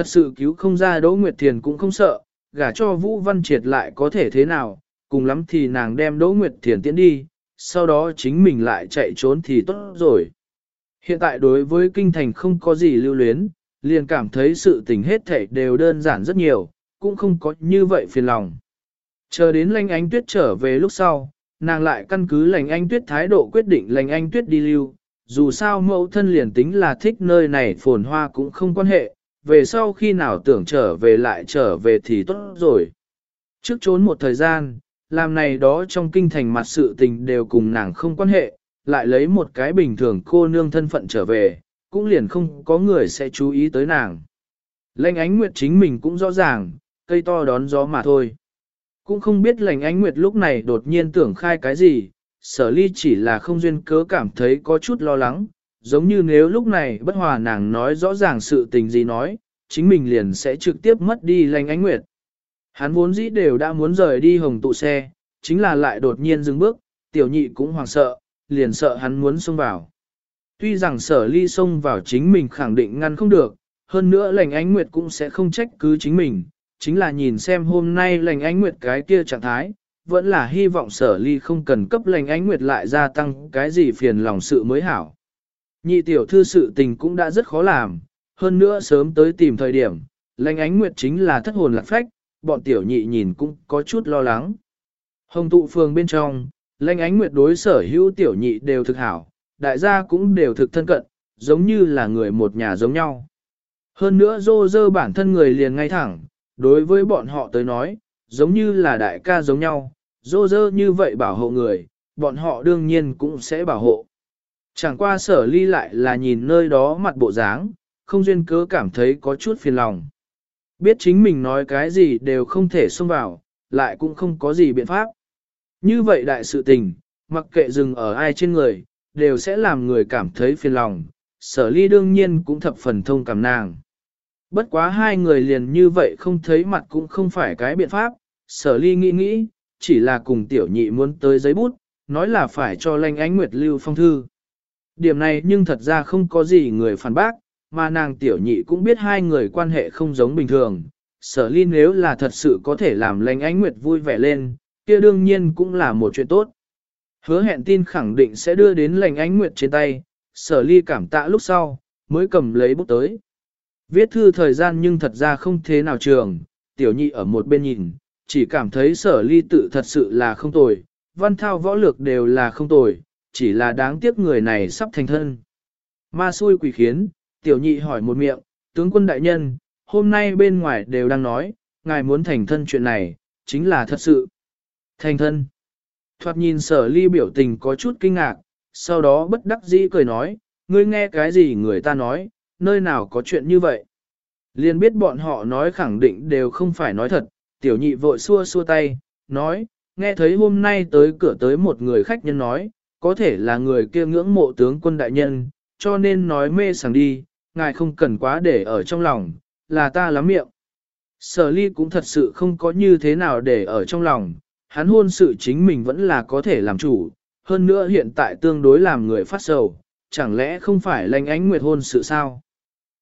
thật sự cứu không ra Đỗ Nguyệt Thiền cũng không sợ, gả cho Vũ Văn Triệt lại có thể thế nào, cùng lắm thì nàng đem Đỗ Nguyệt Thiền tiễn đi, sau đó chính mình lại chạy trốn thì tốt rồi. Hiện tại đối với kinh thành không có gì lưu luyến, liền cảm thấy sự tình hết thảy đều đơn giản rất nhiều, cũng không có như vậy phiền lòng. Chờ đến lành ánh tuyết trở về lúc sau, nàng lại căn cứ lành anh tuyết thái độ quyết định lành anh tuyết đi lưu, dù sao mẫu thân liền tính là thích nơi này phồn hoa cũng không quan hệ, về sau khi nào tưởng trở về lại trở về thì tốt rồi. Trước trốn một thời gian, làm này đó trong kinh thành mặt sự tình đều cùng nàng không quan hệ, lại lấy một cái bình thường cô nương thân phận trở về, cũng liền không có người sẽ chú ý tới nàng. Lệnh ánh nguyệt chính mình cũng rõ ràng, cây to đón gió mà thôi. Cũng không biết lệnh ánh nguyệt lúc này đột nhiên tưởng khai cái gì, sở ly chỉ là không duyên cớ cảm thấy có chút lo lắng, giống như nếu lúc này bất hòa nàng nói rõ ràng sự tình gì nói, chính mình liền sẽ trực tiếp mất đi lệnh ánh nguyệt. Hắn vốn dĩ đều đã muốn rời đi hồng tụ xe, chính là lại đột nhiên dừng bước, tiểu nhị cũng hoảng sợ, liền sợ hắn muốn xông vào. Tuy rằng sở ly xông vào chính mình khẳng định ngăn không được, hơn nữa lệnh ánh nguyệt cũng sẽ không trách cứ chính mình, chính là nhìn xem hôm nay lệnh ánh nguyệt cái kia trạng thái, vẫn là hy vọng sở ly không cần cấp lệnh ánh nguyệt lại gia tăng cái gì phiền lòng sự mới hảo. Nhị tiểu thư sự tình cũng đã rất khó làm, hơn nữa sớm tới tìm thời điểm, lãnh ánh nguyệt chính là thất hồn lạc phách, bọn tiểu nhị nhìn cũng có chút lo lắng. Hồng tụ phường bên trong, lãnh ánh nguyệt đối sở hữu tiểu nhị đều thực hảo, đại gia cũng đều thực thân cận, giống như là người một nhà giống nhau. Hơn nữa dô dơ bản thân người liền ngay thẳng, đối với bọn họ tới nói, giống như là đại ca giống nhau, dô dơ như vậy bảo hộ người, bọn họ đương nhiên cũng sẽ bảo hộ. Chẳng qua sở ly lại là nhìn nơi đó mặt bộ dáng, không duyên cớ cảm thấy có chút phiền lòng. Biết chính mình nói cái gì đều không thể xông vào, lại cũng không có gì biện pháp. Như vậy đại sự tình, mặc kệ dừng ở ai trên người, đều sẽ làm người cảm thấy phiền lòng, sở ly đương nhiên cũng thập phần thông cảm nàng. Bất quá hai người liền như vậy không thấy mặt cũng không phải cái biện pháp, sở ly nghĩ nghĩ, chỉ là cùng tiểu nhị muốn tới giấy bút, nói là phải cho lanh ánh nguyệt lưu phong thư. Điểm này nhưng thật ra không có gì người phản bác, mà nàng tiểu nhị cũng biết hai người quan hệ không giống bình thường. Sở ly nếu là thật sự có thể làm lanh ánh nguyệt vui vẻ lên, kia đương nhiên cũng là một chuyện tốt. Hứa hẹn tin khẳng định sẽ đưa đến lành ánh nguyệt trên tay, sở ly cảm tạ lúc sau, mới cầm lấy bút tới. Viết thư thời gian nhưng thật ra không thế nào trường, tiểu nhị ở một bên nhìn, chỉ cảm thấy sở ly tự thật sự là không tồi, văn thao võ lược đều là không tồi, chỉ là đáng tiếc người này sắp thành thân. Ma xui quỷ khiến, tiểu nhị hỏi một miệng, tướng quân đại nhân, hôm nay bên ngoài đều đang nói, ngài muốn thành thân chuyện này, chính là thật sự. Thành thân. Thoạt nhìn sở ly biểu tình có chút kinh ngạc, sau đó bất đắc dĩ cười nói, ngươi nghe cái gì người ta nói, nơi nào có chuyện như vậy. Liên biết bọn họ nói khẳng định đều không phải nói thật, tiểu nhị vội xua xua tay, nói, nghe thấy hôm nay tới cửa tới một người khách nhân nói, có thể là người kia ngưỡng mộ tướng quân đại nhân, cho nên nói mê sảng đi, ngài không cần quá để ở trong lòng, là ta lắm miệng. Sở ly cũng thật sự không có như thế nào để ở trong lòng, hắn hôn sự chính mình vẫn là có thể làm chủ, hơn nữa hiện tại tương đối làm người phát sầu, chẳng lẽ không phải lành ánh nguyệt hôn sự sao?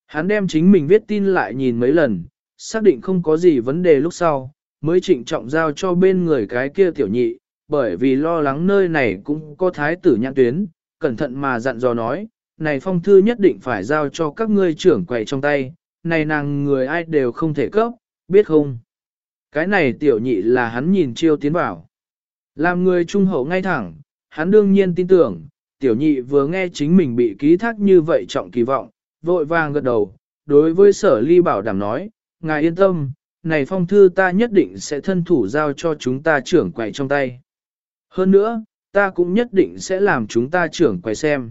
Hắn đem chính mình viết tin lại nhìn mấy lần, xác định không có gì vấn đề lúc sau, mới trịnh trọng giao cho bên người cái kia tiểu nhị, bởi vì lo lắng nơi này cũng có thái tử nhãn tuyến, cẩn thận mà dặn dò nói, này phong thư nhất định phải giao cho các ngươi trưởng quầy trong tay, này nàng người ai đều không thể cấp, biết không? Cái này tiểu nhị là hắn nhìn chiêu tiến bảo, Làm người trung hậu ngay thẳng, hắn đương nhiên tin tưởng, tiểu nhị vừa nghe chính mình bị ký thác như vậy trọng kỳ vọng, vội vàng gật đầu, đối với sở ly bảo đảm nói, ngài yên tâm, này phong thư ta nhất định sẽ thân thủ giao cho chúng ta trưởng quầy trong tay. Hơn nữa, ta cũng nhất định sẽ làm chúng ta trưởng quay xem.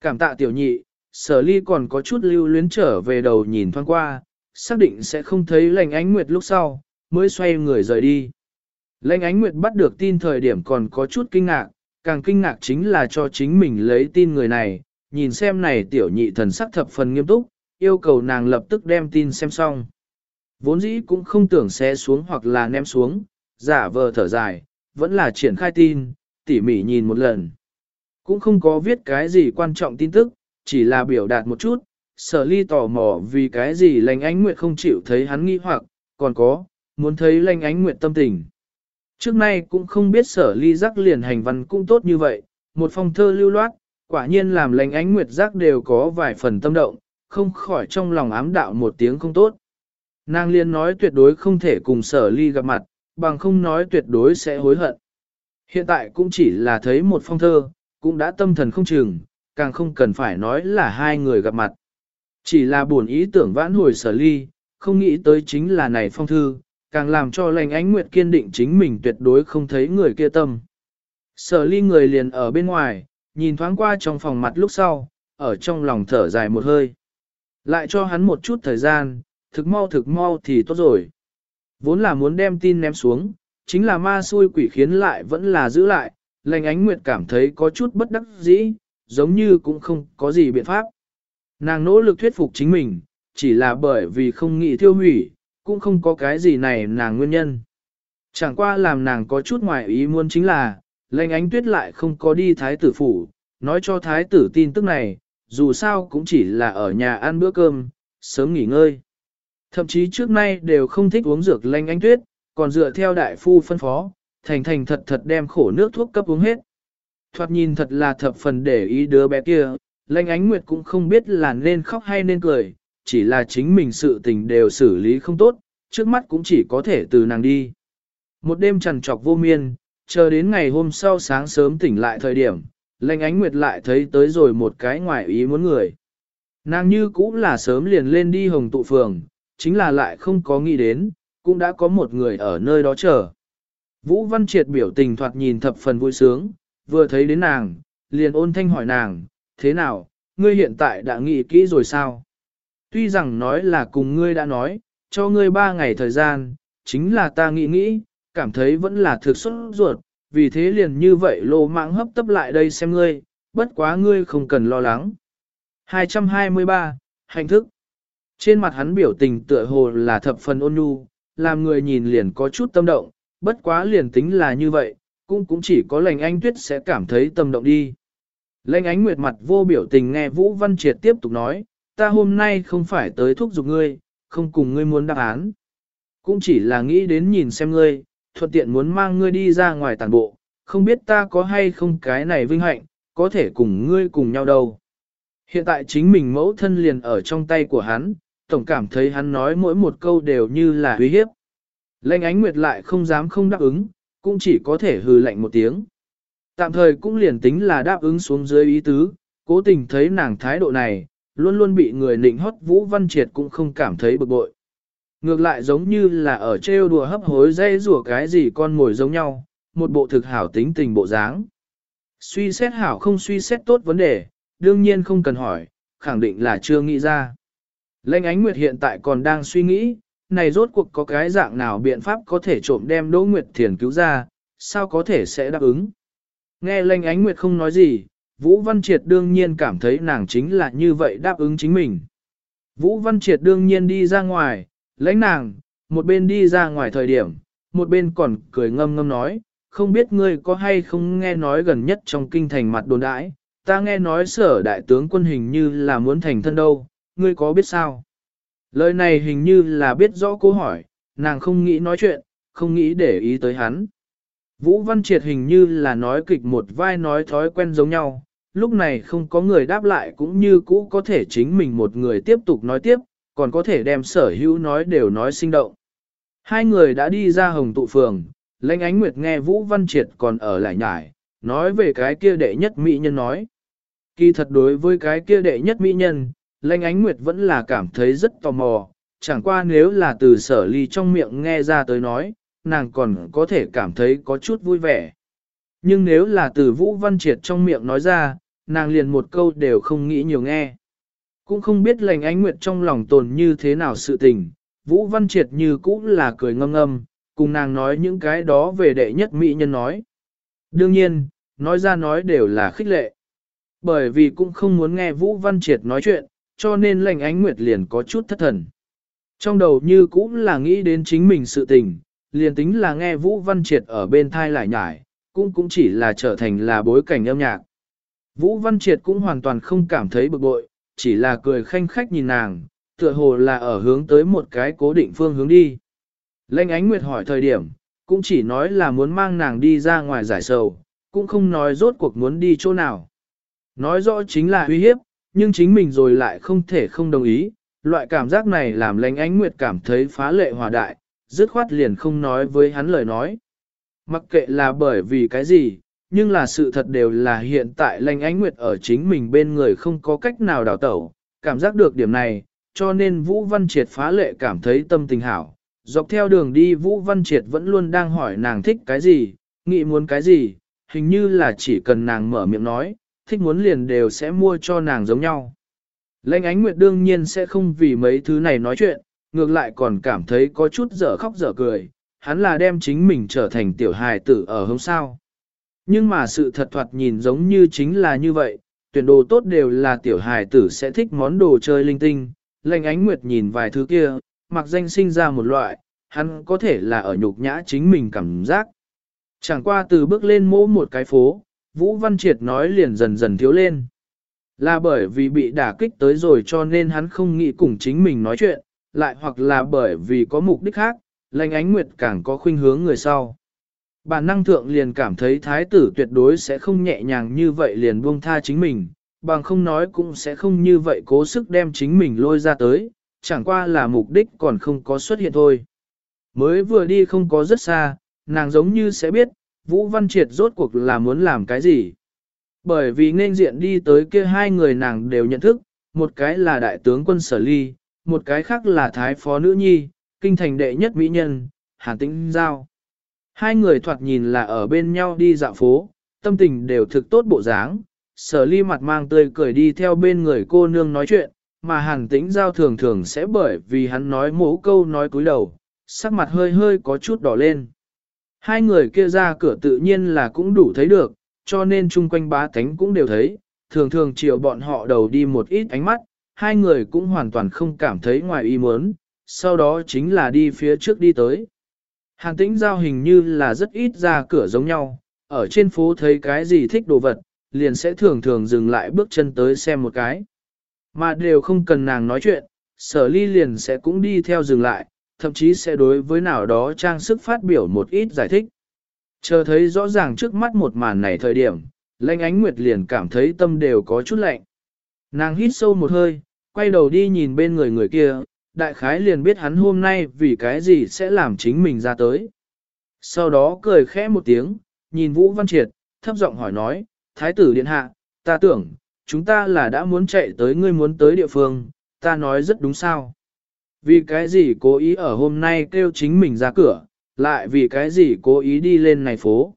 Cảm tạ tiểu nhị, sở ly còn có chút lưu luyến trở về đầu nhìn thoáng qua, xác định sẽ không thấy lành ánh nguyệt lúc sau, mới xoay người rời đi. Lệnh ánh nguyệt bắt được tin thời điểm còn có chút kinh ngạc, càng kinh ngạc chính là cho chính mình lấy tin người này, nhìn xem này tiểu nhị thần sắc thập phần nghiêm túc, yêu cầu nàng lập tức đem tin xem xong. Vốn dĩ cũng không tưởng xé xuống hoặc là ném xuống, giả vờ thở dài, vẫn là triển khai tin, tỉ mỉ nhìn một lần. Cũng không có viết cái gì quan trọng tin tức, chỉ là biểu đạt một chút, sở ly tò mò vì cái gì lành ánh nguyệt không chịu thấy hắn nghi hoặc, còn có, muốn thấy lành ánh nguyệt tâm tình. Trước nay cũng không biết sở ly giác liền hành văn cũng tốt như vậy, một phong thơ lưu loát, quả nhiên làm lành ánh nguyệt giác đều có vài phần tâm động, không khỏi trong lòng ám đạo một tiếng không tốt. Nàng liên nói tuyệt đối không thể cùng sở ly gặp mặt, bằng không nói tuyệt đối sẽ hối hận. Hiện tại cũng chỉ là thấy một phong thơ, cũng đã tâm thần không chừng, càng không cần phải nói là hai người gặp mặt. Chỉ là buồn ý tưởng vãn hồi sở ly, không nghĩ tới chính là này phong thư, càng làm cho lành ánh nguyệt kiên định chính mình tuyệt đối không thấy người kia tâm. Sở ly người liền ở bên ngoài, nhìn thoáng qua trong phòng mặt lúc sau, ở trong lòng thở dài một hơi. Lại cho hắn một chút thời gian, thực mau thực mau thì tốt rồi. Vốn là muốn đem tin ném xuống, chính là ma xui quỷ khiến lại vẫn là giữ lại, lành ánh nguyệt cảm thấy có chút bất đắc dĩ, giống như cũng không có gì biện pháp. Nàng nỗ lực thuyết phục chính mình, chỉ là bởi vì không nghĩ thiêu hủy, cũng không có cái gì này nàng nguyên nhân. Chẳng qua làm nàng có chút ngoài ý muốn chính là, lệnh ánh tuyết lại không có đi thái tử phủ, nói cho thái tử tin tức này, dù sao cũng chỉ là ở nhà ăn bữa cơm, sớm nghỉ ngơi. Thậm chí trước nay đều không thích uống dược lanh ánh tuyết, còn dựa theo đại phu phân phó, thành thành thật thật đem khổ nước thuốc cấp uống hết. Thoạt nhìn thật là thập phần để ý đứa bé kia, lanh ánh nguyệt cũng không biết là nên khóc hay nên cười, chỉ là chính mình sự tình đều xử lý không tốt, trước mắt cũng chỉ có thể từ nàng đi. Một đêm trằn trọc vô miên, chờ đến ngày hôm sau sáng sớm tỉnh lại thời điểm, lanh ánh nguyệt lại thấy tới rồi một cái ngoài ý muốn người. Nàng như cũng là sớm liền lên đi hồng tụ phường, chính là lại không có nghĩ đến, cũng đã có một người ở nơi đó chờ. Vũ Văn Triệt biểu tình thoạt nhìn thập phần vui sướng, vừa thấy đến nàng, liền ôn thanh hỏi nàng, thế nào, ngươi hiện tại đã nghĩ kỹ rồi sao? Tuy rằng nói là cùng ngươi đã nói, cho ngươi ba ngày thời gian, chính là ta nghĩ nghĩ, cảm thấy vẫn là thực xuất ruột, vì thế liền như vậy lô mạng hấp tấp lại đây xem ngươi, bất quá ngươi không cần lo lắng. 223. Hành thức trên mặt hắn biểu tình tựa hồ là thập phần ôn nhu, làm người nhìn liền có chút tâm động, bất quá liền tính là như vậy, cũng cũng chỉ có lành ánh tuyết sẽ cảm thấy tâm động đi. Lệnh ánh nguyệt mặt vô biểu tình nghe Vũ Văn Triệt tiếp tục nói, ta hôm nay không phải tới thúc giục ngươi, không cùng ngươi muốn đáp án. Cũng chỉ là nghĩ đến nhìn xem ngươi, thuận tiện muốn mang ngươi đi ra ngoài tàn bộ, không biết ta có hay không cái này vinh hạnh, có thể cùng ngươi cùng nhau đâu. Hiện tại chính mình mẫu thân liền ở trong tay của hắn, tổng cảm thấy hắn nói mỗi một câu đều như là uy hiếp. Lệnh ánh nguyệt lại không dám không đáp ứng, cũng chỉ có thể hừ lạnh một tiếng. Tạm thời cũng liền tính là đáp ứng xuống dưới ý tứ, cố tình thấy nàng thái độ này, luôn luôn bị người nịnh hót Vũ Văn Triệt cũng không cảm thấy bực bội. Ngược lại giống như là ở trêu đùa hấp hối dây rùa cái gì con ngồi giống nhau, một bộ thực hảo tính tình bộ dáng. Suy xét hảo không suy xét tốt vấn đề, đương nhiên không cần hỏi, khẳng định là chưa nghĩ ra. Lệnh ánh nguyệt hiện tại còn đang suy nghĩ, này rốt cuộc có cái dạng nào biện pháp có thể trộm đem Đỗ Nguyệt Thiền cứu ra, sao có thể sẽ đáp ứng. Nghe lệnh ánh nguyệt không nói gì, Vũ Văn Triệt đương nhiên cảm thấy nàng chính là như vậy đáp ứng chính mình. Vũ Văn Triệt đương nhiên đi ra ngoài, lãnh nàng, một bên đi ra ngoài thời điểm, một bên còn cười ngâm ngâm nói, không biết ngươi có hay không nghe nói gần nhất trong kinh thành mặt đồn đãi, ta nghe nói sở đại tướng quân hình như là muốn thành thân đâu, ngươi có biết sao? Lời này hình như là biết rõ câu hỏi, nàng không nghĩ nói chuyện, không nghĩ để ý tới hắn. Vũ Văn Triệt hình như là nói kịch một vai nói thói quen giống nhau, lúc này không có người đáp lại cũng như cũ có thể chính mình một người tiếp tục nói tiếp, còn có thể đem sở hữu nói đều nói sinh động. Hai người đã đi ra hồng tụ phường, lãnh ánh nguyệt nghe Vũ Văn Triệt còn ở lại nhải, nói về cái kia đệ nhất mỹ nhân nói. Kỳ thật đối với cái kia đệ nhất mỹ nhân, lãnh ánh nguyệt vẫn là cảm thấy rất tò mò, chẳng qua nếu là từ sở ly trong miệng nghe ra tới nói, nàng còn có thể cảm thấy có chút vui vẻ. Nhưng nếu là từ Vũ Văn Triệt trong miệng nói ra, nàng liền một câu đều không nghĩ nhiều nghe. Cũng không biết lành ánh nguyệt trong lòng tồn như thế nào sự tình, Vũ Văn Triệt như cũ là cười ngâm ngâm, cùng nàng nói những cái đó về đệ nhất mỹ nhân nói. Đương nhiên, nói ra nói đều là khích lệ. Bởi vì cũng không muốn nghe Vũ Văn Triệt nói chuyện, cho nên lành ánh nguyệt liền có chút thất thần. Trong đầu như cũng là nghĩ đến chính mình sự tình, liền tính là nghe Vũ Văn Triệt ở bên thai lại nhải, cũng cũng chỉ là trở thành là bối cảnh âm nhạc. Vũ Văn Triệt cũng hoàn toàn không cảm thấy bực bội, chỉ là cười khanh khách nhìn nàng, tựa hồ là ở hướng tới một cái cố định phương hướng đi. Lệnh ánh nguyệt hỏi thời điểm, cũng chỉ nói là muốn mang nàng đi ra ngoài giải sầu, cũng không nói rốt cuộc muốn đi chỗ nào. Nói rõ chính là uy hiếp, nhưng chính mình rồi lại không thể không đồng ý, loại cảm giác này làm lánh ánh nguyệt cảm thấy phá lệ hòa đại, dứt khoát liền không nói với hắn lời nói. Mặc kệ là bởi vì cái gì, nhưng là sự thật đều là hiện tại lánh ánh nguyệt ở chính mình bên người không có cách nào đào tẩu, cảm giác được điểm này, cho nên Vũ Văn Triệt phá lệ cảm thấy tâm tình hảo. Dọc theo đường đi Vũ Văn Triệt vẫn luôn đang hỏi nàng thích cái gì, nghĩ muốn cái gì, hình như là chỉ cần nàng mở miệng nói, thích muốn liền đều sẽ mua cho nàng giống nhau. Lệnh ánh nguyệt đương nhiên sẽ không vì mấy thứ này nói chuyện, ngược lại còn cảm thấy có chút dở khóc dở cười, hắn là đem chính mình trở thành tiểu hài tử ở hôm sao. Nhưng mà sự thật thoạt nhìn giống như chính là như vậy, tuyển đồ tốt đều là tiểu hài tử sẽ thích món đồ chơi linh tinh. Lệnh ánh nguyệt nhìn vài thứ kia, mặc danh sinh ra một loại, hắn có thể là ở nhục nhã chính mình cảm giác. Chẳng qua từ bước lên mỗ một cái phố, Vũ Văn Triệt nói liền dần dần thiếu lên. Là bởi vì bị đả kích tới rồi cho nên hắn không nghĩ cùng chính mình nói chuyện, lại hoặc là bởi vì có mục đích khác, lệnh ánh nguyệt càng có khuynh hướng người sau. Bản năng thượng liền cảm thấy thái tử tuyệt đối sẽ không nhẹ nhàng như vậy liền buông tha chính mình, bằng không nói cũng sẽ không như vậy cố sức đem chính mình lôi ra tới, chẳng qua là mục đích còn không có xuất hiện thôi. Mới vừa đi không có rất xa, nàng giống như sẽ biết, Vũ Văn Triệt rốt cuộc là muốn làm cái gì. Bởi vì nên diện đi tới kia hai người nàng đều nhận thức, một cái là đại tướng quân sở ly, một cái khác là thái phó nữ nhi, kinh thành đệ nhất mỹ nhân, Hàn Tĩnh Giao. Hai người thoạt nhìn là ở bên nhau đi dạo phố, tâm tình đều thực tốt bộ dáng, sở ly mặt mang tươi cười đi theo bên người cô nương nói chuyện, mà Hàn Tĩnh Giao thường thường sẽ bởi vì hắn nói mố câu nói cúi đầu, sắc mặt hơi hơi có chút đỏ lên. Hai người kia ra cửa tự nhiên là cũng đủ thấy được, cho nên chung quanh bá thánh cũng đều thấy, thường thường chiều bọn họ đầu đi một ít ánh mắt, hai người cũng hoàn toàn không cảm thấy ngoài ý muốn, sau đó chính là đi phía trước đi tới. Hàn tĩnh giao hình như là rất ít ra cửa giống nhau, ở trên phố thấy cái gì thích đồ vật, liền sẽ thường thường dừng lại bước chân tới xem một cái. Mà đều không cần nàng nói chuyện, sở ly liền sẽ cũng đi theo dừng lại, thậm chí sẽ đối với nào đó trang sức phát biểu một ít giải thích. Chờ thấy rõ ràng trước mắt một màn này thời điểm, lãnh ánh nguyệt liền cảm thấy tâm đều có chút lạnh. Nàng hít sâu một hơi, quay đầu đi nhìn bên người người kia, đại khái liền biết hắn hôm nay vì cái gì sẽ làm chính mình ra tới. Sau đó cười khẽ một tiếng, nhìn Vũ Văn Triệt, thấp giọng hỏi nói, Thái tử Điện Hạ, ta tưởng, chúng ta là đã muốn chạy tới ngươi muốn tới địa phương, ta nói rất đúng sao. Vì cái gì cố ý ở hôm nay kêu chính mình ra cửa, lại vì cái gì cố ý đi lên này phố.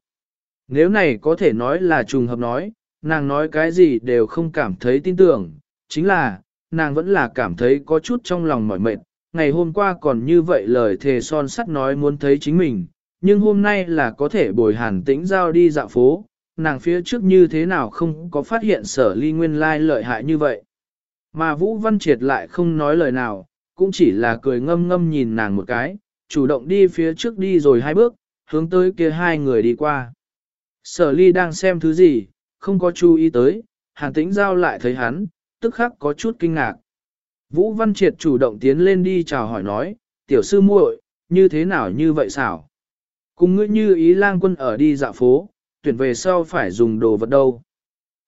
Nếu này có thể nói là trùng hợp nói, nàng nói cái gì đều không cảm thấy tin tưởng, chính là, nàng vẫn là cảm thấy có chút trong lòng mỏi mệt. Ngày hôm qua còn như vậy lời thề son sắt nói muốn thấy chính mình, nhưng hôm nay là có thể bồi hàn tĩnh giao đi dạo phố, nàng phía trước như thế nào không có phát hiện sở ly nguyên lai lợi hại như vậy. Mà Vũ Văn Triệt lại không nói lời nào, cũng chỉ là cười ngâm ngâm nhìn nàng một cái, chủ động đi phía trước đi rồi hai bước, hướng tới kia hai người đi qua. Sở ly đang xem thứ gì, không có chú ý tới, hàn tĩnh giao lại thấy hắn, tức khắc có chút kinh ngạc. Vũ Văn Triệt chủ động tiến lên đi chào hỏi nói, tiểu sư muội, như thế nào như vậy xảo? Cùng ngươi như ý lang quân ở đi dạo phố, tuyển về sau phải dùng đồ vật đâu.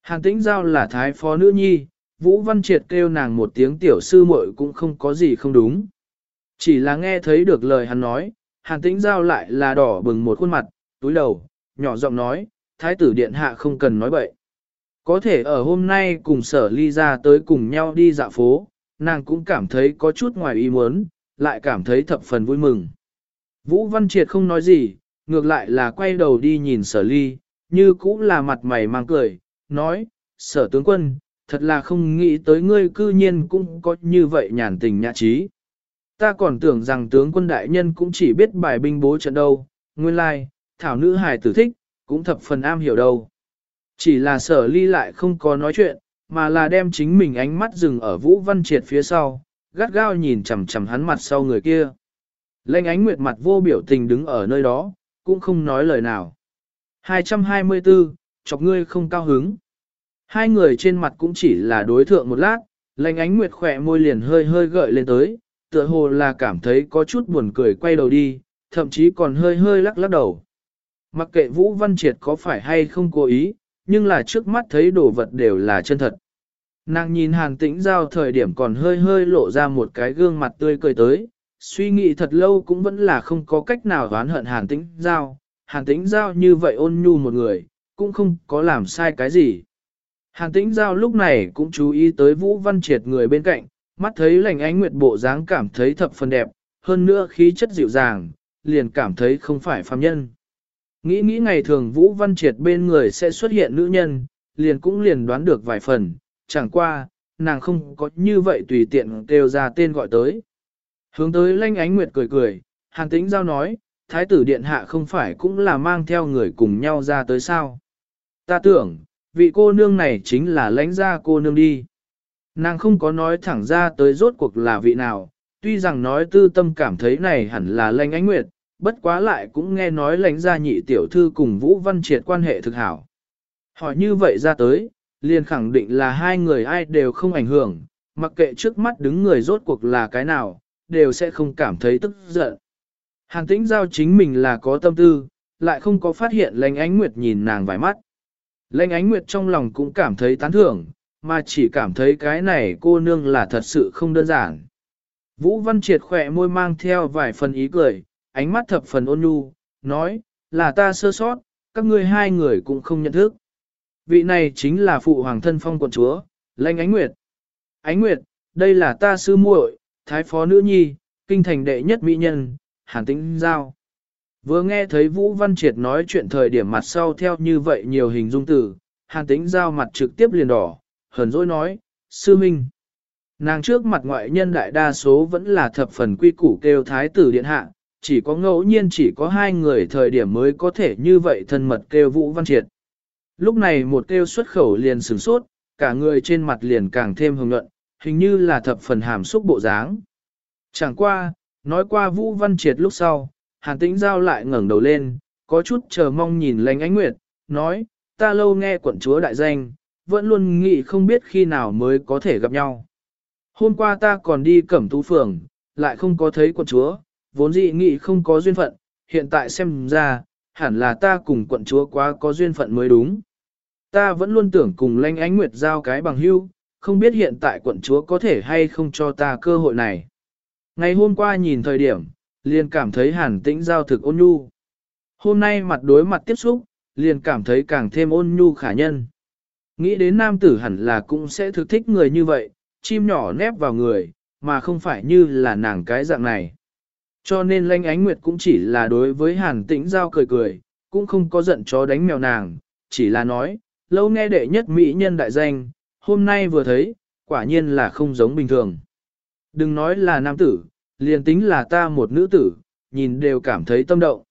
Hàn tĩnh giao là thái phó nữ nhi, Vũ Văn Triệt kêu nàng một tiếng tiểu sư muội cũng không có gì không đúng. Chỉ là nghe thấy được lời hắn nói, hàn tĩnh giao lại là đỏ bừng một khuôn mặt, túi đầu, nhỏ giọng nói, thái tử điện hạ không cần nói bậy. Có thể ở hôm nay cùng sở ly ra tới cùng nhau đi dạo phố, nàng cũng cảm thấy có chút ngoài ý muốn, lại cảm thấy thập phần vui mừng. Vũ Văn Triệt không nói gì, ngược lại là quay đầu đi nhìn sở ly, như cũng là mặt mày mang cười, nói, sở tướng quân, thật là không nghĩ tới ngươi cư nhiên cũng có như vậy nhàn tình nhã trí. Ta còn tưởng rằng tướng quân đại nhân cũng chỉ biết bài binh bố trận đâu, nguyên lai, thảo nữ hài tử thích, cũng thập phần am hiểu đâu. Chỉ là sở ly lại không có nói chuyện, mà là đem chính mình ánh mắt dừng ở Vũ Văn Triệt phía sau, gắt gao nhìn chằm chằm hắn mặt sau người kia. Lệnh ánh nguyệt mặt vô biểu tình đứng ở nơi đó, cũng không nói lời nào. 224, chọc ngươi không cao hứng. Hai người trên mặt cũng chỉ là đối thượng một lát, lành ánh nguyệt khỏe môi liền hơi hơi gợi lên tới, tựa hồ là cảm thấy có chút buồn cười quay đầu đi, thậm chí còn hơi hơi lắc lắc đầu. Mặc kệ Vũ Văn Triệt có phải hay không cố ý, nhưng là trước mắt thấy đồ vật đều là chân thật. Nàng nhìn hàn tĩnh giao thời điểm còn hơi hơi lộ ra một cái gương mặt tươi cười tới, suy nghĩ thật lâu cũng vẫn là không có cách nào đoán hận hàn tĩnh giao. Hàn tĩnh giao như vậy ôn nhu một người, cũng không có làm sai cái gì. Hàn tĩnh giao lúc này cũng chú ý tới Vũ Văn Triệt người bên cạnh, mắt thấy lành ánh nguyệt bộ dáng cảm thấy thập phần đẹp, hơn nữa khí chất dịu dàng, liền cảm thấy không phải phàm nhân. Nghĩ nghĩ ngày thường Vũ Văn Triệt bên người sẽ xuất hiện nữ nhân, liền cũng liền đoán được vài phần, chẳng qua, nàng không có như vậy tùy tiện kêu ra tên gọi tới. Hướng tới lanh ánh nguyệt cười cười, hàn tĩnh giao nói, thái tử điện hạ không phải cũng là mang theo người cùng nhau ra tới sao. Ta tưởng, vị cô nương này chính là lãnh gia cô nương đi. Nàng không có nói thẳng ra tới rốt cuộc là vị nào, tuy rằng nói tư tâm cảm thấy này hẳn là lãnh ánh nguyệt, bất quá lại cũng nghe nói lãnh gia nhị tiểu thư cùng Vũ Văn Triệt quan hệ thực hảo. Hỏi như vậy ra tới, liền khẳng định là hai người ai đều không ảnh hưởng, mặc kệ trước mắt đứng người rốt cuộc là cái nào, đều sẽ không cảm thấy tức giận. Hàn tĩnh giao chính mình là có tâm tư, lại không có phát hiện lãnh ánh nguyệt nhìn nàng vài mắt. Lệnh ánh nguyệt trong lòng cũng cảm thấy tán thưởng, mà chỉ cảm thấy cái này cô nương là thật sự không đơn giản. Vũ Văn Triệt khỏe môi mang theo vài phần ý cười, ánh mắt thập phần ôn nhu, nói, là ta sơ sót, các ngươi hai người cũng không nhận thức. Vị này chính là phụ hoàng thân phong quận chúa, Lanh Ánh Nguyệt. Ánh Nguyệt, đây là ta sư muội, thái phó nữ nhi, kinh thành đệ nhất mỹ nhân, hàn tĩnh giao. Vừa nghe thấy Vũ Văn Triệt nói chuyện thời điểm mặt sau theo như vậy nhiều hình dung từ, hàn tính giao mặt trực tiếp liền đỏ, hờn dỗi nói, sư minh. Nàng trước mặt ngoại nhân đại đa số vẫn là thập phần quy củ kêu thái tử điện hạ, chỉ có ngẫu nhiên chỉ có hai người thời điểm mới có thể như vậy thân mật kêu Vũ Văn Triệt. Lúc này một kêu xuất khẩu liền sửng sốt, cả người trên mặt liền càng thêm hồng nhuận, hình như là thập phần hàm xúc bộ dáng. Chẳng qua, nói qua Vũ Văn Triệt lúc sau, Hàn Tĩnh Giao lại ngẩng đầu lên, có chút chờ mong nhìn lành ánh nguyệt, nói, ta lâu nghe quận chúa đại danh, vẫn luôn nghĩ không biết khi nào mới có thể gặp nhau. Hôm qua ta còn đi cẩm tú phường, lại không có thấy quận chúa, vốn dĩ nghĩ không có duyên phận, hiện tại xem ra, hẳn là ta cùng quận chúa quá có duyên phận mới đúng. Ta vẫn luôn tưởng cùng lanh ánh nguyệt giao cái bằng hưu, không biết hiện tại quận chúa có thể hay không cho ta cơ hội này. Ngày hôm qua nhìn thời điểm, liền cảm thấy hàn tĩnh giao thực ôn nhu. Hôm nay mặt đối mặt tiếp xúc, liền cảm thấy càng thêm ôn nhu khả nhân. Nghĩ đến nam tử hẳn là cũng sẽ thực thích người như vậy, chim nhỏ nép vào người, mà không phải như là nàng cái dạng này. Cho nên lanh ánh nguyệt cũng chỉ là đối với hàn tĩnh giao cười cười, cũng không có giận chó đánh mèo nàng, chỉ là nói, lâu nghe đệ nhất mỹ nhân đại danh, hôm nay vừa thấy, quả nhiên là không giống bình thường. Đừng nói là nam tử, liền tính là ta một nữ tử, nhìn đều cảm thấy tâm động.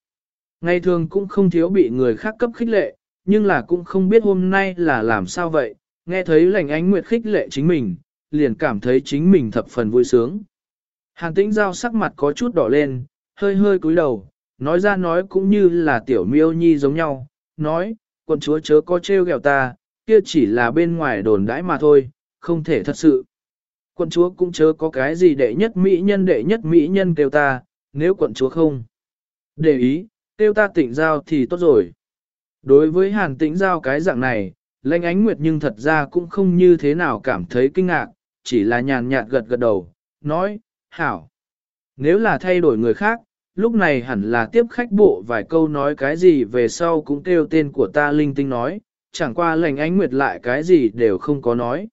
Ngày thường cũng không thiếu bị người khác cấp khích lệ, nhưng là cũng không biết hôm nay là làm sao vậy, nghe thấy lành ánh nguyệt khích lệ chính mình, liền cảm thấy chính mình thập phần vui sướng. Hàn tĩnh giao sắc mặt có chút đỏ lên, hơi hơi cúi đầu, nói ra nói cũng như là tiểu miêu nhi giống nhau, nói, quận chúa chớ có trêu ghẹo ta, kia chỉ là bên ngoài đồn đãi mà thôi, không thể thật sự. Quận chúa cũng chớ có cái gì đệ nhất mỹ nhân đệ nhất mỹ nhân kêu ta, nếu quận chúa không. Để ý, kêu ta tỉnh giao thì tốt rồi. Đối với hàn tĩnh giao cái dạng này, lãnh ánh nguyệt nhưng thật ra cũng không như thế nào cảm thấy kinh ngạc, chỉ là nhàn nhạt gật gật đầu, nói, hảo. Nếu là thay đổi người khác, lúc này hẳn là tiếp khách bộ vài câu nói cái gì về sau cũng kêu tên của ta linh tinh nói, chẳng qua lãnh ánh nguyệt lại cái gì đều không có nói.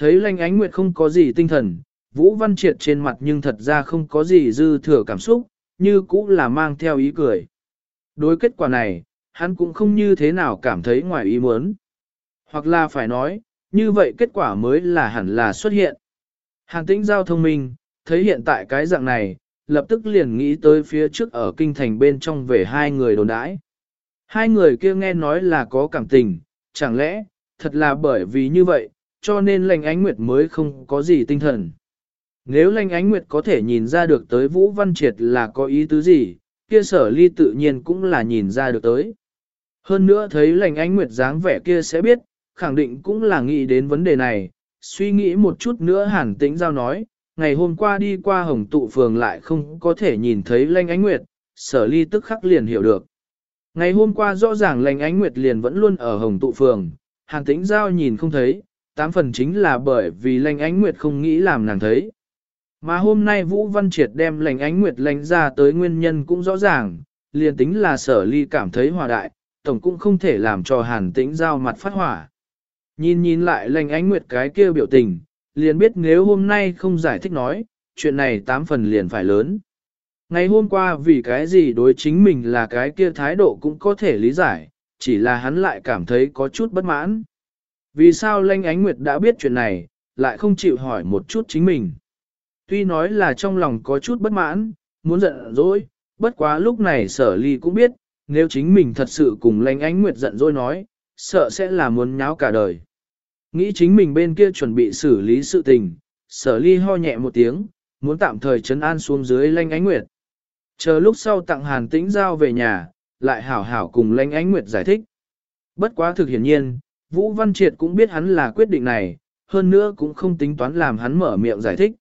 Thấy lanh ánh nguyệt không có gì tinh thần, Vũ Văn Triệt trên mặt nhưng thật ra không có gì dư thừa cảm xúc, như cũng là mang theo ý cười. Đối kết quả này, hắn cũng không như thế nào cảm thấy ngoài ý muốn. Hoặc là phải nói, như vậy kết quả mới là hẳn là xuất hiện. Hàn tĩnh giao thông minh, thấy hiện tại cái dạng này, lập tức liền nghĩ tới phía trước ở kinh thành bên trong về hai người đồn đãi. Hai người kia nghe nói là có cảm tình, chẳng lẽ, thật là bởi vì như vậy, cho nên lành ánh nguyệt mới không có gì tinh thần. Nếu lành ánh nguyệt có thể nhìn ra được tới Vũ Văn Triệt là có ý tứ gì, kia sở ly tự nhiên cũng là nhìn ra được tới. Hơn nữa thấy lành ánh nguyệt dáng vẻ kia sẽ biết, khẳng định cũng là nghĩ đến vấn đề này, suy nghĩ một chút nữa hàn tĩnh giao nói, ngày hôm qua đi qua hồng tụ phường lại không có thể nhìn thấy lanh ánh nguyệt, sở ly tức khắc liền hiểu được. Ngày hôm qua rõ ràng lanh ánh nguyệt liền vẫn luôn ở hồng tụ phường, hàn tĩnh giao nhìn không thấy, tám phần chính là bởi vì lệnh ánh nguyệt không nghĩ làm nàng thấy. Mà hôm nay Vũ Văn Triệt đem lành ánh nguyệt lành ra tới nguyên nhân cũng rõ ràng, liền tính là sở ly cảm thấy hòa đại, tổng cũng không thể làm cho hàn tĩnh giao mặt phát hỏa. Nhìn nhìn lại lành ánh nguyệt cái kia biểu tình, liền biết nếu hôm nay không giải thích nói, chuyện này tám phần liền phải lớn. Ngày hôm qua vì cái gì đối chính mình là cái kia thái độ cũng có thể lý giải, chỉ là hắn lại cảm thấy có chút bất mãn. Vì sao Lanh Ánh Nguyệt đã biết chuyện này, lại không chịu hỏi một chút chính mình. Tuy nói là trong lòng có chút bất mãn, muốn giận dỗi, bất quá lúc này sở ly cũng biết, nếu chính mình thật sự cùng Lanh Ánh Nguyệt giận dỗi nói, sợ sẽ là muốn nháo cả đời. Nghĩ chính mình bên kia chuẩn bị xử lý sự tình, sở ly ho nhẹ một tiếng, muốn tạm thời trấn an xuống dưới Lanh Ánh Nguyệt. Chờ lúc sau tặng hàn tĩnh giao về nhà, lại hảo hảo cùng Lanh Ánh Nguyệt giải thích. Bất quá thực hiển nhiên, Vũ Văn Triệt cũng biết hắn là quyết định này, hơn nữa cũng không tính toán làm hắn mở miệng giải thích.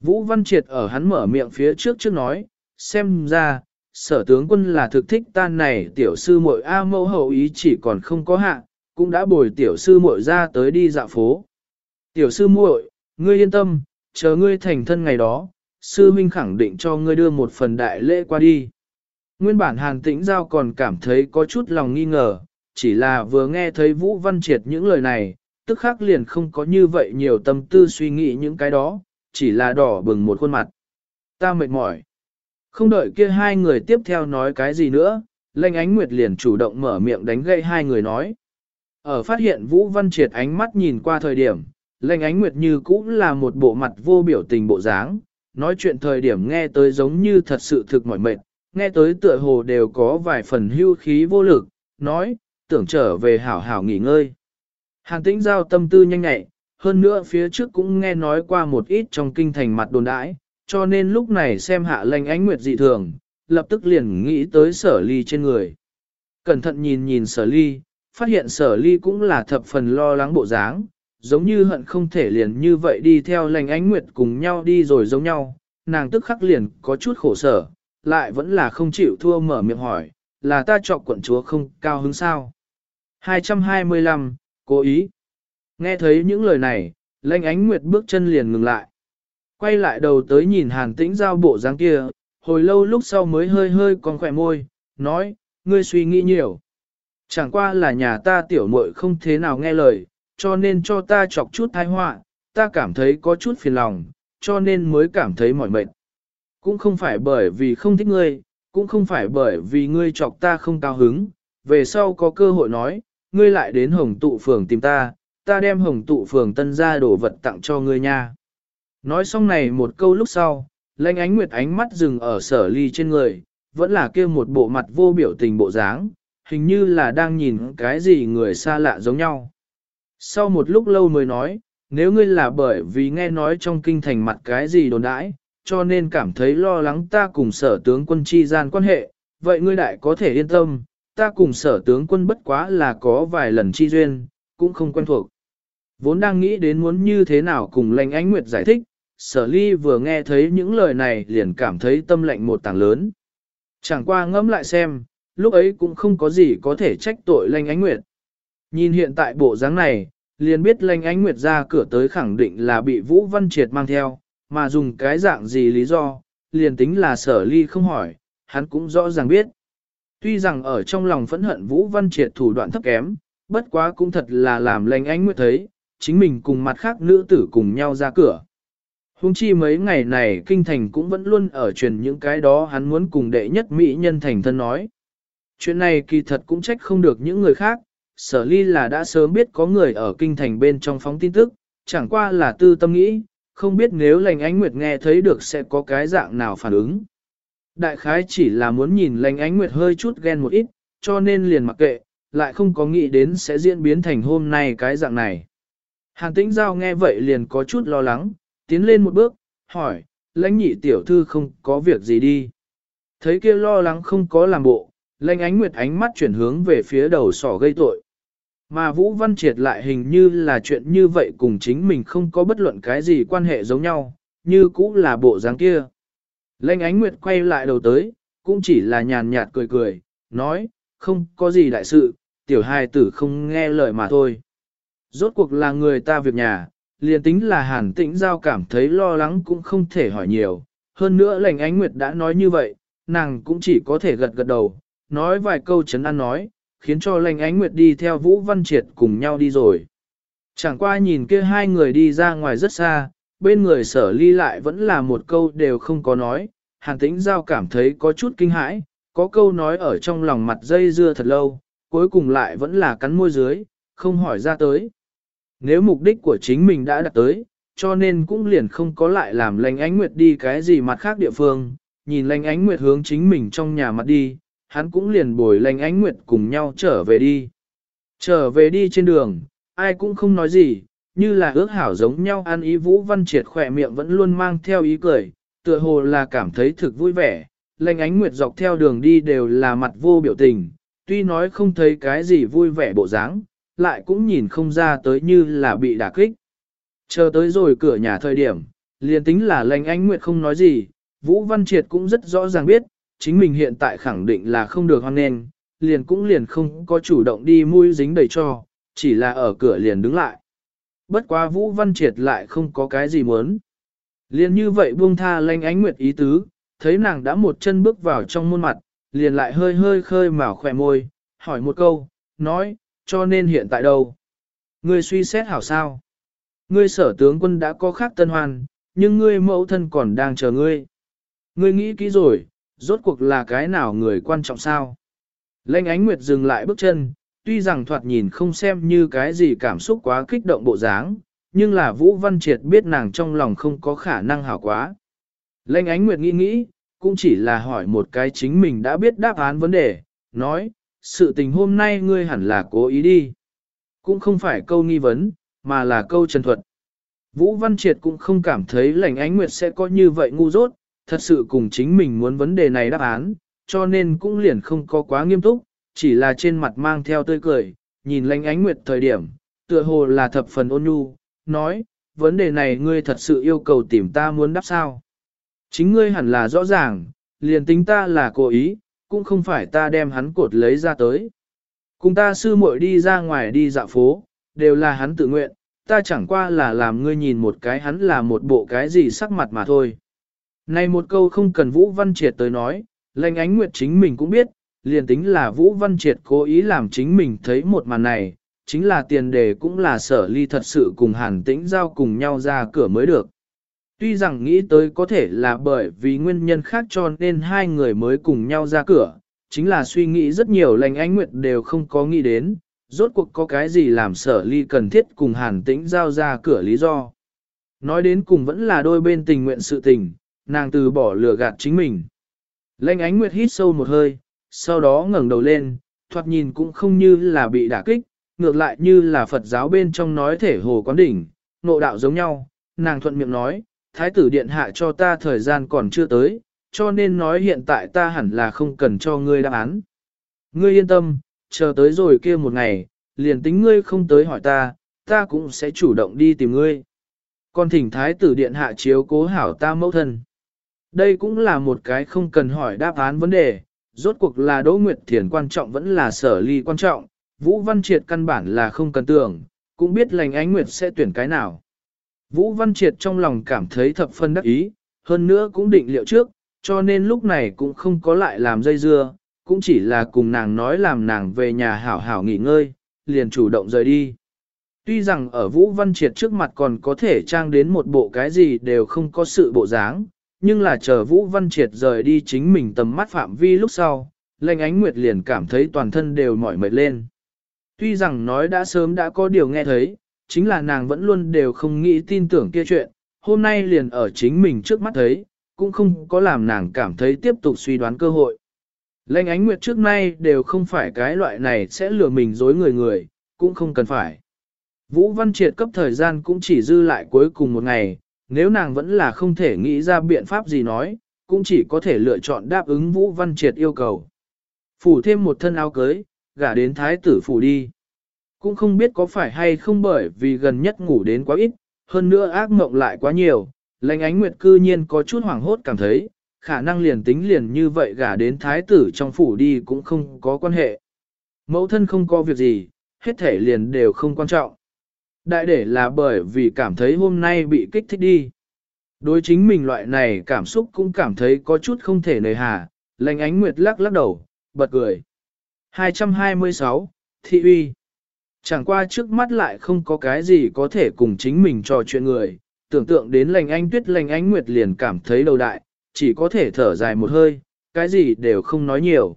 Vũ Văn Triệt ở hắn mở miệng phía trước trước nói, xem ra, sở tướng quân là thực thích tan này tiểu sư muội A mẫu hậu ý chỉ còn không có hạ, cũng đã bồi tiểu sư muội ra tới đi dạo phố. Tiểu sư muội, ngươi yên tâm, chờ ngươi thành thân ngày đó, sư huynh khẳng định cho ngươi đưa một phần đại lễ qua đi. Nguyên bản hàn tĩnh giao còn cảm thấy có chút lòng nghi ngờ, chỉ là vừa nghe thấy Vũ Văn Triệt những lời này, tức khắc liền không có như vậy nhiều tâm tư suy nghĩ những cái đó, chỉ là đỏ bừng một khuôn mặt. Ta mệt mỏi. Không đợi kia hai người tiếp theo nói cái gì nữa, Lệnh Ánh Nguyệt liền chủ động mở miệng đánh gây hai người nói. Ở phát hiện Vũ Văn Triệt ánh mắt nhìn qua thời điểm, Lệnh Ánh Nguyệt như cũng là một bộ mặt vô biểu tình bộ dáng, nói chuyện thời điểm nghe tới giống như thật sự thực mỏi mệt, nghe tới tựa hồ đều có vài phần hưu khí vô lực, nói, tưởng trở về hảo hảo nghỉ ngơi. Hàn tĩnh giao tâm tư nhanh nhẹ, hơn nữa phía trước cũng nghe nói qua một ít trong kinh thành mặt đồn đãi, cho nên lúc này xem hạ lệnh ánh nguyệt dị thường, lập tức liền nghĩ tới sở ly trên người. Cẩn thận nhìn nhìn sở ly, phát hiện sở ly cũng là thập phần lo lắng bộ dáng, giống như hận không thể liền như vậy đi theo lệnh ánh nguyệt cùng nhau đi rồi giống nhau, nàng tức khắc liền có chút khổ sở, lại vẫn là không chịu thua mở miệng hỏi, là ta chọc quận chúa không cao hứng sao. 225, cố ý. Nghe thấy những lời này, lệnh ánh nguyệt bước chân liền ngừng lại. Quay lại đầu tới nhìn hàn tĩnh giao bộ dáng kia, hồi lâu lúc sau mới hơi hơi còn khỏe môi, nói, ngươi suy nghĩ nhiều. Chẳng qua là nhà ta tiểu muội không thế nào nghe lời, cho nên cho ta chọc chút tai họa, ta cảm thấy có chút phiền lòng, cho nên mới cảm thấy mỏi mệt. Cũng không phải bởi vì không thích ngươi, cũng không phải bởi vì ngươi chọc ta không cao hứng, về sau có cơ hội nói, ngươi lại đến hồng tụ phường tìm ta, ta đem hồng tụ phường tân ra đồ vật tặng cho ngươi nha. Nói xong này một câu lúc sau, lãnh ánh nguyệt ánh mắt dừng ở sở ly trên người, vẫn là kêu một bộ mặt vô biểu tình bộ dáng, hình như là đang nhìn cái gì người xa lạ giống nhau. Sau một lúc lâu mới nói, nếu ngươi là bởi vì nghe nói trong kinh thành mặt cái gì đồn đãi, cho nên cảm thấy lo lắng ta cùng sở tướng quân chi gian quan hệ, vậy ngươi đại có thể yên tâm, ta cùng sở tướng quân bất quá là có vài lần chi duyên, cũng không quen thuộc. Vốn đang nghĩ đến muốn như thế nào cùng lành ánh nguyệt giải thích, sở ly vừa nghe thấy những lời này liền cảm thấy tâm lệnh một tảng lớn. Chẳng qua ngẫm lại xem, lúc ấy cũng không có gì có thể trách tội lành ánh nguyệt. Nhìn hiện tại bộ dáng này, liền biết lành ánh nguyệt ra cửa tới khẳng định là bị Vũ Văn Triệt mang theo, mà dùng cái dạng gì lý do, liền tính là sở ly không hỏi, hắn cũng rõ ràng biết. Tuy rằng ở trong lòng phẫn hận Vũ Văn Triệt thủ đoạn thấp kém, bất quá cũng thật là làm lành ánh nguyệt thấy, chính mình cùng mặt khác nữ tử cùng nhau ra cửa. Hùng chi mấy ngày này kinh thành cũng vẫn luôn ở truyền những cái đó hắn muốn cùng đệ nhất mỹ nhân thành thân nói. Chuyện này kỳ thật cũng trách không được những người khác, sở ly là đã sớm biết có người ở kinh thành bên trong phóng tin tức, chẳng qua là tư tâm nghĩ, không biết nếu lành ánh nguyệt nghe thấy được sẽ có cái dạng nào phản ứng. Đại khái chỉ là muốn nhìn lành ánh nguyệt hơi chút ghen một ít, cho nên liền mặc kệ, lại không có nghĩ đến sẽ diễn biến thành hôm nay cái dạng này. Hàn tĩnh giao nghe vậy liền có chút lo lắng, tiến lên một bước, hỏi, lãnh nhị tiểu thư không có việc gì đi. Thấy kia lo lắng không có làm bộ, lãnh ánh nguyệt ánh mắt chuyển hướng về phía đầu sỏ gây tội. Mà Vũ Văn Triệt lại hình như là chuyện như vậy cùng chính mình không có bất luận cái gì quan hệ giống nhau, như cũ là bộ dáng kia. Lênh ánh nguyệt quay lại đầu tới, cũng chỉ là nhàn nhạt cười cười, nói, không có gì đại sự, tiểu hài tử không nghe lời mà thôi. Rốt cuộc là người ta việc nhà, liền tính là hàn tĩnh giao cảm thấy lo lắng cũng không thể hỏi nhiều. Hơn nữa lệnh ánh nguyệt đã nói như vậy, nàng cũng chỉ có thể gật gật đầu, nói vài câu chấn an nói, khiến cho lệnh ánh nguyệt đi theo Vũ Văn Triệt cùng nhau đi rồi. Chẳng qua nhìn kia hai người đi ra ngoài rất xa, bên người sở ly lại vẫn là một câu đều không có nói, hàn tĩnh giao cảm thấy có chút kinh hãi, có câu nói ở trong lòng mặt dây dưa thật lâu, cuối cùng lại vẫn là cắn môi dưới, không hỏi ra tới. Nếu mục đích của chính mình đã đạt tới, cho nên cũng liền không có lại làm lành ánh nguyệt đi cái gì mặt khác địa phương, nhìn lành ánh nguyệt hướng chính mình trong nhà mặt đi, hắn cũng liền bồi lành ánh nguyệt cùng nhau trở về đi. Trở về đi trên đường, ai cũng không nói gì, như là ước hảo giống nhau ăn ý Vũ Văn Triệt khỏe miệng vẫn luôn mang theo ý cười, tựa hồ là cảm thấy thực vui vẻ, lành ánh nguyệt dọc theo đường đi đều là mặt vô biểu tình, tuy nói không thấy cái gì vui vẻ bộ dáng, lại cũng nhìn không ra tới như là bị đả kích. Chờ tới rồi cửa nhà thời điểm, liền tính là lành ánh nguyệt không nói gì, Vũ Văn Triệt cũng rất rõ ràng biết, chính mình hiện tại khẳng định là không được hoan nghênh, liền cũng liền không có chủ động đi mũi dính đầy cho, chỉ là ở cửa liền đứng lại. Bất quá Vũ Văn Triệt lại không có cái gì muốn. Liền như vậy buông tha lanh ánh nguyệt ý tứ, thấy nàng đã một chân bước vào trong môn mặt, liền lại hơi hơi khơi mào khỏe môi, hỏi một câu, nói, cho nên hiện tại đâu? Ngươi suy xét hảo sao? Ngươi sở tướng quân đã có khác tân hoàn, nhưng ngươi mẫu thân còn đang chờ ngươi. Ngươi nghĩ kỹ rồi, rốt cuộc là cái nào người quan trọng sao? Lênh ánh nguyệt dừng lại bước chân, tuy rằng thoạt nhìn không xem như cái gì cảm xúc quá kích động bộ dáng, nhưng là Vũ Văn Triệt biết nàng trong lòng không có khả năng hảo quá. Lênh ánh nguyệt nghĩ nghĩ, cũng chỉ là hỏi một cái chính mình đã biết đáp án vấn đề, nói, sự tình hôm nay ngươi hẳn là cố ý đi. Cũng không phải câu nghi vấn, mà là câu trần thuật. Vũ Văn Triệt cũng không cảm thấy lành ánh nguyệt sẽ có như vậy ngu dốt, thật sự cùng chính mình muốn vấn đề này đáp án, cho nên cũng liền không có quá nghiêm túc, chỉ là trên mặt mang theo tươi cười, nhìn lánh ánh nguyệt thời điểm, tựa hồ là thập phần ôn nhu, nói, vấn đề này ngươi thật sự yêu cầu tìm ta muốn đáp sao. Chính ngươi hẳn là rõ ràng, liền tính ta là cố ý, cũng không phải ta đem hắn cột lấy ra tới. Cùng ta sư muội đi ra ngoài đi dạo phố, đều là hắn tự nguyện, ta chẳng qua là làm ngươi nhìn một cái hắn là một bộ cái gì sắc mặt mà thôi. Này một câu không cần Vũ Văn Triệt tới nói, lệnh ánh nguyệt chính mình cũng biết, liền tính là Vũ Văn Triệt cố ý làm chính mình thấy một màn này, chính là tiền đề cũng là sở ly thật sự cùng hàn tĩnh giao cùng nhau ra cửa mới được. Tuy rằng nghĩ tới có thể là bởi vì nguyên nhân khác cho nên hai người mới cùng nhau ra cửa, chính là suy nghĩ rất nhiều lành ánh nguyệt đều không có nghĩ đến, rốt cuộc có cái gì làm sở ly cần thiết cùng hàn tĩnh giao ra cửa lý do. Nói đến cùng vẫn là đôi bên tình nguyện sự tình, nàng từ bỏ lừa gạt chính mình. Lệnh ánh nguyệt hít sâu một hơi, sau đó ngẩng đầu lên, thoạt nhìn cũng không như là bị đả kích, ngược lại như là Phật giáo bên trong nói thể hồ quán đỉnh, nộ đạo giống nhau, nàng thuận miệng nói, thái tử điện hạ cho ta thời gian còn chưa tới, cho nên nói hiện tại ta hẳn là không cần cho ngươi đáp án. Ngươi yên tâm, chờ tới rồi kia một ngày, liền tính ngươi không tới hỏi ta, ta cũng sẽ chủ động đi tìm ngươi. Còn thỉnh thái tử điện hạ chiếu cố hảo ta mẫu thân. Đây cũng là một cái không cần hỏi đáp án vấn đề, rốt cuộc là Đỗ Nguyệt Thiền quan trọng vẫn là sở ly quan trọng, Vũ Văn Triệt căn bản là không cần tưởng, cũng biết lành ánh Nguyệt sẽ tuyển cái nào. Vũ Văn Triệt trong lòng cảm thấy thập phân đắc ý, hơn nữa cũng định liệu trước, cho nên lúc này cũng không có lại làm dây dưa, cũng chỉ là cùng nàng nói làm nàng về nhà hảo hảo nghỉ ngơi, liền chủ động rời đi. Tuy rằng ở Vũ Văn Triệt trước mặt còn có thể trang đến một bộ cái gì đều không có sự bộ dáng, nhưng là chờ Vũ Văn Triệt rời đi chính mình tầm mắt phạm vi lúc sau, Lệnh Ánh Nguyệt liền cảm thấy toàn thân đều mỏi mệt lên. Tuy rằng nói đã sớm đã có điều nghe thấy, chính là nàng vẫn luôn đều không nghĩ tin tưởng kia chuyện, hôm nay liền ở chính mình trước mắt thấy, cũng không có làm nàng cảm thấy tiếp tục suy đoán cơ hội. Lệnh ánh nguyệt trước nay đều không phải cái loại này sẽ lừa mình dối người người, cũng không cần phải. Vũ Văn Triệt cấp thời gian cũng chỉ dư lại cuối cùng một ngày, nếu nàng vẫn là không thể nghĩ ra biện pháp gì nói, cũng chỉ có thể lựa chọn đáp ứng Vũ Văn Triệt yêu cầu. Phủ thêm một thân áo cưới, gả đến thái tử phủ đi. Cũng không biết có phải hay không bởi vì gần nhất ngủ đến quá ít, hơn nữa ác mộng lại quá nhiều, lãnh ánh nguyệt cư nhiên có chút hoảng hốt cảm thấy, khả năng liền tính liền như vậy gả đến thái tử trong phủ đi cũng không có quan hệ. Mẫu thân không có việc gì, hết thể liền đều không quan trọng. Đại để là bởi vì cảm thấy hôm nay bị kích thích đi. Đối chính mình loại này cảm xúc cũng cảm thấy có chút không thể nề hà, lành ánh nguyệt lắc lắc đầu, bật cười. 226, Thị uy. Chẳng qua trước mắt lại không có cái gì có thể cùng chính mình trò chuyện người, tưởng tượng đến lành anh tuyết lành ánh nguyệt liền cảm thấy đầu đại, chỉ có thể thở dài một hơi, cái gì đều không nói nhiều.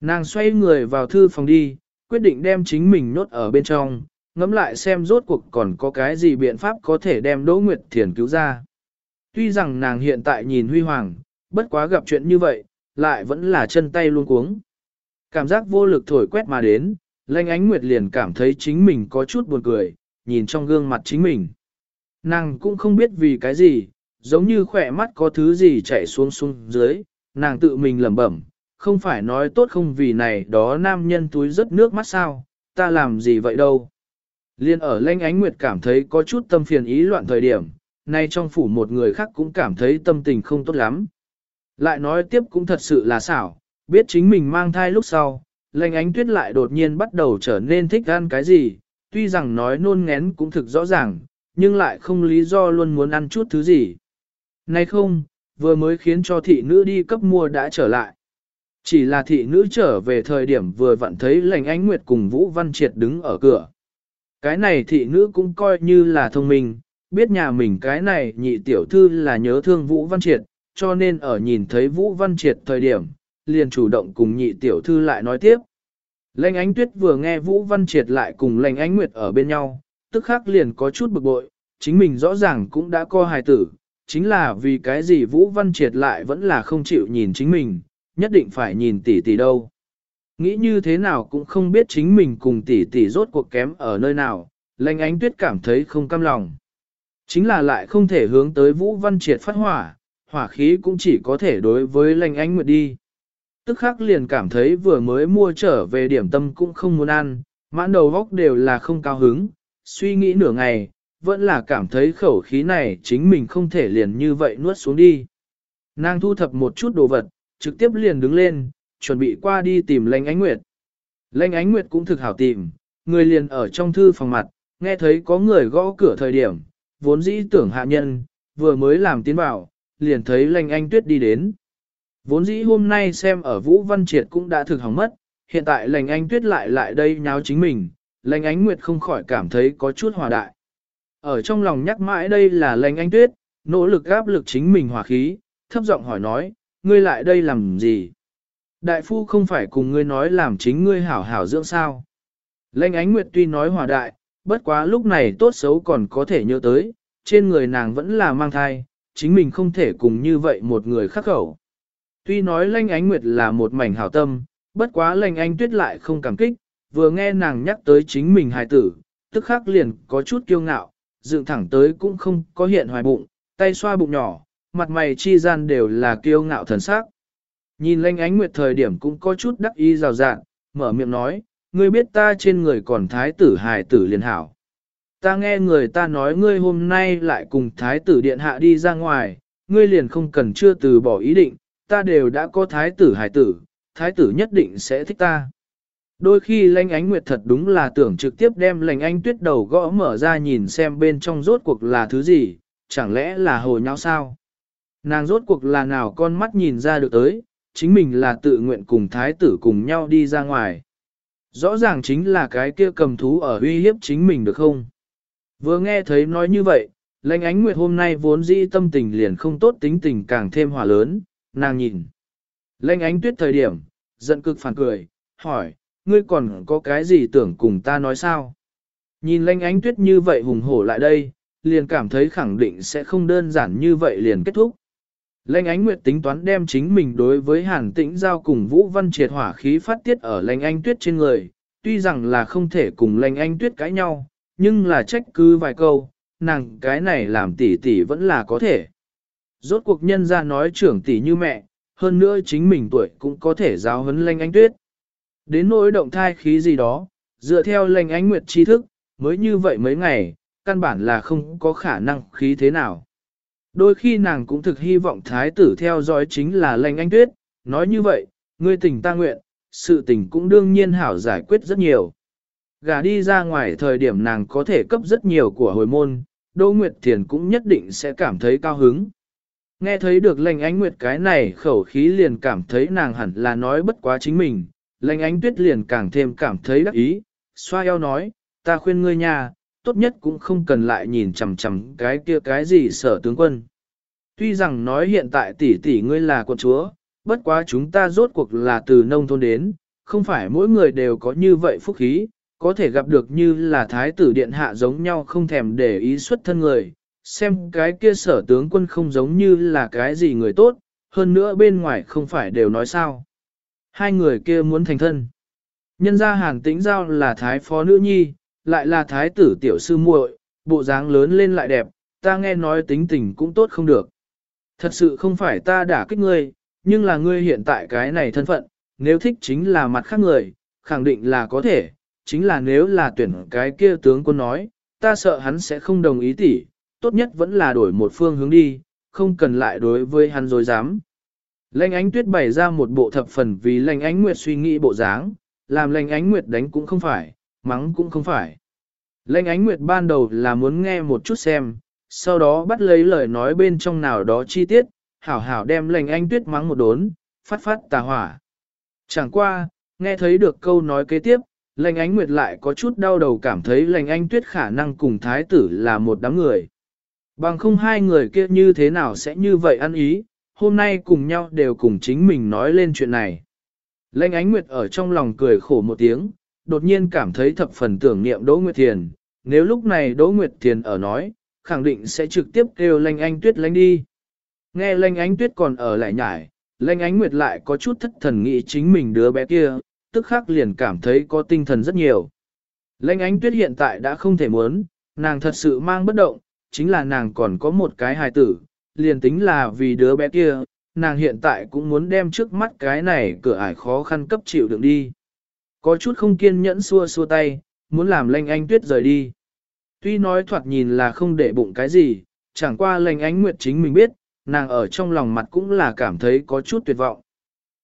Nàng xoay người vào thư phòng đi, quyết định đem chính mình nốt ở bên trong, ngẫm lại xem rốt cuộc còn có cái gì biện pháp có thể đem Đỗ Nguyệt Thiền cứu ra. Tuy rằng nàng hiện tại nhìn huy hoàng, bất quá gặp chuyện như vậy, lại vẫn là chân tay luôn cuống. Cảm giác vô lực thổi quét mà đến, Lanh Ánh Nguyệt liền cảm thấy chính mình có chút buồn cười, nhìn trong gương mặt chính mình. Nàng cũng không biết vì cái gì, giống như khỏe mắt có thứ gì chảy xuống xuống dưới, nàng tự mình lẩm bẩm, không phải nói tốt không vì này đó nam nhân túi rất nước mắt sao, ta làm gì vậy đâu. Liên ở Lanh Ánh Nguyệt cảm thấy có chút tâm phiền ý loạn thời điểm, nay trong phủ một người khác cũng cảm thấy tâm tình không tốt lắm. Lại nói tiếp cũng thật sự là xảo, biết chính mình mang thai lúc sau, Lanh Ánh Tuyết lại đột nhiên bắt đầu trở nên thích ăn cái gì, tuy rằng nói nôn ngén cũng thực rõ ràng, nhưng lại không lý do luôn muốn ăn chút thứ gì. Nay không, vừa mới khiến cho thị nữ đi cấp mua đã trở lại. Chỉ là thị nữ trở về thời điểm vừa vặn thấy lành ánh nguyệt cùng Vũ Văn Triệt đứng ở cửa. Cái này thị nữ cũng coi như là thông minh, biết nhà mình cái này nhị tiểu thư là nhớ thương Vũ Văn Triệt, cho nên ở nhìn thấy Vũ Văn Triệt thời điểm, liền chủ động cùng nhị tiểu thư lại nói tiếp. Lệnh ánh tuyết vừa nghe Vũ Văn Triệt lại cùng lệnh ánh nguyệt ở bên nhau, tức khắc liền có chút bực bội, chính mình rõ ràng cũng đã co hài tử, chính là vì cái gì Vũ Văn Triệt lại vẫn là không chịu nhìn chính mình, nhất định phải nhìn tỷ tỷ đâu. Nghĩ như thế nào cũng không biết chính mình cùng tỷ tỷ rốt cuộc kém ở nơi nào, lệnh ánh tuyết cảm thấy không cam lòng. Chính là lại không thể hướng tới Vũ Văn Triệt phát hỏa, hỏa khí cũng chỉ có thể đối với lệnh ánh nguyệt đi. Tức khắc liền cảm thấy vừa mới mua trở về điểm tâm cũng không muốn ăn, mãn đầu góc đều là không cao hứng, suy nghĩ nửa ngày, vẫn là cảm thấy khẩu khí này chính mình không thể liền như vậy nuốt xuống đi. Nàng thu thập một chút đồ vật, trực tiếp liền đứng lên, chuẩn bị qua đi tìm Lanh Ánh Nguyệt. Lanh Ánh Nguyệt cũng thực hảo tìm, người liền ở trong thư phòng mặt, nghe thấy có người gõ cửa thời điểm, vốn dĩ tưởng hạ nhân, vừa mới làm tiến vào, liền thấy Lanh Anh Tuyết đi đến. Vốn dĩ hôm nay xem ở Vũ Văn Triệt cũng đã thực hỏng mất, hiện tại Lanh Anh Tuyết lại lại đây nháo chính mình, Lanh Ánh Nguyệt không khỏi cảm thấy có chút hòa đại. Ở trong lòng nhắc mãi đây là Lanh Anh Tuyết, nỗ lực gáp lực chính mình hòa khí, thấp giọng hỏi nói, ngươi lại đây làm gì? Đại phu không phải cùng ngươi nói làm chính ngươi hảo hảo dưỡng sao. Lênh ánh nguyệt tuy nói hòa đại, bất quá lúc này tốt xấu còn có thể nhớ tới, trên người nàng vẫn là mang thai, chính mình không thể cùng như vậy một người khắc khẩu. Tuy nói Lanh ánh nguyệt là một mảnh hảo tâm, bất quá Lanh Ánh tuyết lại không cảm kích, vừa nghe nàng nhắc tới chính mình hài tử, tức khắc liền có chút kiêu ngạo, dựng thẳng tới cũng không có hiện hoài bụng, tay xoa bụng nhỏ, mặt mày chi gian đều là kiêu ngạo thần sắc. Nhìn lanh ánh nguyệt thời điểm cũng có chút đắc ý rào rạng, mở miệng nói, ngươi biết ta trên người còn thái tử hài tử liền hảo. Ta nghe người ta nói ngươi hôm nay lại cùng thái tử điện hạ đi ra ngoài, ngươi liền không cần chưa từ bỏ ý định, ta đều đã có thái tử hài tử, thái tử nhất định sẽ thích ta. Đôi khi lanh ánh nguyệt thật đúng là tưởng trực tiếp đem lành anh tuyết đầu gõ mở ra nhìn xem bên trong rốt cuộc là thứ gì, chẳng lẽ là hồ nhau sao? Nàng rốt cuộc là nào con mắt nhìn ra được tới, chính mình là tự nguyện cùng thái tử cùng nhau đi ra ngoài. Rõ ràng chính là cái kia cầm thú ở uy hiếp chính mình được không? Vừa nghe thấy nói như vậy, lãnh ánh nguyệt hôm nay vốn dĩ tâm tình liền không tốt tính tình càng thêm hỏa lớn, nàng nhìn. Lãnh ánh tuyết thời điểm, giận cực phản cười, hỏi, ngươi còn có cái gì tưởng cùng ta nói sao? Nhìn lãnh ánh tuyết như vậy hùng hổ lại đây, liền cảm thấy khẳng định sẽ không đơn giản như vậy liền kết thúc. Lệnh ánh nguyệt tính toán đem chính mình đối với hàn tĩnh giao cùng Vũ Văn triệt hỏa khí phát tiết ở lệnh anh tuyết trên người, tuy rằng là không thể cùng lệnh anh tuyết cãi nhau, nhưng là trách cứ vài câu, nàng cái này làm tỷ tỷ vẫn là có thể. Rốt cuộc nhân ra nói trưởng tỷ như mẹ, hơn nữa chính mình tuổi cũng có thể giáo huấn lệnh anh tuyết. Đến nỗi động thai khí gì đó, dựa theo lệnh ánh nguyệt tri thức, mới như vậy mấy ngày, căn bản là không có khả năng khí thế nào. Đôi khi nàng cũng thực hy vọng thái tử theo dõi chính là lệnh anh tuyết, nói như vậy, ngươi tình ta nguyện, sự tình cũng đương nhiên hảo giải quyết rất nhiều. Gà đi ra ngoài thời điểm nàng có thể cấp rất nhiều của hồi môn, Đỗ Nguyệt Thiền cũng nhất định sẽ cảm thấy cao hứng. Nghe thấy được lệnh ánh nguyệt cái này khẩu khí liền cảm thấy nàng hẳn là nói bất quá chính mình, lệnh ánh tuyết liền càng thêm cảm thấy đắc ý, xoa eo nói, ta khuyên ngươi nhà tốt nhất cũng không cần lại nhìn chằm chằm cái kia cái gì sở tướng quân. Tuy rằng nói hiện tại tỷ tỷ ngươi là quân chúa, bất quá chúng ta rốt cuộc là từ nông thôn đến, không phải mỗi người đều có như vậy phúc khí, có thể gặp được như là thái tử điện hạ giống nhau không thèm để ý xuất thân người, xem cái kia sở tướng quân không giống như là cái gì người tốt, hơn nữa bên ngoài không phải đều nói sao. Hai người kia muốn thành thân. Nhân gia hàng tĩnh giao là thái phó nữ nhi, lại là thái tử tiểu sư muội, bộ dáng lớn lên lại đẹp, ta nghe nói tính tình cũng tốt không được. Thật sự không phải ta đả kích ngươi, nhưng là ngươi hiện tại cái này thân phận, nếu thích chính là mặt khác người, khẳng định là có thể, chính là nếu là tuyển cái kia tướng quân nói, ta sợ hắn sẽ không đồng ý tỉ, tốt nhất vẫn là đổi một phương hướng đi, không cần lại đối với hắn dối dám. Lệnh ánh tuyết bày ra một bộ thập phần vì lệnh ánh nguyệt suy nghĩ bộ dáng, làm lệnh ánh nguyệt đánh cũng không phải, mắng cũng không phải. Lệnh ánh nguyệt ban đầu là muốn nghe một chút xem, sau đó bắt lấy lời nói bên trong nào đó chi tiết, hảo hảo đem lệnh ánh tuyết mắng một đốn, phát phát tà hỏa. Chẳng qua, nghe thấy được câu nói kế tiếp, lệnh ánh nguyệt lại có chút đau đầu cảm thấy lệnh ánh tuyết khả năng cùng thái tử là một đám người. Bằng không hai người kia như thế nào sẽ như vậy ăn ý, hôm nay cùng nhau đều cùng chính mình nói lên chuyện này. Lệnh ánh nguyệt ở trong lòng cười khổ một tiếng, đột nhiên cảm thấy thập phần tưởng niệm Đỗ Nguyệt Thiền, nếu lúc này Đỗ Nguyệt Thiền ở nói, khẳng định sẽ trực tiếp kêu lanh anh tuyết lánh đi. Nghe Lanh ánh tuyết còn ở lại nhải, Lanh ánh nguyệt lại có chút thất thần nghĩ chính mình đứa bé kia, tức khắc liền cảm thấy có tinh thần rất nhiều. Lanh ánh tuyết hiện tại đã không thể muốn, nàng thật sự mang bất động, chính là nàng còn có một cái hài tử, liền tính là vì đứa bé kia, nàng hiện tại cũng muốn đem trước mắt cái này cửa ải khó khăn cấp chịu đựng đi. Có chút không kiên nhẫn xua xua tay, muốn làm lệnh anh tuyết rời đi. Tuy nói thoạt nhìn là không để bụng cái gì, chẳng qua lệnh ánh nguyệt chính mình biết, nàng ở trong lòng mặt cũng là cảm thấy có chút tuyệt vọng.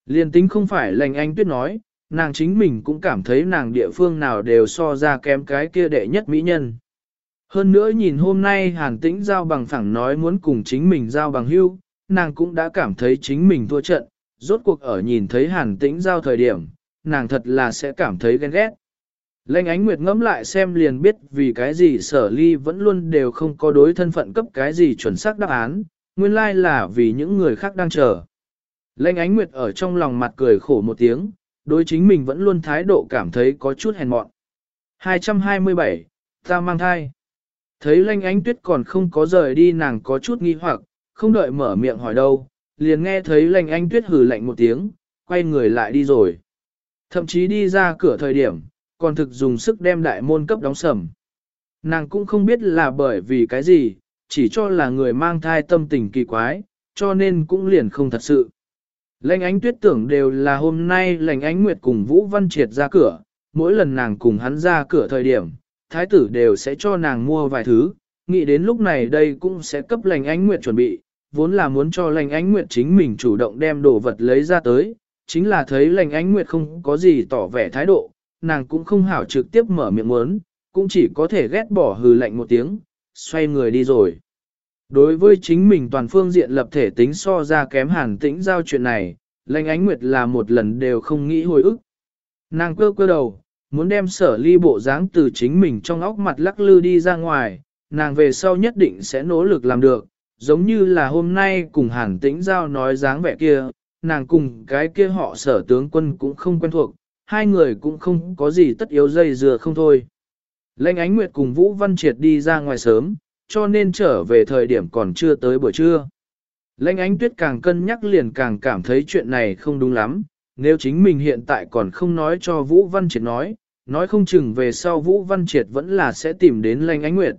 Liên tính không phải lệnh anh tuyết nói, nàng chính mình cũng cảm thấy nàng địa phương nào đều so ra kém cái kia đệ nhất mỹ nhân. Hơn nữa nhìn hôm nay hàn tĩnh giao bằng phẳng nói muốn cùng chính mình giao bằng hưu, nàng cũng đã cảm thấy chính mình thua trận, rốt cuộc ở nhìn thấy hàn tĩnh giao thời điểm, nàng thật là sẽ cảm thấy ghen ghét. Lệnh ánh nguyệt ngẫm lại xem liền biết vì cái gì sở ly vẫn luôn đều không có đối thân phận cấp cái gì chuẩn xác đáp án, nguyên lai là vì những người khác đang chờ. Lệnh ánh nguyệt ở trong lòng mặt cười khổ một tiếng, đối chính mình vẫn luôn thái độ cảm thấy có chút hèn mọn. 227, ta mang thai. Thấy lanh ánh tuyết còn không có rời đi nàng có chút nghi hoặc, không đợi mở miệng hỏi đâu, liền nghe thấy lanh ánh tuyết hừ lạnh một tiếng, quay người lại đi rồi. Thậm chí đi ra cửa thời điểm, còn thực dùng sức đem đại môn cấp đóng sầm. Nàng cũng không biết là bởi vì cái gì, chỉ cho là người mang thai tâm tình kỳ quái, cho nên cũng liền không thật sự. Lệnh ánh tuyết tưởng đều là hôm nay lệnh ánh nguyệt cùng Vũ Văn Triệt ra cửa, mỗi lần nàng cùng hắn ra cửa thời điểm, thái tử đều sẽ cho nàng mua vài thứ, nghĩ đến lúc này đây cũng sẽ cấp lệnh ánh nguyệt chuẩn bị, vốn là muốn cho lệnh ánh nguyệt chính mình chủ động đem đồ vật lấy ra tới, chính là thấy lệnh ánh nguyệt không có gì tỏ vẻ thái độ, nàng cũng không hảo trực tiếp mở miệng muốn, cũng chỉ có thể ghét bỏ hừ lạnh một tiếng, xoay người đi rồi. Đối với chính mình toàn phương diện lập thể tính so ra kém hàn tĩnh giao chuyện này, lệnh ánh nguyệt là một lần đều không nghĩ hồi ức. Nàng cơ cơ đầu, muốn đem sở ly bộ dáng từ chính mình trong óc mặt lắc lư đi ra ngoài, nàng về sau nhất định sẽ nỗ lực làm được, giống như là hôm nay cùng hàn tĩnh giao nói dáng vẻ kia, nàng cùng cái kia họ sở tướng quân cũng không quen thuộc, hai người cũng không có gì tất yếu dây dừa không thôi. Lệnh ánh nguyệt cùng Vũ Văn Triệt đi ra ngoài sớm, cho nên trở về thời điểm còn chưa tới buổi trưa. Lệnh ánh tuyết càng cân nhắc liền càng cảm thấy chuyện này không đúng lắm, nếu chính mình hiện tại còn không nói cho Vũ Văn Triệt nói, nói không chừng về sau Vũ Văn Triệt vẫn là sẽ tìm đến Lệnh Ánh Nguyệt.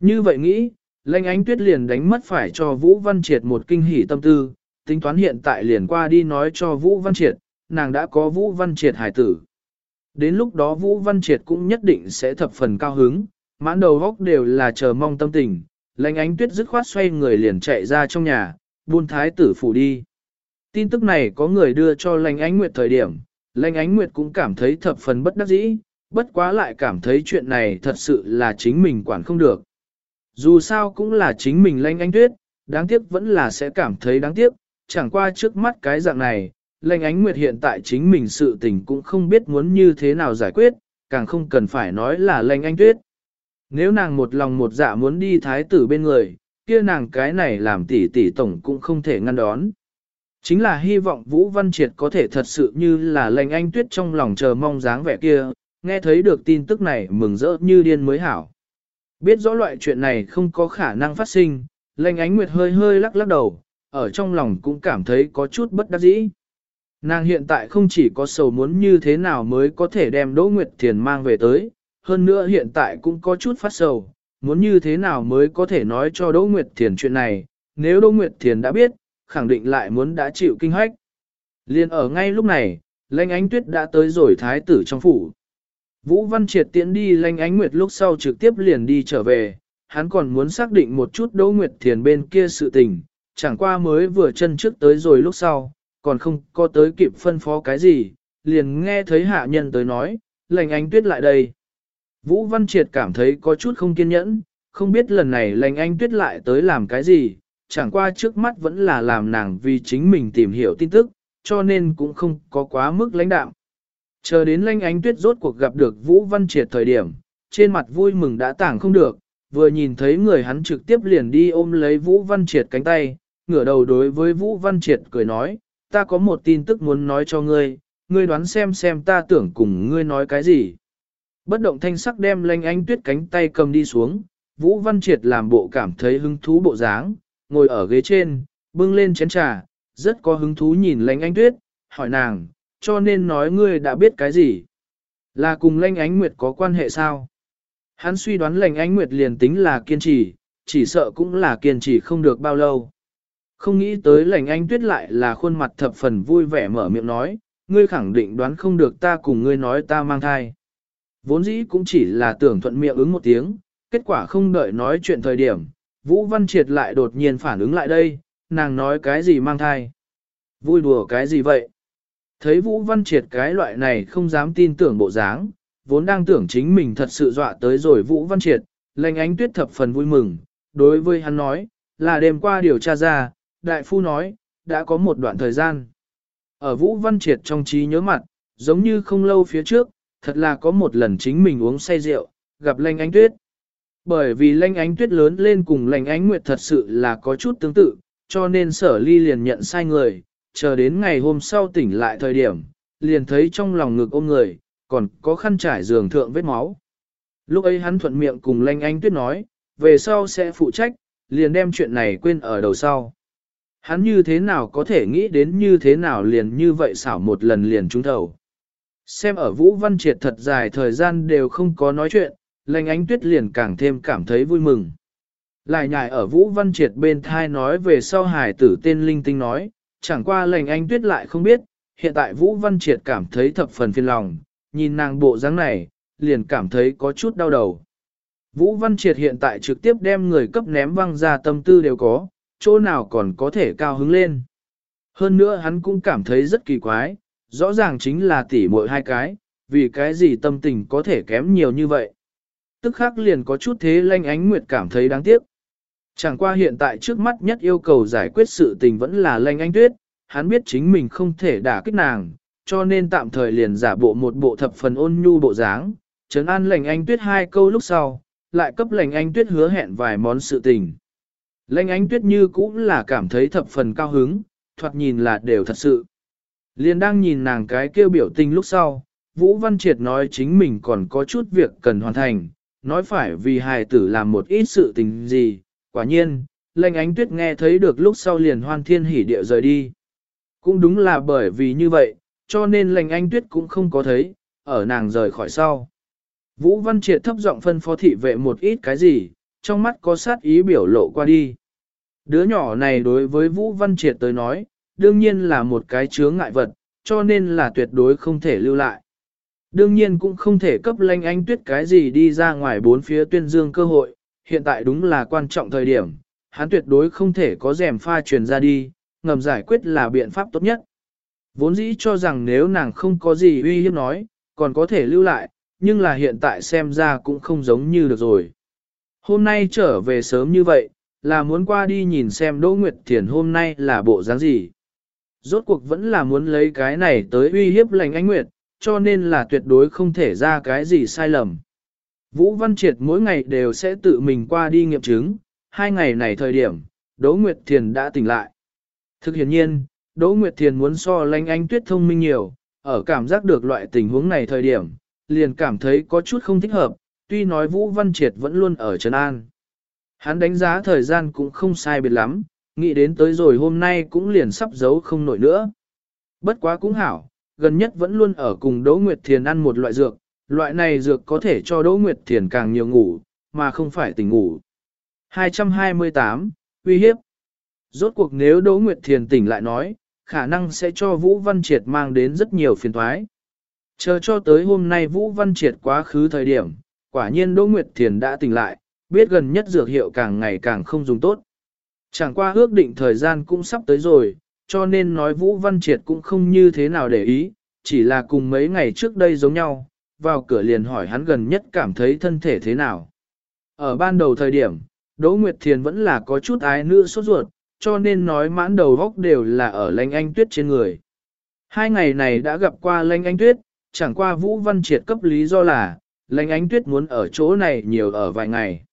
Như vậy nghĩ, Lệnh Ánh Tuyết liền đánh mất phải cho Vũ Văn Triệt một kinh hỉ tâm tư, tính toán hiện tại liền qua đi nói cho Vũ Văn Triệt, nàng đã có Vũ Văn Triệt hài tử. Đến lúc đó Vũ Văn Triệt cũng nhất định sẽ thập phần cao hứng, mãn đầu góc đều là chờ mong tâm tình, lãnh ánh tuyết dứt khoát xoay người liền chạy ra trong nhà, buôn thái tử phủ đi. Tin tức này có người đưa cho lãnh ánh nguyệt thời điểm, lãnh ánh nguyệt cũng cảm thấy thập phần bất đắc dĩ, bất quá lại cảm thấy chuyện này thật sự là chính mình quản không được. Dù sao cũng là chính mình lãnh ánh tuyết, đáng tiếc vẫn là sẽ cảm thấy đáng tiếc, chẳng qua trước mắt cái dạng này, Lệnh ánh nguyệt hiện tại chính mình sự tình cũng không biết muốn như thế nào giải quyết, càng không cần phải nói là Lệnh ánh tuyết. Nếu nàng một lòng một dạ muốn đi thái tử bên người, kia nàng cái này làm tỷ tỷ tổng cũng không thể ngăn đón. Chính là hy vọng Vũ Văn Triệt có thể thật sự như là lệnh anh tuyết trong lòng chờ mong dáng vẻ kia, nghe thấy được tin tức này mừng rỡ như điên mới hảo. Biết rõ loại chuyện này không có khả năng phát sinh, lệnh ánh nguyệt hơi hơi lắc lắc đầu, ở trong lòng cũng cảm thấy có chút bất đắc dĩ. Nàng hiện tại không chỉ có sầu muốn như thế nào mới có thể đem Đỗ Nguyệt Thiền mang về tới, hơn nữa hiện tại cũng có chút phát sầu, muốn như thế nào mới có thể nói cho Đỗ Nguyệt Thiền chuyện này, nếu Đỗ Nguyệt Thiền đã biết, khẳng định lại muốn đã chịu kinh hách. Liên ở ngay lúc này, Lanh Ánh Tuyết đã tới rồi thái tử trong phủ. Vũ Văn Triệt tiễn đi Lanh Ánh Nguyệt lúc sau trực tiếp liền đi trở về, hắn còn muốn xác định một chút Đỗ Nguyệt Thiền bên kia sự tình, chẳng qua mới vừa chân trước tới rồi lúc sau, còn không có tới kịp phân phó cái gì, liền nghe thấy hạ nhân tới nói, lành Ánh Tuyết lại đây. Vũ Văn Triệt cảm thấy có chút không kiên nhẫn, không biết lần này lành anh Tuyết lại tới làm cái gì, chẳng qua trước mắt vẫn là làm nàng vì chính mình tìm hiểu tin tức, cho nên cũng không có quá mức lãnh đạm. Chờ đến lanh ánh tuyết rốt cuộc gặp được Vũ Văn Triệt thời điểm, trên mặt vui mừng đã tảng không được, vừa nhìn thấy người hắn trực tiếp liền đi ôm lấy Vũ Văn Triệt cánh tay, ngửa đầu đối với Vũ Văn Triệt cười nói, ta có một tin tức muốn nói cho ngươi, ngươi đoán xem xem ta tưởng cùng ngươi nói cái gì. Bất động thanh sắc đem lanh ánh tuyết cánh tay cầm đi xuống, Vũ Văn Triệt làm bộ cảm thấy hứng thú bộ dáng, ngồi ở ghế trên, bưng lên chén trà, rất có hứng thú nhìn lanh ánh tuyết, hỏi nàng, cho nên nói ngươi đã biết cái gì. Là cùng lanh ánh nguyệt có quan hệ sao? Hắn suy đoán lành ánh nguyệt liền tính là kiên trì, chỉ sợ cũng là kiên trì không được bao lâu. Không nghĩ tới lành anh tuyết lại là khuôn mặt thập phần vui vẻ mở miệng nói, ngươi khẳng định đoán không được ta cùng ngươi nói ta mang thai. Vốn dĩ cũng chỉ là tưởng thuận miệng ứng một tiếng, kết quả không đợi nói chuyện thời điểm, Vũ Văn Triệt lại đột nhiên phản ứng lại đây, nàng nói cái gì mang thai. Vui đùa cái gì vậy? Thấy Vũ Văn Triệt cái loại này không dám tin tưởng bộ dáng, vốn đang tưởng chính mình thật sự dọa tới rồi Vũ Văn Triệt, lệnh ánh tuyết thập phần vui mừng, đối với hắn nói, là đêm qua điều tra ra, đại phu nói, đã có một đoạn thời gian. Ở Vũ Văn Triệt trong trí nhớ mặt, giống như không lâu phía trước, thật là có một lần chính mình uống say rượu, gặp Lanh ánh tuyết. Bởi vì lanh ánh tuyết lớn lên cùng lanh ánh nguyệt thật sự là có chút tương tự, cho nên sở ly liền nhận sai người, chờ đến ngày hôm sau tỉnh lại thời điểm, liền thấy trong lòng ngực ôm người, còn có khăn trải giường thượng vết máu. Lúc ấy hắn thuận miệng cùng lanh ánh tuyết nói, về sau sẽ phụ trách, liền đem chuyện này quên ở đầu sau. Hắn như thế nào có thể nghĩ đến như thế nào liền như vậy xảo một lần liền trúng thầu. Xem ở Vũ Văn Triệt thật dài thời gian đều không có nói chuyện, lành ánh tuyết liền càng thêm cảm thấy vui mừng. Lại nhải ở Vũ Văn Triệt bên thai nói về sau hài tử tên linh tinh nói, chẳng qua lành ánh tuyết lại không biết, hiện tại Vũ Văn Triệt cảm thấy thập phần phiền lòng, nhìn nàng bộ dáng này, liền cảm thấy có chút đau đầu. Vũ Văn Triệt hiện tại trực tiếp đem người cấp ném văng ra tâm tư đều có, chỗ nào còn có thể cao hứng lên. Hơn nữa hắn cũng cảm thấy rất kỳ quái, rõ ràng chính là tỉ muội hai cái, vì cái gì tâm tình có thể kém nhiều như vậy tức khắc liền có chút thế lanh ánh nguyệt cảm thấy đáng tiếc. Chẳng qua hiện tại trước mắt nhất yêu cầu giải quyết sự tình vẫn là lanh ánh tuyết, hắn biết chính mình không thể đả kích nàng, cho nên tạm thời liền giả bộ một bộ thập phần ôn nhu bộ dáng, trấn an lành anh tuyết hai câu lúc sau, lại cấp lành anh tuyết hứa hẹn vài món sự tình. Lênh ánh tuyết như cũng là cảm thấy thập phần cao hứng, thoạt nhìn là đều thật sự. Liền đang nhìn nàng cái kêu biểu tình lúc sau, Vũ Văn Triệt nói chính mình còn có chút việc cần hoàn thành, nói phải vì hài tử làm một ít sự tình gì, quả nhiên, lênh ánh tuyết nghe thấy được lúc sau liền hoan thiên hỉ địa rời đi. Cũng đúng là bởi vì như vậy, cho nên lênh ánh tuyết cũng không có thấy, ở nàng rời khỏi sau. Vũ Văn Triệt thấp giọng phân phó thị vệ một ít cái gì, trong mắt có sát ý biểu lộ qua đi. Đứa nhỏ này đối với Vũ Văn Triệt tới nói, đương nhiên là một cái chướng ngại vật, cho nên là tuyệt đối không thể lưu lại. Đương nhiên cũng không thể cấp lanh anh tuyết cái gì đi ra ngoài bốn phía tuyên dương cơ hội, hiện tại đúng là quan trọng thời điểm, hắn tuyệt đối không thể có rèm pha truyền ra đi, ngầm giải quyết là biện pháp tốt nhất. Vốn dĩ cho rằng nếu nàng không có gì uy hiếp nói, còn có thể lưu lại, nhưng là hiện tại xem ra cũng không giống như được rồi. Hôm nay trở về sớm như vậy, là muốn qua đi nhìn xem Đỗ Nguyệt Thiền hôm nay là bộ dáng gì. Rốt cuộc vẫn là muốn lấy cái này tới uy hiếp lành anh Nguyệt, cho nên là tuyệt đối không thể ra cái gì sai lầm. Vũ Văn Triệt mỗi ngày đều sẽ tự mình qua đi nghiệm chứng, hai ngày này thời điểm, Đỗ Nguyệt Thiền đã tỉnh lại. Thực hiện nhiên, Đỗ Nguyệt Thiền muốn so lánh anh tuyết thông minh nhiều, ở cảm giác được loại tình huống này thời điểm, liền cảm thấy có chút không thích hợp, tuy nói Vũ Văn Triệt vẫn luôn ở Trần An. Hắn đánh giá thời gian cũng không sai biệt lắm, nghĩ đến tới rồi hôm nay cũng liền sắp giấu không nổi nữa. Bất quá cũng hảo, gần nhất vẫn luôn ở cùng Đỗ Nguyệt Thiền ăn một loại dược, loại này dược có thể cho Đỗ Nguyệt Thiền càng nhiều ngủ, mà không phải tỉnh ngủ. 228. Uy hiếp Rốt cuộc nếu Đỗ Nguyệt Thiền tỉnh lại nói, khả năng sẽ cho Vũ Văn Triệt mang đến rất nhiều phiền thoái. Chờ cho tới hôm nay Vũ Văn Triệt quá khứ thời điểm, quả nhiên Đỗ Nguyệt Thiền đã tỉnh lại, biết gần nhất dược hiệu càng ngày càng không dùng tốt. Chẳng qua ước định thời gian cũng sắp tới rồi, cho nên nói Vũ Văn Triệt cũng không như thế nào để ý, chỉ là cùng mấy ngày trước đây giống nhau, vào cửa liền hỏi hắn gần nhất cảm thấy thân thể thế nào. Ở ban đầu thời điểm, Đỗ Nguyệt Thiền vẫn là có chút ái nữ sốt ruột, cho nên nói mãn đầu góc đều là ở lanh anh tuyết trên người. Hai ngày này đã gặp qua lanh anh tuyết, chẳng qua Vũ Văn Triệt cấp lý do là, lãnh anh tuyết muốn ở chỗ này nhiều ở vài ngày.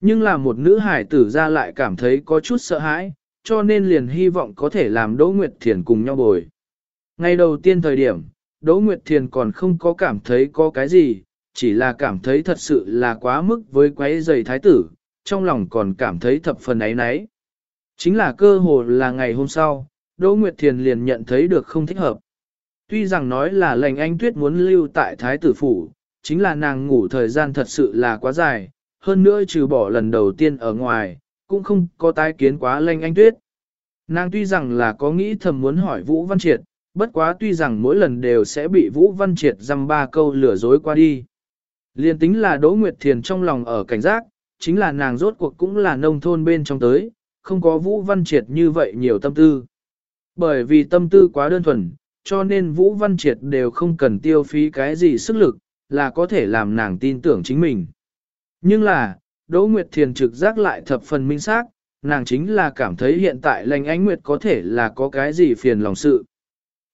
Nhưng là một nữ hải tử ra lại cảm thấy có chút sợ hãi, cho nên liền hy vọng có thể làm Đỗ Nguyệt Thiền cùng nhau bồi. Ngày đầu tiên thời điểm, Đỗ Nguyệt Thiền còn không có cảm thấy có cái gì, chỉ là cảm thấy thật sự là quá mức với quái giày thái tử, trong lòng còn cảm thấy thập phần ấy náy. Chính là cơ hồ là ngày hôm sau, Đỗ Nguyệt Thiền liền nhận thấy được không thích hợp. Tuy rằng nói là lệnh anh tuyết muốn lưu tại thái tử phủ, chính là nàng ngủ thời gian thật sự là quá dài, hơn nữa trừ bỏ lần đầu tiên ở ngoài, cũng không có tái kiến quá lanh anh tuyết. Nàng tuy rằng là có nghĩ thầm muốn hỏi Vũ Văn Triệt, bất quá tuy rằng mỗi lần đều sẽ bị Vũ Văn Triệt dăm ba câu lừa dối qua đi. Liên tính là Đỗ Nguyệt Thiền trong lòng ở cảnh giác, chính là nàng rốt cuộc cũng là nông thôn bên trong tới, không có Vũ Văn Triệt như vậy nhiều tâm tư. Bởi vì tâm tư quá đơn thuần, cho nên Vũ Văn Triệt đều không cần tiêu phí cái gì sức lực, là có thể làm nàng tin tưởng chính mình. Nhưng là, Đỗ Nguyệt Thiền trực giác lại thập phần minh xác, nàng chính là cảm thấy hiện tại lành ánh Nguyệt có thể là có cái gì phiền lòng sự.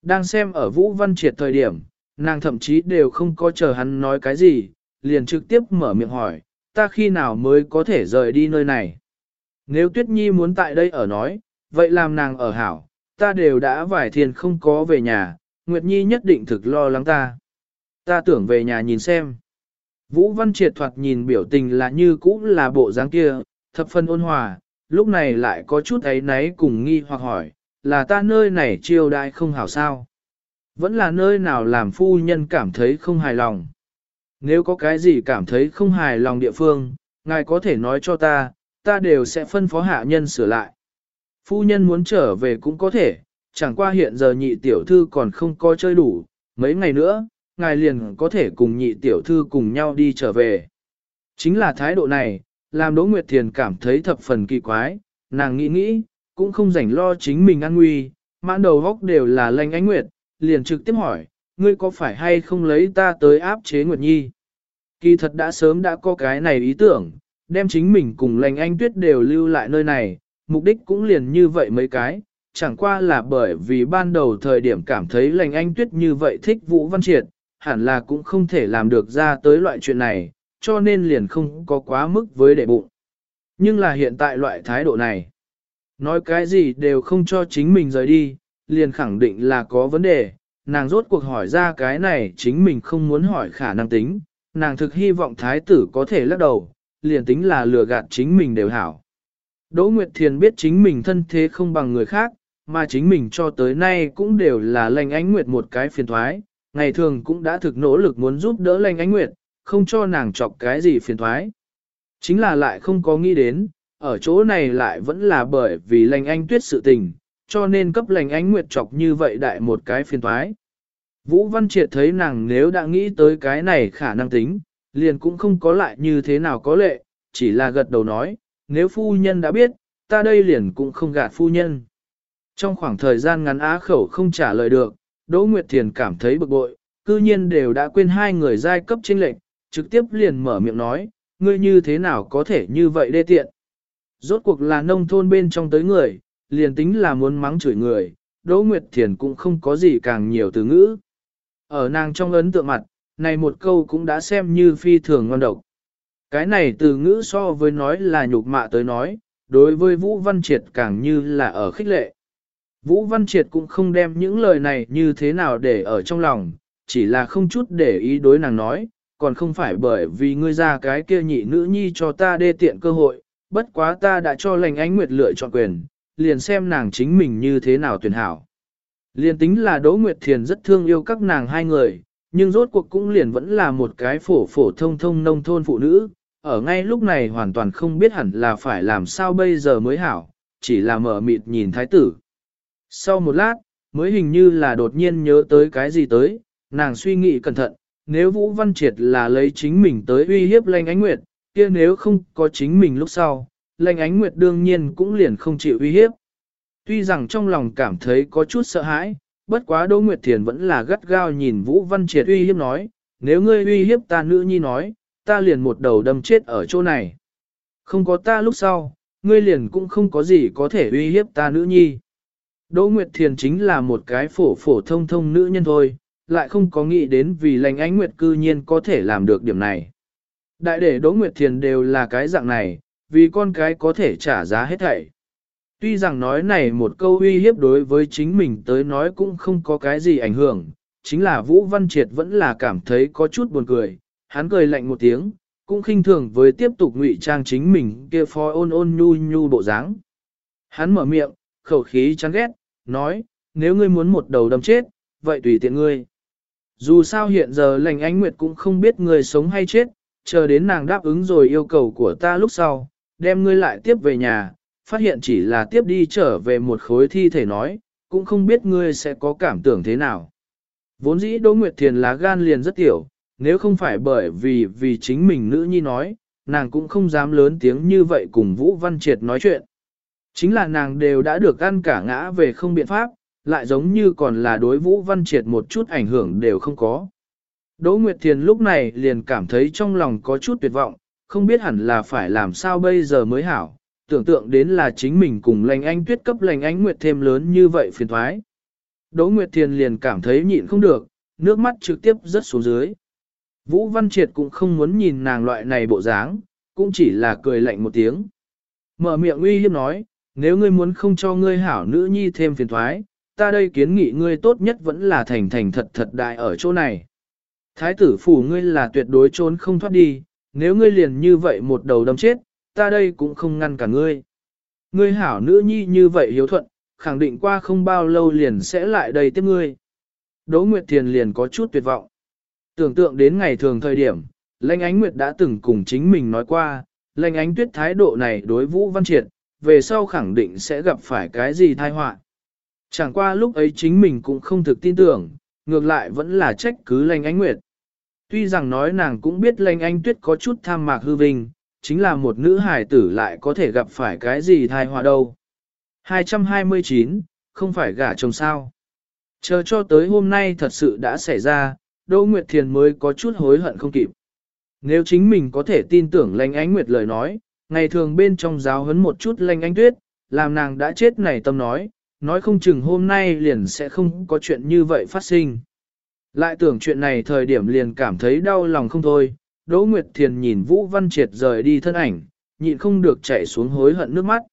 Đang xem ở Vũ Văn Triệt thời điểm, nàng thậm chí đều không có chờ hắn nói cái gì, liền trực tiếp mở miệng hỏi, ta khi nào mới có thể rời đi nơi này. Nếu Tuyết Nhi muốn tại đây ở nói, vậy làm nàng ở hảo, ta đều đã vài thiên không có về nhà, Nguyệt Nhi nhất định thực lo lắng ta. Ta tưởng về nhà nhìn xem. Vũ Văn Triệt thoạt nhìn biểu tình là như cũ là bộ dáng kia, thập phân ôn hòa, lúc này lại có chút ấy náy cùng nghi hoặc hỏi, là ta nơi này chiêu đại không hảo sao? Vẫn là nơi nào làm phu nhân cảm thấy không hài lòng? Nếu có cái gì cảm thấy không hài lòng địa phương, ngài có thể nói cho ta, ta đều sẽ phân phó hạ nhân sửa lại. Phu nhân muốn trở về cũng có thể, chẳng qua hiện giờ nhị tiểu thư còn không có chơi đủ, mấy ngày nữa, ngài liền có thể cùng nhị tiểu thư cùng nhau đi trở về. Chính là thái độ này, làm Đỗ Nguyệt Thiền cảm thấy thập phần kỳ quái, nàng nghĩ nghĩ, cũng không rảnh lo chính mình an nguy, mãn đầu góc đều là lanh ánh Nguyệt, liền trực tiếp hỏi, ngươi có phải hay không lấy ta tới áp chế Nguyệt Nhi? Kỳ thật đã sớm đã có cái này ý tưởng, đem chính mình cùng lành anh tuyết đều lưu lại nơi này, mục đích cũng liền như vậy mấy cái, chẳng qua là bởi vì ban đầu thời điểm cảm thấy lành anh tuyết như vậy thích Vũ Văn Triệt, hẳn là cũng không thể làm được ra tới loại chuyện này, cho nên liền không có quá mức với đệ bụng. Nhưng là hiện tại loại thái độ này, nói cái gì đều không cho chính mình rời đi, liền khẳng định là có vấn đề, nàng rốt cuộc hỏi ra cái này chính mình không muốn hỏi khả năng tính, nàng thực hy vọng thái tử có thể lắc đầu, liền tính là lừa gạt chính mình đều hảo. Đỗ Nguyệt Thiền biết chính mình thân thế không bằng người khác, mà chính mình cho tới nay cũng đều là lành ánh nguyệt một cái phiền thoái, ngày thường cũng đã thực nỗ lực muốn giúp đỡ Lanh ánh nguyệt, không cho nàng chọc cái gì phiền thoái. Chính là lại không có nghĩ đến, ở chỗ này lại vẫn là bởi vì Lanh anh tuyết sự tình, cho nên cấp Lanh ánh nguyệt chọc như vậy đại một cái phiền thoái. Vũ Văn Triệt thấy nàng nếu đã nghĩ tới cái này khả năng tính, liền cũng không có lại như thế nào có lệ, chỉ là gật đầu nói, nếu phu nhân đã biết, ta đây liền cũng không gạt phu nhân. Trong khoảng thời gian ngắn á khẩu không trả lời được, Đỗ Nguyệt Thiền cảm thấy bực bội, cư nhiên đều đã quên hai người giai cấp chênh lệnh, trực tiếp liền mở miệng nói, ngươi như thế nào có thể như vậy đê tiện. Rốt cuộc là nông thôn bên trong tới người, liền tính là muốn mắng chửi người, Đỗ Nguyệt Thiền cũng không có gì càng nhiều từ ngữ. Ở nàng trong ấn tượng mặt, này một câu cũng đã xem như phi thường ngon độc. Cái này từ ngữ so với nói là nhục mạ tới nói, đối với Vũ Văn Triệt càng như là ở khích lệ. Vũ Văn Triệt cũng không đem những lời này như thế nào để ở trong lòng, chỉ là không chút để ý đối nàng nói, còn không phải bởi vì ngươi ra cái kia nhị nữ nhi cho ta đê tiện cơ hội, bất quá ta đã cho lành ánh nguyệt lựa chọn quyền, liền xem nàng chính mình như thế nào tuyển hảo. Liền tính là Đỗ Nguyệt Thiền rất thương yêu các nàng hai người, nhưng rốt cuộc cũng liền vẫn là một cái phổ phổ thông thông nông thôn phụ nữ, ở ngay lúc này hoàn toàn không biết hẳn là phải làm sao bây giờ mới hảo, chỉ là mở mịt nhìn thái tử. Sau một lát, mới hình như là đột nhiên nhớ tới cái gì tới, nàng suy nghĩ cẩn thận, nếu Vũ Văn Triệt là lấy chính mình tới uy hiếp Lanh Ánh Nguyệt, kia nếu không có chính mình lúc sau, Lanh Ánh Nguyệt đương nhiên cũng liền không chịu uy hiếp. Tuy rằng trong lòng cảm thấy có chút sợ hãi, bất quá Đỗ Nguyệt Thiền vẫn là gắt gao nhìn Vũ Văn Triệt uy hiếp nói, nếu ngươi uy hiếp ta nữ nhi nói, ta liền một đầu đâm chết ở chỗ này. Không có ta lúc sau, ngươi liền cũng không có gì có thể uy hiếp ta nữ nhi. Đỗ Nguyệt Thiền chính là một cái phổ phổ thông thông nữ nhân thôi, lại không có nghĩ đến vì lành ánh Nguyệt cư nhiên có thể làm được điểm này. Đại để Đỗ Nguyệt Thiền đều là cái dạng này, vì con cái có thể trả giá hết thảy. Tuy rằng nói này một câu uy hiếp đối với chính mình tới nói cũng không có cái gì ảnh hưởng, chính là Vũ Văn Triệt vẫn là cảm thấy có chút buồn cười, hắn cười lạnh một tiếng, cũng khinh thường với tiếp tục ngụy trang chính mình kia phó ôn ôn nhu nhu bộ dáng. Hắn mở miệng, khẩu khí chán ghét, nói, nếu ngươi muốn một đầu đâm chết, vậy tùy tiện ngươi. Dù sao hiện giờ lành ánh nguyệt cũng không biết người sống hay chết, chờ đến nàng đáp ứng rồi yêu cầu của ta lúc sau, đem ngươi lại tiếp về nhà, phát hiện chỉ là tiếp đi trở về một khối thi thể nói, cũng không biết ngươi sẽ có cảm tưởng thế nào. Vốn dĩ Đỗ Nguyệt Thiền lá gan liền rất tiểu, nếu không phải bởi vì vì chính mình nữ nhi nói, nàng cũng không dám lớn tiếng như vậy cùng Vũ Văn Triệt nói chuyện. Chính là nàng đều đã được ăn cả ngã về không biện pháp, lại giống như còn là đối Vũ Văn Triệt một chút ảnh hưởng đều không có. Đỗ Nguyệt Thiền lúc này liền cảm thấy trong lòng có chút tuyệt vọng, không biết hẳn là phải làm sao bây giờ mới hảo, tưởng tượng đến là chính mình cùng lành anh tuyết cấp lành anh Nguyệt thêm lớn như vậy phiền thoái. Đỗ Nguyệt Thiền liền cảm thấy nhịn không được, nước mắt trực tiếp rớt xuống dưới. Vũ Văn Triệt cũng không muốn nhìn nàng loại này bộ dáng, cũng chỉ là cười lạnh một tiếng. Mở miệng uy hiếp nói, nếu ngươi muốn không cho ngươi hảo nữ nhi thêm phiền thoái, ta đây kiến nghị ngươi tốt nhất vẫn là thành thành thật thật đại ở chỗ này. Thái tử phủ ngươi là tuyệt đối trốn không thoát đi, nếu ngươi liền như vậy một đầu đâm chết, ta đây cũng không ngăn cả ngươi. Ngươi hảo nữ nhi như vậy hiếu thuận, khẳng định qua không bao lâu liền sẽ lại đây tiếp ngươi. Đỗ Nguyệt Thiền liền có chút tuyệt vọng. Tưởng tượng đến ngày thường thời điểm, Lanh Ánh Nguyệt đã từng cùng chính mình nói qua, Lanh Ánh Tuyết thái độ này đối Vũ Văn Triệt, về sau khẳng định sẽ gặp phải cái gì tai họa. Chẳng qua lúc ấy chính mình cũng không thực tin tưởng, ngược lại vẫn là trách cứ lành Ánh Nguyệt. Tuy rằng nói nàng cũng biết lành Ánh Tuyết có chút tham mạc hư vinh, chính là một nữ hài tử lại có thể gặp phải cái gì thai họa đâu. 229, không phải gả chồng sao. Chờ cho tới hôm nay thật sự đã xảy ra, Đỗ Nguyệt Thiền mới có chút hối hận không kịp. Nếu chính mình có thể tin tưởng lành Ánh Nguyệt lời nói, ngày thường bên trong giáo huấn một chút Lanh anh Tuyết, làm nàng đã chết này tâm nói, nói không chừng hôm nay liền sẽ không có chuyện như vậy phát sinh. Lại tưởng chuyện này thời điểm liền cảm thấy đau lòng không thôi, Đỗ Nguyệt Thiền nhìn Vũ Văn Triệt rời đi thân ảnh, nhịn không được chảy xuống hối hận nước mắt.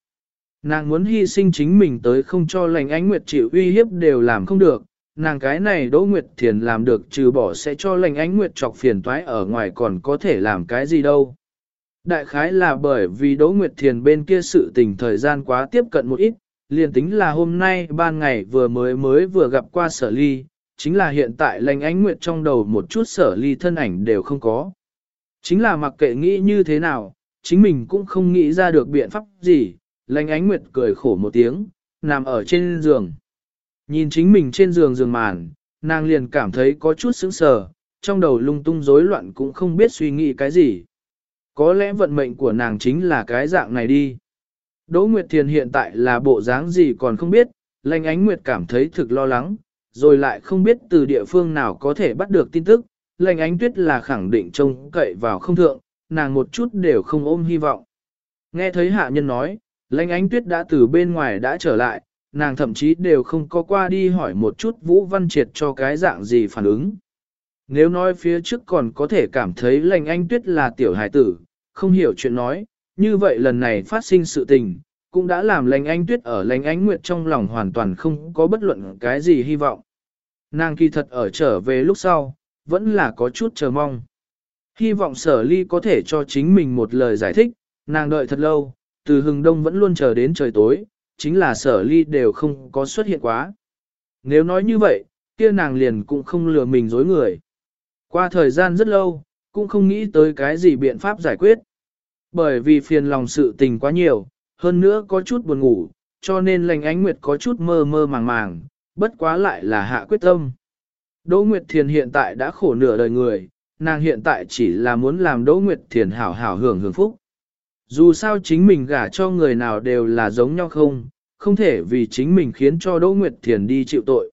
Nàng muốn hy sinh chính mình tới không cho lành ánh Nguyệt chịu uy hiếp đều làm không được, nàng cái này Đỗ Nguyệt Thiền làm được trừ bỏ sẽ cho lành ánh Nguyệt chọc phiền toái ở ngoài còn có thể làm cái gì đâu. Đại khái là bởi vì Đỗ Nguyệt Thiền bên kia sự tình thời gian quá tiếp cận một ít, liền tính là hôm nay ban ngày vừa mới mới vừa gặp qua sở ly, chính là hiện tại lành ánh Nguyệt trong đầu một chút sở ly thân ảnh đều không có. Chính là mặc kệ nghĩ như thế nào, chính mình cũng không nghĩ ra được biện pháp gì, lành ánh Nguyệt cười khổ một tiếng, nằm ở trên giường. Nhìn chính mình trên giường giường màn, nàng liền cảm thấy có chút sững sờ, trong đầu lung tung rối loạn cũng không biết suy nghĩ cái gì. Có lẽ vận mệnh của nàng chính là cái dạng này đi. Đỗ Nguyệt Thiền hiện tại là bộ dáng gì còn không biết, lành Ánh Nguyệt cảm thấy thực lo lắng, rồi lại không biết từ địa phương nào có thể bắt được tin tức. Lành Ánh Tuyết là khẳng định trông cậy vào không thượng, nàng một chút đều không ôm hy vọng. Nghe thấy hạ nhân nói, Lanh Ánh Tuyết đã từ bên ngoài đã trở lại, nàng thậm chí đều không có qua đi hỏi một chút Vũ Văn Triệt cho cái dạng gì phản ứng. Nếu nói phía trước còn có thể cảm thấy lành anh Tuyết là tiểu hải tử, không hiểu chuyện nói, như vậy lần này phát sinh sự tình, cũng đã làm lành anh Tuyết ở lành Ánh Nguyệt trong lòng hoàn toàn không có bất luận cái gì hy vọng. Nàng kỳ thật ở trở về lúc sau, vẫn là có chút chờ mong. Hy vọng sở ly có thể cho chính mình một lời giải thích, nàng đợi thật lâu, từ hừng đông vẫn luôn chờ đến trời tối, chính là sở ly đều không có xuất hiện quá. Nếu nói như vậy, kia nàng liền cũng không lừa mình dối người. Qua thời gian rất lâu, cũng không nghĩ tới cái gì biện pháp giải quyết. Bởi vì phiền lòng sự tình quá nhiều, hơn nữa có chút buồn ngủ, cho nên lành ánh nguyệt có chút mơ mơ màng màng, bất quá lại là hạ quyết tâm. Đỗ Nguyệt Thiền hiện tại đã khổ nửa đời người, nàng hiện tại chỉ là muốn làm Đỗ Nguyệt Thiền hảo hảo hưởng hưởng phúc. Dù sao chính mình gả cho người nào đều là giống nhau không, không thể vì chính mình khiến cho Đỗ Nguyệt Thiền đi chịu tội.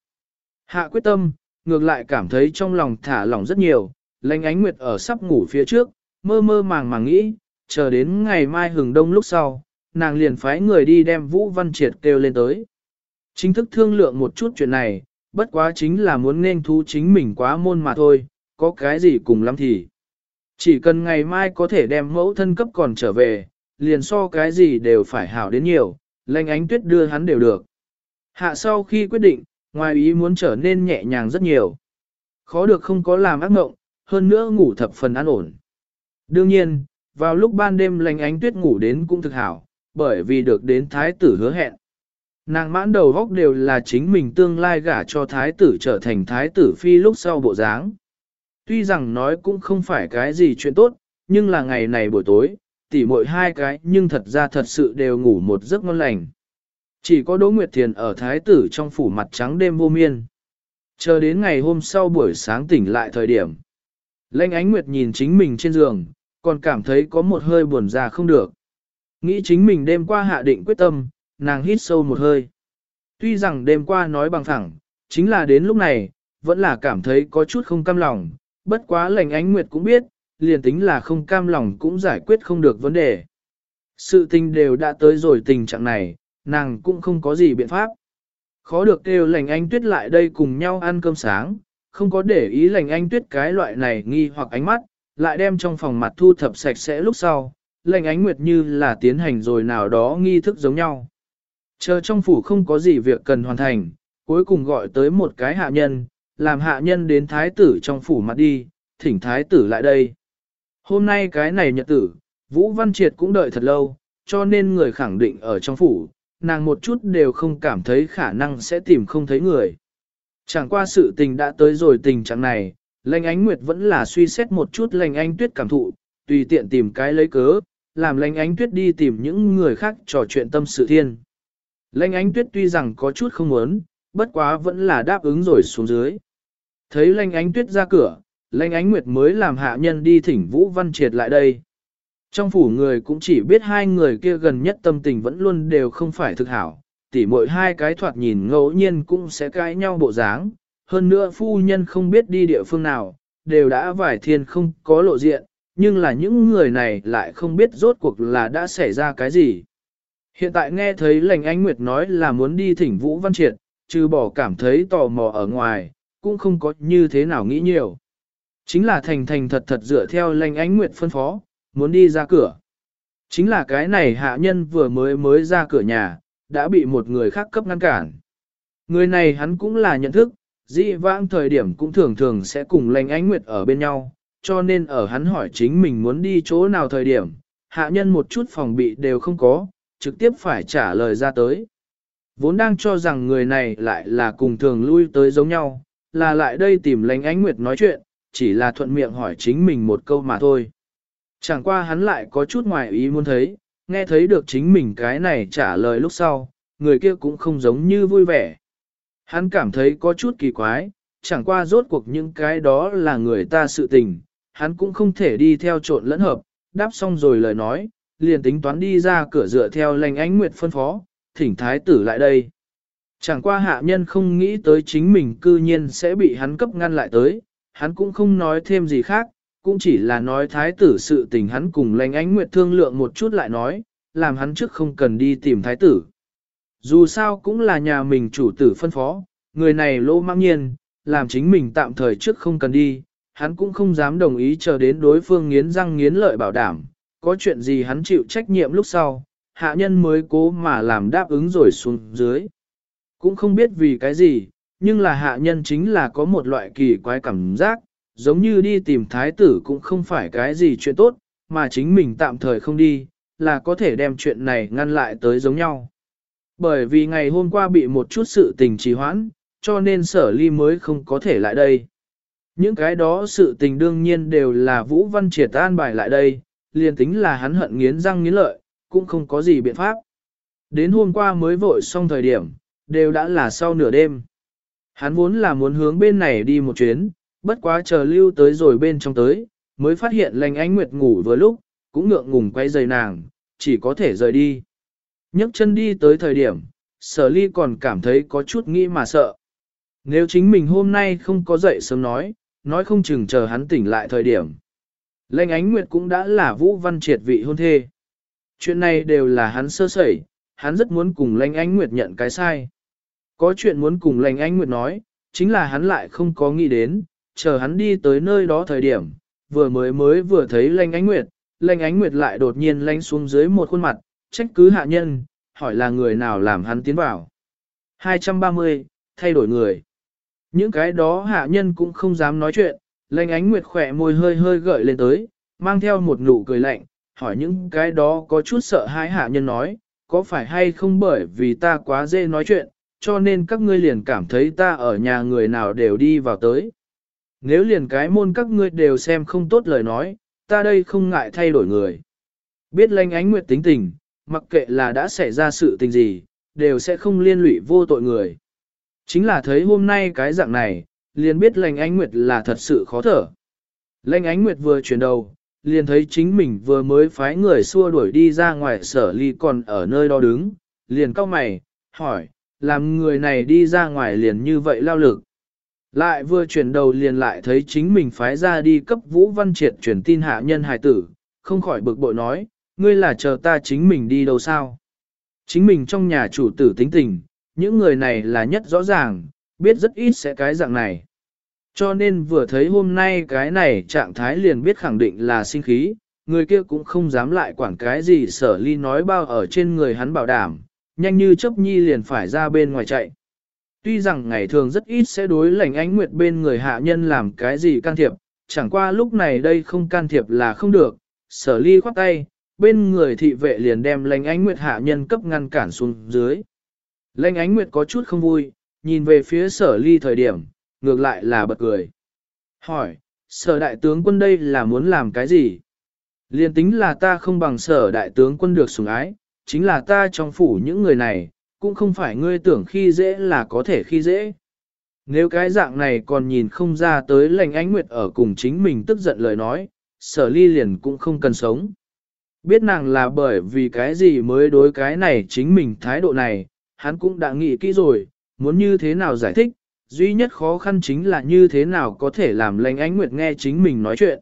Hạ quyết tâm, ngược lại cảm thấy trong lòng thả lỏng rất nhiều, lãnh ánh Nguyệt ở sắp ngủ phía trước, mơ mơ màng màng nghĩ, chờ đến ngày mai hừng đông lúc sau, nàng liền phái người đi đem Vũ Văn Triệt kêu lên tới. Chính thức thương lượng một chút chuyện này, bất quá chính là muốn nên thú chính mình quá môn mà thôi, có cái gì cùng lắm thì. Chỉ cần ngày mai có thể đem mẫu thân cấp còn trở về, liền so cái gì đều phải hảo đến nhiều, lệnh ánh tuyết đưa hắn đều được. Hạ sau khi quyết định, ngoài ý muốn trở nên nhẹ nhàng rất nhiều. Khó được không có làm ác mộng, hơn nữa ngủ thập phần an ổn. Đương nhiên, vào lúc ban đêm lành ánh tuyết ngủ đến cũng thực hảo, bởi vì được đến thái tử hứa hẹn. Nàng mãn đầu góc đều là chính mình tương lai gả cho thái tử trở thành thái tử phi lúc sau bộ dáng. Tuy rằng nói cũng không phải cái gì chuyện tốt, nhưng là ngày này buổi tối, tỉ mỗi hai cái nhưng thật ra thật sự đều ngủ một giấc ngon lành. Chỉ có Đỗ Nguyệt Thiền ở thái tử trong phủ mặt trắng đêm vô miên. Chờ đến ngày hôm sau buổi sáng tỉnh lại thời điểm. Lênh ánh Nguyệt nhìn chính mình trên giường, còn cảm thấy có một hơi buồn ra không được. Nghĩ chính mình đêm qua hạ định quyết tâm, nàng hít sâu một hơi. Tuy rằng đêm qua nói bằng thẳng, chính là đến lúc này, vẫn là cảm thấy có chút không cam lòng, bất quá lành ánh nguyệt cũng biết, liền tính là không cam lòng cũng giải quyết không được vấn đề. Sự tình đều đã tới rồi tình trạng này, nàng cũng không có gì biện pháp. Khó được kêu lành anh tuyết lại đây cùng nhau ăn cơm sáng, không có để ý lành anh tuyết cái loại này nghi hoặc ánh mắt, lại đem trong phòng mặt thu thập sạch sẽ lúc sau, lành ánh nguyệt như là tiến hành rồi nào đó nghi thức giống nhau. Chờ trong phủ không có gì việc cần hoàn thành, cuối cùng gọi tới một cái hạ nhân, làm hạ nhân đến thái tử trong phủ mặt đi, thỉnh thái tử lại đây. Hôm nay cái này nhật tử, Vũ Văn Triệt cũng đợi thật lâu, cho nên người khẳng định ở trong phủ, nàng một chút đều không cảm thấy khả năng sẽ tìm không thấy người. Chẳng qua sự tình đã tới rồi tình trạng này, Lệnh Ánh Nguyệt vẫn là suy xét một chút Lệnh Ánh Tuyết cảm thụ, tùy tiện tìm cái lấy cớ, làm Lệnh Ánh Tuyết đi tìm những người khác trò chuyện tâm sự thiên. Lệnh Ánh Tuyết tuy rằng có chút không muốn, bất quá vẫn là đáp ứng rồi xuống dưới. Thấy Lệnh Ánh Tuyết ra cửa, Lệnh Ánh Nguyệt mới làm hạ nhân đi thỉnh Vũ Văn Triệt lại đây. Trong phủ người cũng chỉ biết hai người kia gần nhất tâm tình vẫn luôn đều không phải thực hảo, tỉ mỗi hai cái thoạt nhìn ngẫu nhiên cũng sẽ cãi nhau bộ dáng. Hơn nữa phu nhân không biết đi địa phương nào, đều đã vải thiên không có lộ diện, nhưng là những người này lại không biết rốt cuộc là đã xảy ra cái gì. Hiện tại nghe thấy lệnh anh Nguyệt nói là muốn đi thỉnh Vũ Văn Triệt, trừ bỏ cảm thấy tò mò ở ngoài, cũng không có như thế nào nghĩ nhiều. Chính là thành thành thật thật dựa theo lệnh ánh nguyệt phân phó, muốn đi ra cửa. Chính là cái này hạ nhân vừa mới mới ra cửa nhà, đã bị một người khác cấp ngăn cản. Người này hắn cũng là nhận thức, dị vãng thời điểm cũng thường thường sẽ cùng lành ánh nguyệt ở bên nhau, cho nên ở hắn hỏi chính mình muốn đi chỗ nào thời điểm, hạ nhân một chút phòng bị đều không có, trực tiếp phải trả lời ra tới. Vốn đang cho rằng người này lại là cùng thường lui tới giống nhau, là lại đây tìm lành ánh nguyệt nói chuyện, chỉ là thuận miệng hỏi chính mình một câu mà thôi. Chẳng qua hắn lại có chút ngoài ý muốn thấy, nghe thấy được chính mình cái này trả lời lúc sau, người kia cũng không giống như vui vẻ. Hắn cảm thấy có chút kỳ quái, chẳng qua rốt cuộc những cái đó là người ta sự tình, hắn cũng không thể đi theo trộn lẫn hợp, đáp xong rồi lời nói, liền tính toán đi ra cửa dựa theo lành ánh nguyệt phân phó, thỉnh thái tử lại đây. Chẳng qua hạ nhân không nghĩ tới chính mình cư nhiên sẽ bị hắn cấp ngăn lại tới, hắn cũng không nói thêm gì khác, cũng chỉ là nói thái tử sự tình hắn cùng lãnh ánh nguyệt thương lượng một chút lại nói, làm hắn trước không cần đi tìm thái tử. Dù sao cũng là nhà mình chủ tử phân phó, người này lỗ mang nhiên, làm chính mình tạm thời trước không cần đi, hắn cũng không dám đồng ý chờ đến đối phương nghiến răng nghiến lợi bảo đảm, có chuyện gì hắn chịu trách nhiệm lúc sau, hạ nhân mới cố mà làm đáp ứng rồi xuống dưới. Cũng không biết vì cái gì, nhưng là hạ nhân chính là có một loại kỳ quái cảm giác, giống như đi tìm thái tử cũng không phải cái gì chuyện tốt, mà chính mình tạm thời không đi, là có thể đem chuyện này ngăn lại tới giống nhau. Bởi vì ngày hôm qua bị một chút sự tình trì hoãn, cho nên sở ly mới không có thể lại đây. Những cái đó sự tình đương nhiên đều là Vũ Văn Triệt an bài lại đây, liền tính là hắn hận nghiến răng nghiến lợi, cũng không có gì biện pháp. Đến hôm qua mới vội xong thời điểm, đều đã là sau nửa đêm. Hắn vốn là muốn hướng bên này đi một chuyến, bất quá chờ lưu tới rồi bên trong tới, mới phát hiện lành ánh nguyệt ngủ vừa lúc, cũng ngượng ngùng quay giày nàng, chỉ có thể rời đi. nhấc chân đi tới thời điểm, sở ly còn cảm thấy có chút nghĩ mà sợ. Nếu chính mình hôm nay không có dậy sớm nói, nói không chừng chờ hắn tỉnh lại thời điểm. Lệnh ánh nguyệt cũng đã là vũ văn triệt vị hôn thê. Chuyện này đều là hắn sơ sẩy, hắn rất muốn cùng lệnh ánh nguyệt nhận cái sai. Có chuyện muốn cùng lệnh ánh nguyệt nói, chính là hắn lại không có nghĩ đến, chờ hắn đi tới nơi đó thời điểm, vừa mới mới vừa thấy lanh ánh nguyệt, lanh ánh nguyệt lại đột nhiên lanh xuống dưới một khuôn mặt, trách cứ hạ nhân, hỏi là người nào làm hắn tiến vào. 230, thay đổi người. Những cái đó hạ nhân cũng không dám nói chuyện, lanh ánh nguyệt khỏe môi hơi hơi gợi lên tới, mang theo một nụ cười lạnh, hỏi những cái đó có chút sợ hãi hạ nhân nói, có phải hay không bởi vì ta quá dễ nói chuyện, cho nên các ngươi liền cảm thấy ta ở nhà người nào đều đi vào tới. Nếu liền cái môn các ngươi đều xem không tốt lời nói, ta đây không ngại thay đổi người. Biết lanh ánh nguyệt tính tình, mặc kệ là đã xảy ra sự tình gì, đều sẽ không liên lụy vô tội người. Chính là thấy hôm nay cái dạng này, liền biết lành ánh nguyệt là thật sự khó thở. Lệnh ánh nguyệt vừa chuyển đầu, liền thấy chính mình vừa mới phái người xua đuổi đi ra ngoài sở ly còn ở nơi đó đứng, liền cau mày, hỏi, làm người này đi ra ngoài liền như vậy lao lực. Lại vừa chuyển đầu liền lại thấy chính mình phái ra đi cấp Vũ Văn Triệt chuyển tin hạ nhân hài tử, không khỏi bực bội nói, ngươi là chờ ta chính mình đi đâu sao. Chính mình trong nhà chủ tử tính tình, những người này là nhất rõ ràng, biết rất ít sẽ cái dạng này. Cho nên vừa thấy hôm nay cái này trạng thái liền biết khẳng định là sinh khí, người kia cũng không dám lại quản cái gì sở ly nói bao ở trên người hắn bảo đảm, nhanh như chấp nhi liền phải ra bên ngoài chạy. Tuy rằng ngày thường rất ít sẽ đối lành ánh nguyệt bên người hạ nhân làm cái gì can thiệp, chẳng qua lúc này đây không can thiệp là không được, sở ly khoát tay, bên người thị vệ liền đem lành ánh nguyệt hạ nhân cấp ngăn cản xuống dưới. Lệnh ánh nguyệt có chút không vui, nhìn về phía sở ly thời điểm, ngược lại là bật cười. Hỏi, sở đại tướng quân đây là muốn làm cái gì? Liên tính là ta không bằng sở đại tướng quân được sủng ái, chính là ta trong phủ những người này, cũng không phải ngươi tưởng khi dễ là có thể khi dễ. Nếu cái dạng này còn nhìn không ra tới lệnh ánh nguyệt ở cùng chính mình tức giận lời nói, sở ly liền cũng không cần sống. Biết nàng là bởi vì cái gì mới đối cái này chính mình thái độ này, hắn cũng đã nghĩ kỹ rồi, muốn như thế nào giải thích, duy nhất khó khăn chính là như thế nào có thể làm lệnh ánh nguyệt nghe chính mình nói chuyện.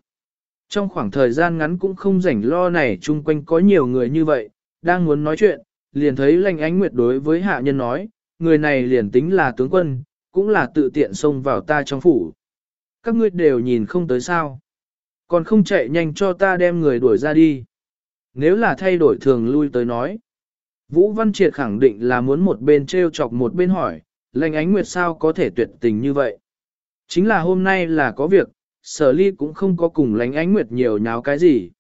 Trong khoảng thời gian ngắn cũng không rảnh lo này chung quanh có nhiều người như vậy, đang muốn nói chuyện, liền thấy lệnh ánh nguyệt đối với hạ nhân nói, người này liền tính là tướng quân, cũng là tự tiện xông vào ta trong phủ. Các ngươi đều nhìn không tới sao. Còn không chạy nhanh cho ta đem người đuổi ra đi. Nếu là thay đổi thường lui tới nói, Vũ Văn Triệt khẳng định là muốn một bên treo chọc một bên hỏi, lành ánh nguyệt sao có thể tuyệt tình như vậy. Chính là hôm nay là có việc, sở ly cũng không có cùng lánh ánh nguyệt nhiều nháo cái gì.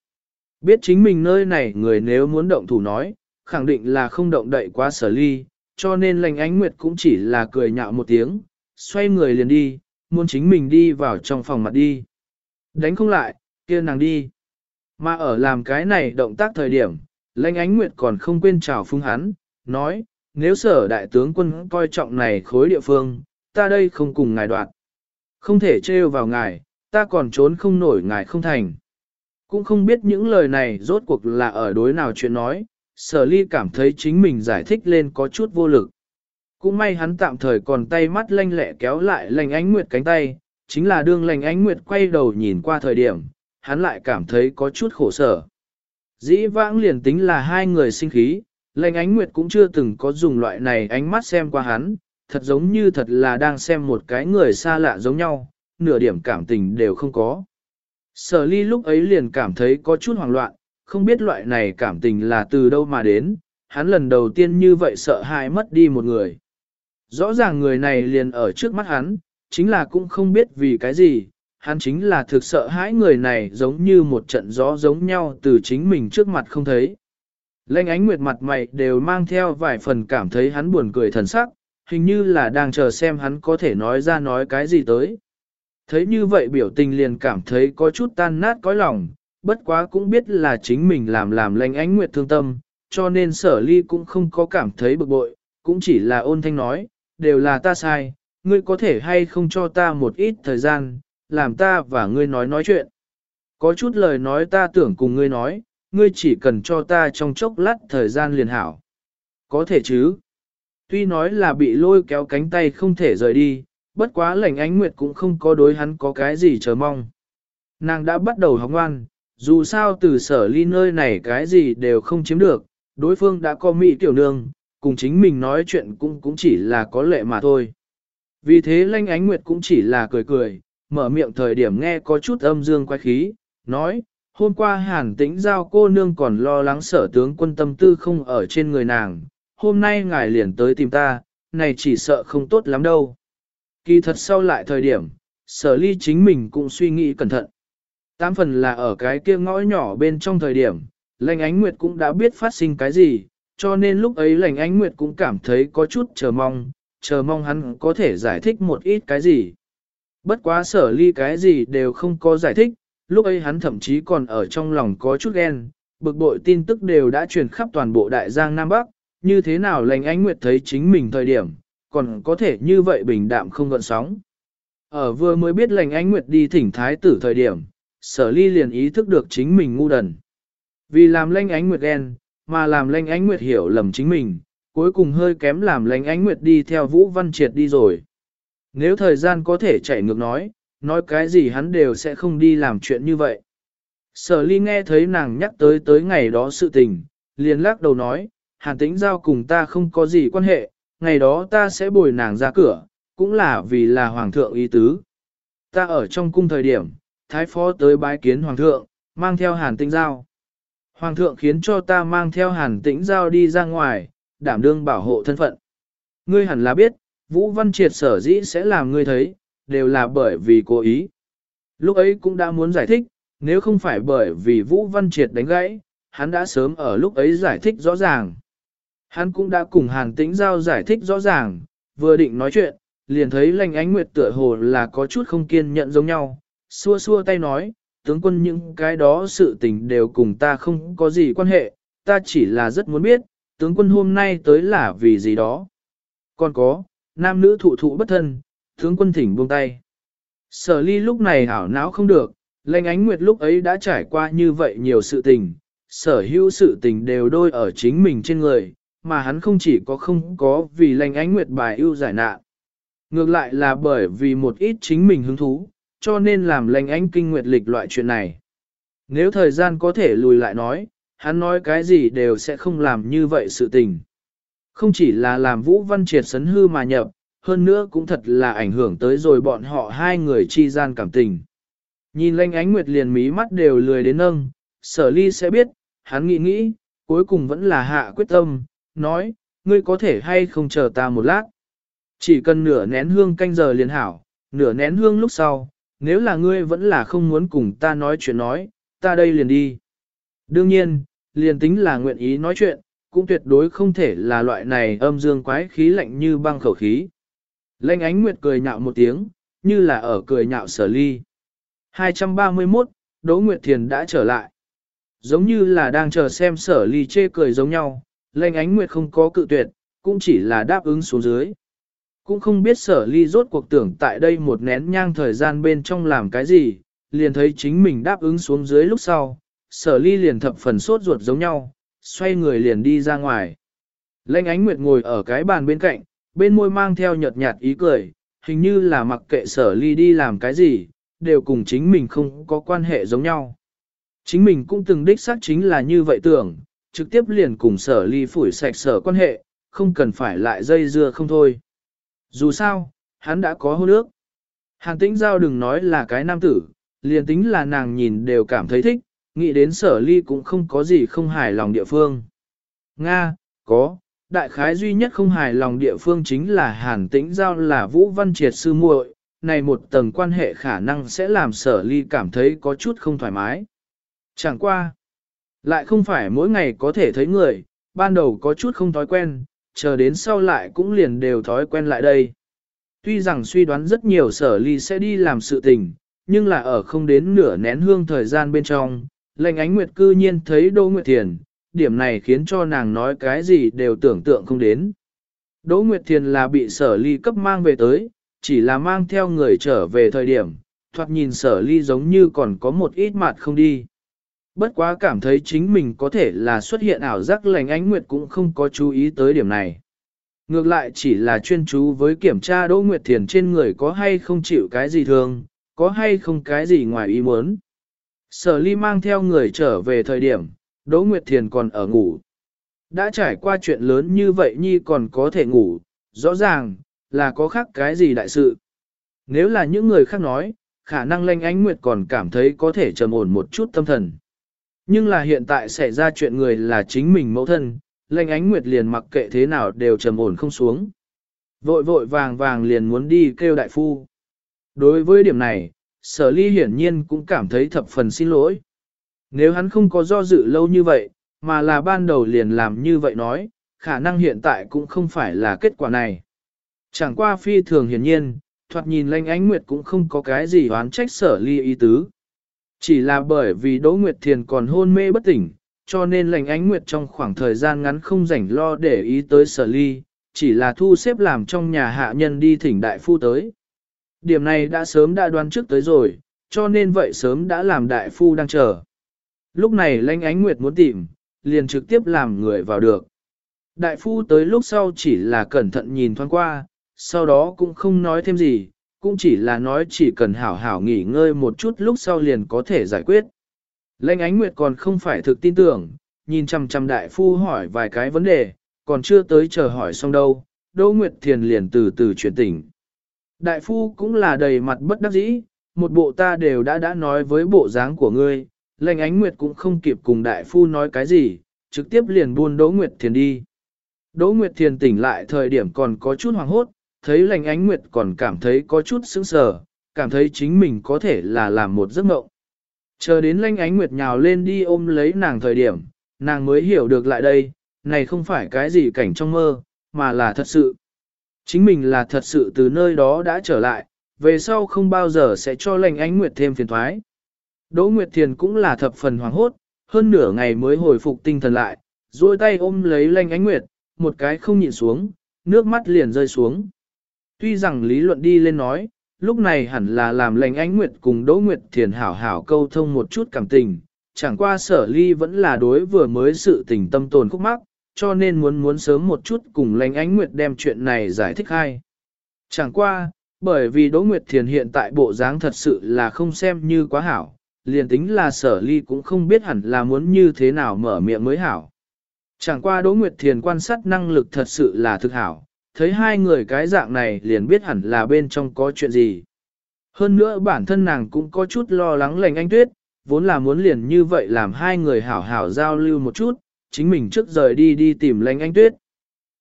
Biết chính mình nơi này người nếu muốn động thủ nói, khẳng định là không động đậy quá sở ly, cho nên lành ánh nguyệt cũng chỉ là cười nhạo một tiếng, xoay người liền đi, muốn chính mình đi vào trong phòng mặt đi. Đánh không lại, kia nàng đi. Mà ở làm cái này động tác thời điểm, lãnh ánh nguyệt còn không quên chào phung hắn, nói, nếu sở đại tướng quân coi trọng này khối địa phương, ta đây không cùng ngài đoạt. Không thể trêu vào ngài, ta còn trốn không nổi ngài không thành. Cũng không biết những lời này rốt cuộc là ở đối nào chuyện nói, sở ly cảm thấy chính mình giải thích lên có chút vô lực. Cũng may hắn tạm thời còn tay mắt lanh lẹ kéo lại lành ánh nguyệt cánh tay, chính là đương lành ánh nguyệt quay đầu nhìn qua thời điểm, hắn lại cảm thấy có chút khổ sở. Dĩ vãng liền tính là hai người sinh khí, lành ánh nguyệt cũng chưa từng có dùng loại này ánh mắt xem qua hắn, thật giống như thật là đang xem một cái người xa lạ giống nhau, nửa điểm cảm tình đều không có. Sở ly lúc ấy liền cảm thấy có chút hoảng loạn, không biết loại này cảm tình là từ đâu mà đến, hắn lần đầu tiên như vậy sợ hãi mất đi một người. Rõ ràng người này liền ở trước mắt hắn, chính là cũng không biết vì cái gì, hắn chính là thực sợ hãi người này giống như một trận gió giống nhau từ chính mình trước mặt không thấy. Lênh ánh nguyệt mặt mày đều mang theo vài phần cảm thấy hắn buồn cười thần sắc, hình như là đang chờ xem hắn có thể nói ra nói cái gì tới. Thấy như vậy biểu tình liền cảm thấy có chút tan nát cõi lòng, bất quá cũng biết là chính mình làm làm lãnh ánh nguyệt thương tâm, cho nên sở ly cũng không có cảm thấy bực bội, cũng chỉ là ôn thanh nói, đều là ta sai, ngươi có thể hay không cho ta một ít thời gian, làm ta và ngươi nói nói chuyện. Có chút lời nói ta tưởng cùng ngươi nói, ngươi chỉ cần cho ta trong chốc lát thời gian liền hảo. Có thể chứ. Tuy nói là bị lôi kéo cánh tay không thể rời đi, bất quá lệnh ánh nguyệt cũng không có đối hắn có cái gì chờ mong. Nàng đã bắt đầu học ngoan, dù sao từ sở ly nơi này cái gì đều không chiếm được, đối phương đã có mỹ tiểu nương, cùng chính mình nói chuyện cũng cũng chỉ là có lệ mà thôi. Vì thế lanh ánh nguyệt cũng chỉ là cười cười, mở miệng thời điểm nghe có chút âm dương quái khí, nói, hôm qua hàn tĩnh giao cô nương còn lo lắng sở tướng quân tâm tư không ở trên người nàng, hôm nay ngài liền tới tìm ta, này chỉ sợ không tốt lắm đâu. Kỳ thật sau lại thời điểm, sở ly chính mình cũng suy nghĩ cẩn thận. Tám phần là ở cái kia ngõ nhỏ bên trong thời điểm, lành ánh nguyệt cũng đã biết phát sinh cái gì, cho nên lúc ấy lành ánh nguyệt cũng cảm thấy có chút chờ mong, chờ mong hắn có thể giải thích một ít cái gì. Bất quá sở ly cái gì đều không có giải thích, lúc ấy hắn thậm chí còn ở trong lòng có chút ghen, bực bội tin tức đều đã truyền khắp toàn bộ đại giang Nam Bắc, như thế nào lành ánh nguyệt thấy chính mình thời điểm, còn có thể như vậy bình đạm không gợn sóng. Ở vừa mới biết lành ánh nguyệt đi thỉnh thái tử thời điểm, sở ly liền ý thức được chính mình ngu đần. Vì làm lanh ánh nguyệt ghen, mà làm lanh ánh nguyệt hiểu lầm chính mình, cuối cùng hơi kém làm lanh ánh nguyệt đi theo Vũ Văn Triệt đi rồi. Nếu thời gian có thể chạy ngược nói, nói cái gì hắn đều sẽ không đi làm chuyện như vậy. Sở ly nghe thấy nàng nhắc tới tới ngày đó sự tình, liền lắc đầu nói, hàn tĩnh giao cùng ta không có gì quan hệ, ngày đó ta sẽ bồi nàng ra cửa, cũng là vì là hoàng thượng ý tứ. Ta ở trong cung thời điểm, thái phó tới bái kiến hoàng thượng, mang theo hàn tĩnh giao. Hoàng thượng khiến cho ta mang theo hàn tĩnh giao đi ra ngoài, đảm đương bảo hộ thân phận. Ngươi hẳn là biết, Vũ Văn Triệt sở dĩ sẽ làm ngươi thấy, đều là bởi vì cố ý. Lúc ấy cũng đã muốn giải thích, nếu không phải bởi vì Vũ Văn Triệt đánh gãy, hắn đã sớm ở lúc ấy giải thích rõ ràng. Hắn cũng đã cùng Hàn Tĩnh Giao giải thích rõ ràng, vừa định nói chuyện, liền thấy lành ánh nguyệt tựa hồ là có chút không kiên nhận giống nhau, xua xua tay nói, tướng quân những cái đó sự tình đều cùng ta không có gì quan hệ, ta chỉ là rất muốn biết, tướng quân hôm nay tới là vì gì đó. Còn có, nam nữ thụ thụ bất thân, tướng quân thỉnh buông tay. Sở ly lúc này hảo não không được, lệnh ánh nguyệt lúc ấy đã trải qua như vậy nhiều sự tình, sở hữu sự tình đều đôi ở chính mình trên người, mà hắn không chỉ có không có vì lệnh ánh nguyệt bài ưu giải nạn. Ngược lại là bởi vì một ít chính mình hứng thú, cho nên làm lệnh ánh kinh nguyệt lịch loại chuyện này. Nếu thời gian có thể lùi lại nói, hắn nói cái gì đều sẽ không làm như vậy sự tình. Không chỉ là làm Vũ Văn Triệt sấn hư mà nhập, hơn nữa cũng thật là ảnh hưởng tới rồi bọn họ hai người chi gian cảm tình. Nhìn lanh ánh nguyệt liền mí mắt đều lười đến nâng, sở ly sẽ biết, hắn nghĩ nghĩ, cuối cùng vẫn là hạ quyết tâm, nói, ngươi có thể hay không chờ ta một lát. Chỉ cần nửa nén hương canh giờ liền hảo, nửa nén hương lúc sau, nếu là ngươi vẫn là không muốn cùng ta nói chuyện nói, ta đây liền đi. Đương nhiên, liền tính là nguyện ý nói chuyện, cũng tuyệt đối không thể là loại này âm dương quái khí lạnh như băng khẩu khí. Lênh ánh nguyệt cười nhạo một tiếng, như là ở cười nhạo sở ly. 231, Đỗ Nguyệt Thiền đã trở lại. Giống như là đang chờ xem sở ly chê cười giống nhau, lênh ánh nguyệt không có cự tuyệt, cũng chỉ là đáp ứng xuống dưới. Cũng không biết sở ly rốt cuộc tưởng tại đây một nén nhang thời gian bên trong làm cái gì, liền thấy chính mình đáp ứng xuống dưới lúc sau, sở ly liền thập phần sốt ruột giống nhau, xoay người liền đi ra ngoài. Lênh ánh nguyệt ngồi ở cái bàn bên cạnh, bên môi mang theo nhợt nhạt ý cười, hình như là mặc kệ sở ly đi làm cái gì, đều cùng chính mình không có quan hệ giống nhau. Chính mình cũng từng đích xác chính là như vậy tưởng, trực tiếp liền cùng sở ly phủi sạch sở quan hệ, không cần phải lại dây dưa không thôi. Dù sao, hắn đã có hôn ước. Hàn tĩnh giao đừng nói là cái nam tử, liền tính là nàng nhìn đều cảm thấy thích, nghĩ đến sở ly cũng không có gì không hài lòng địa phương. Nga, có, đại khái duy nhất không hài lòng địa phương chính là hàn tĩnh giao là vũ văn triệt sư muội, này một tầng quan hệ khả năng sẽ làm sở ly cảm thấy có chút không thoải mái. Chẳng qua, lại không phải mỗi ngày có thể thấy người, ban đầu có chút không thói quen, chờ đến sau lại cũng liền đều thói quen lại đây. Tuy rằng suy đoán rất nhiều sở ly sẽ đi làm sự tình, nhưng là ở không đến nửa nén hương thời gian bên trong, lệnh ánh nguyệt cư nhiên thấy Đỗ Nguyệt Thiền, điểm này khiến cho nàng nói cái gì đều tưởng tượng không đến. Đỗ Nguyệt Thiền là bị sở ly cấp mang về tới, chỉ là mang theo người trở về thời điểm, thoạt nhìn sở ly giống như còn có một ít mặt không đi. Bất quá cảm thấy chính mình có thể là xuất hiện ảo giác lành ánh nguyệt cũng không có chú ý tới điểm này. Ngược lại chỉ là chuyên chú với kiểm tra Đỗ Nguyệt Thiền trên người có hay không chịu cái gì thường, có hay không cái gì ngoài ý muốn. Sở ly mang theo người trở về thời điểm, Đỗ Nguyệt Thiền còn ở ngủ. Đã trải qua chuyện lớn như vậy Nhi còn có thể ngủ, rõ ràng, là có khác cái gì đại sự. Nếu là những người khác nói, khả năng lanh ánh Nguyệt còn cảm thấy có thể trầm ổn một chút tâm thần. Nhưng là hiện tại xảy ra chuyện người là chính mình mẫu thân, lanh ánh Nguyệt liền mặc kệ thế nào đều trầm ổn không xuống. Vội vội vàng vàng liền muốn đi kêu đại phu. Đối với điểm này, sở ly hiển nhiên cũng cảm thấy thập phần xin lỗi. Nếu hắn không có do dự lâu như vậy, mà là ban đầu liền làm như vậy nói, khả năng hiện tại cũng không phải là kết quả này. Chẳng qua phi thường hiển nhiên, thoạt nhìn lanh ánh nguyệt cũng không có cái gì oán trách sở ly ý tứ. Chỉ là bởi vì Đỗ Nguyệt Thiền còn hôn mê bất tỉnh, cho nên lành ánh nguyệt trong khoảng thời gian ngắn không rảnh lo để ý tới sở ly, chỉ là thu xếp làm trong nhà hạ nhân đi thỉnh đại phu tới. Điểm này đã sớm đã đoán trước tới rồi, cho nên vậy sớm đã làm đại phu đang chờ. Lúc này Lệnh ánh nguyệt muốn tìm, liền trực tiếp làm người vào được. Đại phu tới lúc sau chỉ là cẩn thận nhìn thoáng qua, sau đó cũng không nói thêm gì, cũng chỉ là nói chỉ cần hảo hảo nghỉ ngơi một chút lúc sau liền có thể giải quyết. Lệnh ánh nguyệt còn không phải thực tin tưởng, nhìn chằm chằm đại phu hỏi vài cái vấn đề, còn chưa tới chờ hỏi xong đâu, Đỗ Nguyệt Thiền liền từ từ chuyển tỉnh. Đại phu cũng là đầy mặt bất đắc dĩ, một bộ ta đều đã đã nói với bộ dáng của ngươi, lệnh ánh nguyệt cũng không kịp cùng đại phu nói cái gì, trực tiếp liền buôn Đỗ Nguyệt Thiền đi. Đỗ Nguyệt Thiền tỉnh lại thời điểm còn có chút hoàng hốt, thấy lành ánh nguyệt còn cảm thấy có chút sững sờ, cảm thấy chính mình có thể là làm một giấc mộng. Chờ đến Lanh ánh nguyệt nhào lên đi ôm lấy nàng thời điểm, nàng mới hiểu được lại đây, này không phải cái gì cảnh trong mơ, mà là thật sự. Chính mình là thật sự từ nơi đó đã trở lại, về sau không bao giờ sẽ cho lành ánh nguyệt thêm phiền thoái. Đỗ Nguyệt Thiền cũng là thập phần hoàng hốt, hơn nửa ngày mới hồi phục tinh thần lại, duỗi tay ôm lấy Lanh ánh nguyệt, một cái không nhìn xuống, nước mắt liền rơi xuống. Tuy rằng lý luận đi lên nói, lúc này hẳn là làm lành ánh nguyệt cùng Đỗ Nguyệt Thiền hảo hảo câu thông một chút cảm tình, chẳng qua sở ly vẫn là đối vừa mới sự tình tâm tồn khúc mắc, cho nên muốn muốn sớm một chút cùng lành ánh nguyệt đem chuyện này giải thích hay. Chẳng qua, bởi vì Đỗ Nguyệt Thiền hiện tại bộ dáng thật sự là không xem như quá hảo, liền tính là sở ly cũng không biết hẳn là muốn như thế nào mở miệng mới hảo. Chẳng qua Đỗ Nguyệt Thiền quan sát năng lực thật sự là thực hảo, thấy hai người cái dạng này liền biết hẳn là bên trong có chuyện gì. Hơn nữa bản thân nàng cũng có chút lo lắng lành anh tuyết, vốn là muốn liền như vậy làm hai người hảo hảo giao lưu một chút, chính mình trước rời đi đi tìm lành anh tuyết.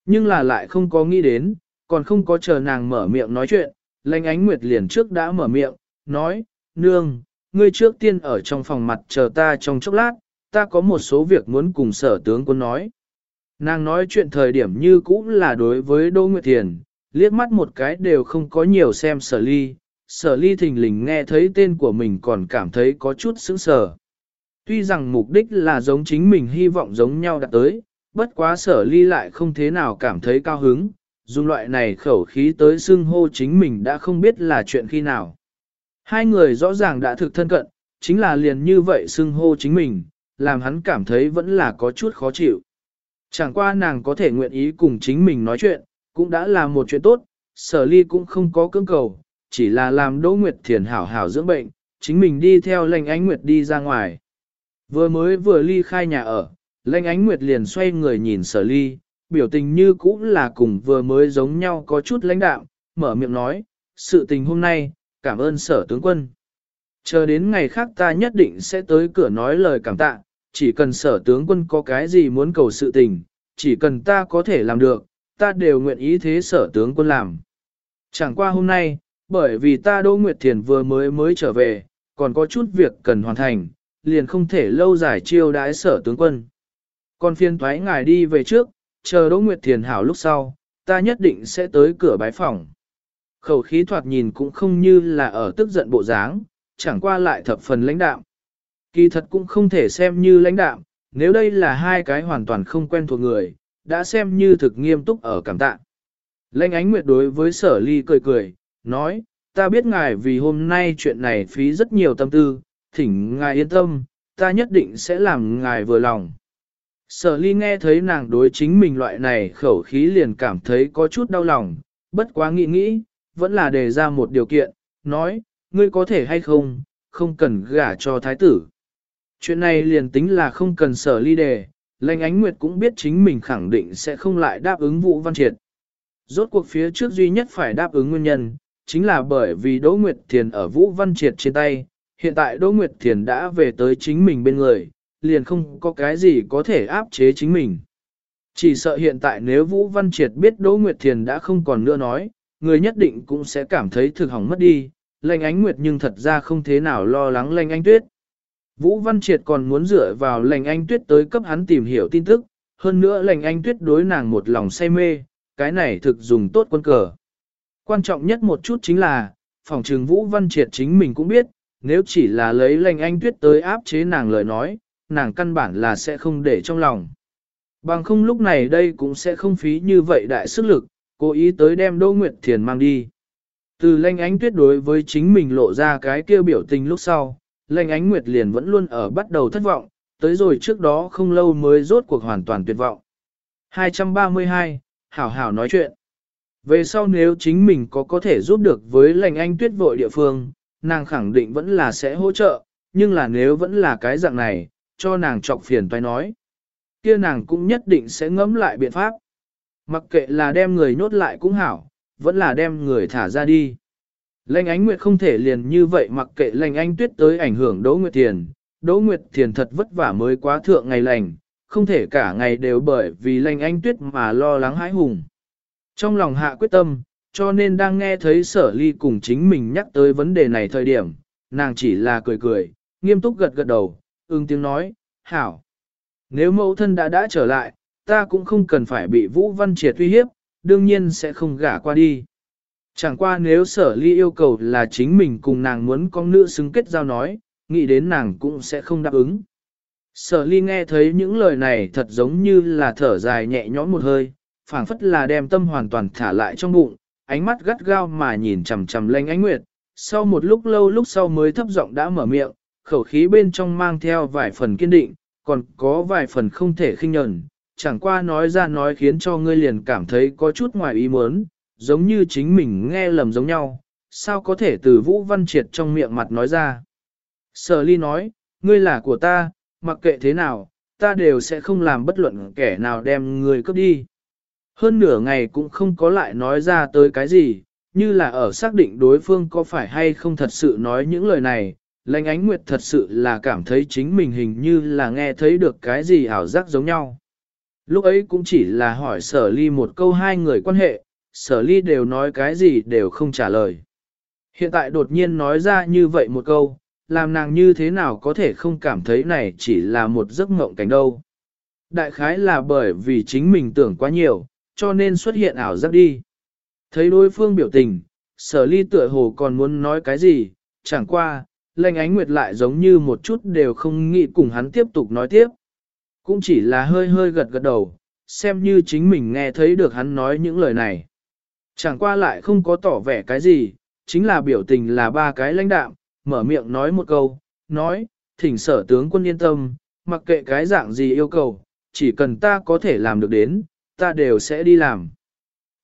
Nhưng là lại không có nghĩ đến, còn không có chờ nàng mở miệng nói chuyện, lành ánh nguyệt liền trước đã mở miệng, nói, nương, ngươi trước tiên ở trong phòng mặt chờ ta trong chốc lát, ta có một số việc muốn cùng sở tướng quân nói. Nàng nói chuyện thời điểm như cũng là đối với Đỗ Nguyệt Thiền, liếc mắt một cái đều không có nhiều xem sở ly, sở ly thình lình nghe thấy tên của mình còn cảm thấy có chút sững sờ. Tuy rằng mục đích là giống chính mình hy vọng giống nhau đạt tới, bất quá sở ly lại không thế nào cảm thấy cao hứng, dùng loại này khẩu khí tới xưng hô chính mình đã không biết là chuyện khi nào. Hai người rõ ràng đã thực thân cận, chính là liền như vậy xưng hô chính mình, làm hắn cảm thấy vẫn là có chút khó chịu. Chẳng qua nàng có thể nguyện ý cùng chính mình nói chuyện, cũng đã là một chuyện tốt, sở ly cũng không có cưỡng cầu, chỉ là làm Đỗ Nguyệt Thiền hảo hảo dưỡng bệnh, chính mình đi theo lệnh ánh Nguyệt đi ra ngoài. Vừa mới vừa ly khai nhà ở, lệnh ánh Nguyệt liền xoay người nhìn sở ly, biểu tình như cũng là cùng vừa mới giống nhau có chút lãnh đạo, mở miệng nói, sự tình hôm nay, cảm ơn sở tướng quân. Chờ đến ngày khác ta nhất định sẽ tới cửa nói lời cảm tạ, chỉ cần sở tướng quân có cái gì muốn cầu sự tình, chỉ cần ta có thể làm được, ta đều nguyện ý thế sở tướng quân làm. Chẳng qua hôm nay, bởi vì ta Đỗ Nguyệt Thiền vừa mới mới trở về, còn có chút việc cần hoàn thành, liền không thể lâu dài chiêu đái sở tướng quân. Còn phiên thoái ngài đi về trước, chờ Đỗ Nguyệt Thiền hảo lúc sau, ta nhất định sẽ tới cửa bái phòng. Khẩu khí thoạt nhìn cũng không như là ở tức giận bộ dáng, chẳng qua lại thập phần lãnh đạo. Kỳ thật cũng không thể xem như lãnh đạm, nếu đây là hai cái hoàn toàn không quen thuộc người, đã xem như thực nghiêm túc ở cảm tạ. Lãnh ánh nguyệt đối với sở ly cười cười, nói, ta biết ngài vì hôm nay chuyện này phí rất nhiều tâm tư, thỉnh ngài yên tâm, ta nhất định sẽ làm ngài vừa lòng. Sở ly nghe thấy nàng đối chính mình loại này khẩu khí liền cảm thấy có chút đau lòng, bất quá nghĩ nghĩ, vẫn là đề ra một điều kiện, nói, ngươi có thể hay không, không cần gả cho thái tử. Chuyện này liền tính là không cần sở ly đề, lãnh ánh nguyệt cũng biết chính mình khẳng định sẽ không lại đáp ứng vụ văn triệt. Rốt cuộc phía trước duy nhất phải đáp ứng nguyên nhân, chính là bởi vì Đỗ Nguyệt Thiền ở Vũ Văn Triệt trên tay, hiện tại Đỗ Nguyệt Thiền đã về tới chính mình bên người, liền không có cái gì có thể áp chế chính mình. Chỉ sợ hiện tại nếu Vũ Văn Triệt biết Đỗ Nguyệt Thiền đã không còn nữa nói, người nhất định cũng sẽ cảm thấy thực hỏng mất đi, lệnh ánh Nguyệt nhưng thật ra không thế nào lo lắng lệnh ánh tuyết. Vũ Văn Triệt còn muốn dựa vào lệnh anh tuyết tới cấp hắn tìm hiểu tin tức, hơn nữa lệnh anh tuyết đối nàng một lòng say mê, cái này thực dùng tốt quân cờ. Quan trọng nhất một chút chính là, phòng trường Vũ Văn Triệt chính mình cũng biết, nếu chỉ là lấy lệnh anh tuyết tới áp chế nàng lời nói, nàng căn bản là sẽ không để trong lòng. Bằng không lúc này đây cũng sẽ không phí như vậy đại sức lực, cố ý tới đem Đỗ Nguyệt Thiền mang đi. Từ lệnh ánh tuyết đối với chính mình lộ ra cái kêu biểu tình lúc sau, lệnh ánh nguyệt liền vẫn luôn ở bắt đầu thất vọng, tới rồi trước đó không lâu mới rốt cuộc hoàn toàn tuyệt vọng. 232, Hảo Hảo nói chuyện. Về sau nếu chính mình có có thể giúp được với lệnh anh tuyết vội địa phương, nàng khẳng định vẫn là sẽ hỗ trợ, nhưng là nếu vẫn là cái dạng này, cho nàng trọc phiền toái nói. kia nàng cũng nhất định sẽ ngẫm lại biện pháp. Mặc kệ là đem người nhốt lại cũng hảo, vẫn là đem người thả ra đi. Lệnh ánh nguyệt không thể liền như vậy mặc kệ lệnh anh tuyết tới ảnh hưởng Đỗ Nguyệt Thiền. Đỗ Nguyệt Thiền thật vất vả mới quá thượng ngày lành, không thể cả ngày đều bởi vì lệnh anh tuyết mà lo lắng hãi hùng. Trong lòng hạ quyết tâm, cho nên đang nghe thấy sở ly cùng chính mình nhắc tới vấn đề này thời điểm, nàng chỉ là cười cười, nghiêm túc gật gật đầu, ưng tiếng nói, hảo. Nếu mẫu thân đã đã trở lại, ta cũng không cần phải bị Vũ Văn Triệt uy hiếp, đương nhiên sẽ không gả qua đi. Chẳng qua nếu sở ly yêu cầu là chính mình cùng nàng muốn con nữ xứng kết giao nói, nghĩ đến nàng cũng sẽ không đáp ứng. Sở ly nghe thấy những lời này thật giống như là thở dài nhẹ nhõm một hơi, phảng phất là đem tâm hoàn toàn thả lại trong bụng, ánh mắt gắt gao mà nhìn chằm chằm lanh ánh nguyệt. Sau một lúc lâu lúc sau mới thấp giọng đã mở miệng, khẩu khí bên trong mang theo vài phần kiên định, còn có vài phần không thể khinh nhẫn, chẳng qua nói ra nói khiến cho ngươi liền cảm thấy có chút ngoài ý muốn, giống như chính mình nghe lầm giống nhau, sao có thể từ Vũ Văn Triệt trong miệng mặt nói ra. Sở ly nói, ngươi là của ta, mặc kệ thế nào, ta đều sẽ không làm bất luận kẻ nào đem ngươi cướp đi. Hơn nửa ngày cũng không có lại nói ra tới cái gì, như là ở xác định đối phương có phải hay không thật sự nói những lời này, lãnh ánh nguyệt thật sự là cảm thấy chính mình hình như là nghe thấy được cái gì ảo giác giống nhau. Lúc ấy cũng chỉ là hỏi sở ly một câu hai người quan hệ, sở ly đều nói cái gì đều không trả lời. Hiện tại đột nhiên nói ra như vậy một câu, làm nàng như thế nào có thể không cảm thấy này chỉ là một giấc mộng cảnh đâu. Đại khái là bởi vì chính mình tưởng quá nhiều, cho nên xuất hiện ảo giác đi. Thấy đối phương biểu tình, sở ly tựa hồ còn muốn nói cái gì, chẳng qua, lệnh ánh nguyệt lại giống như một chút đều không nghĩ cùng hắn tiếp tục nói tiếp. Cũng chỉ là hơi hơi gật gật đầu, xem như chính mình nghe thấy được hắn nói những lời này. Chẳng qua lại không có tỏ vẻ cái gì, chính là biểu tình là ba cái lãnh đạm, mở miệng nói một câu, nói, thỉnh sở tướng quân yên tâm, mặc kệ cái dạng gì yêu cầu, chỉ cần ta có thể làm được đến, ta đều sẽ đi làm.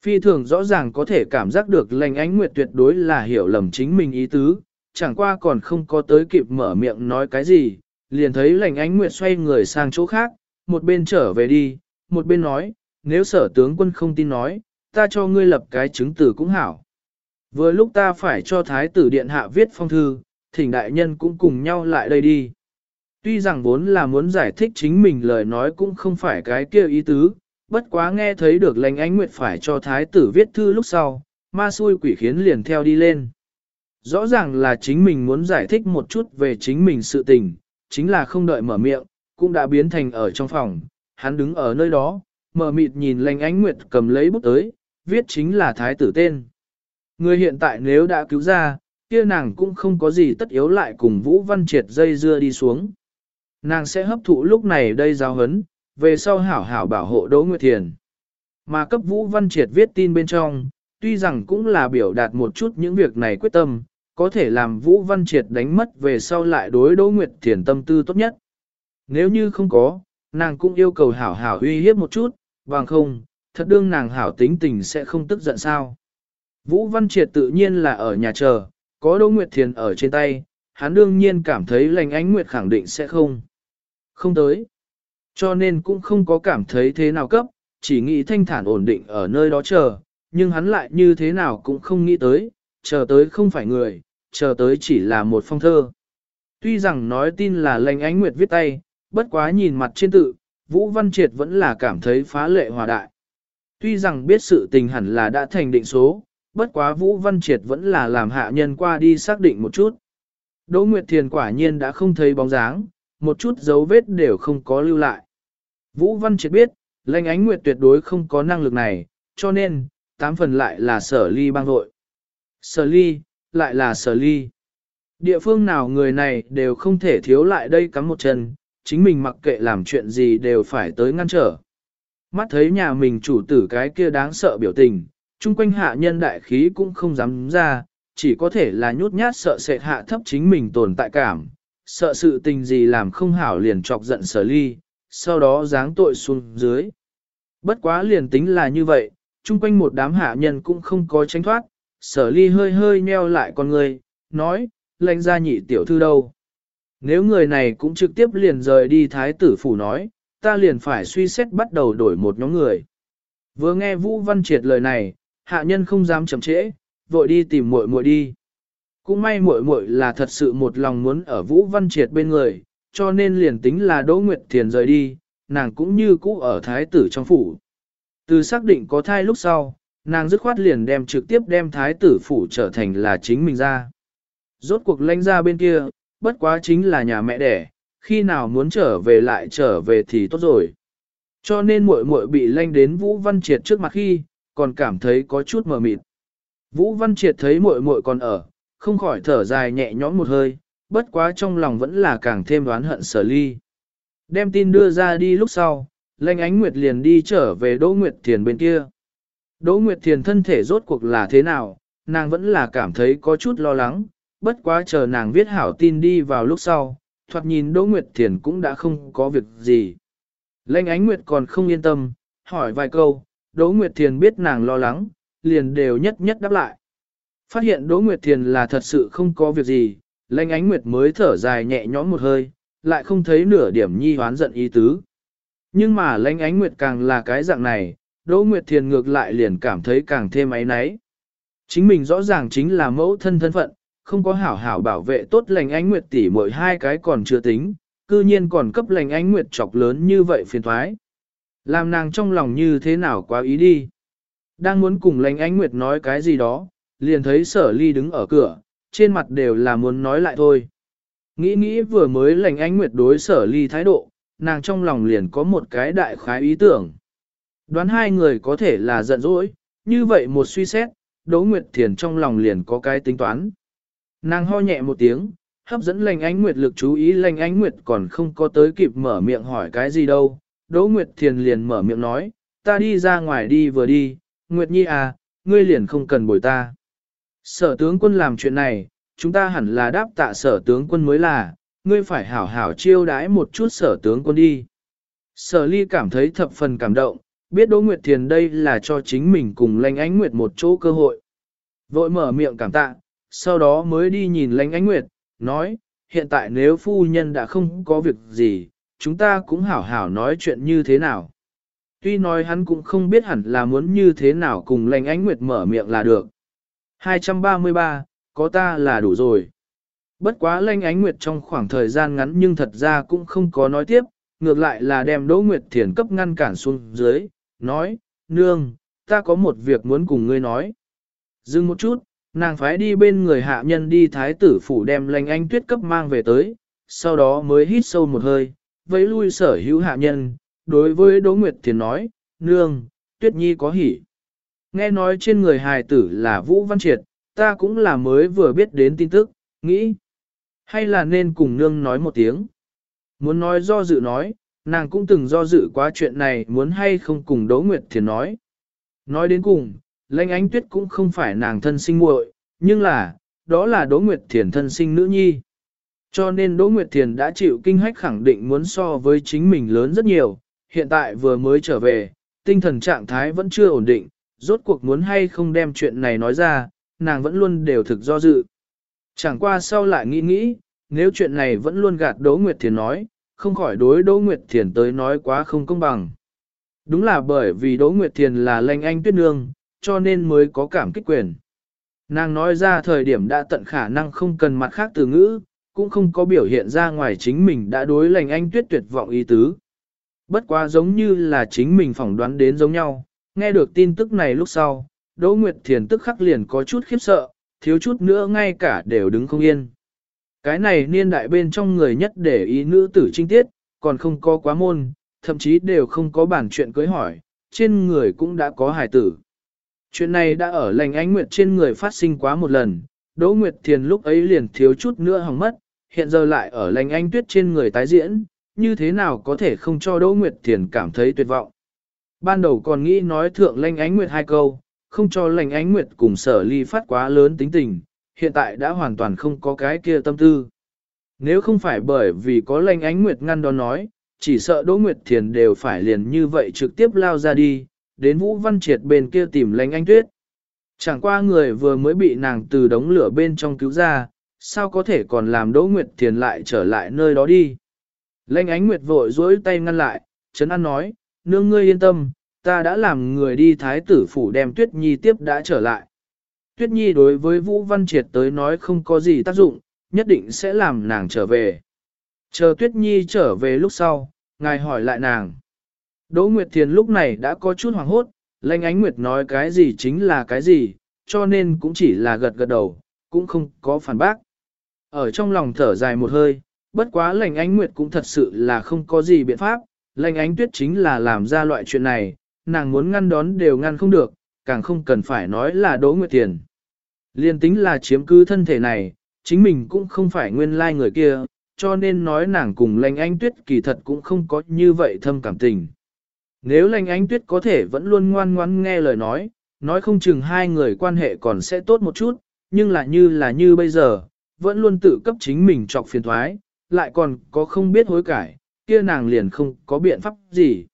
Phi thường rõ ràng có thể cảm giác được lành ánh nguyệt tuyệt đối là hiểu lầm chính mình ý tứ, chẳng qua còn không có tới kịp mở miệng nói cái gì, liền thấy lành ánh nguyệt xoay người sang chỗ khác, một bên trở về đi, một bên nói, nếu sở tướng quân không tin nói, ta cho ngươi lập cái chứng tử cũng hảo. Vừa lúc ta phải cho thái tử điện hạ viết phong thư, thỉnh đại nhân cũng cùng nhau lại đây đi. Tuy rằng vốn là muốn giải thích chính mình lời nói cũng không phải cái kia ý tứ, bất quá nghe thấy được lành ánh nguyệt phải cho thái tử viết thư lúc sau, ma xui quỷ khiến liền theo đi lên. Rõ ràng là chính mình muốn giải thích một chút về chính mình sự tình, chính là không đợi mở miệng, cũng đã biến thành ở trong phòng, hắn đứng ở nơi đó, mở mịt nhìn lành ánh nguyệt cầm lấy bút tới, viết chính là thái tử tên. Người hiện tại nếu đã cứu ra, kia nàng cũng không có gì tất yếu lại cùng Vũ Văn Triệt dây dưa đi xuống. Nàng sẽ hấp thụ lúc này đây giáo hấn, về sau hảo hảo bảo hộ Đỗ Nguyệt Thiền. Mà cấp Vũ Văn Triệt viết tin bên trong, tuy rằng cũng là biểu đạt một chút những việc này quyết tâm, có thể làm Vũ Văn Triệt đánh mất về sau lại đối Đỗ Nguyệt Thiền tâm tư tốt nhất. Nếu như không có, nàng cũng yêu cầu hảo hảo uy hiếp một chút, bằng không, thật đương nàng hảo tính tình sẽ không tức giận sao. Vũ Văn Triệt tự nhiên là ở nhà chờ, có Đỗ Nguyệt Thiền ở trên tay, hắn đương nhiên cảm thấy lành ánh Nguyệt khẳng định sẽ không. Không tới. Cho nên cũng không có cảm thấy thế nào cấp, chỉ nghĩ thanh thản ổn định ở nơi đó chờ, nhưng hắn lại như thế nào cũng không nghĩ tới, chờ tới không phải người, chờ tới chỉ là một phong thơ. Tuy rằng nói tin là lành ánh Nguyệt viết tay, bất quá nhìn mặt trên tự, Vũ Văn Triệt vẫn là cảm thấy phá lệ hòa đại. Tuy rằng biết sự tình hẳn là đã thành định số, bất quá Vũ Văn Triệt vẫn là làm hạ nhân qua đi xác định một chút. Đỗ Nguyệt Thiền quả nhiên đã không thấy bóng dáng, một chút dấu vết đều không có lưu lại. Vũ Văn Triệt biết, lãnh ánh Nguyệt tuyệt đối không có năng lực này, cho nên, tám phần lại là sở ly bang vội. Sở ly, lại là sở ly. Địa phương nào người này đều không thể thiếu lại đây cắm một chân, chính mình mặc kệ làm chuyện gì đều phải tới ngăn trở. Mắt thấy nhà mình chủ tử cái kia đáng sợ biểu tình, chung quanh hạ nhân đại khí cũng không dám ra, chỉ có thể là nhút nhát sợ sệt hạ thấp chính mình tồn tại cảm, sợ sự tình gì làm không hảo liền chọc giận sở ly, sau đó giáng tội xuống dưới. Bất quá liền tính là như vậy, chung quanh một đám hạ nhân cũng không có tránh thoát, sở ly hơi hơi nheo lại con người, nói, lãnh ra nhị tiểu thư đâu. Nếu người này cũng trực tiếp liền rời đi thái tử phủ nói, ta liền phải suy xét bắt đầu đổi một nhóm người. Vừa nghe Vũ Văn Triệt lời này, hạ nhân không dám chậm trễ, vội đi tìm muội muội đi. Cũng may muội muội là thật sự một lòng muốn ở Vũ Văn Triệt bên người, cho nên liền tính là Đỗ Nguyệt Thiền rời đi, nàng cũng như cũ ở thái tử trong phủ. Từ xác định có thai lúc sau, nàng dứt khoát liền đem trực tiếp đem thái tử phủ trở thành là chính mình ra. Rốt cuộc lãnh ra bên kia, bất quá chính là nhà mẹ đẻ, khi nào muốn trở về lại trở về thì tốt rồi. Cho nên muội muội bị lanh đến Vũ Văn Triệt trước mặt khi, còn cảm thấy có chút mờ mịt. Vũ Văn Triệt thấy muội muội còn ở, không khỏi thở dài nhẹ nhõm một hơi, bất quá trong lòng vẫn là càng thêm đoán hận sở ly. Đem tin đưa ra đi lúc sau, Lanh Ánh Nguyệt liền đi trở về Đỗ Nguyệt Thiền bên kia. Đỗ Nguyệt Thiền thân thể rốt cuộc là thế nào, nàng vẫn là cảm thấy có chút lo lắng, bất quá chờ nàng viết hảo tin đi vào lúc sau, thoạt nhìn Đỗ Nguyệt Thiền cũng đã không có việc gì. Lệnh Ánh Nguyệt còn không yên tâm, hỏi vài câu, Đỗ Nguyệt Thiền biết nàng lo lắng, liền đều nhất nhất đáp lại. Phát hiện Đỗ Nguyệt Thiền là thật sự không có việc gì, Lệnh Ánh Nguyệt mới thở dài nhẹ nhõm một hơi, lại không thấy nửa điểm nhi hoán giận ý tứ. Nhưng mà Lệnh Ánh Nguyệt càng là cái dạng này, Đỗ Nguyệt Thiền ngược lại liền cảm thấy càng thêm áy náy. Chính mình rõ ràng chính là mẫu thân thân phận, không có hảo hảo bảo vệ tốt lành ánh nguyệt tỷ mỗi hai cái còn chưa tính, cư nhiên còn cấp lành ánh nguyệt chọc lớn như vậy phiền thoái. Làm nàng trong lòng như thế nào quá ý đi. Đang muốn cùng lành ánh nguyệt nói cái gì đó, liền thấy sở ly đứng ở cửa, trên mặt đều là muốn nói lại thôi. Nghĩ nghĩ vừa mới lành ánh nguyệt đối sở ly thái độ, nàng trong lòng liền có một cái đại khái ý tưởng. Đoán hai người có thể là giận dỗi, như vậy một suy xét, Đỗ Nguyệt Thiền trong lòng liền có cái tính toán. Nàng ho nhẹ một tiếng, hấp dẫn lành ánh nguyệt lực chú ý lành ánh nguyệt còn không có tới kịp mở miệng hỏi cái gì đâu. Đỗ Nguyệt Thiền liền mở miệng nói, ta đi ra ngoài đi vừa đi, Nguyệt Nhi à, ngươi liền không cần bồi ta. Sở tướng quân làm chuyện này, chúng ta hẳn là đáp tạ sở tướng quân mới là, ngươi phải hảo hảo chiêu đãi một chút sở tướng quân đi. Sở ly cảm thấy thập phần cảm động, biết Đỗ Nguyệt Thiền đây là cho chính mình cùng lành Ánh Nguyệt một chỗ cơ hội. Vội mở miệng cảm tạ, sau đó mới đi nhìn lãnh Ánh Nguyệt, nói, hiện tại nếu phu nhân đã không có việc gì, chúng ta cũng hảo hảo nói chuyện như thế nào. Tuy nói hắn cũng không biết hẳn là muốn như thế nào cùng lãnh Ánh Nguyệt mở miệng là được. 233, có ta là đủ rồi. Bất quá Lanh Ánh Nguyệt trong khoảng thời gian ngắn nhưng thật ra cũng không có nói tiếp, ngược lại là đem Đỗ Nguyệt Thiền cấp ngăn cản xuống dưới, nói, nương, ta có một việc muốn cùng ngươi nói. Dừng một chút, nàng phái đi bên người hạ nhân đi thái tử phủ đem lành anh tuyết cấp mang về tới, sau đó mới hít sâu một hơi, vẫy lui sở hữu hạ nhân, đối với Đỗ Nguyệt Thiền nói, nương, tuyết nhi có hỉ. Nghe nói trên người hài tử là Vũ Văn Triệt, ta cũng là mới vừa biết đến tin tức, nghĩ. Hay là nên cùng nương nói một tiếng. Muốn nói do dự nói, nàng cũng từng do dự quá chuyện này muốn hay không cùng Đỗ Nguyệt Thiền nói. Nói đến cùng, lãnh ánh tuyết cũng không phải nàng thân sinh muội, nhưng là, đó là Đỗ Nguyệt Thiền thân sinh nữ nhi. Cho nên Đỗ Nguyệt Thiền đã chịu kinh hách khẳng định muốn so với chính mình lớn rất nhiều, hiện tại vừa mới trở về, tinh thần trạng thái vẫn chưa ổn định, rốt cuộc muốn hay không đem chuyện này nói ra, nàng vẫn luôn đều thực do dự. Chẳng qua sau lại nghĩ nghĩ, nếu chuyện này vẫn luôn gạt Đỗ Nguyệt Thiền nói, không khỏi đối Đỗ Nguyệt Thiền tới nói quá không công bằng. Đúng là bởi vì Đỗ Nguyệt Thiền là lanh anh tuyết nương, cho nên mới có cảm kích quyền. Nàng nói ra thời điểm đã tận khả năng không cần mặt khác từ ngữ, cũng không có biểu hiện ra ngoài chính mình đã đối lành anh tuyết tuyệt vọng ý tứ. Bất quá giống như là chính mình phỏng đoán đến giống nhau, nghe được tin tức này lúc sau, Đỗ Nguyệt Thiền tức khắc liền có chút khiếp sợ, thiếu chút nữa ngay cả đều đứng không yên. Cái này niên đại bên trong người nhất để ý nữ tử trinh tiết, còn không có quá môn, thậm chí đều không có bản chuyện cưới hỏi, trên người cũng đã có hài tử. Chuyện này đã ở lành ánh nguyệt trên người phát sinh quá một lần, Đỗ Nguyệt Thiền lúc ấy liền thiếu chút nữa hỏng mất, hiện giờ lại ở lành Ánh tuyết trên người tái diễn, như thế nào có thể không cho Đỗ Nguyệt Thiền cảm thấy tuyệt vọng. Ban đầu còn nghĩ nói thượng lành ánh nguyệt hai câu, không cho lành ánh nguyệt cùng sở ly phát quá lớn tính tình, hiện tại đã hoàn toàn không có cái kia tâm tư. Nếu không phải bởi vì có lành ánh nguyệt ngăn đó nói, chỉ sợ Đỗ Nguyệt Thiền đều phải liền như vậy trực tiếp lao ra đi, đến Vũ Văn Triệt bên kia tìm lánh anh tuyết. Chẳng qua người vừa mới bị nàng từ đống lửa bên trong cứu ra, sao có thể còn làm Đỗ Nguyệt Thiền lại trở lại nơi đó đi. Lanh ánh Nguyệt vội dối tay ngăn lại, Trấn An nói, nương ngươi yên tâm, ta đã làm người đi thái tử phủ đem Tuyết Nhi tiếp đã trở lại. Tuyết Nhi đối với Vũ Văn Triệt tới nói không có gì tác dụng, nhất định sẽ làm nàng trở về. Chờ Tuyết Nhi trở về lúc sau, ngài hỏi lại nàng. Đỗ Nguyệt Thiền lúc này đã có chút hoảng hốt, Lệnh Ánh Nguyệt nói cái gì chính là cái gì, cho nên cũng chỉ là gật gật đầu, cũng không có phản bác. Ở trong lòng thở dài một hơi, bất quá Lệnh Ánh Nguyệt cũng thật sự là không có gì biện pháp, Lệnh Ánh Tuyết chính là làm ra loại chuyện này, nàng muốn ngăn đón đều ngăn không được, càng không cần phải nói là Đỗ Nguyệt Thiền. Liên tính là chiếm cứ thân thể này, chính mình cũng không phải nguyên lai người kia, cho nên nói nàng cùng Lệnh Ánh Tuyết kỳ thật cũng không có như vậy thâm cảm tình. Nếu Lệnh Ánh Tuyết có thể vẫn luôn ngoan ngoãn nghe lời nói, nói không chừng hai người quan hệ còn sẽ tốt một chút, nhưng là như là như bây giờ, vẫn luôn tự cấp chính mình trọc phiền thoái, lại còn có không biết hối cải, kia nàng liền không có biện pháp gì.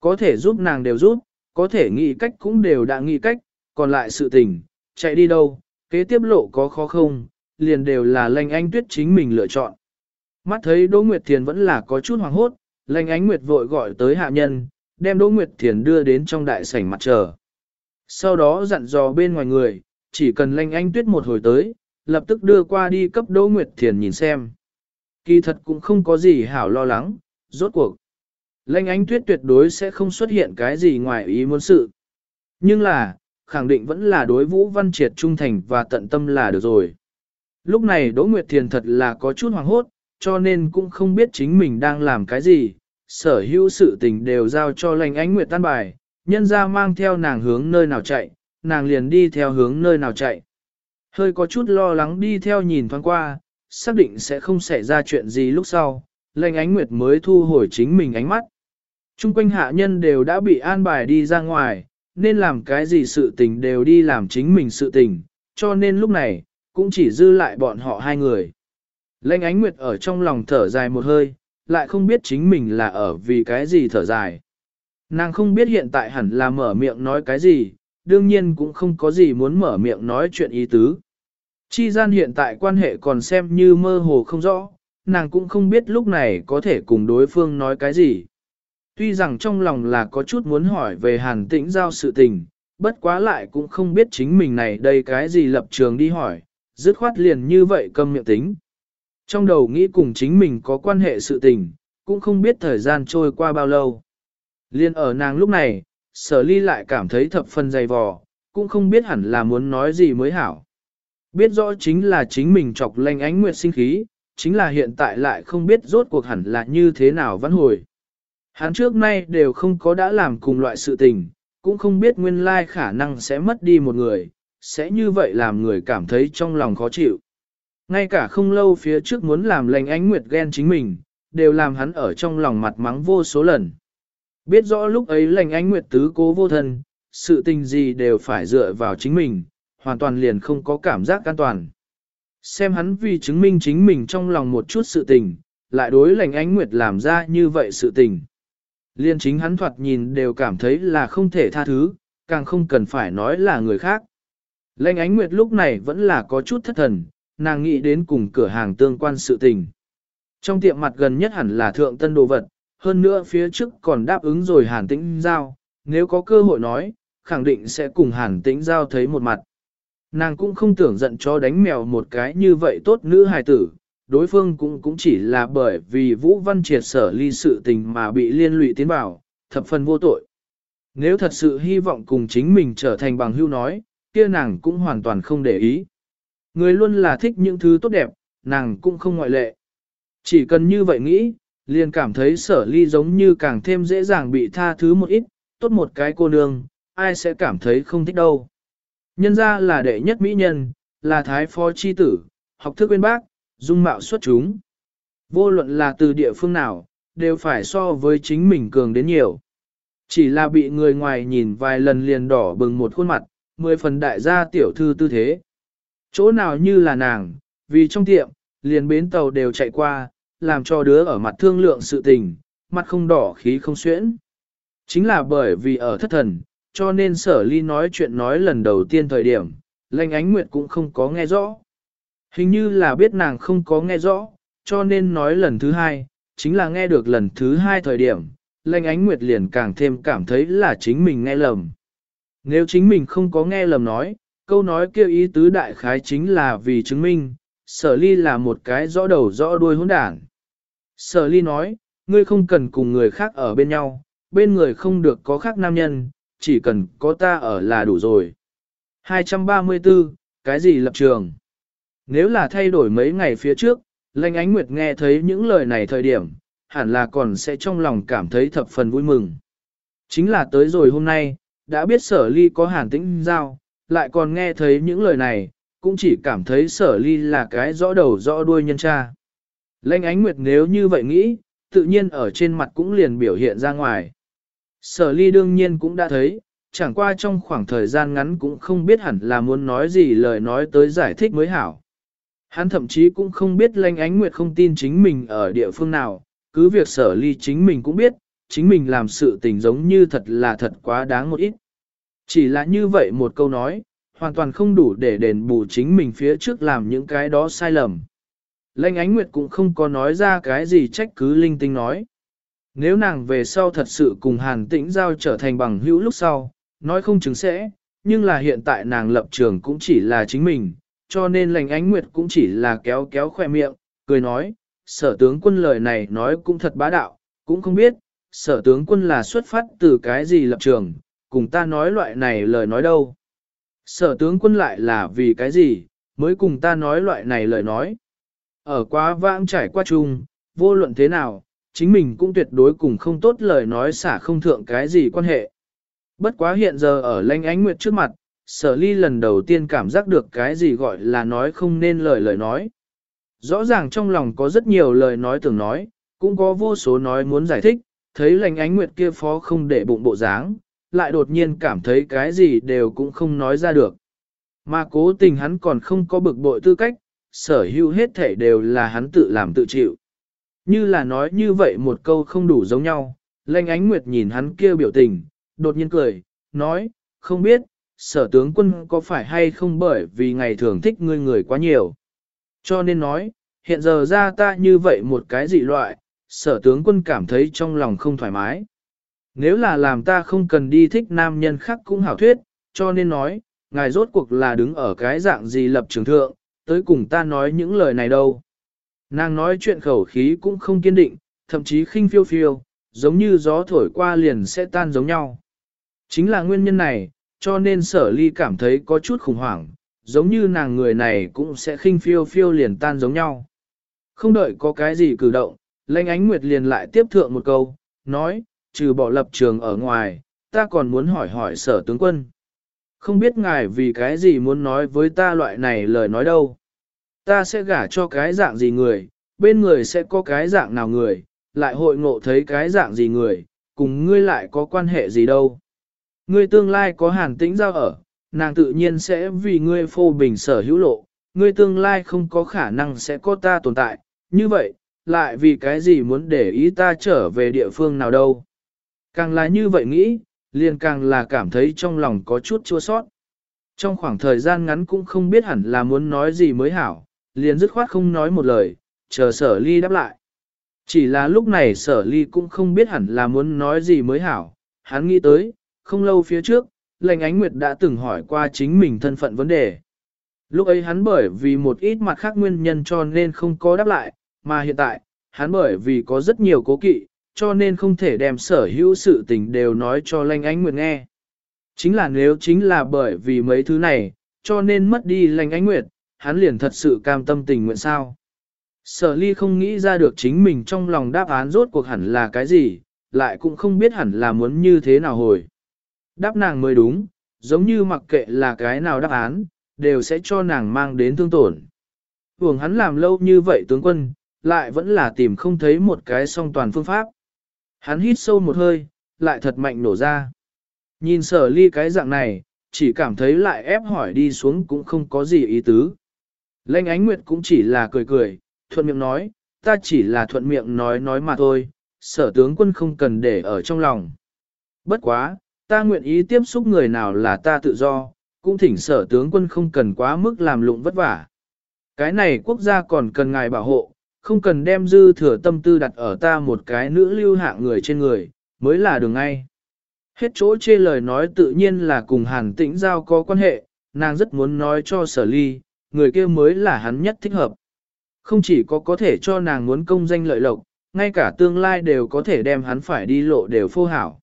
Có thể giúp nàng đều giúp, có thể nghĩ cách cũng đều đã nghĩ cách, còn lại sự tình, chạy đi đâu, kế tiếp lộ có khó không, liền đều là lành anh tuyết chính mình lựa chọn. Mắt thấy Đỗ Nguyệt Thiền vẫn là có chút hoàng hốt, lành ánh Nguyệt vội gọi tới hạ nhân, đem Đỗ Nguyệt Thiền đưa đến trong đại sảnh mặt chờ. Sau đó dặn dò bên ngoài người, chỉ cần Lanh anh tuyết một hồi tới, lập tức đưa qua đi cấp Đỗ Nguyệt Thiền nhìn xem. Kỳ thật cũng không có gì hảo lo lắng, rốt cuộc. Lanh ánh tuyết tuyệt đối sẽ không xuất hiện cái gì ngoài ý muốn sự. Nhưng là, khẳng định vẫn là đối Vũ Văn Triệt trung thành và tận tâm là được rồi. Lúc này Đỗ Nguyệt Thiền thật là có chút hoàng hốt, cho nên cũng không biết chính mình đang làm cái gì. Sở hữu sự tình đều giao cho lệnh ánh Nguyệt tan bài, nhân ra mang theo nàng hướng nơi nào chạy, nàng liền đi theo hướng nơi nào chạy. Hơi có chút lo lắng đi theo nhìn thoáng qua, xác định sẽ không xảy ra chuyện gì lúc sau, lệnh ánh Nguyệt mới thu hồi chính mình ánh mắt. Trung quanh hạ nhân đều đã bị an bài đi ra ngoài, nên làm cái gì sự tình đều đi làm chính mình sự tình, cho nên lúc này, cũng chỉ dư lại bọn họ hai người. Lệnh ánh nguyệt ở trong lòng thở dài một hơi, lại không biết chính mình là ở vì cái gì thở dài. Nàng không biết hiện tại hẳn là mở miệng nói cái gì, đương nhiên cũng không có gì muốn mở miệng nói chuyện ý tứ. Chi gian hiện tại quan hệ còn xem như mơ hồ không rõ, nàng cũng không biết lúc này có thể cùng đối phương nói cái gì. Tuy rằng trong lòng là có chút muốn hỏi về hàn tĩnh giao sự tình, bất quá lại cũng không biết chính mình này đây cái gì lập trường đi hỏi, dứt khoát liền như vậy câm miệng tính. Trong đầu nghĩ cùng chính mình có quan hệ sự tình, cũng không biết thời gian trôi qua bao lâu. Liên ở nàng lúc này, sở ly lại cảm thấy thập phần dày vò, cũng không biết hẳn là muốn nói gì mới hảo. Biết rõ chính là chính mình chọc lanh ánh nguyệt sinh khí, chính là hiện tại lại không biết rốt cuộc hẳn là như thế nào vẫn hồi. Hắn trước nay đều không có đã làm cùng loại sự tình, cũng không biết nguyên lai khả năng sẽ mất đi một người, sẽ như vậy làm người cảm thấy trong lòng khó chịu. Ngay cả không lâu phía trước muốn làm lành ánh nguyệt ghen chính mình, đều làm hắn ở trong lòng mặt mắng vô số lần. Biết rõ lúc ấy lành ánh nguyệt tứ cố vô thân, sự tình gì đều phải dựa vào chính mình, hoàn toàn liền không có cảm giác an toàn. Xem hắn vì chứng minh chính mình trong lòng một chút sự tình, lại đối lành ánh nguyệt làm ra như vậy sự tình. Liên chính hắn thoạt nhìn đều cảm thấy là không thể tha thứ, càng không cần phải nói là người khác. Lệnh ánh nguyệt lúc này vẫn là có chút thất thần, nàng nghĩ đến cùng cửa hàng tương quan sự tình. Trong tiệm mặt gần nhất hẳn là thượng tân đồ vật, hơn nữa phía trước còn đáp ứng rồi hàn tĩnh giao, nếu có cơ hội nói, khẳng định sẽ cùng hàn tĩnh giao thấy một mặt. Nàng cũng không tưởng giận cho đánh mèo một cái như vậy tốt nữ hài tử, đối phương cũng cũng chỉ là bởi vì Vũ Văn triệt sở ly sự tình mà bị liên lụy tiến vào, thập phần vô tội. Nếu thật sự hy vọng cùng chính mình trở thành bằng hưu nói, kia nàng cũng hoàn toàn không để ý. Người luôn là thích những thứ tốt đẹp, nàng cũng không ngoại lệ. Chỉ cần như vậy nghĩ, liền cảm thấy sở ly giống như càng thêm dễ dàng bị tha thứ một ít, tốt một cái cô nương, ai sẽ cảm thấy không thích đâu. Nhân ra là đệ nhất mỹ nhân, là thái phó chi tử, học thức bên bác, dung mạo xuất chúng. Vô luận là từ địa phương nào, đều phải so với chính mình cường đến nhiều. Chỉ là bị người ngoài nhìn vài lần liền đỏ bừng một khuôn mặt, mười phần đại gia tiểu thư tư thế. Chỗ nào như là nàng, vì trong tiệm, liền bến tàu đều chạy qua, làm cho đứa ở mặt thương lượng sự tình, mặt không đỏ khí không xuyễn. Chính là bởi vì ở thất thần, cho nên sở ly nói chuyện nói lần đầu tiên thời điểm, lệnh ánh nguyệt cũng không có nghe rõ. Hình như là biết nàng không có nghe rõ, cho nên nói lần thứ hai, chính là nghe được lần thứ hai thời điểm, lệnh ánh nguyệt liền càng thêm cảm thấy là chính mình nghe lầm. Nếu chính mình không có nghe lầm nói, câu nói kêu ý tứ đại khái chính là vì chứng minh, sở ly là một cái rõ đầu rõ đuôi hỗn đảng. Sở ly nói, ngươi không cần cùng người khác ở bên nhau, bên người không được có khác nam nhân, chỉ cần có ta ở là đủ rồi. 234, cái gì lập trường? Nếu là thay đổi mấy ngày phía trước, lanh Ánh Nguyệt nghe thấy những lời này thời điểm, hẳn là còn sẽ trong lòng cảm thấy thập phần vui mừng. Chính là tới rồi hôm nay, đã biết sở ly có hàn tĩnh giao, lại còn nghe thấy những lời này, cũng chỉ cảm thấy sở ly là cái rõ đầu rõ đuôi nhân cha. Lênh Ánh Nguyệt nếu như vậy nghĩ, tự nhiên ở trên mặt cũng liền biểu hiện ra ngoài. Sở ly đương nhiên cũng đã thấy, chẳng qua trong khoảng thời gian ngắn cũng không biết hẳn là muốn nói gì lời nói tới giải thích mới hảo. Hắn thậm chí cũng không biết lanh ánh nguyệt không tin chính mình ở địa phương nào, cứ việc sở ly chính mình cũng biết, chính mình làm sự tình giống như thật là thật quá đáng một ít. Chỉ là như vậy một câu nói, hoàn toàn không đủ để đền bù chính mình phía trước làm những cái đó sai lầm. Lanh ánh nguyệt cũng không có nói ra cái gì trách cứ linh tinh nói. Nếu nàng về sau thật sự cùng hàn tĩnh giao trở thành bằng hữu lúc sau, nói không chứng sẽ, nhưng là hiện tại nàng lập trường cũng chỉ là chính mình, cho nên lành ánh nguyệt cũng chỉ là kéo kéo khoe miệng, cười nói, sở tướng quân lời này nói cũng thật bá đạo, cũng không biết, sở tướng quân là xuất phát từ cái gì lập trường, cùng ta nói loại này lời nói đâu. Sở tướng quân lại là vì cái gì, mới cùng ta nói loại này lời nói. Ở quá vãng trải qua chung, vô luận thế nào, chính mình cũng tuyệt đối cùng không tốt lời nói xả không thượng cái gì quan hệ. Bất quá hiện giờ ở lanh ánh nguyệt trước mặt, sở ly lần đầu tiên cảm giác được cái gì gọi là nói không nên lời lời nói. Rõ ràng trong lòng có rất nhiều lời nói tưởng nói, cũng có vô số nói muốn giải thích, thấy lãnh ánh nguyệt kia phó không để bụng bộ dáng, lại đột nhiên cảm thấy cái gì đều cũng không nói ra được. Mà cố tình hắn còn không có bực bội tư cách, sở hữu hết thể đều là hắn tự làm tự chịu. Như là nói như vậy một câu không đủ giống nhau, lanh ánh nguyệt nhìn hắn kia biểu tình, đột nhiên cười, nói, không biết, sở tướng quân có phải hay không bởi vì ngày thường thích ngươi người quá nhiều. Cho nên nói, hiện giờ ra ta như vậy một cái dị loại, sở tướng quân cảm thấy trong lòng không thoải mái. Nếu là làm ta không cần đi thích nam nhân khác cũng hảo thuyết, cho nên nói, ngài rốt cuộc là đứng ở cái dạng gì lập trường thượng, tới cùng ta nói những lời này đâu. Nàng nói chuyện khẩu khí cũng không kiên định, thậm chí khinh phiêu phiêu, giống như gió thổi qua liền sẽ tan giống nhau. Chính là nguyên nhân này, cho nên sở ly cảm thấy có chút khủng hoảng, giống như nàng người này cũng sẽ khinh phiêu phiêu liền tan giống nhau. Không đợi có cái gì cử động, lãnh ánh nguyệt liền lại tiếp thượng một câu, nói, trừ bỏ lập trường ở ngoài, ta còn muốn hỏi hỏi sở tướng quân. Không biết ngài vì cái gì muốn nói với ta loại này lời nói đâu. Ta sẽ gả cho cái dạng gì người, bên người sẽ có cái dạng nào người, lại hội ngộ thấy cái dạng gì người, cùng ngươi lại có quan hệ gì đâu. Ngươi tương lai có hàn tĩnh giao ở, nàng tự nhiên sẽ vì ngươi phô bình sở hữu lộ, ngươi tương lai không có khả năng sẽ có ta tồn tại, như vậy, lại vì cái gì muốn để ý ta trở về địa phương nào đâu. Càng là như vậy nghĩ, liền càng là cảm thấy trong lòng có chút chua sót. Trong khoảng thời gian ngắn cũng không biết hẳn là muốn nói gì mới hảo, liền dứt khoát không nói một lời, chờ sở ly đáp lại. Chỉ là lúc này sở ly cũng không biết hẳn là muốn nói gì mới hảo, hắn nghĩ tới, không lâu phía trước, lệnh ánh nguyệt đã từng hỏi qua chính mình thân phận vấn đề. Lúc ấy hắn bởi vì một ít mặt khác nguyên nhân cho nên không có đáp lại, mà hiện tại, hắn bởi vì có rất nhiều cố kỵ, cho nên không thể đem sở hữu sự tình đều nói cho lanh ánh nguyệt nghe. Chính là nếu chính là bởi vì mấy thứ này, cho nên mất đi lanh ánh nguyệt, hắn liền thật sự cam tâm tình nguyện sao. Sở ly không nghĩ ra được chính mình trong lòng đáp án rốt cuộc hẳn là cái gì, lại cũng không biết hẳn là muốn như thế nào hồi. Đáp nàng mới đúng, giống như mặc kệ là cái nào đáp án, đều sẽ cho nàng mang đến thương tổn. Hưởng hắn làm lâu như vậy tướng quân, lại vẫn là tìm không thấy một cái song toàn phương pháp. Hắn hít sâu một hơi, lại thật mạnh nổ ra. Nhìn sở ly cái dạng này, chỉ cảm thấy lại ép hỏi đi xuống cũng không có gì ý tứ. Lênh ánh nguyệt cũng chỉ là cười cười, thuận miệng nói, ta chỉ là thuận miệng nói nói mà thôi, sở tướng quân không cần để ở trong lòng. Bất quá, ta nguyện ý tiếp xúc người nào là ta tự do, cũng thỉnh sở tướng quân không cần quá mức làm lụng vất vả. Cái này quốc gia còn cần ngài bảo hộ, không cần đem dư thừa tâm tư đặt ở ta một cái nữ lưu hạng người trên người, mới là đường ngay. Hết chỗ chê lời nói tự nhiên là cùng hàn tĩnh giao có quan hệ, nàng rất muốn nói cho sở ly, người kia mới là hắn nhất thích hợp. Không chỉ có có thể cho nàng muốn công danh lợi lộc, ngay cả tương lai đều có thể đem hắn phải đi lộ đều phô hảo.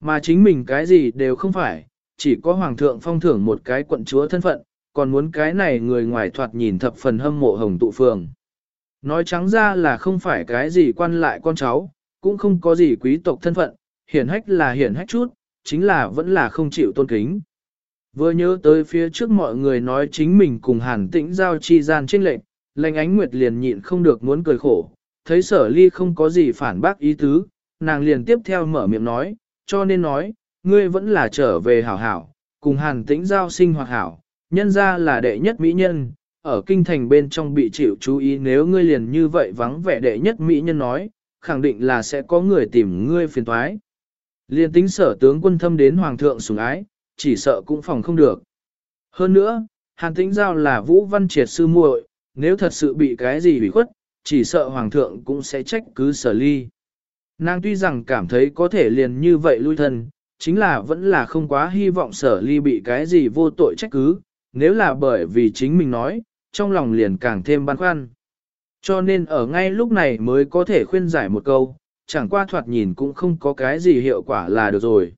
Mà chính mình cái gì đều không phải, chỉ có hoàng thượng phong thưởng một cái quận chúa thân phận, còn muốn cái này người ngoài thoạt nhìn thập phần hâm mộ hồng tụ phường. Nói trắng ra là không phải cái gì quan lại con cháu, cũng không có gì quý tộc thân phận, hiển hách là hiển hách chút, chính là vẫn là không chịu tôn kính. Vừa nhớ tới phía trước mọi người nói chính mình cùng hàn tĩnh giao chi gian trên lệnh, lệnh ánh nguyệt liền nhịn không được muốn cười khổ, thấy sở ly không có gì phản bác ý tứ, nàng liền tiếp theo mở miệng nói, cho nên nói, ngươi vẫn là trở về hảo hảo, cùng hàn tĩnh giao sinh hoạt hảo, nhân ra là đệ nhất mỹ nhân, ở kinh thành bên trong bị chịu chú ý nếu ngươi liền như vậy vắng vẻ đệ nhất mỹ nhân nói, khẳng định là sẽ có người tìm ngươi phiền toái. Liên tính sở tướng quân thâm đến hoàng thượng sủng ái, chỉ sợ cũng phòng không được. Hơn nữa, hàn tĩnh giao là vũ văn triệt sư muội, nếu thật sự bị cái gì bị khuất, chỉ sợ hoàng thượng cũng sẽ trách cứ sở ly. Nàng tuy rằng cảm thấy có thể liền như vậy lui thân, chính là vẫn là không quá hy vọng sở ly bị cái gì vô tội trách cứ, nếu là bởi vì chính mình nói, trong lòng liền càng thêm băn khoăn. Cho nên ở ngay lúc này mới có thể khuyên giải một câu, chẳng qua thoạt nhìn cũng không có cái gì hiệu quả là được rồi.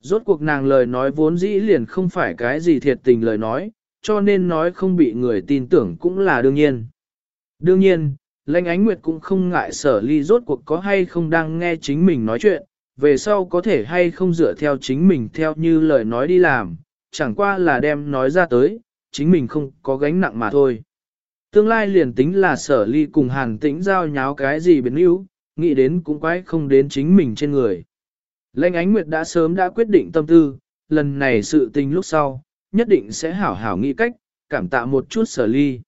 Rốt cuộc nàng lời nói vốn dĩ liền không phải cái gì thiệt tình lời nói, cho nên nói không bị người tin tưởng cũng là đương nhiên. Đương nhiên, Lãnh Ánh Nguyệt cũng không ngại sở ly rốt cuộc có hay không đang nghe chính mình nói chuyện, về sau có thể hay không dựa theo chính mình theo như lời nói đi làm, chẳng qua là đem nói ra tới, chính mình không có gánh nặng mà thôi. Tương lai liền tính là sở ly cùng hàn tĩnh giao nháo cái gì biến yếu, nghĩ đến cũng quái không đến chính mình trên người. Lệnh ánh nguyệt đã sớm đã quyết định tâm tư, lần này sự tình lúc sau, nhất định sẽ hảo hảo nghĩ cách, cảm tạ một chút sở ly.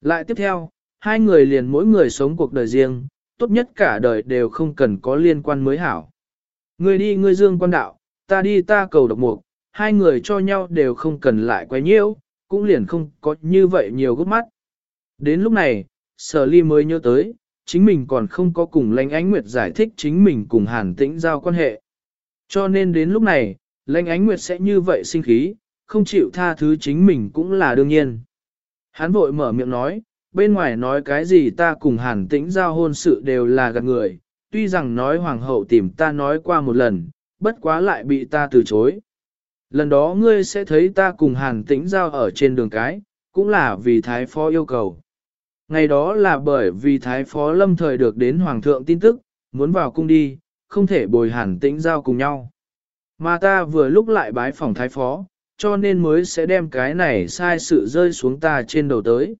Lại tiếp theo, hai người liền mỗi người sống cuộc đời riêng, tốt nhất cả đời đều không cần có liên quan mới hảo. Người đi ngươi dương quan đạo, ta đi ta cầu độc mục, hai người cho nhau đều không cần lại quay nhiễu, cũng liền không có như vậy nhiều gốc mắt. Đến lúc này, sở ly mới nhớ tới, chính mình còn không có cùng lãnh ánh nguyệt giải thích chính mình cùng hàn tĩnh giao quan hệ. Cho nên đến lúc này, lãnh ánh nguyệt sẽ như vậy sinh khí, không chịu tha thứ chính mình cũng là đương nhiên. Hắn vội mở miệng nói, bên ngoài nói cái gì ta cùng hàn tĩnh giao hôn sự đều là gạt người, tuy rằng nói hoàng hậu tìm ta nói qua một lần, bất quá lại bị ta từ chối. Lần đó ngươi sẽ thấy ta cùng hàn tĩnh giao ở trên đường cái, cũng là vì thái phó yêu cầu. Ngày đó là bởi vì thái phó lâm thời được đến hoàng thượng tin tức, muốn vào cung đi, không thể bồi hàn tĩnh giao cùng nhau. Mà ta vừa lúc lại bái phòng thái phó, cho nên mới sẽ đem cái này sai sự rơi xuống ta trên đầu tới.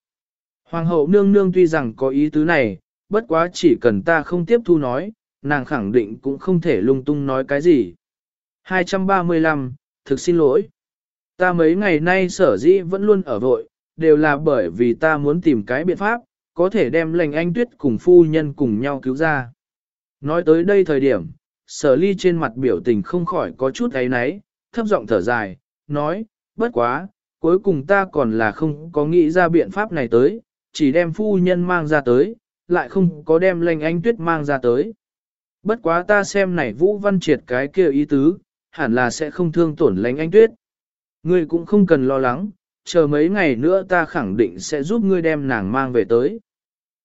Hoàng hậu nương nương tuy rằng có ý tứ này, bất quá chỉ cần ta không tiếp thu nói, nàng khẳng định cũng không thể lung tung nói cái gì. 235, thực xin lỗi. Ta mấy ngày nay sở dĩ vẫn luôn ở vội, đều là bởi vì ta muốn tìm cái biện pháp, có thể đem lệnh anh tuyết cùng phu nhân cùng nhau cứu ra. Nói tới đây thời điểm, sở ly trên mặt biểu tình không khỏi có chút ấy náy, thấp giọng thở dài, nói, bất quá, cuối cùng ta còn là không có nghĩ ra biện pháp này tới, chỉ đem phu nhân mang ra tới, lại không có đem lệnh anh tuyết mang ra tới. Bất quá ta xem này Vũ Văn Triệt cái kia ý tứ, hẳn là sẽ không thương tổn lánh anh tuyết. Ngươi cũng không cần lo lắng, chờ mấy ngày nữa ta khẳng định sẽ giúp ngươi đem nàng mang về tới.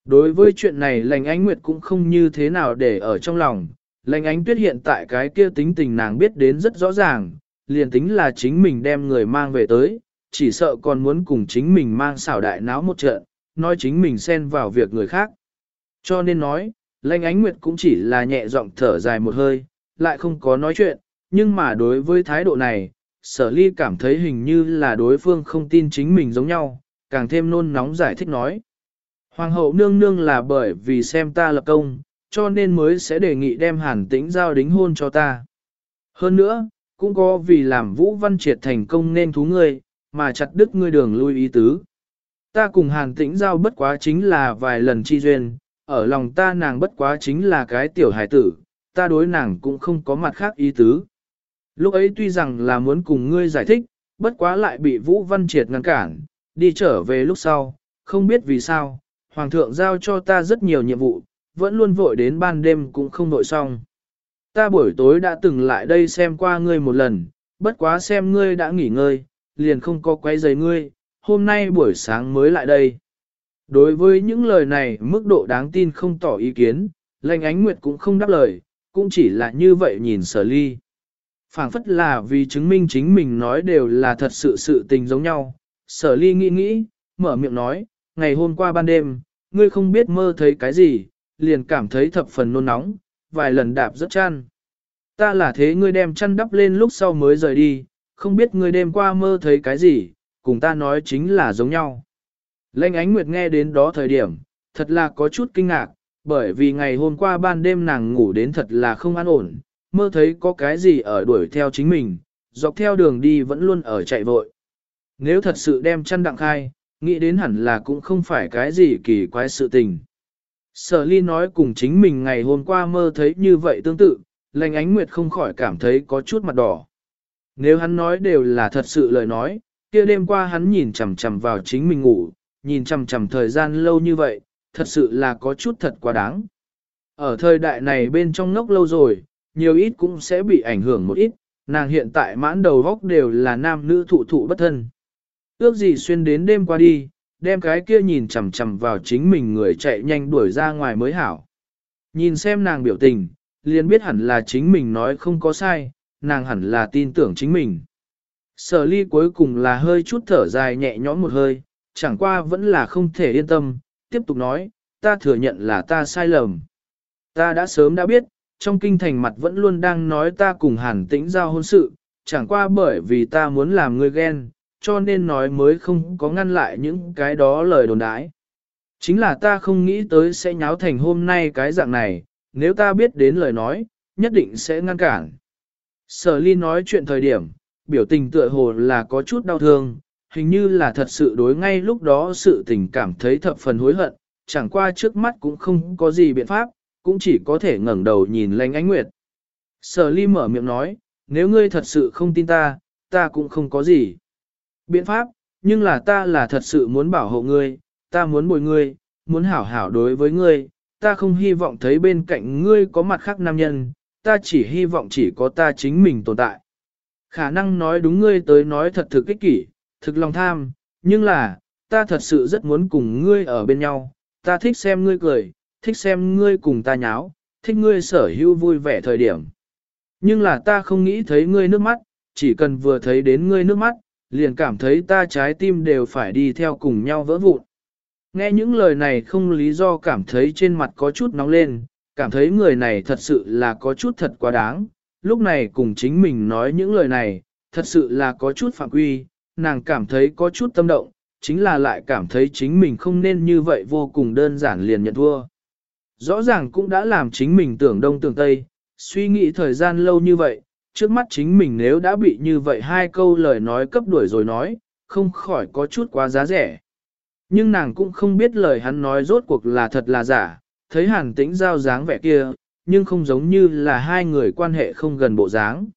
Đối với chuyện này lành ánh nguyệt cũng không như thế nào để ở trong lòng, lành ánh tuyết hiện tại cái kia tính tình nàng biết đến rất rõ ràng, liền tính là chính mình đem người mang về tới, chỉ sợ còn muốn cùng chính mình mang xảo đại náo một trận, nói chính mình xen vào việc người khác. Cho nên nói, lành ánh nguyệt cũng chỉ là nhẹ giọng thở dài một hơi, lại không có nói chuyện, nhưng mà đối với thái độ này, sở ly cảm thấy hình như là đối phương không tin chính mình giống nhau, càng thêm nôn nóng giải thích nói. Hoàng hậu nương nương là bởi vì xem ta lập công, cho nên mới sẽ đề nghị đem hàn tĩnh giao đính hôn cho ta. Hơn nữa, cũng có vì làm Vũ Văn Triệt thành công nên thú ngươi, mà chặt đứt ngươi đường lui ý tứ. Ta cùng hàn tĩnh giao bất quá chính là vài lần chi duyên, ở lòng ta nàng bất quá chính là cái tiểu hải tử, ta đối nàng cũng không có mặt khác ý tứ. Lúc ấy tuy rằng là muốn cùng ngươi giải thích, bất quá lại bị Vũ Văn Triệt ngăn cản, đi trở về lúc sau, không biết vì sao, Hoàng thượng giao cho ta rất nhiều nhiệm vụ, vẫn luôn vội đến ban đêm cũng không nội xong. Ta buổi tối đã từng lại đây xem qua ngươi một lần, bất quá xem ngươi đã nghỉ ngơi, liền không có quay giày ngươi, hôm nay buổi sáng mới lại đây. Đối với những lời này mức độ đáng tin không tỏ ý kiến, lành ánh nguyệt cũng không đáp lời, cũng chỉ là như vậy nhìn sở ly phảng phất là vì chứng minh chính mình nói đều là thật sự sự tình giống nhau. Sở ly nghĩ nghĩ, mở miệng nói, ngày hôm qua ban đêm, ngươi không biết mơ thấy cái gì, liền cảm thấy thập phần nôn nóng, vài lần đạp rất chăn. Ta là thế ngươi đem chăn đắp lên lúc sau mới rời đi, không biết ngươi đêm qua mơ thấy cái gì, cùng ta nói chính là giống nhau. Lệnh ánh nguyệt nghe đến đó thời điểm, thật là có chút kinh ngạc, bởi vì ngày hôm qua ban đêm nàng ngủ đến thật là không an ổn, mơ thấy có cái gì ở đuổi theo chính mình, dọc theo đường đi vẫn luôn ở chạy vội. Nếu thật sự đem chăn đặng khai, nghĩ đến hẳn là cũng không phải cái gì kỳ quái sự tình. Sở ly nói cùng chính mình ngày hôm qua mơ thấy như vậy tương tự, lành ánh nguyệt không khỏi cảm thấy có chút mặt đỏ. Nếu hắn nói đều là thật sự lời nói, kia đêm qua hắn nhìn chằm chằm vào chính mình ngủ, nhìn chằm chằm thời gian lâu như vậy, thật sự là có chút thật quá đáng. Ở thời đại này bên trong ngốc lâu rồi, nhiều ít cũng sẽ bị ảnh hưởng một ít, nàng hiện tại mãn đầu góc đều là nam nữ thụ thụ bất thân. Ước gì xuyên đến đêm qua đi, đem cái kia nhìn chằm chằm vào chính mình người chạy nhanh đuổi ra ngoài mới hảo. Nhìn xem nàng biểu tình, liền biết hẳn là chính mình nói không có sai, nàng hẳn là tin tưởng chính mình. Sở ly cuối cùng là hơi chút thở dài nhẹ nhõm một hơi, chẳng qua vẫn là không thể yên tâm, tiếp tục nói, ta thừa nhận là ta sai lầm. Ta đã sớm đã biết, trong kinh thành mặt vẫn luôn đang nói ta cùng hàn tĩnh giao hôn sự, chẳng qua bởi vì ta muốn làm người ghen, cho nên nói mới không có ngăn lại những cái đó lời đồn đãi. Chính là ta không nghĩ tới sẽ nháo thành hôm nay cái dạng này, nếu ta biết đến lời nói, nhất định sẽ ngăn cản. Sở ly nói chuyện thời điểm, biểu tình tựa hồ là có chút đau thương, hình như là thật sự đối ngay lúc đó sự tình cảm thấy thập phần hối hận, chẳng qua trước mắt cũng không có gì biện pháp, cũng chỉ có thể ngẩng đầu nhìn lanh ánh nguyệt. Sở ly mở miệng nói, nếu ngươi thật sự không tin ta, ta cũng không có gì. Biện pháp, nhưng là ta là thật sự muốn bảo hộ ngươi, ta muốn bồi ngươi, muốn hảo hảo đối với ngươi, ta không hy vọng thấy bên cạnh ngươi có mặt khác nam nhân, ta chỉ hy vọng chỉ có ta chính mình tồn tại. Khả năng nói đúng ngươi tới nói thật thực ích kỷ, thực lòng tham, nhưng là, ta thật sự rất muốn cùng ngươi ở bên nhau, ta thích xem ngươi cười, thích xem ngươi cùng ta nháo, thích ngươi sở hữu vui vẻ thời điểm. Nhưng là ta không nghĩ thấy ngươi nước mắt, chỉ cần vừa thấy đến ngươi nước mắt, liền cảm thấy ta trái tim đều phải đi theo cùng nhau vỡ vụn. Nghe những lời này không lý do cảm thấy trên mặt có chút nóng lên, cảm thấy người này thật sự là có chút thật quá đáng, lúc này cùng chính mình nói những lời này, thật sự là có chút phạm quy, nàng cảm thấy có chút tâm động, chính là lại cảm thấy chính mình không nên như vậy vô cùng đơn giản liền nhận thua. Rõ ràng cũng đã làm chính mình tưởng đông tưởng tây, suy nghĩ thời gian lâu như vậy, trước mắt chính mình nếu đã bị như vậy hai câu lời nói cấp đuổi rồi nói, không khỏi có chút quá giá rẻ. Nhưng nàng cũng không biết lời hắn nói rốt cuộc là thật là giả, thấy hàn tĩnh giao dáng vẻ kia, nhưng không giống như là hai người quan hệ không gần bộ dáng.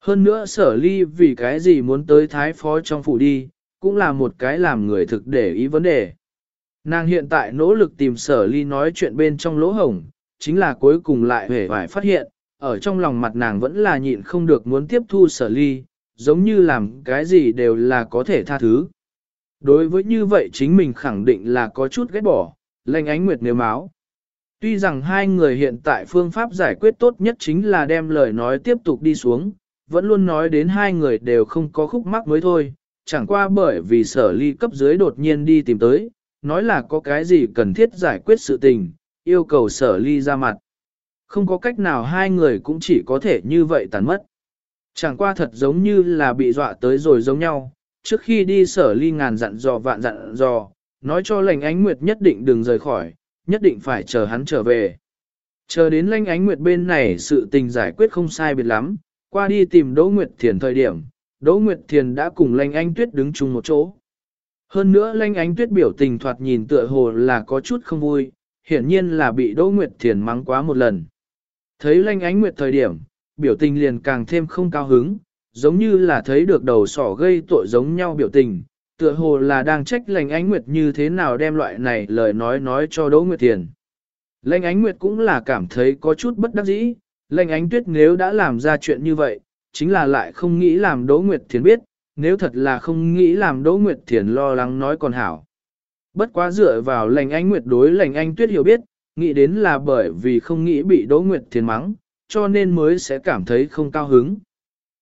Hơn nữa sở ly vì cái gì muốn tới thái phó trong phủ đi, cũng là một cái làm người thực để ý vấn đề. Nàng hiện tại nỗ lực tìm sở ly nói chuyện bên trong lỗ hổng, chính là cuối cùng lại hề vải phát hiện, ở trong lòng mặt nàng vẫn là nhịn không được muốn tiếp thu sở ly, giống như làm cái gì đều là có thể tha thứ. Đối với như vậy chính mình khẳng định là có chút ghét bỏ, lệnh ánh nguyệt nếu máu. Tuy rằng hai người hiện tại phương pháp giải quyết tốt nhất chính là đem lời nói tiếp tục đi xuống, vẫn luôn nói đến hai người đều không có khúc mắc mới thôi, chẳng qua bởi vì sở ly cấp dưới đột nhiên đi tìm tới, nói là có cái gì cần thiết giải quyết sự tình, yêu cầu sở ly ra mặt. Không có cách nào hai người cũng chỉ có thể như vậy tàn mất. Chẳng qua thật giống như là bị dọa tới rồi giống nhau, trước khi đi sở ly ngàn dặn dò vạn dặn dò, nói cho lành ánh nguyệt nhất định đừng rời khỏi, nhất định phải chờ hắn trở về. Chờ đến lanh ánh nguyệt bên này sự tình giải quyết không sai biệt lắm, qua đi tìm Đỗ Nguyệt Thiền thời điểm, Đỗ Nguyệt Thiền đã cùng lanh ánh tuyết đứng chung một chỗ. Hơn nữa lanh ánh tuyết biểu tình thoạt nhìn tựa hồ là có chút không vui, hiển nhiên là bị Đỗ Nguyệt Thiền mắng quá một lần. Thấy lanh ánh nguyệt thời điểm, biểu tình liền càng thêm không cao hứng, giống như là thấy được đầu sỏ gây tội giống nhau biểu tình, tựa hồ là đang trách lanh ánh nguyệt như thế nào đem loại này lời nói nói cho Đỗ Nguyệt Thiền. Lanh ánh nguyệt cũng là cảm thấy có chút bất đắc dĩ, lanh ánh tuyết nếu đã làm ra chuyện như vậy, chính là lại không nghĩ làm Đỗ Nguyệt Thiền biết, nếu thật là không nghĩ làm Đỗ Nguyệt Thiền lo lắng nói còn hảo. Bất quá dựa vào lành ánh nguyệt đối lành anh tuyết hiểu biết, nghĩ đến là bởi vì không nghĩ bị Đỗ Nguyệt Thiền mắng, cho nên mới sẽ cảm thấy không cao hứng.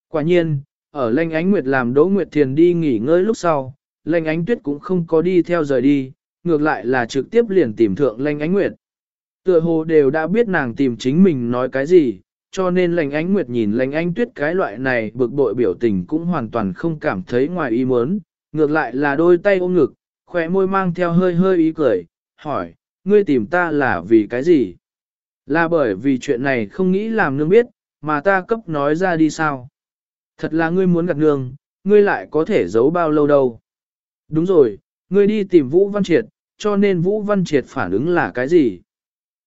Quả nhiên, ở lành ánh nguyệt làm Đỗ Nguyệt Thiền đi nghỉ ngơi lúc sau, lành ánh tuyết cũng không có đi theo rời đi, ngược lại là trực tiếp liền tìm thượng lành ánh nguyệt. Tựa hồ đều đã biết nàng tìm chính mình nói cái gì, cho nên lành ánh nguyệt nhìn lành ánh tuyết cái loại này bực bội biểu tình cũng hoàn toàn không cảm thấy ngoài ý muốn, ngược lại là đôi tay ôm ngực, khỏe môi mang theo hơi hơi ý cười, hỏi, ngươi tìm ta là vì cái gì? Là bởi vì chuyện này không nghĩ làm nương biết, mà ta cấp nói ra đi sao? Thật là ngươi muốn gạt nương, ngươi lại có thể giấu bao lâu đâu? Đúng rồi, ngươi đi tìm Vũ Văn Triệt, cho nên Vũ Văn Triệt phản ứng là cái gì?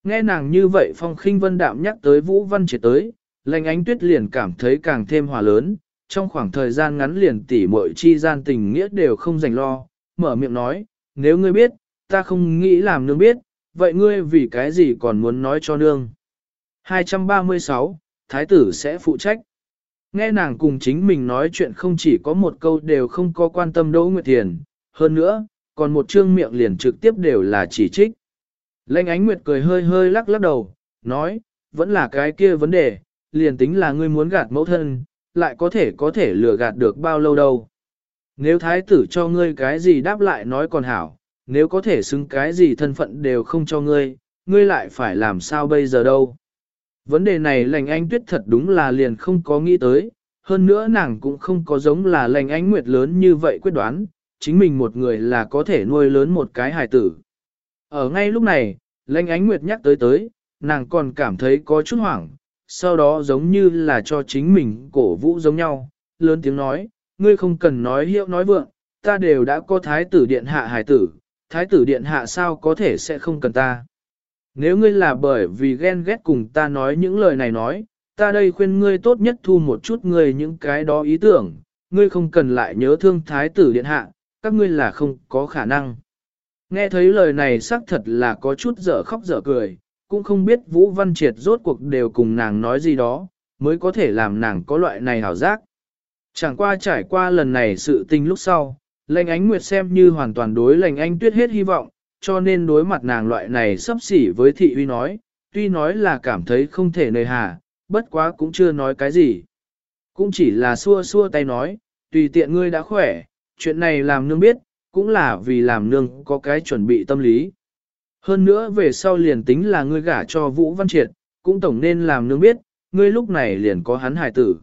Nghe nàng như vậy Phong khinh vân đạm nhắc tới Vũ Văn Triệt tới, lành ánh tuyết liền cảm thấy càng thêm hòa lớn, trong khoảng thời gian ngắn liền tỉ mội chi gian tình nghĩa đều không dành lo, mở miệng nói, nếu ngươi biết, ta không nghĩ làm nương biết, vậy ngươi vì cái gì còn muốn nói cho nương? 236, Thái tử sẽ phụ trách. Nghe nàng cùng chính mình nói chuyện không chỉ có một câu đều không có quan tâm Đỗ Nguyệt Thiền, hơn nữa, còn một chương miệng liền trực tiếp đều là chỉ trích. Lệnh ánh Nguyệt cười hơi hơi lắc lắc đầu, nói, vẫn là cái kia vấn đề, liền tính là ngươi muốn gạt mẫu thân, lại có thể có thể lừa gạt được bao lâu đâu. Nếu thái tử cho ngươi cái gì đáp lại nói còn hảo, nếu có thể xứng cái gì thân phận đều không cho ngươi, ngươi lại phải làm sao bây giờ đâu. Vấn đề này lành anh tuyết thật đúng là liền không có nghĩ tới, hơn nữa nàng cũng không có giống là lành anh nguyệt lớn như vậy quyết đoán, chính mình một người là có thể nuôi lớn một cái hài tử. Ở ngay lúc này, lãnh ánh nguyệt nhắc tới tới, nàng còn cảm thấy có chút hoảng, sau đó giống như là cho chính mình cổ vũ giống nhau, lớn tiếng nói, ngươi không cần nói hiệu nói vượng, ta đều đã có thái tử điện hạ hải tử, thái tử điện hạ sao có thể sẽ không cần ta. Nếu ngươi là bởi vì ghen ghét cùng ta nói những lời này nói, ta đây khuyên ngươi tốt nhất thu một chút ngươi những cái đó ý tưởng, ngươi không cần lại nhớ thương thái tử điện hạ, các ngươi là không có khả năng. Nghe thấy lời này xác thật là có chút dở khóc dở cười, cũng không biết Vũ Văn Triệt rốt cuộc đều cùng nàng nói gì đó, mới có thể làm nàng có loại này hảo giác. Chẳng qua trải qua lần này sự tình lúc sau, lệnh ánh nguyệt xem như hoàn toàn đối lệnh anh tuyết hết hy vọng, cho nên đối mặt nàng loại này sắp xỉ với thị uy nói, tuy nói là cảm thấy không thể nơi hà, bất quá cũng chưa nói cái gì. Cũng chỉ là xua xua tay nói, tùy tiện ngươi đã khỏe, chuyện này làm nương biết, cũng là vì làm nương có cái chuẩn bị tâm lý. Hơn nữa về sau liền tính là ngươi gả cho Vũ Văn Triệt, cũng tổng nên làm nương biết, ngươi lúc này liền có hắn hài tử.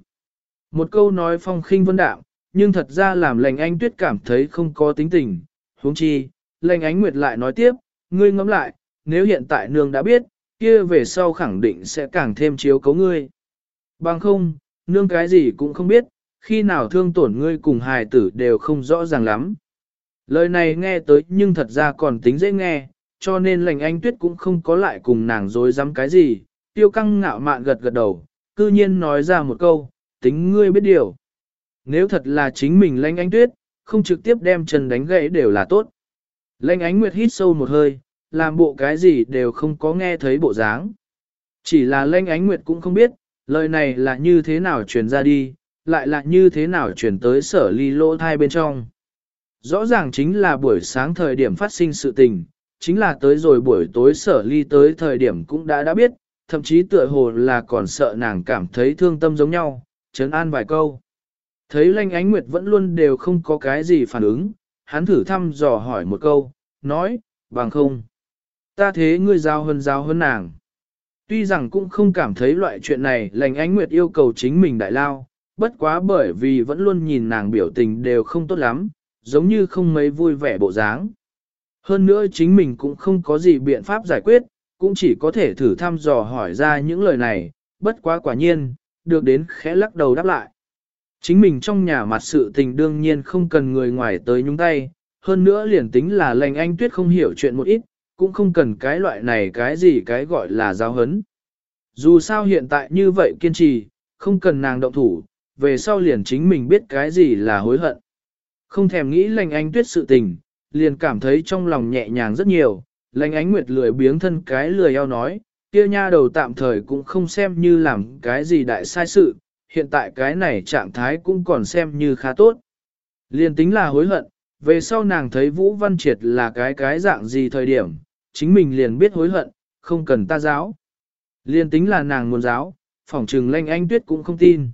Một câu nói phong khinh vân đạo, nhưng thật ra làm lành anh tuyết cảm thấy không có tính tình, huống chi, lành ánh nguyệt lại nói tiếp, ngươi ngẫm lại, nếu hiện tại nương đã biết, kia về sau khẳng định sẽ càng thêm chiếu cấu ngươi. Bằng không, nương cái gì cũng không biết, khi nào thương tổn ngươi cùng hài tử đều không rõ ràng lắm. Lời này nghe tới nhưng thật ra còn tính dễ nghe, cho nên lành anh tuyết cũng không có lại cùng nàng dối dám cái gì, tiêu căng ngạo mạn gật gật đầu, cư nhiên nói ra một câu, tính ngươi biết điều. Nếu thật là chính mình lành anh tuyết, không trực tiếp đem chân đánh gãy đều là tốt. lệnh ánh nguyệt hít sâu một hơi, làm bộ cái gì đều không có nghe thấy bộ dáng. Chỉ là lệnh ánh nguyệt cũng không biết, lời này là như thế nào truyền ra đi, lại là như thế nào truyền tới sở ly lỗ thai bên trong. Rõ ràng chính là buổi sáng thời điểm phát sinh sự tình, chính là tới rồi buổi tối sở ly tới thời điểm cũng đã đã biết, thậm chí tựa hồ là còn sợ nàng cảm thấy thương tâm giống nhau, chấn an vài câu. Thấy lanh ánh nguyệt vẫn luôn đều không có cái gì phản ứng, hắn thử thăm dò hỏi một câu, nói, bằng không. Ta thế ngươi giao hơn giao hơn nàng. Tuy rằng cũng không cảm thấy loại chuyện này lành ánh nguyệt yêu cầu chính mình đại lao, bất quá bởi vì vẫn luôn nhìn nàng biểu tình đều không tốt lắm, giống như không mấy vui vẻ bộ dáng. Hơn nữa chính mình cũng không có gì biện pháp giải quyết, cũng chỉ có thể thử thăm dò hỏi ra những lời này, bất quá quả nhiên, được đến khẽ lắc đầu đáp lại. Chính mình trong nhà mặt sự tình đương nhiên không cần người ngoài tới nhúng tay, hơn nữa liền tính là lành anh tuyết không hiểu chuyện một ít, cũng không cần cái loại này cái gì cái gọi là giáo hấn. Dù sao hiện tại như vậy kiên trì, không cần nàng động thủ, về sau liền chính mình biết cái gì là hối hận. Không thèm nghĩ lành ánh tuyết sự tình, liền cảm thấy trong lòng nhẹ nhàng rất nhiều, lành ánh nguyệt lười biếng thân cái lười eo nói, kia nha đầu tạm thời cũng không xem như làm cái gì đại sai sự, hiện tại cái này trạng thái cũng còn xem như khá tốt. Liền tính là hối hận, về sau nàng thấy Vũ Văn Triệt là cái cái dạng gì thời điểm, chính mình liền biết hối hận, không cần ta giáo. Liền tính là nàng muốn giáo, phỏng trừng lanh anh tuyết cũng không tin.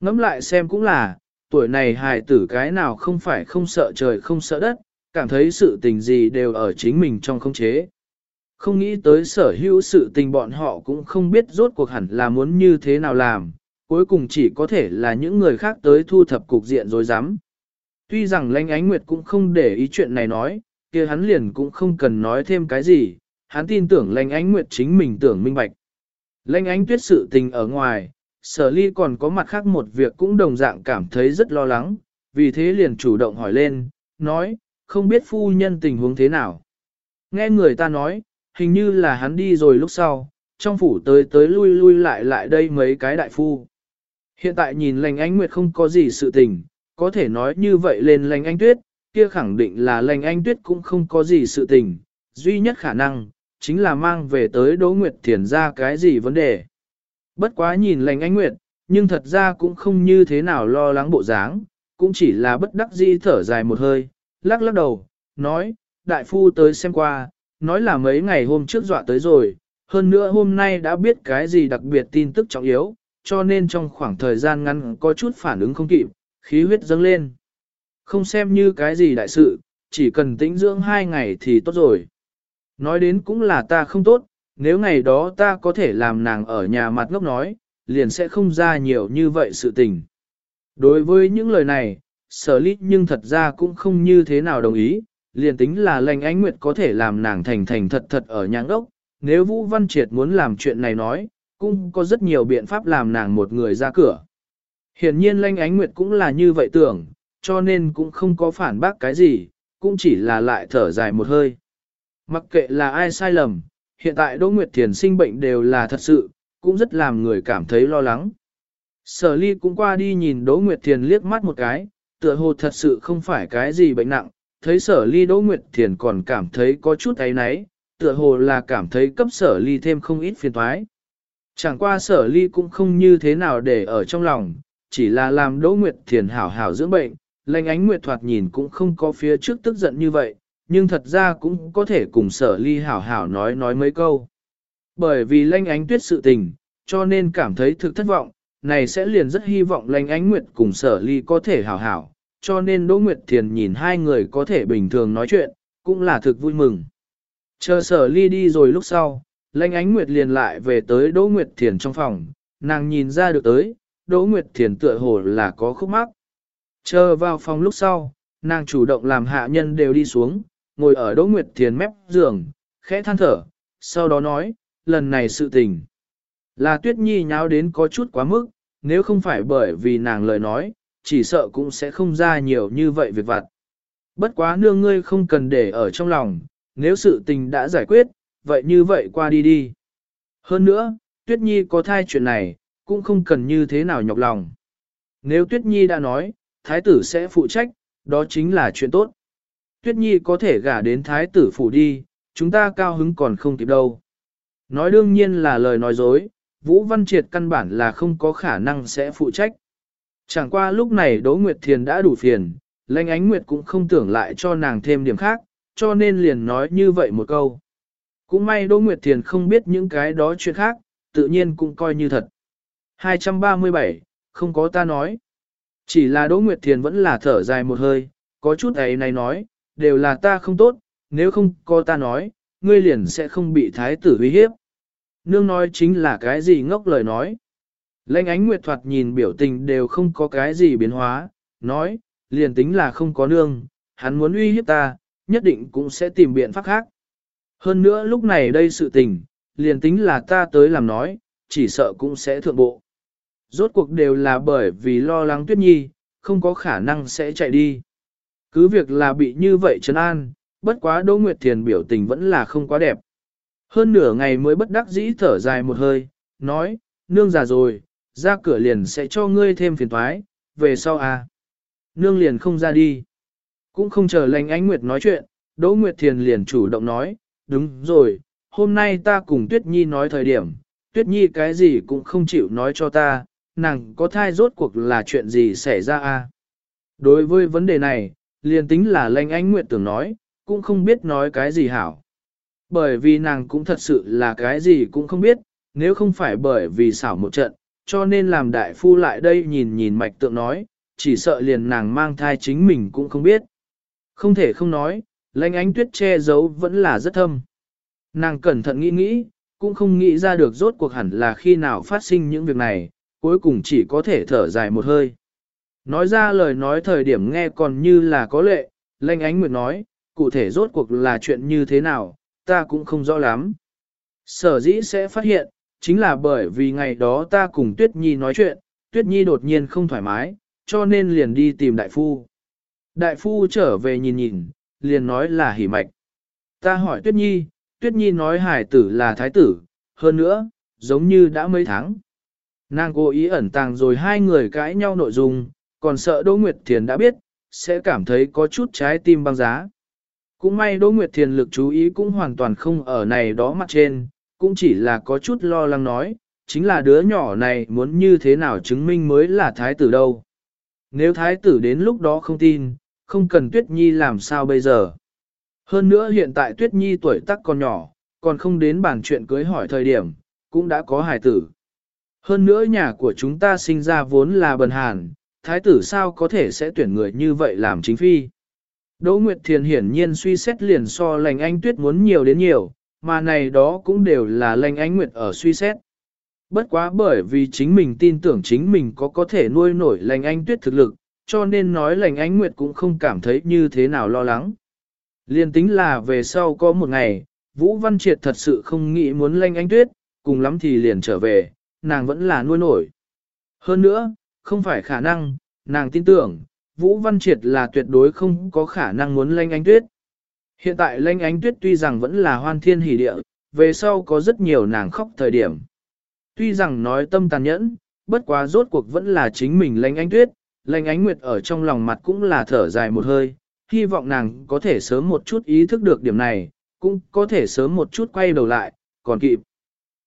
Ngẫm lại xem cũng là, tuổi này hài tử cái nào không phải không sợ trời không sợ đất, cảm thấy sự tình gì đều ở chính mình trong không chế. Không nghĩ tới sở hữu sự tình bọn họ cũng không biết rốt cuộc hẳn là muốn như thế nào làm, cuối cùng chỉ có thể là những người khác tới thu thập cục diện rồi dám. Tuy rằng lãnh ánh nguyệt cũng không để ý chuyện này nói, kia hắn liền cũng không cần nói thêm cái gì, hắn tin tưởng lãnh ánh nguyệt chính mình tưởng minh bạch. Lãnh ánh tuyết sự tình ở ngoài, sở ly còn có mặt khác một việc cũng đồng dạng cảm thấy rất lo lắng, vì thế liền chủ động hỏi lên, nói, không biết phu nhân tình huống thế nào. Nghe người ta nói, hình như là hắn đi rồi lúc sau, trong phủ tới tới lui lui lại lại đây mấy cái đại phu. Hiện tại nhìn lành ánh nguyệt không có gì sự tình, có thể nói như vậy lên lành anh tuyết, kia khẳng định là lành anh tuyết cũng không có gì sự tình, duy nhất khả năng, chính là mang về tới Đỗ Nguyệt Thiền ra cái gì vấn đề. Bất quá nhìn lành ánh Nguyệt, nhưng thật ra cũng không như thế nào lo lắng bộ dáng, cũng chỉ là bất đắc dĩ thở dài một hơi, lắc lắc đầu, nói, đại phu tới xem qua, nói là mấy ngày hôm trước dọa tới rồi, hơn nữa hôm nay đã biết cái gì đặc biệt tin tức trọng yếu, cho nên trong khoảng thời gian ngắn có chút phản ứng không kịp, khí huyết dâng lên. Không xem như cái gì đại sự, chỉ cần tĩnh dưỡng hai ngày thì tốt rồi. Nói đến cũng là ta không tốt, nếu ngày đó ta có thể làm nàng ở nhà mặt ngốc nói, liền sẽ không ra nhiều như vậy sự tình. Đối với những lời này, sở lý nhưng thật ra cũng không như thế nào đồng ý, liền tính là lành ánh nguyệt có thể làm nàng thành thành thật thật ở nhà ngốc, nếu Vũ Văn Triệt muốn làm chuyện này nói, cũng có rất nhiều biện pháp làm nàng một người ra cửa. Hiển nhiên Lanh Ánh Nguyệt cũng là như vậy tưởng, cho nên cũng không có phản bác cái gì, cũng chỉ là lại thở dài một hơi. Mặc kệ là ai sai lầm, hiện tại Đỗ Nguyệt Thiền sinh bệnh đều là thật sự, cũng rất làm người cảm thấy lo lắng. Sở ly cũng qua đi nhìn Đỗ Nguyệt Thiền liếc mắt một cái, tựa hồ thật sự không phải cái gì bệnh nặng, thấy sở ly Đỗ Nguyệt Thiền còn cảm thấy có chút ấy náy, tựa hồ là cảm thấy cấp sở ly thêm không ít phiền toái. Chẳng qua sở ly cũng không như thế nào để ở trong lòng, chỉ là làm Đỗ Nguyệt Thiền hảo hảo dưỡng bệnh, lành ánh Nguyệt thoạt nhìn cũng không có phía trước tức giận như vậy, nhưng thật ra cũng có thể cùng sở ly hảo hảo nói nói mấy câu. Bởi vì lanh ánh tuyết sự tình, cho nên cảm thấy thực thất vọng, này sẽ liền rất hy vọng lanh ánh Nguyệt cùng sở ly có thể hảo hảo, cho nên Đỗ Nguyệt Thiền nhìn hai người có thể bình thường nói chuyện, cũng là thực vui mừng. Chờ sở ly đi rồi lúc sau, lanh ánh Nguyệt liền lại về tới Đỗ Nguyệt Thiền trong phòng, nàng nhìn ra được tới, Đỗ Nguyệt Thiền tựa hồ là có khúc mắc. Chờ vào phòng lúc sau, nàng chủ động làm hạ nhân đều đi xuống, ngồi ở Đỗ Nguyệt Thiền mép giường, khẽ than thở, sau đó nói, lần này sự tình. Là Tuyết Nhi nháo đến có chút quá mức, nếu không phải bởi vì nàng lời nói, chỉ sợ cũng sẽ không ra nhiều như vậy việc vặt. Bất quá nương ngươi không cần để ở trong lòng, nếu sự tình đã giải quyết, vậy như vậy qua đi đi. Hơn nữa, Tuyết Nhi có thai chuyện này, cũng không cần như thế nào nhọc lòng. Nếu Tuyết Nhi đã nói, thái tử sẽ phụ trách, đó chính là chuyện tốt. Tuyết Nhi có thể gả đến thái tử phủ đi, chúng ta cao hứng còn không kịp đâu. Nói đương nhiên là lời nói dối, Vũ Văn Triệt căn bản là không có khả năng sẽ phụ trách. Chẳng qua lúc này Đỗ Nguyệt Thiền đã đủ phiền, Lệnh Ánh Nguyệt cũng không tưởng lại cho nàng thêm điểm khác, cho nên liền nói như vậy một câu. Cũng may Đỗ Nguyệt Thiền không biết những cái đó chuyện khác, tự nhiên cũng coi như thật. 237, không có ta nói. Chỉ là Đỗ Nguyệt Thiền vẫn là thở dài một hơi, có chút ấy này nói, đều là ta không tốt, nếu không có ta nói, ngươi liền sẽ không bị thái tử uy hiếp. Nương nói chính là cái gì ngốc lời nói. Lệnh ánh nguyệt thoạt nhìn biểu tình đều không có cái gì biến hóa, nói, liền tính là không có nương, hắn muốn uy hiếp ta, nhất định cũng sẽ tìm biện pháp khác. Hơn nữa lúc này đây sự tình, liền tính là ta tới làm nói, chỉ sợ cũng sẽ thượng bộ. Rốt cuộc đều là bởi vì lo lắng tuyết nhi, không có khả năng sẽ chạy đi. Cứ việc là bị như vậy trấn an, bất quá Đỗ Nguyệt Thiền biểu tình vẫn là không quá đẹp. Hơn nửa ngày mới bất đắc dĩ thở dài một hơi, nói, nương già rồi, ra cửa liền sẽ cho ngươi thêm phiền thoái, về sau à. Nương liền không ra đi. Cũng không chờ lành ánh Nguyệt nói chuyện, Đỗ Nguyệt Thiền liền chủ động nói, đúng rồi, hôm nay ta cùng Tuyết Nhi nói thời điểm, Tuyết Nhi cái gì cũng không chịu nói cho ta, nàng có thai rốt cuộc là chuyện gì xảy ra à. Đối với vấn đề này, liền tính là lệnh ánh Nguyệt tưởng nói, cũng không biết nói cái gì hảo. Bởi vì nàng cũng thật sự là cái gì cũng không biết, nếu không phải bởi vì xảo một trận, cho nên làm đại phu lại đây nhìn nhìn mạch tượng nói, chỉ sợ liền nàng mang thai chính mình cũng không biết. Không thể không nói, lãnh ánh tuyết che giấu vẫn là rất thâm. Nàng cẩn thận nghĩ nghĩ, cũng không nghĩ ra được rốt cuộc hẳn là khi nào phát sinh những việc này, cuối cùng chỉ có thể thở dài một hơi. Nói ra lời nói thời điểm nghe còn như là có lệ, lanh ánh nguyệt nói, cụ thể rốt cuộc là chuyện như thế nào, ta cũng không rõ lắm. Sở dĩ sẽ phát hiện, chính là bởi vì ngày đó ta cùng Tuyết Nhi nói chuyện, Tuyết Nhi đột nhiên không thoải mái, cho nên liền đi tìm đại phu. Đại phu trở về nhìn nhìn, liền nói là hỉ mạch. Ta hỏi Tuyết Nhi, Tuyết Nhi nói hải tử là thái tử, hơn nữa, giống như đã mấy tháng. Nàng cố ý ẩn tàng rồi hai người cãi nhau nội dung, còn sợ Đỗ Nguyệt Thiền đã biết, sẽ cảm thấy có chút trái tim băng giá. Cũng may Đỗ Nguyệt Thiền lực chú ý cũng hoàn toàn không ở này đó mặt trên, cũng chỉ là có chút lo lắng nói, chính là đứa nhỏ này muốn như thế nào chứng minh mới là thái tử đâu. Nếu thái tử đến lúc đó không tin, không cần Tuyết Nhi làm sao bây giờ. Hơn nữa hiện tại Tuyết Nhi tuổi tác còn nhỏ, còn không đến bàn chuyện cưới hỏi thời điểm, cũng đã có hài tử. Hơn nữa nhà của chúng ta sinh ra vốn là bần hàn, thái tử sao có thể sẽ tuyển người như vậy làm chính phi. Đỗ Nguyệt Thiền hiển nhiên suy xét liền so lành anh tuyết muốn nhiều đến nhiều, mà này đó cũng đều là lành anh Nguyệt ở suy xét. Bất quá bởi vì chính mình tin tưởng chính mình có có thể nuôi nổi lành anh tuyết thực lực, cho nên nói lành anh Nguyệt cũng không cảm thấy như thế nào lo lắng. Liên tính là về sau có một ngày, Vũ Văn Triệt thật sự không nghĩ muốn lành anh tuyết, cùng lắm thì liền trở về, nàng vẫn là nuôi nổi. Hơn nữa, không phải khả năng, nàng tin tưởng, Vũ Văn Triệt là tuyệt đối không có khả năng muốn lanh ánh tuyết. Hiện tại lanh ánh tuyết tuy rằng vẫn là hoan thiên hỷ địa, về sau có rất nhiều nàng khóc thời điểm. Tuy rằng nói tâm tàn nhẫn, bất quá rốt cuộc vẫn là chính mình lanh ánh tuyết, lanh ánh nguyệt ở trong lòng mặt cũng là thở dài một hơi, hy vọng nàng có thể sớm một chút ý thức được điểm này, cũng có thể sớm một chút quay đầu lại, còn kịp.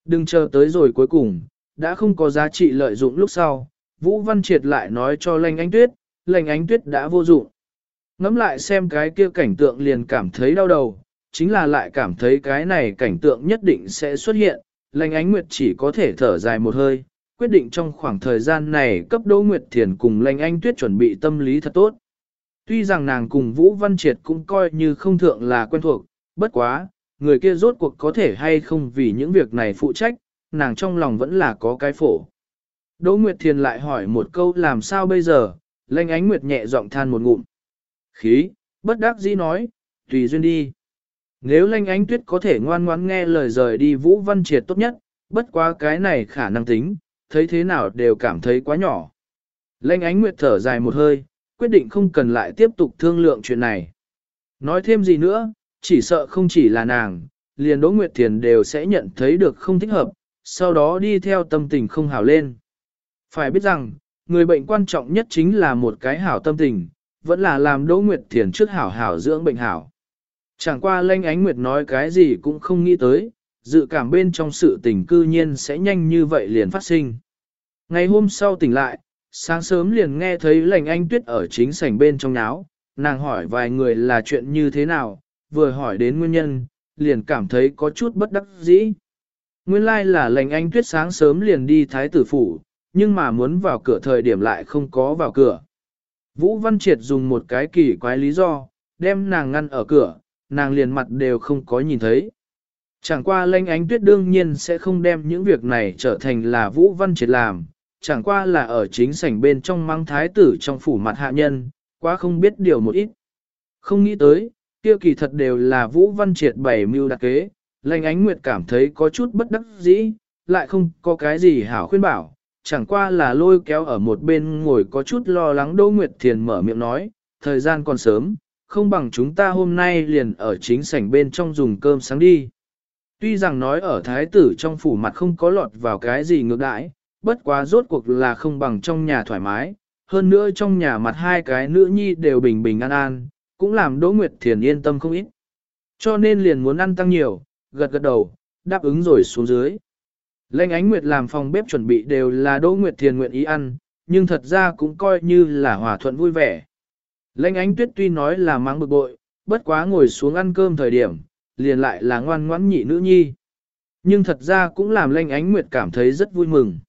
Đừng chờ tới rồi cuối cùng, đã không có giá trị lợi dụng lúc sau, Vũ Văn Triệt lại nói cho Lệnh ánh tuyết, Lệnh ánh tuyết đã vô dụng. Ngắm lại xem cái kia cảnh tượng liền cảm thấy đau đầu, chính là lại cảm thấy cái này cảnh tượng nhất định sẽ xuất hiện, Lệnh ánh nguyệt chỉ có thể thở dài một hơi, quyết định trong khoảng thời gian này cấp Đỗ Nguyệt Thiền cùng lanh anh tuyết chuẩn bị tâm lý thật tốt. Tuy rằng nàng cùng Vũ Văn Triệt cũng coi như không thượng là quen thuộc, bất quá, người kia rốt cuộc có thể hay không vì những việc này phụ trách, nàng trong lòng vẫn là có cái phổ. Đỗ Nguyệt Thiền lại hỏi một câu làm sao bây giờ, lanh ánh Nguyệt nhẹ giọng than một ngụm. Khí, bất đắc dĩ nói, tùy duyên đi. Nếu lanh ánh tuyết có thể ngoan ngoãn nghe lời rời đi Vũ Văn Triệt tốt nhất, bất quá cái này khả năng tính, thấy thế nào đều cảm thấy quá nhỏ. Lanh ánh nguyệt thở dài một hơi, quyết định không cần lại tiếp tục thương lượng chuyện này. Nói thêm gì nữa, chỉ sợ không chỉ là nàng, liền Đỗ Nguyệt Thiền đều sẽ nhận thấy được không thích hợp, sau đó đi theo tâm tình không hảo lên. Phải biết rằng, người bệnh quan trọng nhất chính là một cái hảo tâm tình, vẫn là làm Đỗ Nguyệt Thiền trước hảo hảo dưỡng bệnh hảo. Chẳng qua Lanh Ánh Nguyệt nói cái gì cũng không nghĩ tới, dự cảm bên trong sự tình cư nhiên sẽ nhanh như vậy liền phát sinh. Ngày hôm sau tỉnh lại, sáng sớm liền nghe thấy lành anh tuyết ở chính sảnh bên trong náo, nàng hỏi vài người là chuyện như thế nào, vừa hỏi đến nguyên nhân, liền cảm thấy có chút bất đắc dĩ. Nguyên lai like là lành anh tuyết sáng sớm liền đi thái tử phủ, nhưng mà muốn vào cửa thời điểm lại không có vào cửa. Vũ Văn Triệt dùng một cái kỳ quái lý do, đem nàng ngăn ở cửa, nàng liền mặt đều không có nhìn thấy. Chẳng qua lanh ánh tuyết đương nhiên sẽ không đem những việc này trở thành là Vũ Văn Triệt làm, chẳng qua là ở chính sảnh bên trong mang thái tử trong phủ mặt hạ nhân, quá không biết điều một ít. Không nghĩ tới, kia kỳ thật đều là Vũ Văn Triệt bảy mưu đặc kế, lanh ánh nguyệt cảm thấy có chút bất đắc dĩ, lại không có cái gì hảo khuyên bảo, chẳng qua là lôi kéo ở một bên ngồi có chút lo lắng Đỗ Nguyệt Thiền mở miệng nói, thời gian còn sớm, không bằng chúng ta hôm nay liền ở chính sảnh bên trong dùng cơm sáng đi. Tuy rằng nói ở thái tử trong phủ mặt không có lọt vào cái gì ngược đãi, bất quá rốt cuộc là không bằng trong nhà thoải mái, hơn nữa trong nhà mặt hai cái nữ nhi đều bình bình an an, cũng làm Đỗ Nguyệt Thiền yên tâm không ít. Cho nên liền muốn ăn tăng nhiều, gật gật đầu, đáp ứng rồi xuống dưới. Lệnh ánh Nguyệt làm phòng bếp chuẩn bị đều là Đỗ Nguyệt Thiền nguyện ý ăn, nhưng thật ra cũng coi như là hòa thuận vui vẻ. Lệnh ánh tuyết tuy nói là mắng bực bội, bất quá ngồi xuống ăn cơm thời điểm, liền lại là ngoan ngoãn nhị nữ nhi. Nhưng thật ra cũng làm lệnh ánh Nguyệt cảm thấy rất vui mừng.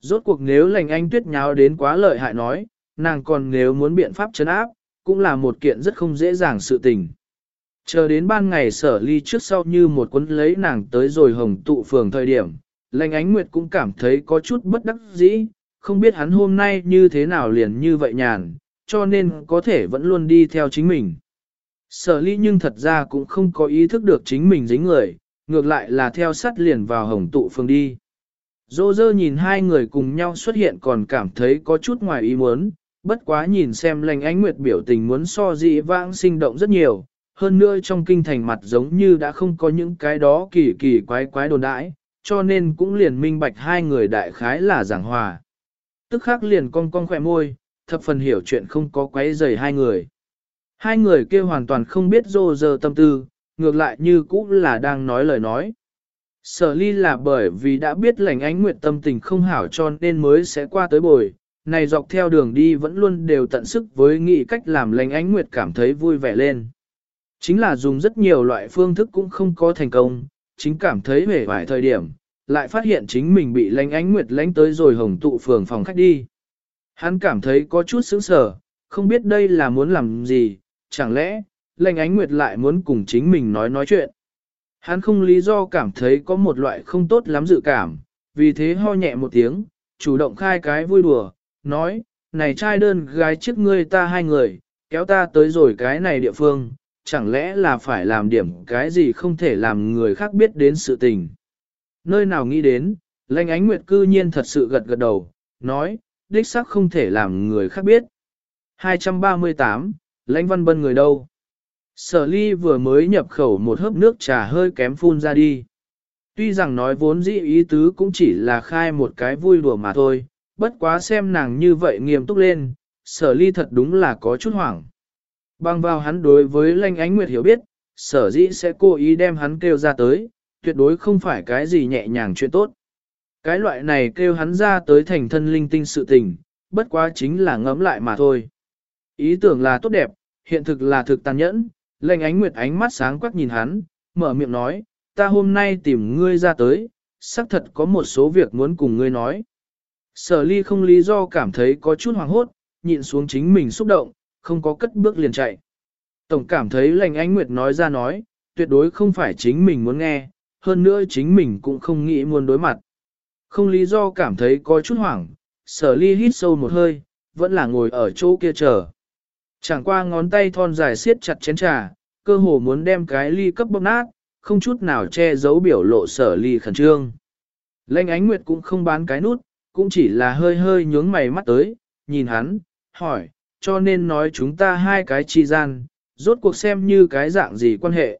Rốt cuộc nếu lành Ánh tuyết nháo đến quá lợi hại nói, nàng còn nếu muốn biện pháp chấn áp, cũng là một kiện rất không dễ dàng sự tình. Chờ đến ban ngày sở ly trước sau như một cuốn lấy nàng tới rồi hồng tụ phường thời điểm, lành ánh nguyệt cũng cảm thấy có chút bất đắc dĩ, không biết hắn hôm nay như thế nào liền như vậy nhàn, cho nên có thể vẫn luôn đi theo chính mình. Sở ly nhưng thật ra cũng không có ý thức được chính mình dính người, ngược lại là theo sát liền vào hồng tụ Phương đi. Dô dơ nhìn hai người cùng nhau xuất hiện còn cảm thấy có chút ngoài ý muốn, bất quá nhìn xem lành ánh nguyệt biểu tình muốn so dị vãng sinh động rất nhiều, hơn nữa trong kinh thành mặt giống như đã không có những cái đó kỳ kỳ quái quái đồn đãi, cho nên cũng liền minh bạch hai người đại khái là giảng hòa. Tức khắc liền cong cong khỏe môi, thập phần hiểu chuyện không có quấy rầy hai người. Hai người kia hoàn toàn không biết rô giờ tâm tư, ngược lại như cũ là đang nói lời nói. Sở ly là bởi vì đã biết lành ánh nguyệt tâm tình không hảo cho nên mới sẽ qua tới bồi, này dọc theo đường đi vẫn luôn đều tận sức với nghị cách làm lành ánh nguyệt cảm thấy vui vẻ lên. Chính là dùng rất nhiều loại phương thức cũng không có thành công, chính cảm thấy vẻ vải thời điểm, lại phát hiện chính mình bị lánh ánh nguyệt lánh tới rồi hồng tụ phường phòng khách đi. Hắn cảm thấy có chút sững sờ, không biết đây là muốn làm gì, chẳng lẽ, lành ánh nguyệt lại muốn cùng chính mình nói nói chuyện. Hắn không lý do cảm thấy có một loại không tốt lắm dự cảm, vì thế ho nhẹ một tiếng, chủ động khai cái vui đùa, nói, này trai đơn gái trước ngươi ta hai người, kéo ta tới rồi cái này địa phương, chẳng lẽ là phải làm điểm cái gì không thể làm người khác biết đến sự tình. Nơi nào nghĩ đến, lãnh ánh nguyệt cư nhiên thật sự gật gật đầu, nói, đích xác không thể làm người khác biết. 238, lãnh văn bân người đâu? Sở ly vừa mới nhập khẩu một hớp nước trà hơi kém phun ra đi. Tuy rằng nói vốn dĩ ý tứ cũng chỉ là khai một cái vui đùa mà thôi, bất quá xem nàng như vậy nghiêm túc lên, sở ly thật đúng là có chút hoảng. Bằng vào hắn đối với lanh ánh nguyệt hiểu biết, sở dĩ sẽ cố ý đem hắn kêu ra tới, tuyệt đối không phải cái gì nhẹ nhàng chuyện tốt. Cái loại này kêu hắn ra tới thành thân linh tinh sự tình, bất quá chính là ngẫm lại mà thôi. Ý tưởng là tốt đẹp, hiện thực là thực tàn nhẫn, lệnh ánh nguyệt ánh mắt sáng quắc nhìn hắn, mở miệng nói, ta hôm nay tìm ngươi ra tới, xác thật có một số việc muốn cùng ngươi nói. Sở ly không lý do cảm thấy có chút hoàng hốt, nhịn xuống chính mình xúc động, không có cất bước liền chạy. Tổng cảm thấy lệnh ánh nguyệt nói ra nói, tuyệt đối không phải chính mình muốn nghe, hơn nữa chính mình cũng không nghĩ muốn đối mặt. Không lý do cảm thấy có chút hoảng, sở ly hít sâu một hơi, vẫn là ngồi ở chỗ kia chờ. Chẳng qua ngón tay thon dài siết chặt chén trà, cơ hồ muốn đem cái ly cấp bóp nát, không chút nào che giấu biểu lộ sở ly khẩn trương. lênh ánh nguyệt cũng không bán cái nút, cũng chỉ là hơi hơi nhướng mày mắt tới, nhìn hắn, hỏi, cho nên nói chúng ta hai cái chi gian, rốt cuộc xem như cái dạng gì quan hệ.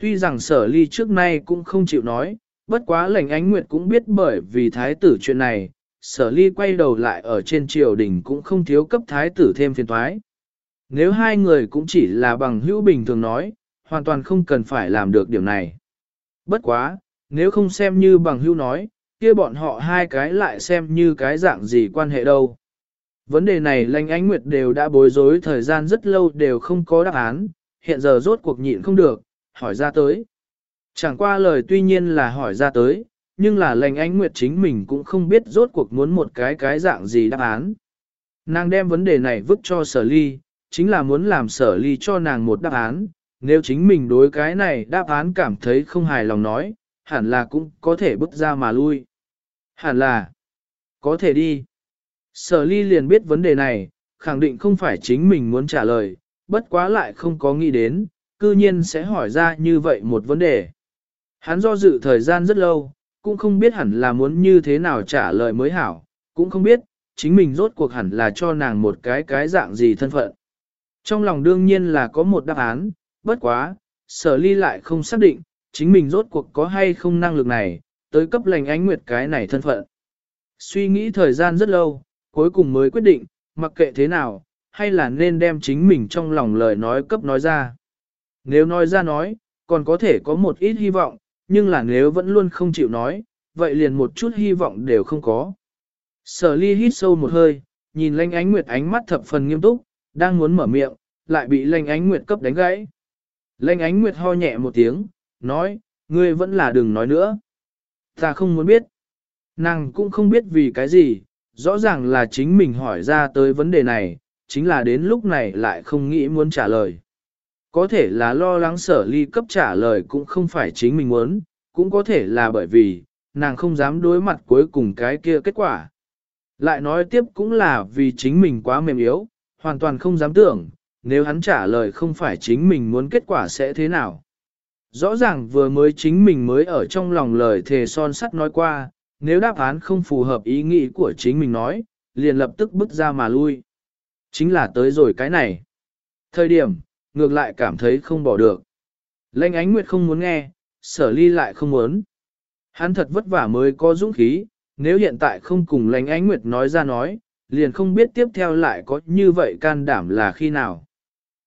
Tuy rằng sở ly trước nay cũng không chịu nói, bất quá lệnh ánh nguyệt cũng biết bởi vì thái tử chuyện này, sở ly quay đầu lại ở trên triều đình cũng không thiếu cấp thái tử thêm phiền toái. Nếu hai người cũng chỉ là bằng hữu bình thường nói, hoàn toàn không cần phải làm được điểm này. Bất quá, nếu không xem như bằng hữu nói, kia bọn họ hai cái lại xem như cái dạng gì quan hệ đâu. Vấn đề này lành ánh nguyệt đều đã bối rối thời gian rất lâu đều không có đáp án, hiện giờ rốt cuộc nhịn không được, hỏi ra tới. Chẳng qua lời tuy nhiên là hỏi ra tới, nhưng là lành ánh nguyệt chính mình cũng không biết rốt cuộc muốn một cái cái dạng gì đáp án. Nàng đem vấn đề này vứt cho sở ly, chính là muốn làm sở ly cho nàng một đáp án, nếu chính mình đối cái này đáp án cảm thấy không hài lòng nói, hẳn là cũng có thể bước ra mà lui. Hẳn là, có thể đi. Sở ly liền biết vấn đề này, khẳng định không phải chính mình muốn trả lời, bất quá lại không có nghĩ đến, cư nhiên sẽ hỏi ra như vậy một vấn đề. Hắn do dự thời gian rất lâu, cũng không biết hẳn là muốn như thế nào trả lời mới hảo, cũng không biết, chính mình rốt cuộc hẳn là cho nàng một cái cái dạng gì thân phận. Trong lòng đương nhiên là có một đáp án, bất quá, sở ly lại không xác định, chính mình rốt cuộc có hay không năng lực này, tới cấp lành ánh nguyệt cái này thân phận. Suy nghĩ thời gian rất lâu, cuối cùng mới quyết định, mặc kệ thế nào, hay là nên đem chính mình trong lòng lời nói cấp nói ra. Nếu nói ra nói, còn có thể có một ít hy vọng, nhưng là nếu vẫn luôn không chịu nói, vậy liền một chút hy vọng đều không có. Sở ly hít sâu một hơi, nhìn lanh ánh nguyệt ánh mắt thập phần nghiêm túc, đang muốn mở miệng, lại bị lanh ánh nguyệt cấp đánh gãy. Lanh ánh nguyệt ho nhẹ một tiếng, nói, ngươi vẫn là đừng nói nữa. Ta không muốn biết. Nàng cũng không biết vì cái gì, rõ ràng là chính mình hỏi ra tới vấn đề này, chính là đến lúc này lại không nghĩ muốn trả lời. Có thể là lo lắng sở ly cấp trả lời cũng không phải chính mình muốn, cũng có thể là bởi vì, nàng không dám đối mặt cuối cùng cái kia kết quả. Lại nói tiếp cũng là vì chính mình quá mềm yếu, hoàn toàn không dám tưởng, nếu hắn trả lời không phải chính mình muốn kết quả sẽ thế nào. Rõ ràng vừa mới chính mình mới ở trong lòng lời thề son sắt nói qua, nếu đáp án không phù hợp ý nghĩ của chính mình nói, liền lập tức bước ra mà lui. Chính là tới rồi cái này. Thời điểm, ngược lại cảm thấy không bỏ được. Lệnh ánh nguyệt không muốn nghe, sở ly lại không muốn. Hắn thật vất vả mới có dũng khí, nếu hiện tại không cùng lệnh ánh nguyệt nói ra nói, liền không biết tiếp theo lại có như vậy can đảm là khi nào.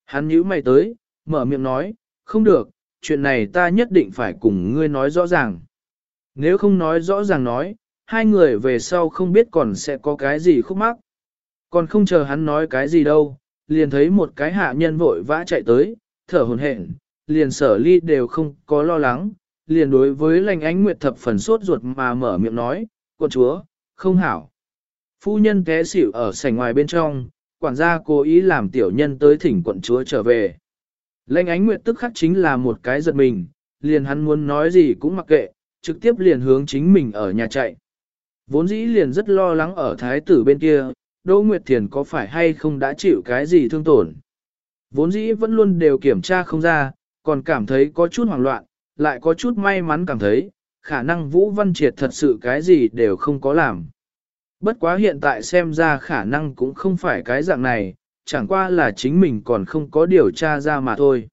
Hắn nhíu mày tới, mở miệng nói, không được, chuyện này ta nhất định phải cùng ngươi nói rõ ràng. Nếu không nói rõ ràng nói, hai người về sau không biết còn sẽ có cái gì khúc mắc. Còn không chờ hắn nói cái gì đâu, liền thấy một cái hạ nhân vội vã chạy tới, thở hồn hển, liền sở ly đều không có lo lắng, liền đối với lành ánh nguyệt thập phần sốt ruột mà mở miệng nói, quân chúa, không hảo. Phu nhân té xỉu ở sảnh ngoài bên trong, quản gia cố ý làm tiểu nhân tới thỉnh quận chúa trở về. Lệnh ánh nguyệt tức khắc chính là một cái giật mình, liền hắn muốn nói gì cũng mặc kệ, trực tiếp liền hướng chính mình ở nhà chạy. Vốn dĩ liền rất lo lắng ở thái tử bên kia, Đỗ Nguyệt Thiền có phải hay không đã chịu cái gì thương tổn. Vốn dĩ vẫn luôn đều kiểm tra không ra, còn cảm thấy có chút hoảng loạn, lại có chút may mắn cảm thấy, khả năng Vũ Văn Triệt thật sự cái gì đều không có làm. Bất quá hiện tại xem ra khả năng cũng không phải cái dạng này, chẳng qua là chính mình còn không có điều tra ra mà thôi.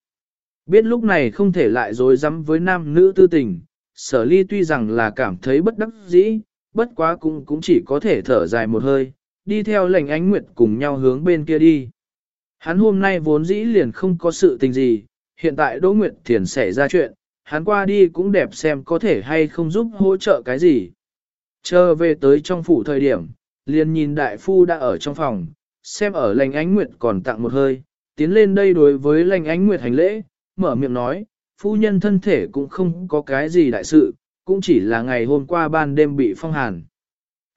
Biết lúc này không thể lại dối rắm với nam nữ tư tình, sở ly tuy rằng là cảm thấy bất đắc dĩ, bất quá cũng cũng chỉ có thể thở dài một hơi, đi theo lệnh ánh nguyệt cùng nhau hướng bên kia đi. Hắn hôm nay vốn dĩ liền không có sự tình gì, hiện tại Đỗ Nguyệt Thiền xảy ra chuyện, hắn qua đi cũng đẹp xem có thể hay không giúp hỗ trợ cái gì. Chờ về tới trong phủ thời điểm, liền nhìn đại phu đã ở trong phòng, xem ở lành ánh nguyệt còn tặng một hơi, tiến lên đây đối với lành ánh nguyệt hành lễ, mở miệng nói, phu nhân thân thể cũng không có cái gì đại sự, cũng chỉ là ngày hôm qua ban đêm bị phong hàn.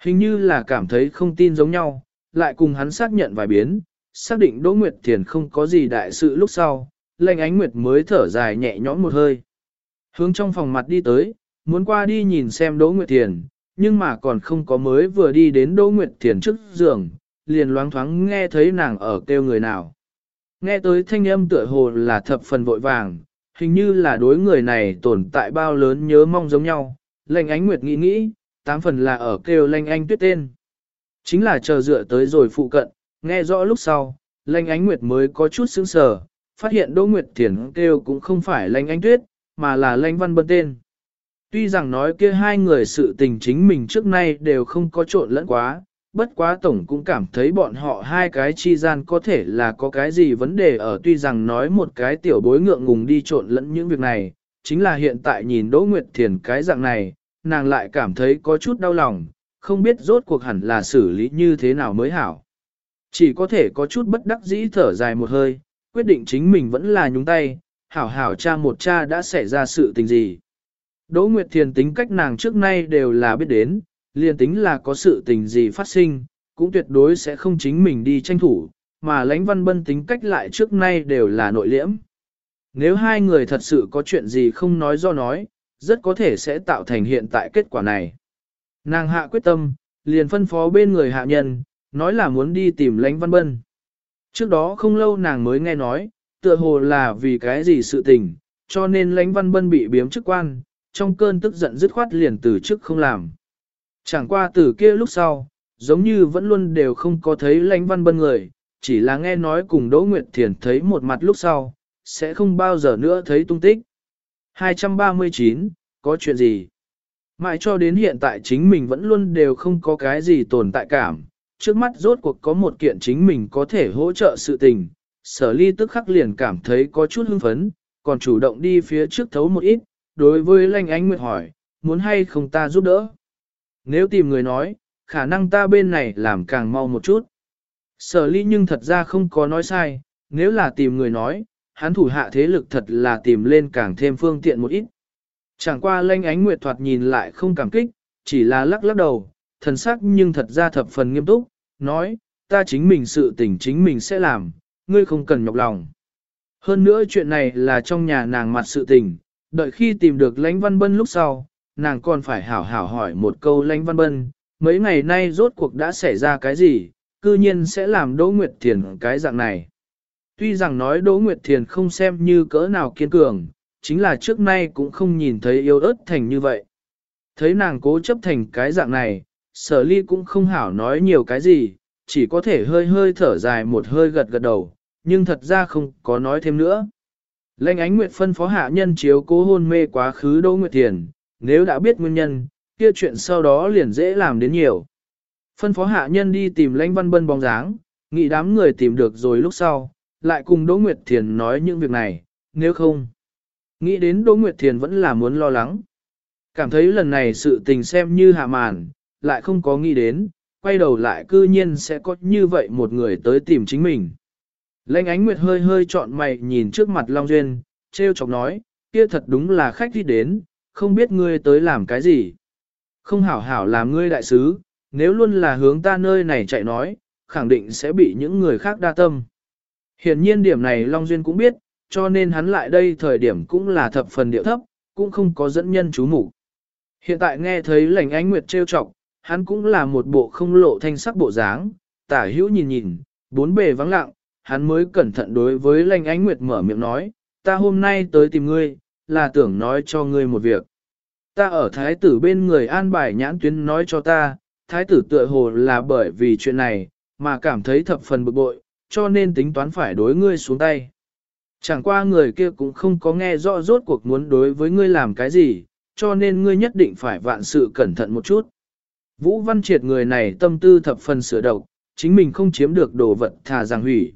Hình như là cảm thấy không tin giống nhau, lại cùng hắn xác nhận vài biến, xác định Đỗ Nguyệt Thiền không có gì đại sự lúc sau, lệnh ánh Nguyệt mới thở dài nhẹ nhõm một hơi. Hướng trong phòng mặt đi tới, muốn qua đi nhìn xem Đỗ Nguyệt Thiền, nhưng mà còn không có mới vừa đi đến Đỗ Nguyệt Thiền trước giường, liền loáng thoáng nghe thấy nàng ở kêu người nào. Nghe tới thanh âm tựa hồ là thập phần vội vàng, hình như là đối người này tồn tại bao lớn nhớ mong giống nhau, lệnh ánh nguyệt nghĩ nghĩ, tám phần là ở kêu lanh anh tuyết tên. Chính là chờ dựa tới rồi phụ cận, nghe rõ lúc sau, lanh ánh nguyệt mới có chút sững sờ, phát hiện Đỗ Nguyệt Thiền kêu cũng không phải lanh anh tuyết, mà là lanh văn bân tên. Tuy rằng nói kia hai người sự tình chính mình trước nay đều không có trộn lẫn quá, bất quá tổng cũng cảm thấy bọn họ hai cái chi gian có thể là có cái gì vấn đề ở tuy rằng nói một cái tiểu bối ngượng ngùng đi trộn lẫn những việc này, chính là hiện tại nhìn Đỗ Nguyệt Thiền cái dạng này, nàng lại cảm thấy có chút đau lòng, không biết rốt cuộc hẳn là xử lý như thế nào mới hảo. Chỉ có thể có chút bất đắc dĩ thở dài một hơi, quyết định chính mình vẫn là nhúng tay, hảo hảo cha một cha đã xảy ra sự tình gì. Đỗ Nguyệt Thiền tính cách nàng trước nay đều là biết đến, liền tính là có sự tình gì phát sinh, cũng tuyệt đối sẽ không chính mình đi tranh thủ, mà lãnh văn bân tính cách lại trước nay đều là nội liễm. Nếu hai người thật sự có chuyện gì không nói do nói, rất có thể sẽ tạo thành hiện tại kết quả này. Nàng hạ quyết tâm, liền phân phó bên người hạ nhân, nói là muốn đi tìm lãnh văn bân. Trước đó không lâu nàng mới nghe nói, tựa hồ là vì cái gì sự tình, cho nên lãnh văn bân bị biếm chức quan, trong cơn tức giận dứt khoát liền từ chức không làm. Chẳng qua từ kia lúc sau, giống như vẫn luôn đều không có thấy lãnh văn bân người, chỉ là nghe nói cùng Đỗ Nguyệt Thiền thấy một mặt lúc sau, sẽ không bao giờ nữa thấy tung tích. 239, có chuyện gì? Mãi cho đến hiện tại chính mình vẫn luôn đều không có cái gì tồn tại cảm, trước mắt rốt cuộc có một kiện chính mình có thể hỗ trợ sự tình, sở ly tức khắc liền cảm thấy có chút hưng phấn, còn chủ động đi phía trước thấu một ít, đối với lanh ánh nguyệt hỏi, muốn hay không ta giúp đỡ? Nếu tìm người nói, khả năng ta bên này làm càng mau một chút. Sở ly nhưng thật ra không có nói sai, nếu là tìm người nói, hắn thủ hạ thế lực thật là tìm lên càng thêm phương tiện một ít. Chẳng qua lanh ánh nguyệt thoạt nhìn lại không cảm kích, chỉ là lắc lắc đầu, thần sắc nhưng thật ra thập phần nghiêm túc, nói, ta chính mình sự tình chính mình sẽ làm, ngươi không cần nhọc lòng. Hơn nữa chuyện này là trong nhà nàng mặt sự tình, đợi khi tìm được lãnh văn bân lúc sau, nàng còn phải hảo hảo hỏi một câu lãnh văn bân, mấy ngày nay rốt cuộc đã xảy ra cái gì, cư nhiên sẽ làm Đỗ Nguyệt Thiền cái dạng này. Tuy rằng nói Đỗ Nguyệt Thiền không xem như cỡ nào kiên cường, chính là trước nay cũng không nhìn thấy yêu ớt thành như vậy. Thấy nàng cố chấp thành cái dạng này, sở ly cũng không hảo nói nhiều cái gì, chỉ có thể hơi hơi thở dài một hơi gật gật đầu, nhưng thật ra không có nói thêm nữa. Lệnh ánh nguyệt phân phó hạ nhân chiếu cố hôn mê quá khứ Đỗ Nguyệt Thiền, nếu đã biết nguyên nhân, kia chuyện sau đó liền dễ làm đến nhiều. Phân phó hạ nhân đi tìm lãnh văn bân bóng dáng, nghĩ đám người tìm được rồi lúc sau, lại cùng Đỗ Nguyệt Thiền nói những việc này, nếu không. Nghĩ đến Đỗ Nguyệt Thiền vẫn là muốn lo lắng. Cảm thấy lần này sự tình xem như hạ màn, lại không có nghĩ đến, quay đầu lại cư nhiên sẽ có như vậy một người tới tìm chính mình. Lênh ánh nguyệt hơi hơi trọn mày nhìn trước mặt Long Duyên, treo chọc nói, kia thật đúng là khách đi đến, không biết ngươi tới làm cái gì. Không hảo hảo làm ngươi đại sứ, nếu luôn là hướng ta nơi này chạy nói, khẳng định sẽ bị những người khác đa tâm. Hiện nhiên điểm này Long Duyên cũng biết, cho nên hắn lại đây thời điểm cũng là thập phần điệu thấp, cũng không có dẫn nhân chú mục Hiện tại nghe thấy lành ánh nguyệt trêu chọc, hắn cũng là một bộ không lộ thanh sắc bộ dáng, tả hữu nhìn nhìn, bốn bề vắng lặng, hắn mới cẩn thận đối với lành ánh nguyệt mở miệng nói, ta hôm nay tới tìm ngươi, là tưởng nói cho ngươi một việc. Ta ở thái tử bên người an bài nhãn tuyến nói cho ta, thái tử tựa hồ là bởi vì chuyện này, mà cảm thấy thập phần bực bội, cho nên tính toán phải đối ngươi xuống tay. Chẳng qua người kia cũng không có nghe rõ rốt cuộc muốn đối với ngươi làm cái gì, cho nên ngươi nhất định phải vạn sự cẩn thận một chút. Vũ Văn Triệt người này tâm tư thập phần sửa độc, chính mình không chiếm được đồ vật thà rằng hủy.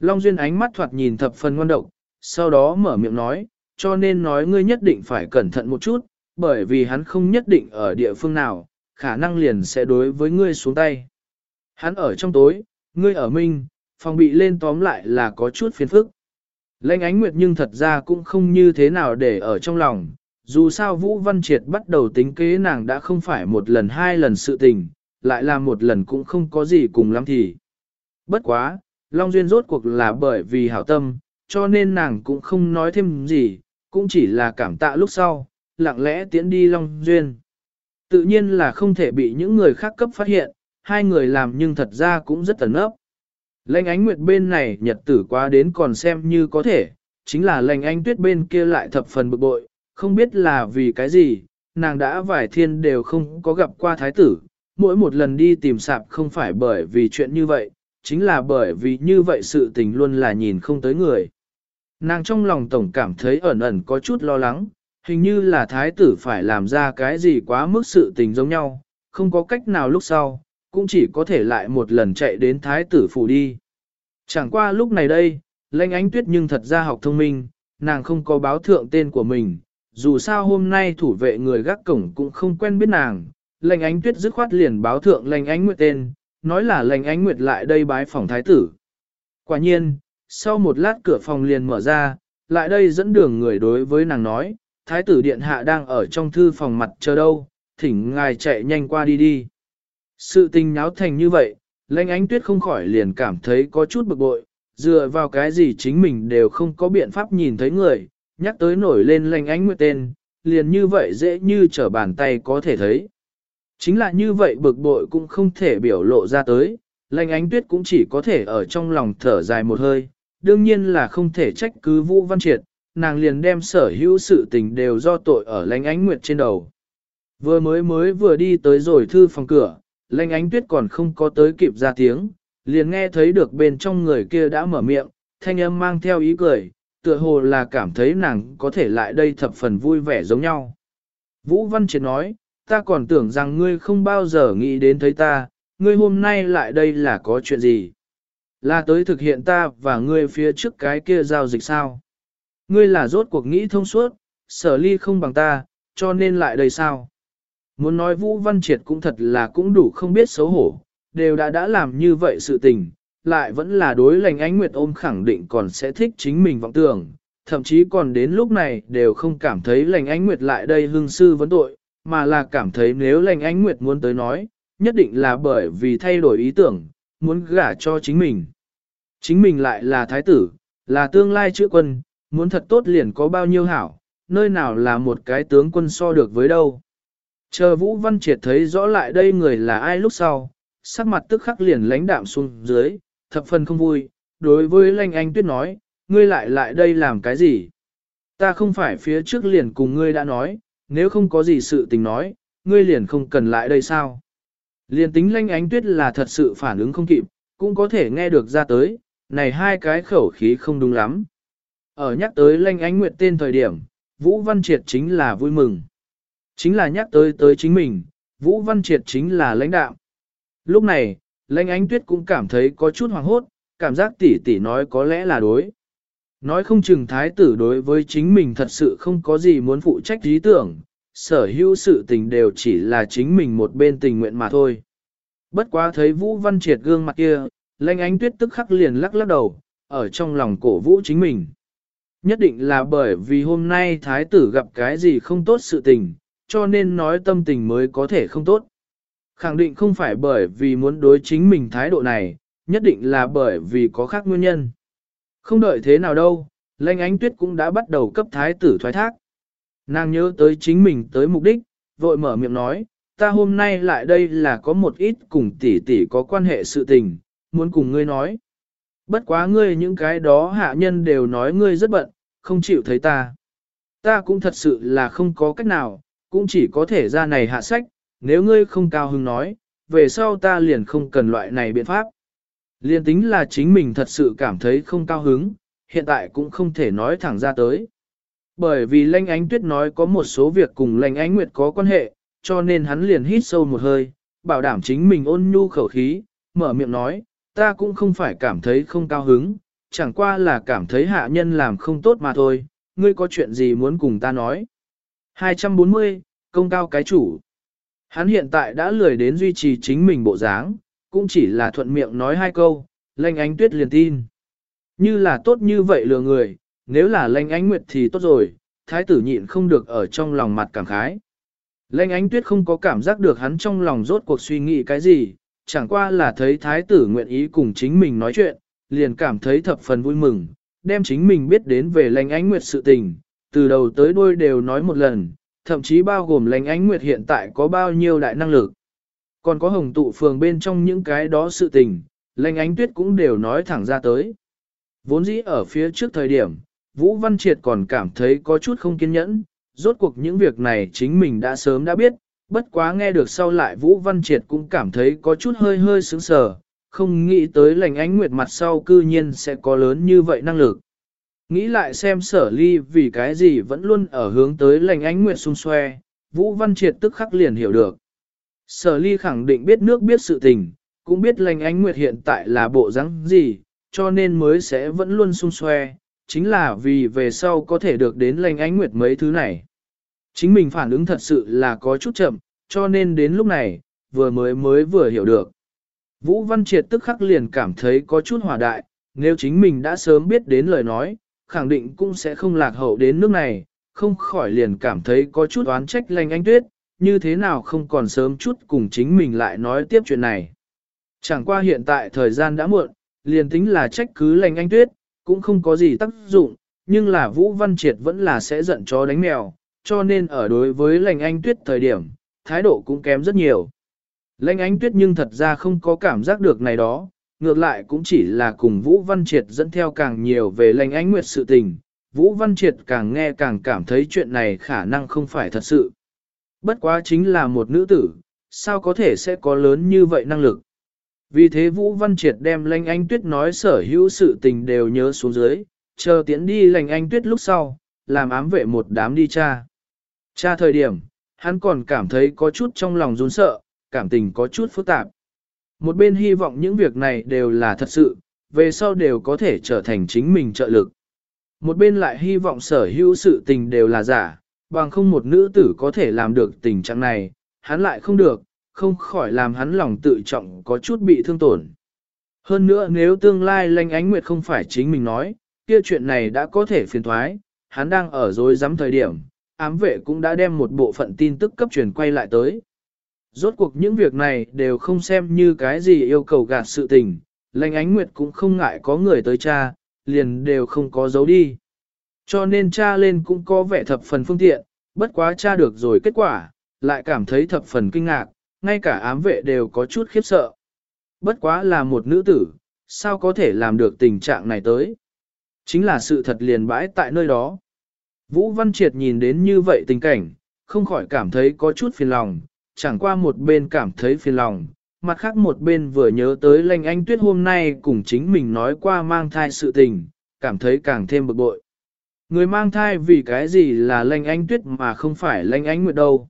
Long Duyên ánh mắt thoạt nhìn thập phần ngon độc, sau đó mở miệng nói, cho nên nói ngươi nhất định phải cẩn thận một chút, bởi vì hắn không nhất định ở địa phương nào, khả năng liền sẽ đối với ngươi xuống tay. Hắn ở trong tối, ngươi ở minh, phòng bị lên tóm lại là có chút phiền phức. Lệnh ánh nguyệt nhưng thật ra cũng không như thế nào để ở trong lòng, dù sao Vũ Văn Triệt bắt đầu tính kế nàng đã không phải một lần hai lần sự tình, lại là một lần cũng không có gì cùng lắm thì. Bất quá, Long Duyên rốt cuộc là bởi vì hảo tâm, cho nên nàng cũng không nói thêm gì, cũng chỉ là cảm tạ lúc sau, lặng lẽ tiến đi Long Duyên. Tự nhiên là không thể bị những người khác cấp phát hiện, hai người làm nhưng thật ra cũng rất tẩn ấp. Lệnh ánh nguyệt bên này nhật tử quá đến còn xem như có thể, chính là lệnh ánh tuyết bên kia lại thập phần bực bội, không biết là vì cái gì, nàng đã vài thiên đều không có gặp qua thái tử, mỗi một lần đi tìm sạp không phải bởi vì chuyện như vậy, chính là bởi vì như vậy sự tình luôn là nhìn không tới người. Nàng trong lòng tổng cảm thấy ẩn ẩn có chút lo lắng, hình như là thái tử phải làm ra cái gì quá mức sự tình giống nhau, không có cách nào lúc sau, cũng chỉ có thể lại một lần chạy đến thái tử phủ đi. Chẳng qua lúc này đây, lãnh ánh tuyết nhưng thật ra học thông minh, nàng không có báo thượng tên của mình, dù sao hôm nay thủ vệ người gác cổng cũng không quen biết nàng, lãnh ánh tuyết dứt khoát liền báo thượng lãnh ánh nguyệt tên, nói là lãnh ánh nguyệt lại đây bái phòng thái tử. Quả nhiên, sau một lát cửa phòng liền mở ra, lại đây dẫn đường người đối với nàng nói, thái tử điện hạ đang ở trong thư phòng mặt chờ đâu, thỉnh ngài chạy nhanh qua đi đi. Sự tình náo thành như vậy, lãnh ánh tuyết không khỏi liền cảm thấy có chút bực bội, dựa vào cái gì chính mình đều không có biện pháp nhìn thấy người, nhắc tới nổi lên lãnh ánh nguyệt tên, liền như vậy dễ như trở bàn tay có thể thấy. Chính là như vậy bực bội cũng không thể biểu lộ ra tới, lãnh ánh tuyết cũng chỉ có thể ở trong lòng thở dài một hơi, đương nhiên là không thể trách cứ Vũ Văn Triệt, nàng liền đem sở hữu sự tình đều do tội ở lãnh ánh nguyệt trên đầu. Vừa mới mới vừa đi tới rồi thư phòng cửa, lanh ánh tuyết còn không có tới kịp ra tiếng, liền nghe thấy được bên trong người kia đã mở miệng, thanh âm mang theo ý cười, tựa hồ là cảm thấy nàng có thể lại đây thập phần vui vẻ giống nhau. Vũ Văn Triệt nói, ta còn tưởng rằng ngươi không bao giờ nghĩ đến thấy ta, ngươi hôm nay lại đây là có chuyện gì? Là tới thực hiện ta và ngươi phía trước cái kia giao dịch sao? Ngươi là rốt cuộc nghĩ thông suốt, sở ly không bằng ta, cho nên lại đây sao? Muốn nói Vũ Văn Triệt cũng thật là cũng đủ không biết xấu hổ, đều đã đã làm như vậy sự tình, lại vẫn là đối lành ánh nguyệt ôm khẳng định còn sẽ thích chính mình vọng tưởng, thậm chí còn đến lúc này đều không cảm thấy lành ánh nguyệt lại đây hương sư vấn tội, mà là cảm thấy nếu lành ánh nguyệt muốn tới nói, nhất định là bởi vì thay đổi ý tưởng, muốn gả cho chính mình. Chính mình lại là thái tử, là tương lai chữ quân, muốn thật tốt liền có bao nhiêu hảo, nơi nào là một cái tướng quân so được với đâu. Chờ Vũ Văn Triệt thấy rõ lại đây người là ai lúc sau, sắc mặt tức khắc liền lãnh đạm xuống dưới, thập phần không vui, đối với Lanh Anh Tuyết nói, ngươi lại lại đây làm cái gì? Ta không phải phía trước liền cùng ngươi đã nói, nếu không có gì sự tình nói, ngươi liền không cần lại đây sao? Liền tính Lanh Ánh Tuyết là thật sự phản ứng không kịp, cũng có thể nghe được ra tới, này hai cái khẩu khí không đúng lắm. Ở nhắc tới Lanh Ánh Nguyệt tên thời điểm, Vũ Văn Triệt chính là vui mừng. Chính là nhắc tới tới chính mình, Vũ Văn Triệt chính là lãnh đạo. Lúc này, lãnh ánh tuyết cũng cảm thấy có chút hoàng hốt, cảm giác tỷ tỷ nói có lẽ là đối. Nói không chừng thái tử đối với chính mình thật sự không có gì muốn phụ trách lý tưởng, sở hữu sự tình đều chỉ là chính mình một bên tình nguyện mà thôi. Bất quá thấy Vũ Văn Triệt gương mặt kia, lãnh ánh tuyết tức khắc liền lắc lắc đầu, ở trong lòng cổ vũ chính mình. Nhất định là bởi vì hôm nay thái tử gặp cái gì không tốt sự tình, cho nên nói tâm tình mới có thể không tốt. Khẳng định không phải bởi vì muốn đối chính mình thái độ này, nhất định là bởi vì có khác nguyên nhân. Không đợi thế nào đâu, Lanh Ánh Tuyết cũng đã bắt đầu cấp thái tử thoái thác. Nàng nhớ tới chính mình tới mục đích, vội mở miệng nói, ta hôm nay lại đây là có một ít cùng tỷ tỷ có quan hệ sự tình, muốn cùng ngươi nói. Bất quá ngươi những cái đó hạ nhân đều nói ngươi rất bận, không chịu thấy ta. Ta cũng thật sự là không có cách nào, cũng chỉ có thể ra này hạ sách, nếu ngươi không cao hứng nói, về sau ta liền không cần loại này biện pháp. Liên tính là chính mình thật sự cảm thấy không cao hứng, hiện tại cũng không thể nói thẳng ra tới. Bởi vì Lanh Ánh Tuyết nói có một số việc cùng Lanh Ánh Nguyệt có quan hệ, cho nên hắn liền hít sâu một hơi, bảo đảm chính mình ôn nhu khẩu khí, mở miệng nói, ta cũng không phải cảm thấy không cao hứng, chẳng qua là cảm thấy hạ nhân làm không tốt mà thôi, ngươi có chuyện gì muốn cùng ta nói. 240, công cao cái chủ. Hắn hiện tại đã lười đến duy trì chính mình bộ dáng, cũng chỉ là thuận miệng nói hai câu, lanh ánh tuyết liền tin. Như là tốt như vậy lừa người, nếu là lanh ánh nguyệt thì tốt rồi, thái tử nhịn không được ở trong lòng mặt cảm khái. Lanh ánh tuyết không có cảm giác được hắn trong lòng rốt cuộc suy nghĩ cái gì, chẳng qua là thấy thái tử nguyện ý cùng chính mình nói chuyện, liền cảm thấy thập phần vui mừng, đem chính mình biết đến về lanh ánh nguyệt sự tình, từ đầu tới đuôi đều nói một lần, thậm chí bao gồm lanh ánh nguyệt hiện tại có bao nhiêu đại năng lực. Còn có hồng tụ phường bên trong những cái đó sự tình, lanh ánh tuyết cũng đều nói thẳng ra tới. Vốn dĩ ở phía trước thời điểm, Vũ Văn Triệt còn cảm thấy có chút không kiên nhẫn, rốt cuộc những việc này chính mình đã sớm đã biết, bất quá nghe được sau lại Vũ Văn Triệt cũng cảm thấy có chút hơi hơi sướng sờ, không nghĩ tới lành ánh nguyệt mặt sau cư nhiên sẽ có lớn như vậy năng lực. Nghĩ lại xem sở ly vì cái gì vẫn luôn ở hướng tới lành ánh nguyệt xung xoe, Vũ Văn Triệt tức khắc liền hiểu được. Sở ly khẳng định biết nước biết sự tình, cũng biết lành ánh nguyệt hiện tại là bộ rắn gì, cho nên mới sẽ vẫn luôn xung xoe, chính là vì về sau có thể được đến lành ánh nguyệt mấy thứ này. Chính mình phản ứng thật sự là có chút chậm, cho nên đến lúc này, vừa mới mới vừa hiểu được. Vũ Văn Triệt tức khắc liền cảm thấy có chút hòa đại, nếu chính mình đã sớm biết đến lời nói, khẳng định cũng sẽ không lạc hậu đến nước này, không khỏi liền cảm thấy có chút oán trách lành anh tuyết, như thế nào không còn sớm chút cùng chính mình lại nói tiếp chuyện này. Chẳng qua hiện tại thời gian đã muộn, liền tính là trách cứ lành anh tuyết, cũng không có gì tác dụng, nhưng là Vũ Văn Triệt vẫn là sẽ giận chó đánh mèo, cho nên ở đối với lành anh tuyết thời điểm, thái độ cũng kém rất nhiều. Lệnh ánh tuyết nhưng thật ra không có cảm giác được này đó, ngược lại cũng chỉ là cùng Vũ Văn Triệt dẫn theo càng nhiều về lành ánh nguyệt sự tình. Vũ Văn Triệt càng nghe càng cảm thấy chuyện này khả năng không phải thật sự. Bất quá chính là một nữ tử, sao có thể sẽ có lớn như vậy năng lực. Vì thế Vũ Văn Triệt đem lành anh tuyết nói sở hữu sự tình đều nhớ xuống dưới, chờ tiến đi lành anh tuyết lúc sau, làm ám vệ một đám đi cha. Cha thời điểm, hắn còn cảm thấy có chút trong lòng run sợ, cảm tình có chút phức tạp. Một bên hy vọng những việc này đều là thật sự, về sau đều có thể trở thành chính mình trợ lực. Một bên lại hy vọng sở hữu sự tình đều là giả, bằng không một nữ tử có thể làm được tình trạng này, hắn lại không được, không khỏi làm hắn lòng tự trọng có chút bị thương tổn. Hơn nữa nếu tương lai lanh ánh nguyệt không phải chính mình nói, kia chuyện này đã có thể phiền thoái, hắn đang ở dối rắm thời điểm, ám vệ cũng đã đem một bộ phận tin tức cấp truyền quay lại tới. Rốt cuộc những việc này đều không xem như cái gì yêu cầu gạt sự tình, lệnh ánh nguyệt cũng không ngại có người tới cha, liền đều không có dấu đi. Cho nên cha lên cũng có vẻ thập phần phương tiện, bất quá cha được rồi kết quả, lại cảm thấy thập phần kinh ngạc, ngay cả ám vệ đều có chút khiếp sợ. Bất quá là một nữ tử, sao có thể làm được tình trạng này tới? Chính là sự thật liền bãi tại nơi đó. Vũ Văn Triệt nhìn đến như vậy tình cảnh, không khỏi cảm thấy có chút phiền lòng, chẳng qua một bên cảm thấy phiền lòng, mặt khác một bên vừa nhớ tới lành anh tuyết hôm nay cùng chính mình nói qua mang thai sự tình, cảm thấy càng thêm bực bội. Người mang thai vì cái gì là lành anh tuyết mà không phải lành anh nguyệt đâu.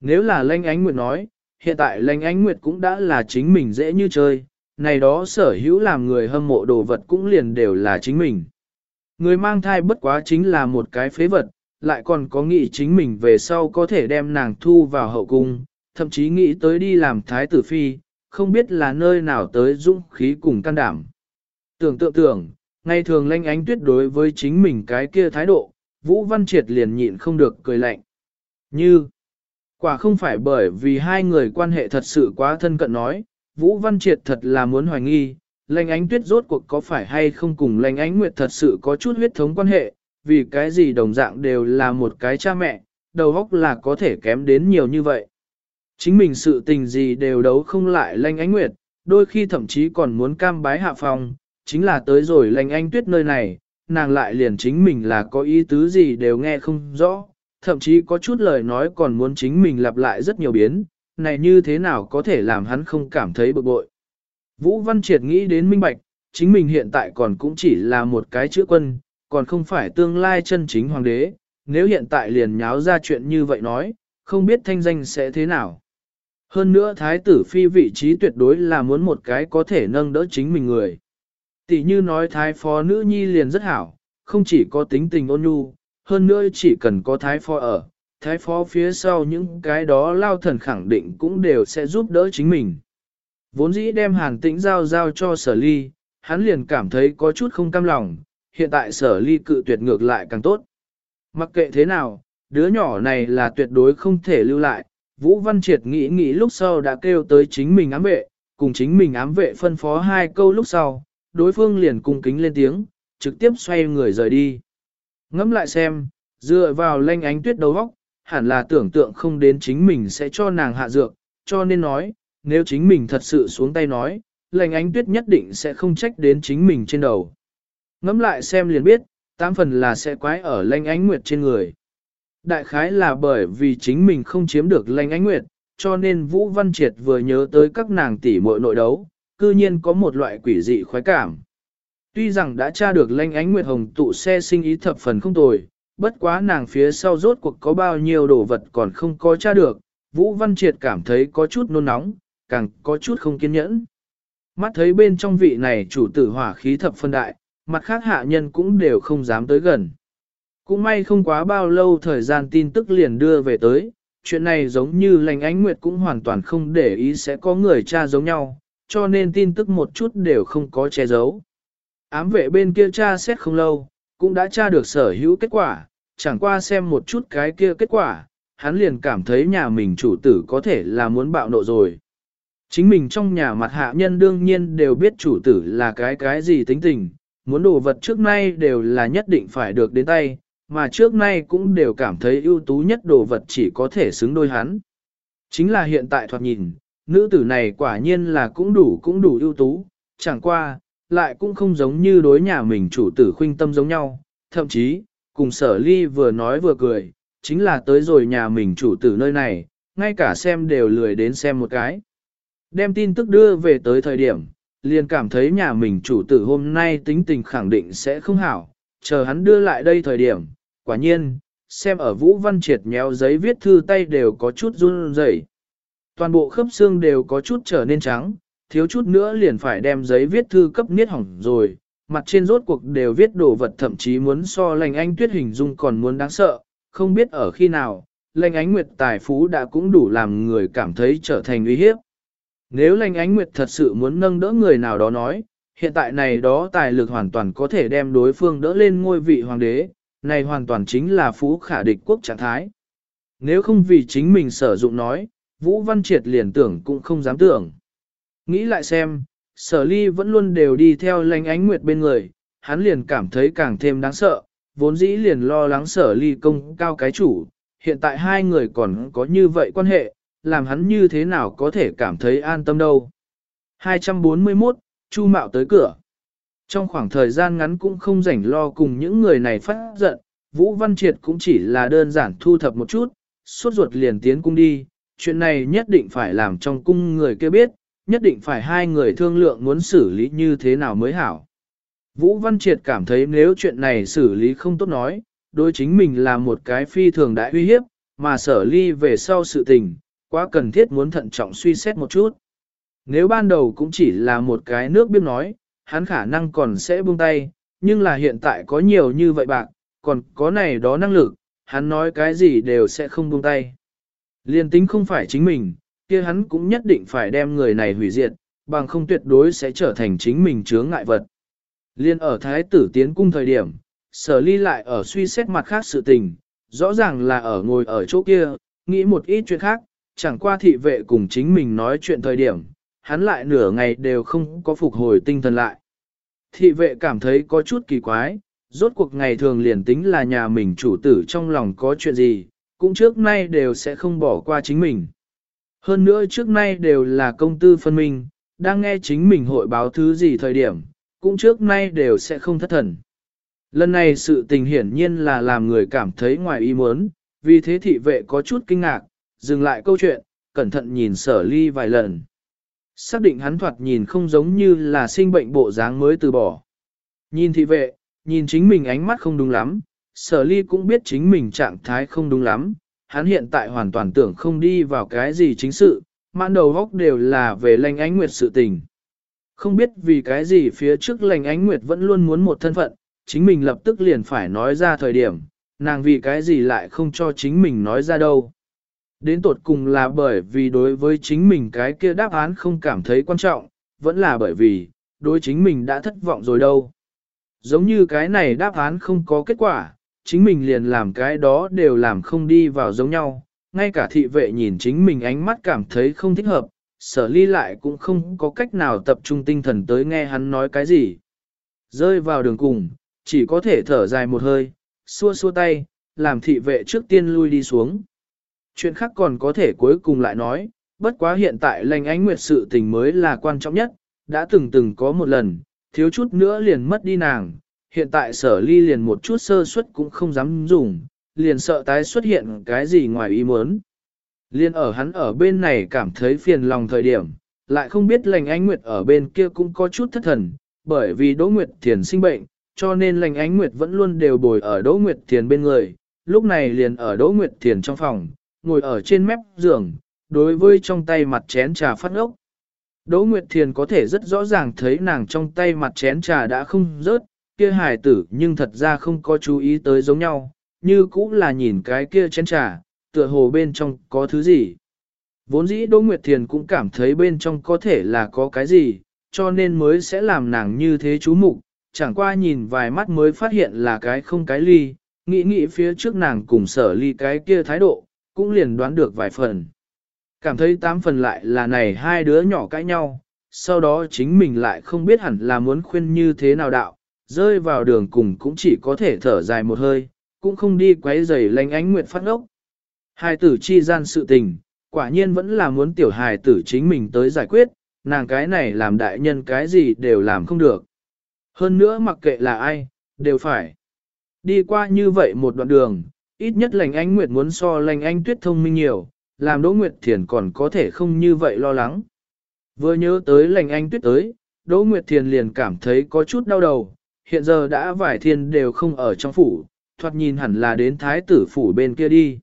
Nếu là lành anh nguyệt nói, hiện tại lành anh nguyệt cũng đã là chính mình dễ như chơi, này đó sở hữu làm người hâm mộ đồ vật cũng liền đều là chính mình. Người mang thai bất quá chính là một cái phế vật, lại còn có nghĩ chính mình về sau có thể đem nàng thu vào hậu cung, thậm chí nghĩ tới đi làm thái tử phi, không biết là nơi nào tới dũng khí cùng can đảm. Tưởng tượng tưởng, ngày thường lanh ánh tuyết đối với chính mình cái kia thái độ, Vũ Văn Triệt liền nhịn không được cười lạnh. Như, quả không phải bởi vì hai người quan hệ thật sự quá thân cận nói, Vũ Văn Triệt thật là muốn hoài nghi, lanh ánh tuyết rốt cuộc có phải hay không cùng lanh ánh nguyệt thật sự có chút huyết thống quan hệ, vì cái gì đồng dạng đều là một cái cha mẹ, đầu óc là có thể kém đến nhiều như vậy. Chính mình sự tình gì đều đấu không lại lanh ánh nguyệt, đôi khi thậm chí còn muốn cam bái hạ phòng, chính là tới rồi lanh anh tuyết nơi này, nàng lại liền chính mình là có ý tứ gì đều nghe không rõ, thậm chí có chút lời nói còn muốn chính mình lặp lại rất nhiều biến, này như thế nào có thể làm hắn không cảm thấy bực bội. Vũ Văn Triệt nghĩ đến minh bạch, chính mình hiện tại còn cũng chỉ là một cái chữ quân, còn không phải tương lai chân chính hoàng đế, nếu hiện tại liền nháo ra chuyện như vậy nói, không biết thanh danh sẽ thế nào. Hơn nữa thái tử phi vị trí tuyệt đối là muốn một cái có thể nâng đỡ chính mình người. Tỷ như nói thái phó nữ nhi liền rất hảo, không chỉ có tính tình ôn nhu, hơn nữa chỉ cần có thái phó ở, thái phó phía sau những cái đó lao thần khẳng định cũng đều sẽ giúp đỡ chính mình. Vốn dĩ đem hàn tĩnh giao giao cho sở ly, hắn liền cảm thấy có chút không cam lòng, hiện tại sở ly cự tuyệt ngược lại càng tốt. Mặc kệ thế nào, đứa nhỏ này là tuyệt đối không thể lưu lại, Vũ Văn Triệt nghĩ nghĩ lúc sau đã kêu tới chính mình ám vệ, cùng chính mình ám vệ phân phó hai câu lúc sau, đối phương liền cung kính lên tiếng, trực tiếp xoay người rời đi. Ngẫm lại xem, dựa vào lanh ánh tuyết đầu góc, hẳn là tưởng tượng không đến chính mình sẽ cho nàng hạ dược, cho nên nói, nếu chính mình thật sự xuống tay nói, lanh ánh tuyết nhất định sẽ không trách đến chính mình trên đầu. Ngẫm lại xem liền biết, tám phần là sẽ quái ở lanh ánh nguyệt trên người. Đại khái là bởi vì chính mình không chiếm được lanh ánh nguyệt, cho nên Vũ Văn Triệt vừa nhớ tới các nàng tỷ muội nội đấu, cư nhiên có một loại quỷ dị khoái cảm. Tuy rằng đã tra được lanh ánh nguyệt hồng tụ xe sinh ý thập phần không tồi, bất quá nàng phía sau rốt cuộc có bao nhiêu đồ vật còn không có tra được, Vũ Văn Triệt cảm thấy có chút nôn nóng, càng có chút không kiên nhẫn. Mắt thấy bên trong vị này chủ tử hỏa khí thập phân đại, mặt khác hạ nhân cũng đều không dám tới gần. Cũng may không quá bao lâu thời gian tin tức liền đưa về tới, chuyện này giống như lành ánh nguyệt cũng hoàn toàn không để ý sẽ có người cha giống nhau, cho nên tin tức một chút đều không có che giấu. Ám vệ bên kia cha xét không lâu, cũng đã tra được sở hữu kết quả, chẳng qua xem một chút cái kia kết quả, hắn liền cảm thấy nhà mình chủ tử có thể là muốn bạo nộ rồi. Chính mình trong nhà mặt hạ nhân đương nhiên đều biết chủ tử là cái cái gì tính tình, muốn đồ vật trước nay đều là nhất định phải được đến tay, mà trước nay cũng đều cảm thấy ưu tú nhất đồ vật chỉ có thể xứng đôi hắn. Chính là hiện tại thoạt nhìn, nữ tử này quả nhiên là cũng đủ cũng đủ ưu tú, chẳng qua, lại cũng không giống như đối nhà mình chủ tử khuynh tâm giống nhau, thậm chí, cùng sở ly vừa nói vừa cười, chính là tới rồi nhà mình chủ tử nơi này, ngay cả xem đều lười đến xem một cái. Đem tin tức đưa về tới thời điểm, liền cảm thấy nhà mình chủ tử hôm nay tính tình khẳng định sẽ không hảo, chờ hắn đưa lại đây thời điểm, quả nhiên, xem ở Vũ Văn Triệt nhéo giấy viết thư tay đều có chút run rẩy. Toàn bộ khớp xương đều có chút trở nên trắng, thiếu chút nữa liền phải đem giấy viết thư cấp niết hỏng rồi, mặt trên rốt cuộc đều viết đồ vật thậm chí muốn so lành anh tuyết hình dung còn muốn đáng sợ, không biết ở khi nào, lành ánh nguyệt tài phú đã cũng đủ làm người cảm thấy trở thành uy hiếp. Nếu lành ánh nguyệt thật sự muốn nâng đỡ người nào đó nói, hiện tại này đó tài lực hoàn toàn có thể đem đối phương đỡ lên ngôi vị hoàng đế, này hoàn toàn chính là phú khả địch quốc trạng thái. Nếu không vì chính mình sử dụng nói, Vũ Văn Triệt liền tưởng cũng không dám tưởng. Nghĩ lại xem, sở ly vẫn luôn đều đi theo lánh ánh nguyệt bên người, hắn liền cảm thấy càng thêm đáng sợ, vốn dĩ liền lo lắng sở ly công cao cái chủ, hiện tại hai người còn có như vậy quan hệ, làm hắn như thế nào có thể cảm thấy an tâm đâu. 241, Chu Mạo tới cửa. Trong khoảng thời gian ngắn cũng không rảnh lo cùng những người này phát giận, Vũ Văn Triệt cũng chỉ là đơn giản thu thập một chút, suốt ruột liền tiến cung đi, chuyện này nhất định phải làm trong cung người kia biết, nhất định phải hai người thương lượng muốn xử lý như thế nào mới hảo. Vũ Văn Triệt cảm thấy nếu chuyện này xử lý không tốt nói, đối chính mình là một cái phi thường đại uy hiếp, mà sở ly về sau sự tình, quá cần thiết muốn thận trọng suy xét một chút. Nếu ban đầu cũng chỉ là một cái nước biết nói, hắn khả năng còn sẽ buông tay, nhưng là hiện tại có nhiều như vậy bạn, còn có này đó năng lực, hắn nói cái gì đều sẽ không buông tay. Liên tính không phải chính mình, kia hắn cũng nhất định phải đem người này hủy diệt, bằng không tuyệt đối sẽ trở thành chính mình chướng ngại vật. Liên ở thái tử tiến cung thời điểm, sở ly lại ở suy xét mặt khác sự tình, rõ ràng là ở ngồi ở chỗ kia, nghĩ một ít chuyện khác, chẳng qua thị vệ cùng chính mình nói chuyện thời điểm, hắn lại nửa ngày đều không có phục hồi tinh thần lại. Thị vệ cảm thấy có chút kỳ quái, rốt cuộc ngày thường liền tính là nhà mình chủ tử trong lòng có chuyện gì, cũng trước nay đều sẽ không bỏ qua chính mình. Hơn nữa trước nay đều là công tư phân minh, đang nghe chính mình hội báo thứ gì thời điểm, cũng trước nay đều sẽ không thất thần. Lần này sự tình hiển nhiên là làm người cảm thấy ngoài ý muốn, vì thế thị vệ có chút kinh ngạc, dừng lại câu chuyện, cẩn thận nhìn sở ly vài lần. Xác định hắn thoạt nhìn không giống như là sinh bệnh bộ dáng mới từ bỏ. Nhìn thị vệ, nhìn chính mình ánh mắt không đúng lắm, sở ly cũng biết chính mình trạng thái không đúng lắm, hắn hiện tại hoàn toàn tưởng không đi vào cái gì chính sự, mãn đầu góc đều là về lành ánh nguyệt sự tình. Không biết vì cái gì phía trước lành ánh nguyệt vẫn luôn muốn một thân phận, chính mình lập tức liền phải nói ra thời điểm, nàng vì cái gì lại không cho chính mình nói ra đâu. Đến tột cùng là bởi vì đối với chính mình cái kia đáp án không cảm thấy quan trọng, vẫn là bởi vì, đối chính mình đã thất vọng rồi đâu. Giống như cái này đáp án không có kết quả, chính mình liền làm cái đó đều làm không đi vào giống nhau, ngay cả thị vệ nhìn chính mình ánh mắt cảm thấy không thích hợp, sở ly lại cũng không có cách nào tập trung tinh thần tới nghe hắn nói cái gì. Rơi vào đường cùng, chỉ có thể thở dài một hơi, xua xua tay, làm thị vệ trước tiên lui đi xuống. Chuyện khác còn có thể cuối cùng lại nói, bất quá hiện tại lành ánh nguyệt sự tình mới là quan trọng nhất, đã từng từng có một lần, thiếu chút nữa liền mất đi nàng, hiện tại sở ly liền một chút sơ suất cũng không dám dùng, liền sợ tái xuất hiện cái gì ngoài ý muốn. Liên ở hắn ở bên này cảm thấy phiền lòng thời điểm, lại không biết lành ánh nguyệt ở bên kia cũng có chút thất thần, bởi vì Đỗ Nguyệt Thiền sinh bệnh, cho nên lành ánh nguyệt vẫn luôn đều bồi ở Đỗ Nguyệt Thiền bên người, lúc này liền ở Đỗ Nguyệt Thiền trong phòng, ngồi ở trên mép giường, đối với trong tay mặt chén trà phát ốc. Đỗ Nguyệt Thiền có thể rất rõ ràng thấy nàng trong tay mặt chén trà đã không rớt, kia hài tử nhưng thật ra không có chú ý tới giống nhau, như cũng là nhìn cái kia chén trà, tựa hồ bên trong có thứ gì. Vốn dĩ Đỗ Nguyệt Thiền cũng cảm thấy bên trong có thể là có cái gì, cho nên mới sẽ làm nàng như thế chú mục, chẳng qua nhìn vài mắt mới phát hiện là cái không cái ly, nghĩ nghĩ phía trước nàng cùng sở ly cái kia thái độ, cũng liền đoán được vài phần. Cảm thấy tám phần lại là này hai đứa nhỏ cãi nhau, sau đó chính mình lại không biết hẳn là muốn khuyên như thế nào đạo, rơi vào đường cùng cũng chỉ có thể thở dài một hơi, cũng không đi quấy rầy lánh ánh nguyện phát ốc. Hai tử chi gian sự tình, quả nhiên vẫn là muốn tiểu hài tử chính mình tới giải quyết, nàng cái này làm đại nhân cái gì đều làm không được. Hơn nữa mặc kệ là ai, đều phải. Đi qua như vậy một đoạn đường, ít nhất lành anh Nguyệt muốn so lành anh tuyết thông minh nhiều, làm Đỗ Nguyệt Thiền còn có thể không như vậy lo lắng. Vừa nhớ tới lành anh tuyết tới, Đỗ Nguyệt Thiền liền cảm thấy có chút đau đầu, hiện giờ đã vải thiên đều không ở trong phủ, thoạt nhìn hẳn là đến thái tử phủ bên kia đi.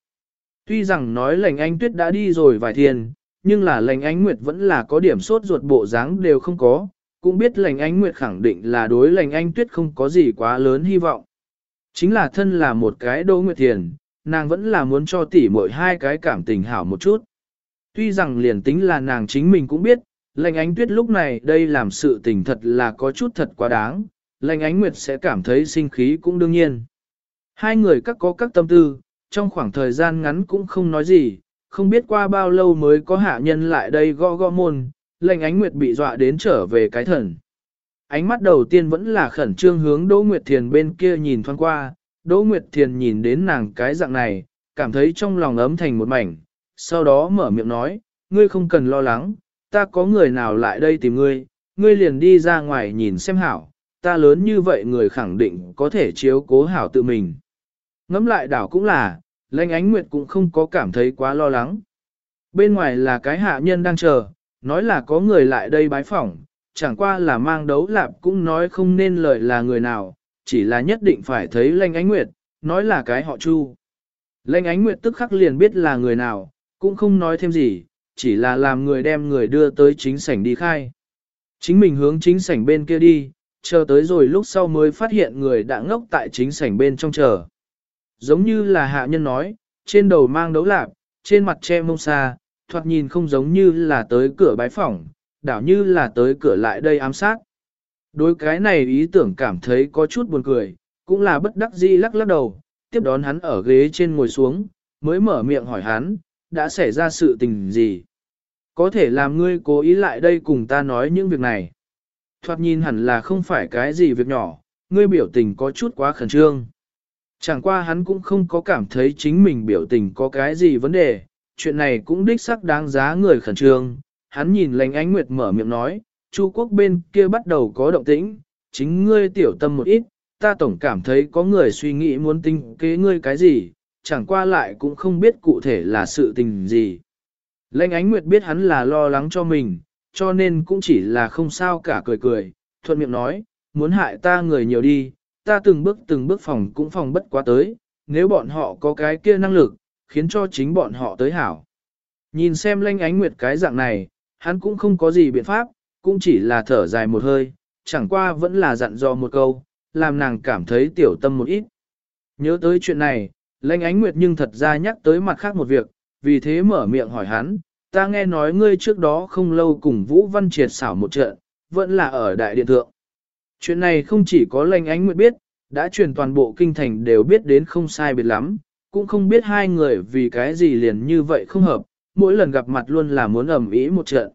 Tuy rằng nói lành anh tuyết đã đi rồi vài thiên, nhưng là lành ánh nguyệt vẫn là có điểm sốt ruột bộ dáng đều không có, cũng biết lành ánh nguyệt khẳng định là đối lành anh tuyết không có gì quá lớn hy vọng. Chính là thân là một cái đỗ nguyệt thiền, nàng vẫn là muốn cho tỷ muội hai cái cảm tình hảo một chút. Tuy rằng liền tính là nàng chính mình cũng biết, lành ánh tuyết lúc này đây làm sự tình thật là có chút thật quá đáng, lành ánh nguyệt sẽ cảm thấy sinh khí cũng đương nhiên. Hai người các có các tâm tư, trong khoảng thời gian ngắn cũng không nói gì, không biết qua bao lâu mới có hạ nhân lại đây gõ gõ môn, lệnh ánh nguyệt bị dọa đến trở về cái thần. Ánh mắt đầu tiên vẫn là khẩn trương hướng Đỗ Nguyệt Thiền bên kia nhìn thoáng qua, Đỗ Nguyệt Thiền nhìn đến nàng cái dạng này, cảm thấy trong lòng ấm thành một mảnh, sau đó mở miệng nói, ngươi không cần lo lắng, ta có người nào lại đây tìm ngươi, ngươi liền đi ra ngoài nhìn xem hảo, ta lớn như vậy người khẳng định có thể chiếu cố hảo tự mình. Ngắm lại đảo cũng là, lãnh ánh nguyệt cũng không có cảm thấy quá lo lắng. Bên ngoài là cái hạ nhân đang chờ, nói là có người lại đây bái phỏng, chẳng qua là mang đấu lạp cũng nói không nên lời là người nào, chỉ là nhất định phải thấy Lanh ánh nguyệt, nói là cái họ chu. Lanh ánh nguyệt tức khắc liền biết là người nào, cũng không nói thêm gì, chỉ là làm người đem người đưa tới chính sảnh đi khai. Chính mình hướng chính sảnh bên kia đi, chờ tới rồi lúc sau mới phát hiện người đã ngốc tại chính sảnh bên trong chờ. Giống như là hạ nhân nói, trên đầu mang đấu lạp, trên mặt che mông xa, thoạt nhìn không giống như là tới cửa bái phỏng, đảo như là tới cửa lại đây ám sát. Đối cái này ý tưởng cảm thấy có chút buồn cười, cũng là bất đắc dĩ lắc lắc đầu, tiếp đón hắn ở ghế trên ngồi xuống, mới mở miệng hỏi hắn, đã xảy ra sự tình gì? Có thể làm ngươi cố ý lại đây cùng ta nói những việc này. Thoạt nhìn hẳn là không phải cái gì việc nhỏ, ngươi biểu tình có chút quá khẩn trương. Chẳng qua hắn cũng không có cảm thấy chính mình biểu tình có cái gì vấn đề, chuyện này cũng đích xác đáng giá người khẩn trương. Hắn nhìn lành ánh nguyệt mở miệng nói, Chu quốc bên kia bắt đầu có động tĩnh, chính ngươi tiểu tâm một ít, ta tổng cảm thấy có người suy nghĩ muốn tinh kế ngươi cái gì, chẳng qua lại cũng không biết cụ thể là sự tình gì. Lệnh ánh nguyệt biết hắn là lo lắng cho mình, cho nên cũng chỉ là không sao cả cười cười, thuận miệng nói, muốn hại ta người nhiều đi, ta từng bước từng bước phòng cũng phòng bất quá tới, nếu bọn họ có cái kia năng lực, khiến cho chính bọn họ tới hảo. Nhìn xem lệnh ánh nguyệt cái dạng này, hắn cũng không có gì biện pháp, cũng chỉ là thở dài một hơi, chẳng qua vẫn là dặn dò một câu, làm nàng cảm thấy tiểu tâm một ít. Nhớ tới chuyện này, lanh ánh nguyệt nhưng thật ra nhắc tới mặt khác một việc, vì thế mở miệng hỏi hắn, ta nghe nói ngươi trước đó không lâu cùng Vũ Văn Triệt xảo một trận, vẫn là ở đại điện thượng. Chuyện này không chỉ có lanh ánh nguyệt biết, đã truyền toàn bộ kinh thành đều biết đến không sai biệt lắm, cũng không biết hai người vì cái gì liền như vậy không hợp, mỗi lần gặp mặt luôn là muốn ầm ĩ một trận.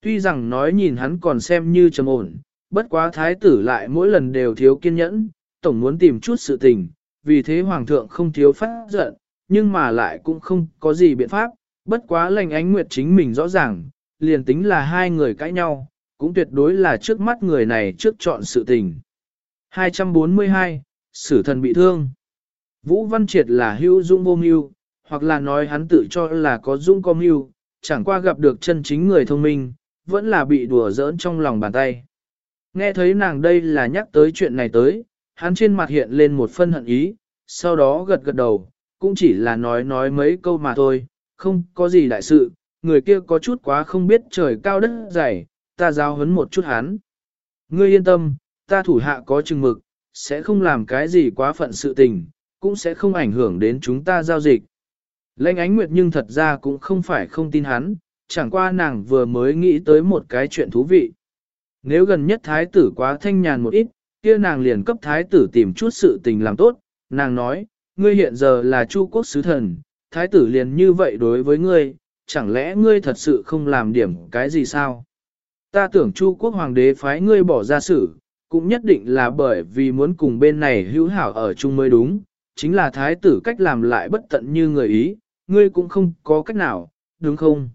Tuy rằng nói nhìn hắn còn xem như trầm ổn, bất quá thái tử lại mỗi lần đều thiếu kiên nhẫn, tổng muốn tìm chút sự tình, vì thế hoàng thượng không thiếu phát giận, nhưng mà lại cũng không có gì biện pháp, bất quá lành ánh nguyệt chính mình rõ ràng, liền tính là hai người cãi nhau, cũng tuyệt đối là trước mắt người này trước chọn sự tình. 242. Sử thần bị thương Vũ Văn Triệt là hữu dung vô mưu, hoặc là nói hắn tự cho là có dũng có mưu, chẳng qua gặp được chân chính người thông minh, vẫn là bị đùa giỡn trong lòng bàn tay. Nghe thấy nàng đây là nhắc tới chuyện này tới, hắn trên mặt hiện lên một phân hận ý, sau đó gật gật đầu, cũng chỉ là nói nói mấy câu mà thôi, không có gì đại sự, người kia có chút quá không biết trời cao đất dày, ta giao hấn một chút hắn. Ngươi yên tâm, ta thủ hạ có chừng mực, sẽ không làm cái gì quá phận sự tình, cũng sẽ không ảnh hưởng đến chúng ta giao dịch. Lệnh ánh nguyệt nhưng thật ra cũng không phải không tin hắn, chẳng qua nàng vừa mới nghĩ tới một cái chuyện thú vị. Nếu gần nhất thái tử quá thanh nhàn một ít, kia nàng liền cấp thái tử tìm chút sự tình làm tốt, nàng nói, ngươi hiện giờ là chu quốc sứ thần, thái tử liền như vậy đối với ngươi, chẳng lẽ ngươi thật sự không làm điểm cái gì sao? Ta tưởng chu quốc hoàng đế phái ngươi bỏ ra sự, cũng nhất định là bởi vì muốn cùng bên này hữu hảo ở chung mới đúng, chính là thái tử cách làm lại bất tận như người ý, ngươi cũng không có cách nào, đúng không?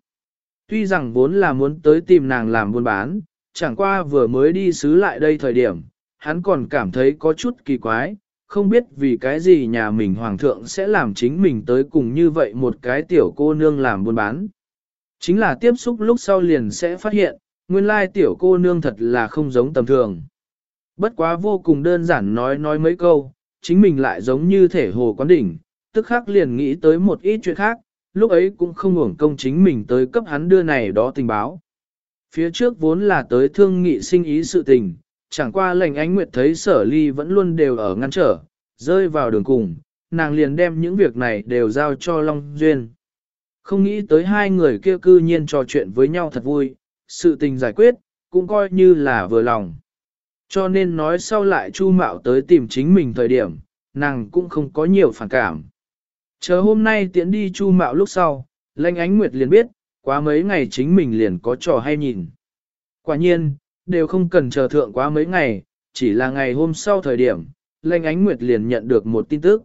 Tuy rằng vốn là muốn tới tìm nàng làm buôn bán, chẳng qua vừa mới đi xứ lại đây thời điểm, hắn còn cảm thấy có chút kỳ quái, không biết vì cái gì nhà mình hoàng thượng sẽ làm chính mình tới cùng như vậy một cái tiểu cô nương làm buôn bán. Chính là tiếp xúc lúc sau liền sẽ phát hiện, nguyên lai tiểu cô nương thật là không giống tầm thường. Bất quá vô cùng đơn giản nói nói mấy câu, chính mình lại giống như thể hồ quán đỉnh, tức khắc liền nghĩ tới một ít chuyện khác, lúc ấy cũng không hưởng công chính mình tới cấp hắn đưa này đó tình báo. Phía trước vốn là tới thương nghị sinh ý sự tình, chẳng qua lệnh ánh nguyệt thấy sở ly vẫn luôn đều ở ngăn trở, rơi vào đường cùng, nàng liền đem những việc này đều giao cho Long Duyên. Không nghĩ tới hai người kia cư nhiên trò chuyện với nhau thật vui, sự tình giải quyết, cũng coi như là vừa lòng. Cho nên nói sau lại Chu Mạo tới tìm chính mình thời điểm, nàng cũng không có nhiều phản cảm. Chờ hôm nay tiễn đi Chu Mạo lúc sau, Lệnh Ánh Nguyệt liền biết, quá mấy ngày chính mình liền có trò hay nhìn. Quả nhiên, đều không cần chờ thượng quá mấy ngày, chỉ là ngày hôm sau thời điểm, Lệnh Ánh Nguyệt liền nhận được một tin tức.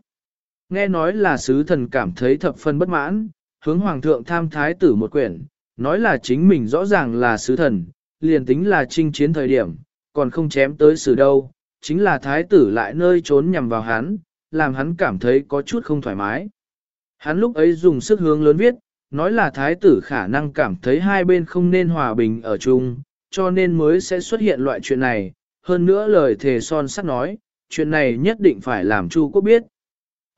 Nghe nói là sứ thần cảm thấy thập phân bất mãn, hướng hoàng thượng tham thái tử một quyển, nói là chính mình rõ ràng là sứ thần, liền tính là chinh chiến thời điểm, còn không chém tới xử đâu, chính là thái tử lại nơi trốn nhằm vào hắn, làm hắn cảm thấy có chút không thoải mái. Hắn lúc ấy dùng sức hướng lớn viết, nói là thái tử khả năng cảm thấy hai bên không nên hòa bình ở chung, cho nên mới sẽ xuất hiện loại chuyện này, hơn nữa lời thề son sắt nói, chuyện này nhất định phải làm Chu Quốc biết.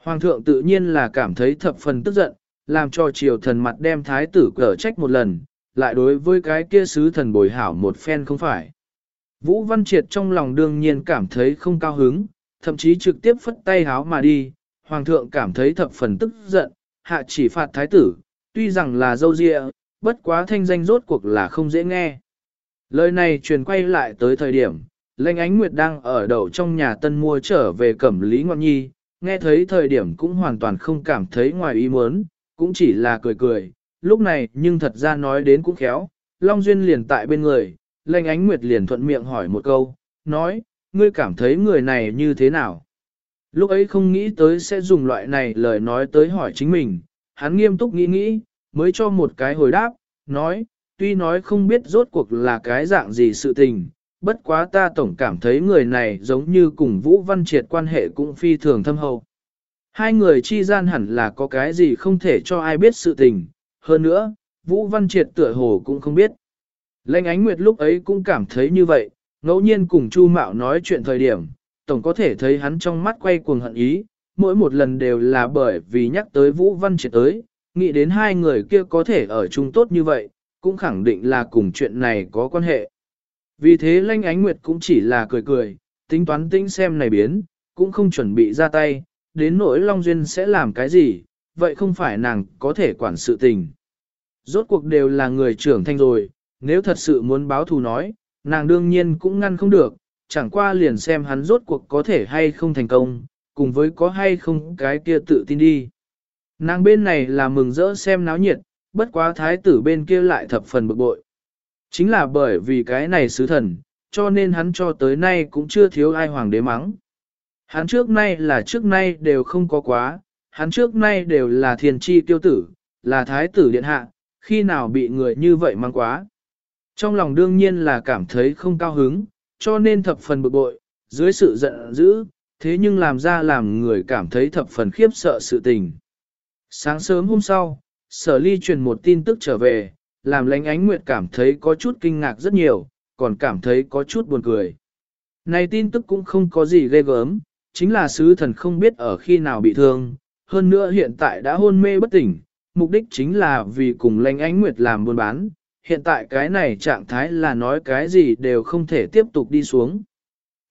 Hoàng thượng tự nhiên là cảm thấy thập phần tức giận, làm cho triều thần mặt đem thái tử cở trách một lần, lại đối với cái kia sứ thần bồi hảo một phen không phải. Vũ Văn Triệt trong lòng đương nhiên cảm thấy không cao hứng, thậm chí trực tiếp phất tay háo mà đi, Hoàng thượng cảm thấy thập phần tức giận, hạ chỉ phạt thái tử, tuy rằng là dâu dịa, bất quá thanh danh rốt cuộc là không dễ nghe. Lời này truyền quay lại tới thời điểm, Lệnh Ánh Nguyệt đang ở đầu trong nhà tân mua trở về cẩm lý ngọn nhi, nghe thấy thời điểm cũng hoàn toàn không cảm thấy ngoài ý muốn, cũng chỉ là cười cười, lúc này nhưng thật ra nói đến cũng khéo, Long Duyên liền tại bên người, Lệnh Ánh Nguyệt liền thuận miệng hỏi một câu, nói, ngươi cảm thấy người này như thế nào? Lúc ấy không nghĩ tới sẽ dùng loại này lời nói tới hỏi chính mình, hắn nghiêm túc nghĩ nghĩ, mới cho một cái hồi đáp, nói, tuy nói không biết rốt cuộc là cái dạng gì sự tình, bất quá ta tổng cảm thấy người này giống như cùng Vũ Văn Triệt quan hệ cũng phi thường thâm hậu. Hai người chi gian hẳn là có cái gì không thể cho ai biết sự tình, hơn nữa, Vũ Văn Triệt tựa hồ cũng không biết. Lệnh ánh nguyệt lúc ấy cũng cảm thấy như vậy, ngẫu nhiên cùng Chu Mạo nói chuyện thời điểm, tổng có thể thấy hắn trong mắt quay cuồng hận ý, mỗi một lần đều là bởi vì nhắc tới Vũ Văn Triệt tới, nghĩ đến hai người kia có thể ở chung tốt như vậy, cũng khẳng định là cùng chuyện này có quan hệ. Vì thế Lanh Ánh Nguyệt cũng chỉ là cười cười, tính toán tính xem này biến, cũng không chuẩn bị ra tay, đến nỗi Long Duyên sẽ làm cái gì, vậy không phải nàng có thể quản sự tình. Rốt cuộc đều là người trưởng thành rồi, nếu thật sự muốn báo thù nói, nàng đương nhiên cũng ngăn không được, chẳng qua liền xem hắn rốt cuộc có thể hay không thành công, cùng với có hay không cái kia tự tin đi. Nàng bên này là mừng rỡ xem náo nhiệt, bất quá thái tử bên kia lại thập phần bực bội. Chính là bởi vì cái này sứ thần, cho nên hắn cho tới nay cũng chưa thiếu ai hoàng đế mắng. Hắn trước nay là trước nay đều không có quá, hắn trước nay đều là thiền chi tiêu tử, là thái tử điện hạ, khi nào bị người như vậy mang quá. Trong lòng đương nhiên là cảm thấy không cao hứng, cho nên thập phần bực bội, dưới sự giận dữ, thế nhưng làm ra làm người cảm thấy thập phần khiếp sợ sự tình. Sáng sớm hôm sau, sở ly truyền một tin tức trở về, làm lãnh ánh nguyệt cảm thấy có chút kinh ngạc rất nhiều, còn cảm thấy có chút buồn cười. Này tin tức cũng không có gì ghê gớm, chính là sứ thần không biết ở khi nào bị thương, hơn nữa hiện tại đã hôn mê bất tỉnh, mục đích chính là vì cùng lãnh ánh nguyệt làm buôn bán, hiện tại cái này trạng thái là nói cái gì đều không thể tiếp tục đi xuống.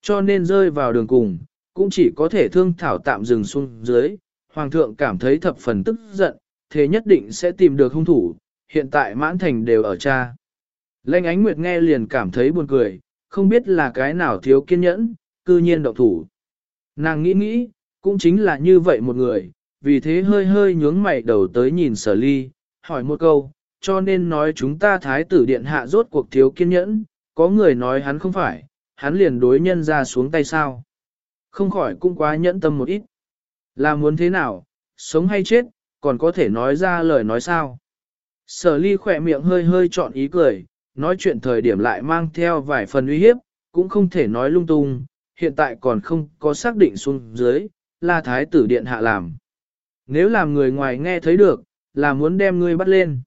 Cho nên rơi vào đường cùng, cũng chỉ có thể thương thảo tạm dừng xuống dưới, Hoàng thượng cảm thấy thập phần tức giận, thế nhất định sẽ tìm được hung thủ, hiện tại mãn thành đều ở cha. Lệnh ánh nguyệt nghe liền cảm thấy buồn cười, không biết là cái nào thiếu kiên nhẫn, cư nhiên động thủ. Nàng nghĩ nghĩ, cũng chính là như vậy một người, vì thế hơi hơi nhướng mày đầu tới nhìn sở ly, hỏi một câu, cho nên nói chúng ta thái tử điện hạ rốt cuộc thiếu kiên nhẫn, có người nói hắn không phải, hắn liền đối nhân ra xuống tay sao. Không khỏi cũng quá nhẫn tâm một ít. Là muốn thế nào, sống hay chết, còn có thể nói ra lời nói sao. Sở ly khỏe miệng hơi hơi chọn ý cười, nói chuyện thời điểm lại mang theo vài phần uy hiếp, cũng không thể nói lung tung, hiện tại còn không có xác định xuống dưới, là thái tử điện hạ làm. Nếu làm người ngoài nghe thấy được, là muốn đem ngươi bắt lên.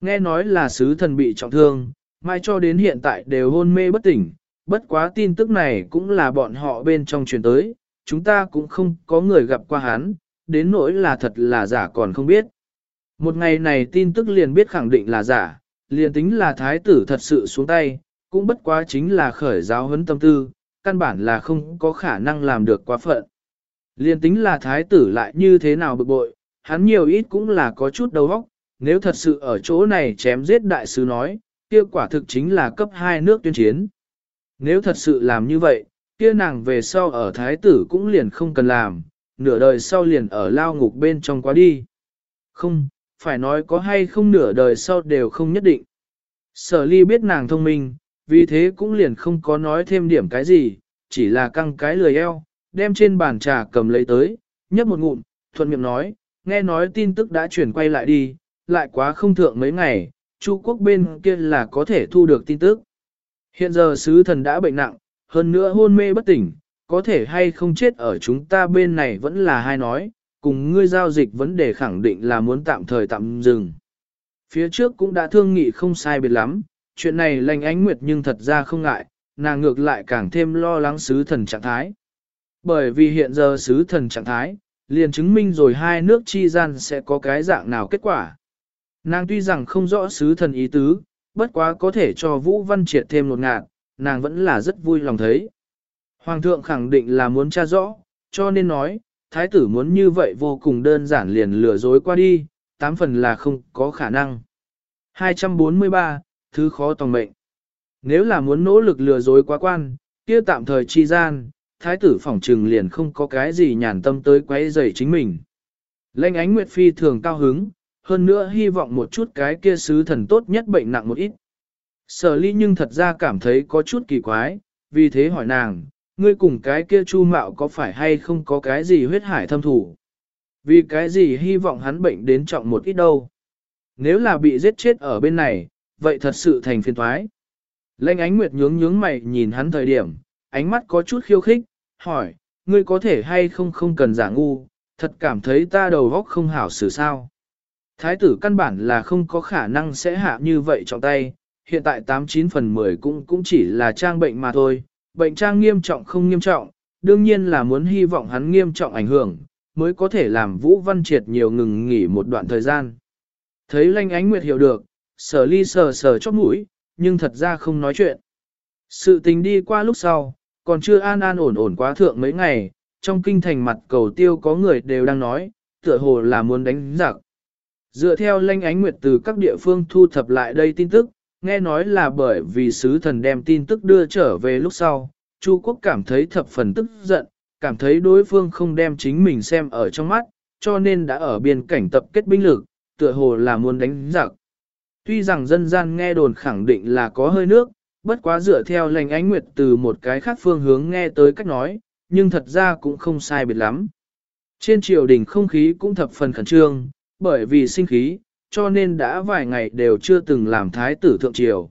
Nghe nói là sứ thần bị trọng thương, mai cho đến hiện tại đều hôn mê bất tỉnh, bất quá tin tức này cũng là bọn họ bên trong truyền tới, chúng ta cũng không có người gặp qua hắn, đến nỗi là thật là giả còn không biết. Một ngày này tin tức liền biết khẳng định là giả, liền tính là thái tử thật sự xuống tay, cũng bất quá chính là khởi giáo huấn tâm tư, căn bản là không có khả năng làm được quá phận. Liền tính là thái tử lại như thế nào bực bội, hắn nhiều ít cũng là có chút đầu óc, nếu thật sự ở chỗ này chém giết đại sứ nói, kia quả thực chính là cấp hai nước tuyên chiến. Nếu thật sự làm như vậy, kia nàng về sau ở thái tử cũng liền không cần làm, nửa đời sau liền ở lao ngục bên trong quá đi. Không, phải nói có hay không nửa đời sau đều không nhất định. Sở ly biết nàng thông minh, vì thế cũng liền không có nói thêm điểm cái gì, chỉ là căng cái lười eo, đem trên bàn trà cầm lấy tới, nhấp một ngụm, thuận miệng nói, nghe nói tin tức đã chuyển quay lại đi, lại quá không thượng mấy ngày, Chu quốc bên kia là có thể thu được tin tức. Hiện giờ sứ thần đã bệnh nặng, hơn nữa hôn mê bất tỉnh, có thể hay không chết ở chúng ta bên này vẫn là hai nói, cùng ngươi giao dịch vấn đề khẳng định là muốn tạm thời tạm dừng. Phía trước cũng đã thương nghị không sai biệt lắm, chuyện này lành ánh nguyệt nhưng thật ra không ngại, nàng ngược lại càng thêm lo lắng sứ thần trạng thái. Bởi vì hiện giờ sứ thần trạng thái, liền chứng minh rồi hai nước chi gian sẽ có cái dạng nào kết quả. Nàng tuy rằng không rõ sứ thần ý tứ, bất quá có thể cho Vũ Văn Triệt thêm một ngạn, nàng vẫn là rất vui lòng thấy. Hoàng thượng khẳng định là muốn tra rõ, cho nên nói, thái tử muốn như vậy vô cùng đơn giản liền lừa dối qua đi, tám phần là không có khả năng. 243, thứ khó tòng mệnh. Nếu là muốn nỗ lực lừa dối quá quan, kia tạm thời chi gian, thái tử phỏng trừng liền không có cái gì nhàn tâm tới quấy rầy chính mình. Lệnh ánh Nguyệt Phi thường cao hứng, hơn nữa hy vọng một chút cái kia sứ thần tốt nhất bệnh nặng một ít. Sở ly nhưng thật ra cảm thấy có chút kỳ quái, vì thế hỏi nàng, ngươi cùng cái kia chu mạo có phải hay không có cái gì huyết hải thâm thủ? Vì cái gì hy vọng hắn bệnh đến trọng một ít đâu? Nếu là bị giết chết ở bên này, vậy thật sự thành phiền thoái. Lệnh ánh nguyệt nhướng nhướng mày nhìn hắn thời điểm, ánh mắt có chút khiêu khích, hỏi, ngươi có thể hay không không cần giả ngu, thật cảm thấy ta đầu góc không hảo xử sao. Thái tử căn bản là không có khả năng sẽ hạ như vậy trọng tay, hiện tại 89 phần 10 cũng cũng chỉ là trang bệnh mà thôi, bệnh trang nghiêm trọng không nghiêm trọng, đương nhiên là muốn hy vọng hắn nghiêm trọng ảnh hưởng, mới có thể làm Vũ Văn Triệt nhiều ngừng nghỉ một đoạn thời gian. Thấy Lanh Ánh Nguyệt hiểu được, sở ly sờ sờ chót mũi, nhưng thật ra không nói chuyện. Sự tình đi qua lúc sau, còn chưa an an ổn ổn quá thượng mấy ngày, trong kinh thành mặt cầu tiêu có người đều đang nói, tựa hồ là muốn đánh giặc. Dựa theo Lanh Ánh Nguyệt từ các địa phương thu thập lại đây tin tức, nghe nói là bởi vì sứ thần đem tin tức đưa trở về lúc sau, Chu quốc cảm thấy thập phần tức giận, cảm thấy đối phương không đem chính mình xem ở trong mắt, cho nên đã ở biên cảnh tập kết binh lực, tựa hồ là muốn đánh giặc. Tuy rằng dân gian nghe đồn khẳng định là có hơi nước, bất quá dựa theo lệnh ánh nguyệt từ một cái khác phương hướng nghe tới cách nói, nhưng thật ra cũng không sai biệt lắm. Trên triều đình không khí cũng thập phần khẩn trương, bởi vì sinh khí, cho nên đã vài ngày đều chưa từng làm thái tử thượng triều.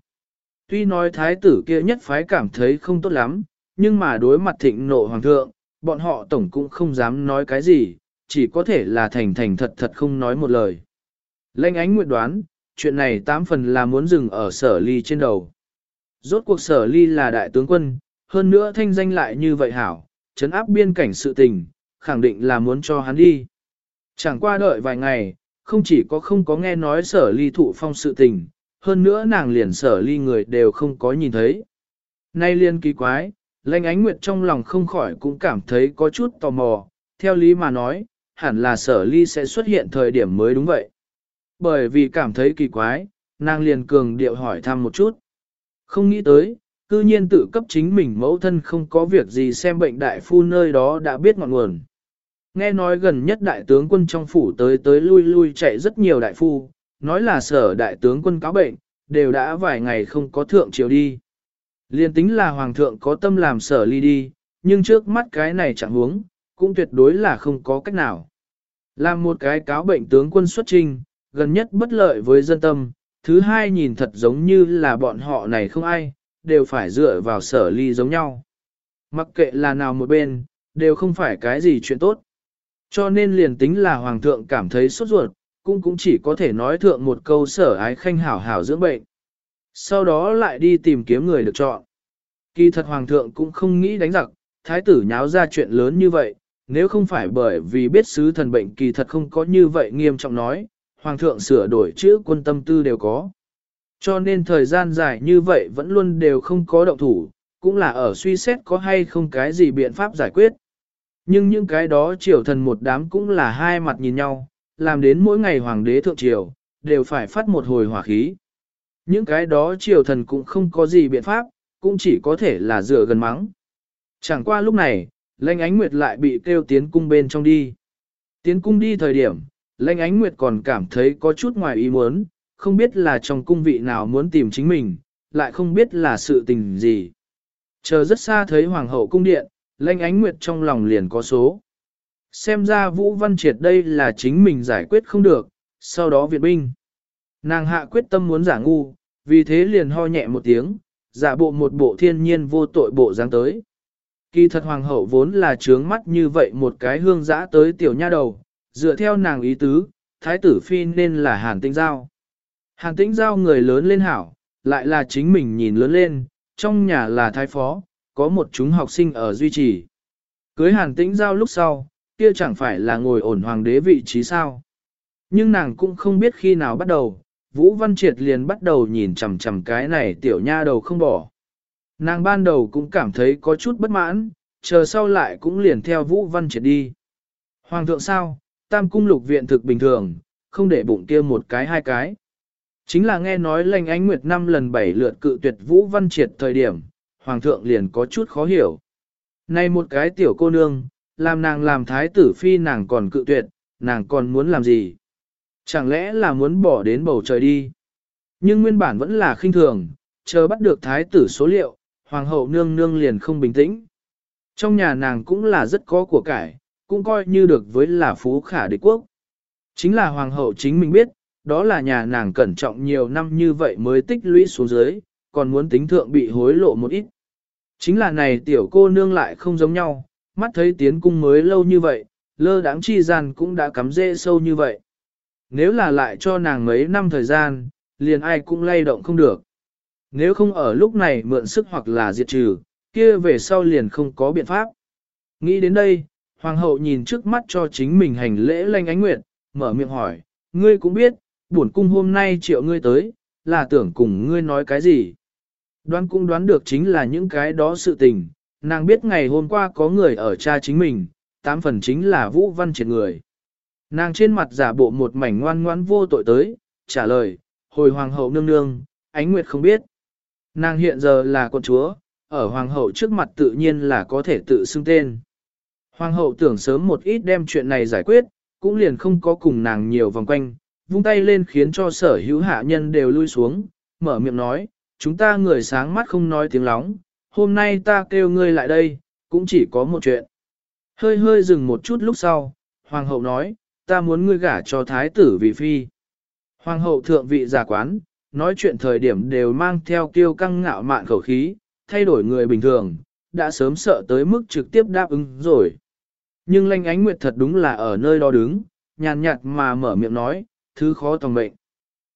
Tuy nói thái tử kia nhất phái cảm thấy không tốt lắm, nhưng mà đối mặt thịnh nộ hoàng thượng, bọn họ tổng cũng không dám nói cái gì, chỉ có thể là thành thành thật thật không nói một lời. lênh ánh nguyện đoán, chuyện này tám phần là muốn dừng ở sở ly trên đầu. Rốt cuộc sở ly là đại tướng quân, hơn nữa thanh danh lại như vậy hảo, chấn áp biên cảnh sự tình, khẳng định là muốn cho hắn đi. Chẳng qua đợi vài ngày, không chỉ có không có nghe nói sở ly thụ phong sự tình, hơn nữa nàng liền sở ly người đều không có nhìn thấy. Nay liên kỳ quái, lãnh ánh nguyệt trong lòng không khỏi cũng cảm thấy có chút tò mò, theo lý mà nói, hẳn là sở ly sẽ xuất hiện thời điểm mới đúng vậy. Bởi vì cảm thấy kỳ quái, nàng liền cường điệu hỏi thăm một chút. Không nghĩ tới, cư nhiên tự cấp chính mình mẫu thân không có việc gì xem bệnh đại phu nơi đó đã biết ngọn nguồn. Nghe nói gần nhất đại tướng quân trong phủ tới tới lui lui chạy rất nhiều đại phu, nói là sở đại tướng quân cáo bệnh, đều đã vài ngày không có thượng triều đi. Liên tính là hoàng thượng có tâm làm sở ly đi, nhưng trước mắt cái này chẳng huống, cũng tuyệt đối là không có cách nào. Làm một cái cáo bệnh tướng quân xuất trình, gần nhất bất lợi với dân tâm, thứ hai nhìn thật giống như là bọn họ này không ai, đều phải dựa vào sở ly giống nhau. Mặc kệ là nào một bên, đều không phải cái gì chuyện tốt. Cho nên liền tính là hoàng thượng cảm thấy sốt ruột, cũng cũng chỉ có thể nói thượng một câu sở ái khanh hảo hảo dưỡng bệnh. Sau đó lại đi tìm kiếm người được chọn. Kỳ thật hoàng thượng cũng không nghĩ đánh giặc, thái tử nháo ra chuyện lớn như vậy, nếu không phải bởi vì biết sứ thần bệnh kỳ thật không có như vậy nghiêm trọng nói, hoàng thượng sửa đổi chữ quân tâm tư đều có. Cho nên thời gian dài như vậy vẫn luôn đều không có động thủ, cũng là ở suy xét có hay không cái gì biện pháp giải quyết. Nhưng những cái đó triều thần một đám cũng là hai mặt nhìn nhau, làm đến mỗi ngày hoàng đế thượng triều, đều phải phát một hồi hỏa khí. Những cái đó triều thần cũng không có gì biện pháp, cũng chỉ có thể là dựa gần mắng. Chẳng qua lúc này, Lệnh Ánh Nguyệt lại bị kêu tiến cung bên trong đi. Tiến cung đi thời điểm, Lệnh Ánh Nguyệt còn cảm thấy có chút ngoài ý muốn, không biết là trong cung vị nào muốn tìm chính mình, lại không biết là sự tình gì. Chờ rất xa thấy Hoàng hậu cung điện, Lanh Ánh Nguyệt trong lòng liền có số. Xem ra Vũ Văn Triệt đây là chính mình giải quyết không được, sau đó Việt binh. Nàng hạ quyết tâm muốn giả ngu, vì thế liền ho nhẹ một tiếng, giả bộ một bộ thiên nhiên vô tội bộ dáng tới. Kỳ thật hoàng hậu vốn là trướng mắt như vậy một cái hương giã tới tiểu nha đầu, dựa theo nàng ý tứ, thái tử phi nên là hàn Tinh giao. Hàn tĩnh giao người lớn lên hảo, lại là chính mình nhìn lớn lên, trong nhà là thái phó, có một chúng học sinh ở duy trì. Cưới hàn tĩnh giao lúc sau, kia chẳng phải là ngồi ổn hoàng đế vị trí sao. Nhưng nàng cũng không biết khi nào bắt đầu, Vũ Văn Triệt liền bắt đầu nhìn chằm chằm cái này tiểu nha đầu không bỏ. Nàng ban đầu cũng cảm thấy có chút bất mãn, chờ sau lại cũng liền theo Vũ Văn Triệt đi. Hoàng thượng sao, tam cung lục viện thực bình thường, không để bụng kia một cái hai cái. Chính là nghe nói lành ánh nguyệt năm lần bảy lượt cự tuyệt Vũ Văn Triệt thời điểm, Hoàng thượng liền có chút khó hiểu. Này một cái tiểu cô nương, làm nàng làm thái tử phi nàng còn cự tuyệt, nàng còn muốn làm gì? Chẳng lẽ là muốn bỏ đến bầu trời đi? Nhưng nguyên bản vẫn là khinh thường, chờ bắt được thái tử số liệu, hoàng hậu nương nương liền không bình tĩnh. Trong nhà nàng cũng là rất có của cải, cũng coi như được với là phú khả đế quốc. Chính là hoàng hậu chính mình biết, đó là nhà nàng cẩn trọng nhiều năm như vậy mới tích lũy xuống dưới, còn muốn tính thượng bị hối lộ một ít. Chính là này tiểu cô nương lại không giống nhau, mắt thấy tiến cung mới lâu như vậy, lơ đáng chi gian cũng đã cắm rễ sâu như vậy. Nếu là lại cho nàng mấy năm thời gian, liền ai cũng lay động không được. Nếu không ở lúc này mượn sức hoặc là diệt trừ, kia về sau liền không có biện pháp. Nghĩ đến đây, hoàng hậu nhìn trước mắt cho chính mình hành lễ lanh ánh nguyệt, mở miệng hỏi, ngươi cũng biết, bổn cung hôm nay triệu ngươi tới, là tưởng cùng ngươi nói cái gì. Đoán cũng đoán được chính là những cái đó sự tình, nàng biết ngày hôm qua có người ở cha chính mình, tám phần chính là Vũ Văn Triệt người. Nàng trên mặt giả bộ một mảnh ngoan ngoãn vô tội tới, trả lời, hồi hoàng hậu nương nương, ánh nguyệt không biết. Nàng hiện giờ là con chúa, ở hoàng hậu trước mặt tự nhiên là có thể tự xưng tên. Hoàng hậu tưởng sớm một ít đem chuyện này giải quyết, cũng liền không có cùng nàng nhiều vòng quanh, vung tay lên khiến cho sở hữu hạ nhân đều lui xuống, mở miệng nói, chúng ta người sáng mắt không nói tiếng lóng, hôm nay ta kêu ngươi lại đây, cũng chỉ có một chuyện. Hơi hơi dừng một chút lúc sau, hoàng hậu nói, ta muốn ngươi gả cho thái tử vị phi. Hoàng hậu thượng vị giả quán, nói chuyện thời điểm đều mang theo kiêu căng ngạo mạn khẩu khí, thay đổi người bình thường, đã sớm sợ tới mức trực tiếp đáp ứng rồi. Nhưng lanh ánh nguyệt thật đúng là ở nơi đó đứng, nhàn nhạt mà mở miệng nói, thứ khó tòng mệnh.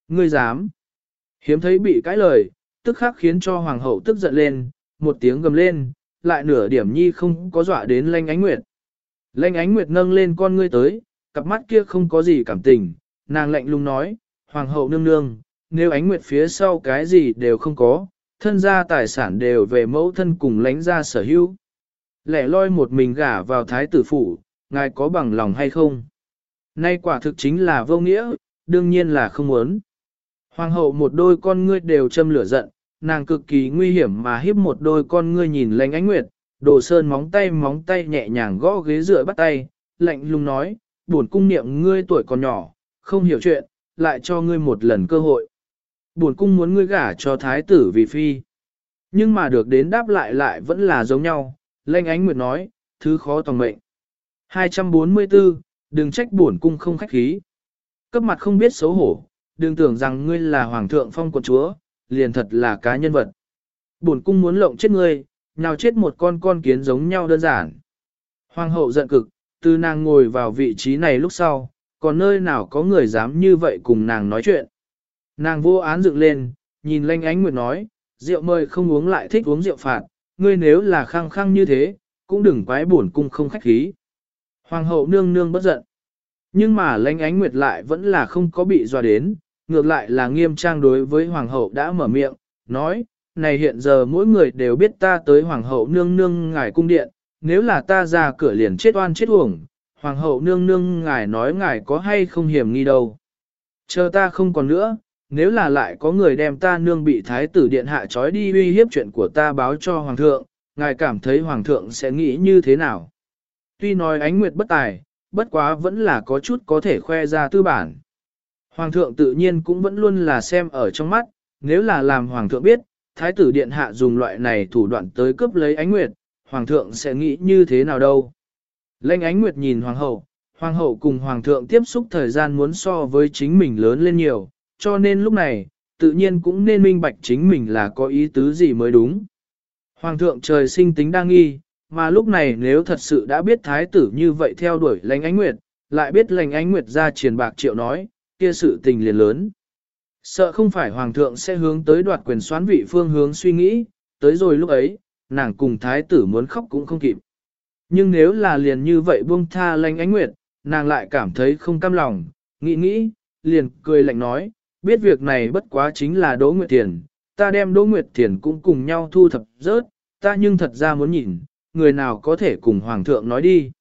Ngươi dám. Hiếm thấy bị cãi lời, tức khắc khiến cho hoàng hậu tức giận lên, một tiếng gầm lên, lại nửa điểm nhi không có dọa đến lanh ánh nguyệt. Lanh ánh nguyệt nâng lên con ngươi tới, cặp mắt kia không có gì cảm tình, nàng lạnh lùng nói, hoàng hậu nương nương, nếu ánh nguyệt phía sau cái gì đều không có, thân gia tài sản đều về mẫu thân cùng lánh ra sở hữu. Lẻ loi một mình gả vào thái tử phủ, ngài có bằng lòng hay không? Nay quả thực chính là vô nghĩa, đương nhiên là không muốn. Hoàng hậu một đôi con ngươi đều châm lửa giận, nàng cực kỳ nguy hiểm mà hiếp một đôi con ngươi nhìn lánh ánh nguyệt, đồ sơn móng tay móng tay nhẹ nhàng gõ ghế dựa bắt tay, lạnh lùng nói, buồn cung niệm ngươi tuổi còn nhỏ, không hiểu chuyện, lại cho ngươi một lần cơ hội. Buồn cung muốn ngươi gả cho thái tử vì phi. Nhưng mà được đến đáp lại lại vẫn là giống nhau, lanh ánh nguyệt nói, thứ khó tòng mệnh. 244, đừng trách buồn cung không khách khí. Cấp mặt không biết xấu hổ, đừng tưởng rằng ngươi là hoàng thượng phong quận chúa, liền thật là cá nhân vật. bổn cung muốn lộng chết ngươi, nào chết một con con kiến giống nhau đơn giản. Hoàng hậu giận cực, từ nàng ngồi vào vị trí này lúc sau, còn nơi nào có người dám như vậy cùng nàng nói chuyện. Nàng vô án dựng lên, nhìn lanh ánh nguyệt nói, rượu mời không uống lại thích uống rượu phạt, ngươi nếu là khăng khăng như thế, cũng đừng quái bổn cung không khách khí. Hoàng hậu nương nương bất giận. Nhưng mà lanh ánh nguyệt lại vẫn là không có bị dọa đến, ngược lại là nghiêm trang đối với hoàng hậu đã mở miệng, nói, này hiện giờ mỗi người đều biết ta tới hoàng hậu nương nương ngài cung điện, nếu là ta ra cửa liền chết oan chết uổng, hoàng hậu nương nương ngài nói ngài có hay không hiểm nghi đâu. Chờ ta không còn nữa, nếu là lại có người đem ta nương bị thái tử điện hạ trói đi uy hiếp chuyện của ta báo cho hoàng thượng, ngài cảm thấy hoàng thượng sẽ nghĩ như thế nào. Tuy nói ánh nguyệt bất tài, bất quá vẫn là có chút có thể khoe ra tư bản. Hoàng thượng tự nhiên cũng vẫn luôn là xem ở trong mắt, nếu là làm hoàng thượng biết, thái tử điện hạ dùng loại này thủ đoạn tới cướp lấy ánh nguyệt, hoàng thượng sẽ nghĩ như thế nào đâu. Lệnh ánh nguyệt nhìn hoàng hậu, hoàng hậu cùng hoàng thượng tiếp xúc thời gian muốn so với chính mình lớn lên nhiều, cho nên lúc này, tự nhiên cũng nên minh bạch chính mình là có ý tứ gì mới đúng. Hoàng thượng trời sinh tính đa nghi, mà lúc này nếu thật sự đã biết thái tử như vậy theo đuổi lãnh ánh nguyệt, lại biết lãnh ánh nguyệt ra triền bạc triệu nói, kia sự tình liền lớn. Sợ không phải hoàng thượng sẽ hướng tới đoạt quyền xoán vị phương hướng suy nghĩ, tới rồi lúc ấy, nàng cùng thái tử muốn khóc cũng không kịp. Nhưng nếu là liền như vậy buông tha lanh ánh nguyệt, nàng lại cảm thấy không cam lòng, nghĩ nghĩ, liền cười lạnh nói, biết việc này bất quá chính là Đỗ Nguyệt Thiền, ta đem Đỗ Nguyệt Thiền cũng cùng nhau thu thập rớt, ta nhưng thật ra muốn nhìn, người nào có thể cùng Hoàng thượng nói đi.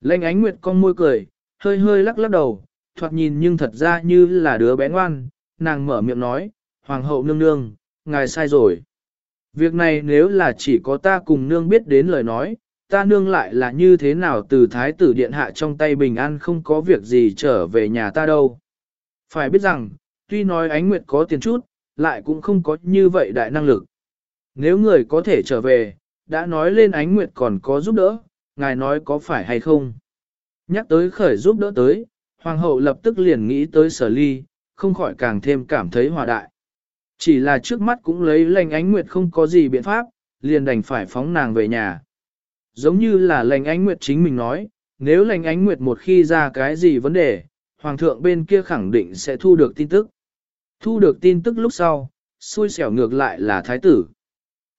Lệnh ánh Nguyệt con môi cười, hơi hơi lắc lắc đầu, thoạt nhìn nhưng thật ra như là đứa bé ngoan, nàng mở miệng nói, Hoàng hậu nương nương, ngài sai rồi. Việc này nếu là chỉ có ta cùng nương biết đến lời nói, ta nương lại là như thế nào từ thái tử điện hạ trong tay bình an không có việc gì trở về nhà ta đâu. Phải biết rằng, tuy nói ánh nguyệt có tiền chút, lại cũng không có như vậy đại năng lực. Nếu người có thể trở về, đã nói lên ánh nguyệt còn có giúp đỡ, ngài nói có phải hay không. Nhắc tới khởi giúp đỡ tới, hoàng hậu lập tức liền nghĩ tới sở ly, không khỏi càng thêm cảm thấy hòa đại. Chỉ là trước mắt cũng lấy lành ánh nguyệt không có gì biện pháp, liền đành phải phóng nàng về nhà. Giống như là lành ánh nguyệt chính mình nói, nếu lành ánh nguyệt một khi ra cái gì vấn đề, hoàng thượng bên kia khẳng định sẽ thu được tin tức. Thu được tin tức lúc sau, xui xẻo ngược lại là thái tử.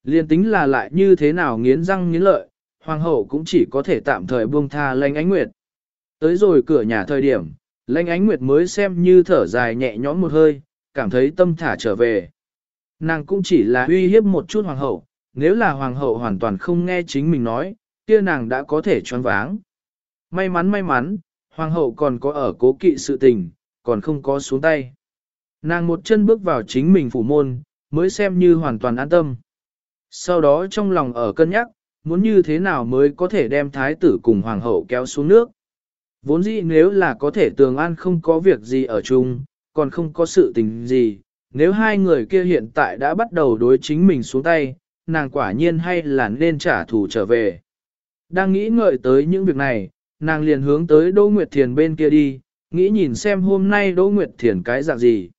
Liên tính là lại như thế nào nghiến răng nghiến lợi, hoàng hậu cũng chỉ có thể tạm thời buông tha lành ánh nguyệt. Tới rồi cửa nhà thời điểm, lãnh ánh nguyệt mới xem như thở dài nhẹ nhõm một hơi, cảm thấy tâm thả trở về. Nàng cũng chỉ là uy hiếp một chút hoàng hậu, nếu là hoàng hậu hoàn toàn không nghe chính mình nói, kia nàng đã có thể choáng váng. May mắn may mắn, hoàng hậu còn có ở cố kỵ sự tình, còn không có xuống tay. Nàng một chân bước vào chính mình phủ môn, mới xem như hoàn toàn an tâm. Sau đó trong lòng ở cân nhắc, muốn như thế nào mới có thể đem thái tử cùng hoàng hậu kéo xuống nước. Vốn dĩ nếu là có thể tường an không có việc gì ở chung, còn không có sự tình gì, nếu hai người kia hiện tại đã bắt đầu đối chính mình xuống tay, nàng quả nhiên hay là nên trả thù trở về. Đang nghĩ ngợi tới những việc này, nàng liền hướng tới Đỗ Nguyệt Thiền bên kia đi, nghĩ nhìn xem hôm nay Đỗ Nguyệt Thiền cái dạng gì.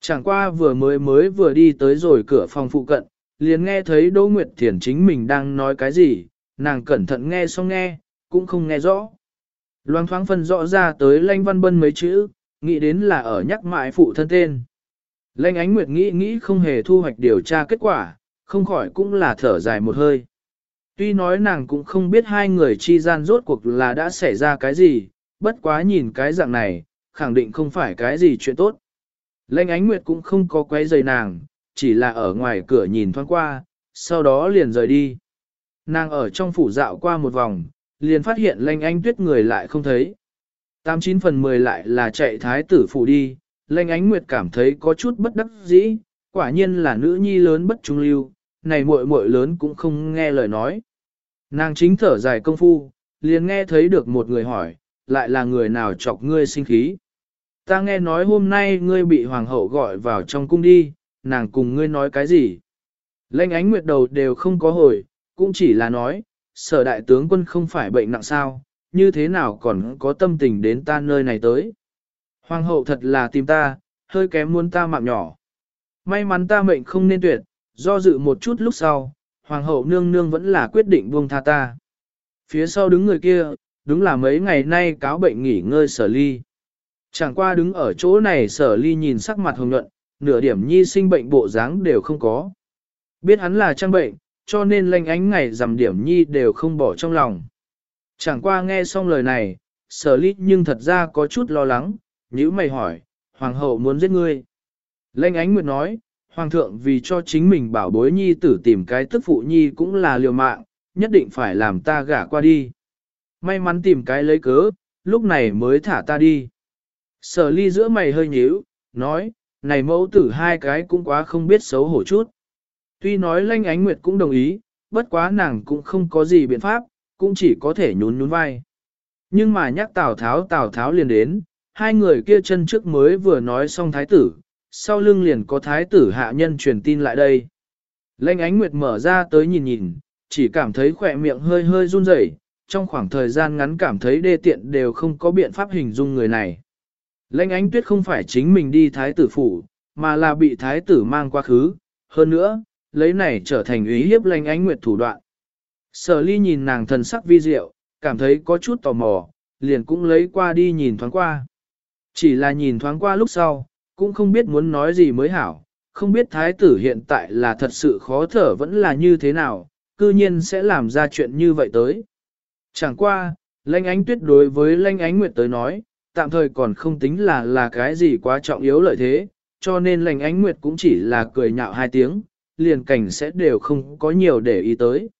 Chẳng qua vừa mới mới vừa đi tới rồi cửa phòng phụ cận, liền nghe thấy Đỗ Nguyệt Thiền chính mình đang nói cái gì, nàng cẩn thận nghe xong nghe, cũng không nghe rõ. Loang thoáng phân rõ ra tới Lanh Văn Bân mấy chữ, nghĩ đến là ở nhắc mãi phụ thân tên. Lanh Ánh Nguyệt nghĩ nghĩ không hề thu hoạch điều tra kết quả, không khỏi cũng là thở dài một hơi. Tuy nói nàng cũng không biết hai người chi gian rốt cuộc là đã xảy ra cái gì, bất quá nhìn cái dạng này, khẳng định không phải cái gì chuyện tốt. Lanh ánh nguyệt cũng không có quấy rầy nàng, chỉ là ở ngoài cửa nhìn thoáng qua, sau đó liền rời đi. Nàng ở trong phủ dạo qua một vòng, liền phát hiện lệnh ánh tuyết người lại không thấy. Tám chín phần mười lại là chạy thái tử phủ đi, lệnh ánh nguyệt cảm thấy có chút bất đắc dĩ, quả nhiên là nữ nhi lớn bất trung lưu, này muội muội lớn cũng không nghe lời nói. Nàng chính thở dài công phu, liền nghe thấy được một người hỏi, lại là người nào chọc ngươi sinh khí. Ta nghe nói hôm nay ngươi bị hoàng hậu gọi vào trong cung đi, nàng cùng ngươi nói cái gì. Lệnh ánh nguyệt đầu đều không có hồi, cũng chỉ là nói, sở đại tướng quân không phải bệnh nặng sao, như thế nào còn có tâm tình đến ta nơi này tới. Hoàng hậu thật là tìm ta, hơi kém muốn ta mạng nhỏ. May mắn ta mệnh không nên tuyệt, do dự một chút lúc sau, hoàng hậu nương nương vẫn là quyết định buông tha ta. Phía sau đứng người kia, đúng là mấy ngày nay cáo bệnh nghỉ ngơi sở ly. Chẳng qua đứng ở chỗ này sở ly nhìn sắc mặt hồng nhuận, nửa điểm nhi sinh bệnh bộ dáng đều không có. Biết hắn là trang bệnh, cho nên lanh ánh ngày giảm điểm nhi đều không bỏ trong lòng. Chẳng qua nghe xong lời này, sở ly nhưng thật ra có chút lo lắng, nữ mày hỏi, hoàng hậu muốn giết ngươi. Lanh ánh nguyệt nói, hoàng thượng vì cho chính mình bảo bối nhi tử tìm cái tức phụ nhi cũng là liều mạng, nhất định phải làm ta gả qua đi. May mắn tìm cái lấy cớ, lúc này mới thả ta đi. Sở ly giữa mày hơi nhíu, nói, này mẫu tử hai cái cũng quá không biết xấu hổ chút. Tuy nói lanh ánh nguyệt cũng đồng ý, bất quá nàng cũng không có gì biện pháp, cũng chỉ có thể nhún nhún vai. Nhưng mà nhắc Tào Tháo Tào Tháo liền đến, hai người kia chân trước mới vừa nói xong thái tử, sau lưng liền có thái tử hạ nhân truyền tin lại đây. lanh ánh nguyệt mở ra tới nhìn nhìn, chỉ cảm thấy khỏe miệng hơi hơi run rẩy, trong khoảng thời gian ngắn cảm thấy đê tiện đều không có biện pháp hình dung người này. lanh ánh tuyết không phải chính mình đi thái tử phủ, mà là bị thái tử mang qua khứ, hơn nữa, lấy này trở thành ý hiếp lanh ánh nguyệt thủ đoạn. Sở ly nhìn nàng thần sắc vi diệu, cảm thấy có chút tò mò, liền cũng lấy qua đi nhìn thoáng qua. Chỉ là nhìn thoáng qua lúc sau, cũng không biết muốn nói gì mới hảo, không biết thái tử hiện tại là thật sự khó thở vẫn là như thế nào, cư nhiên sẽ làm ra chuyện như vậy tới. Chẳng qua, lanh ánh tuyết đối với lanh ánh nguyệt tới nói, tạm thời còn không tính là là cái gì quá trọng yếu lợi thế, cho nên lanh ánh nguyệt cũng chỉ là cười nhạo hai tiếng, liền cảnh sẽ đều không có nhiều để ý tới.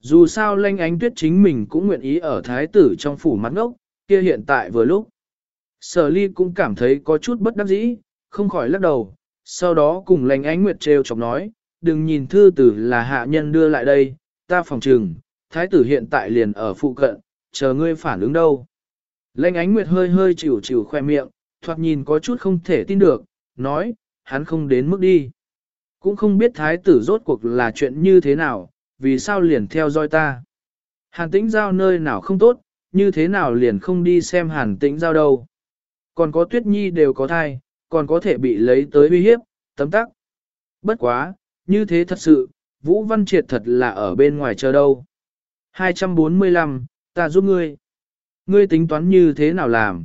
Dù sao lanh ánh tuyết chính mình cũng nguyện ý ở thái tử trong phủ mắt ngốc, kia hiện tại vừa lúc. Sở ly cũng cảm thấy có chút bất đắc dĩ, không khỏi lắc đầu, sau đó cùng lanh ánh nguyệt trêu chọc nói, đừng nhìn thư tử là hạ nhân đưa lại đây, ta phòng trừng, thái tử hiện tại liền ở phụ cận, chờ ngươi phản ứng đâu. lanh ánh nguyệt hơi hơi chịu chịu khoe miệng, thoạt nhìn có chút không thể tin được, nói, hắn không đến mức đi. Cũng không biết thái tử rốt cuộc là chuyện như thế nào, vì sao liền theo dõi ta. Hàn tĩnh giao nơi nào không tốt, như thế nào liền không đi xem hàn tĩnh giao đâu. Còn có tuyết nhi đều có thai, còn có thể bị lấy tới uy hiếp, tấm tắc. Bất quá, như thế thật sự, Vũ Văn Triệt thật là ở bên ngoài chờ đâu. 245, ta giúp ngươi. Ngươi tính toán như thế nào làm?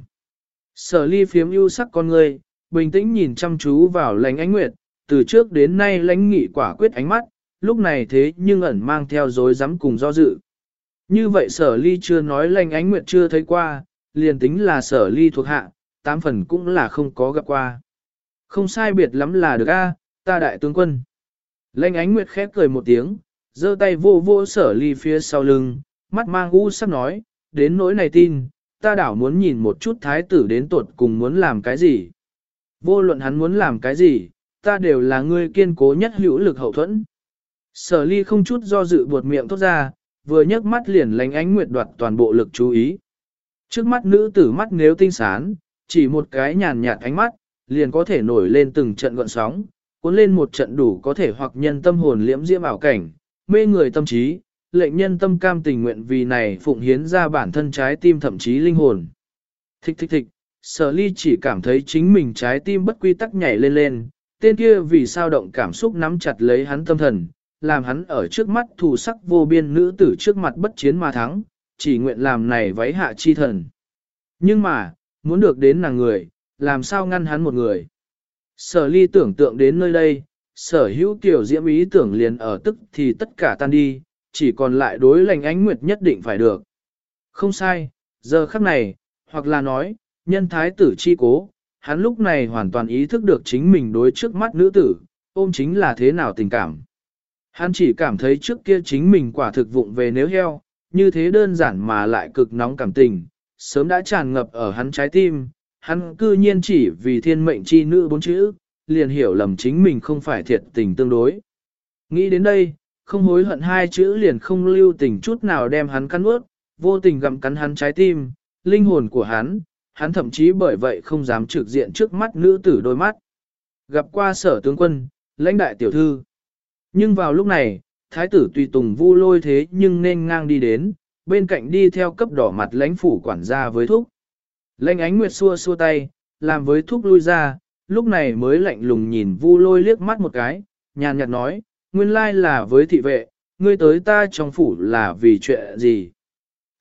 Sở ly phiếm ưu sắc con ngươi, bình tĩnh nhìn chăm chú vào lành ánh nguyệt, từ trước đến nay lãnh nghị quả quyết ánh mắt, lúc này thế nhưng ẩn mang theo dối rắm cùng do dự. Như vậy sở ly chưa nói lãnh ánh nguyệt chưa thấy qua, liền tính là sở ly thuộc hạ, tám phần cũng là không có gặp qua. Không sai biệt lắm là được a, ta đại tướng quân. Lãnh ánh nguyệt khép cười một tiếng, giơ tay vô vô sở ly phía sau lưng, mắt mang u sắp nói, đến nỗi này tin, ta đảo muốn nhìn một chút thái tử đến tuột cùng muốn làm cái gì. Vô luận hắn muốn làm cái gì, ta đều là người kiên cố nhất hữu lực hậu thuẫn. Sở ly không chút do dự buột miệng thốt ra, vừa nhấc mắt liền lánh ánh nguyệt đoạt toàn bộ lực chú ý. Trước mắt nữ tử mắt nếu tinh sán, chỉ một cái nhàn nhạt ánh mắt, liền có thể nổi lên từng trận gọn sóng, cuốn lên một trận đủ có thể hoặc nhân tâm hồn liễm diễm ảo cảnh, mê người tâm trí, lệnh nhân tâm cam tình nguyện vì này phụng hiến ra bản thân trái tim thậm chí linh hồn. Thích thích thích, sở ly chỉ cảm thấy chính mình trái tim bất quy tắc nhảy lên lên, tên kia vì sao động cảm xúc nắm chặt lấy hắn tâm thần, làm hắn ở trước mắt thù sắc vô biên nữ tử trước mặt bất chiến mà thắng, chỉ nguyện làm này váy hạ chi thần. Nhưng mà, muốn được đến nàng người, làm sao ngăn hắn một người. Sở ly tưởng tượng đến nơi đây, sở hữu tiểu diễm ý tưởng liền ở tức thì tất cả tan đi, chỉ còn lại đối lành ánh nguyệt nhất định phải được. Không sai, giờ khắc này, hoặc là nói, nhân thái tử chi cố, hắn lúc này hoàn toàn ý thức được chính mình đối trước mắt nữ tử, ôm chính là thế nào tình cảm. Hắn chỉ cảm thấy trước kia chính mình quả thực vụng về nếu heo, như thế đơn giản mà lại cực nóng cảm tình, sớm đã tràn ngập ở hắn trái tim, hắn cư nhiên chỉ vì thiên mệnh chi nữ bốn chữ, liền hiểu lầm chính mình không phải thiệt tình tương đối. Nghĩ đến đây, không hối hận hai chữ liền không lưu tình chút nào đem hắn cắn ướt, vô tình gặm cắn hắn trái tim, linh hồn của hắn, hắn thậm chí bởi vậy không dám trực diện trước mắt nữ tử đôi mắt. Gặp qua sở tướng quân, lãnh đại tiểu thư. Nhưng vào lúc này, thái tử tùy tùng vu lôi thế nhưng nên ngang đi đến, bên cạnh đi theo cấp đỏ mặt lãnh phủ quản gia với thúc. Lãnh ánh nguyệt xua xua tay, làm với thúc lui ra, lúc này mới lạnh lùng nhìn vu lôi liếc mắt một cái, nhàn nhạt nói, nguyên lai là với thị vệ, ngươi tới ta trong phủ là vì chuyện gì.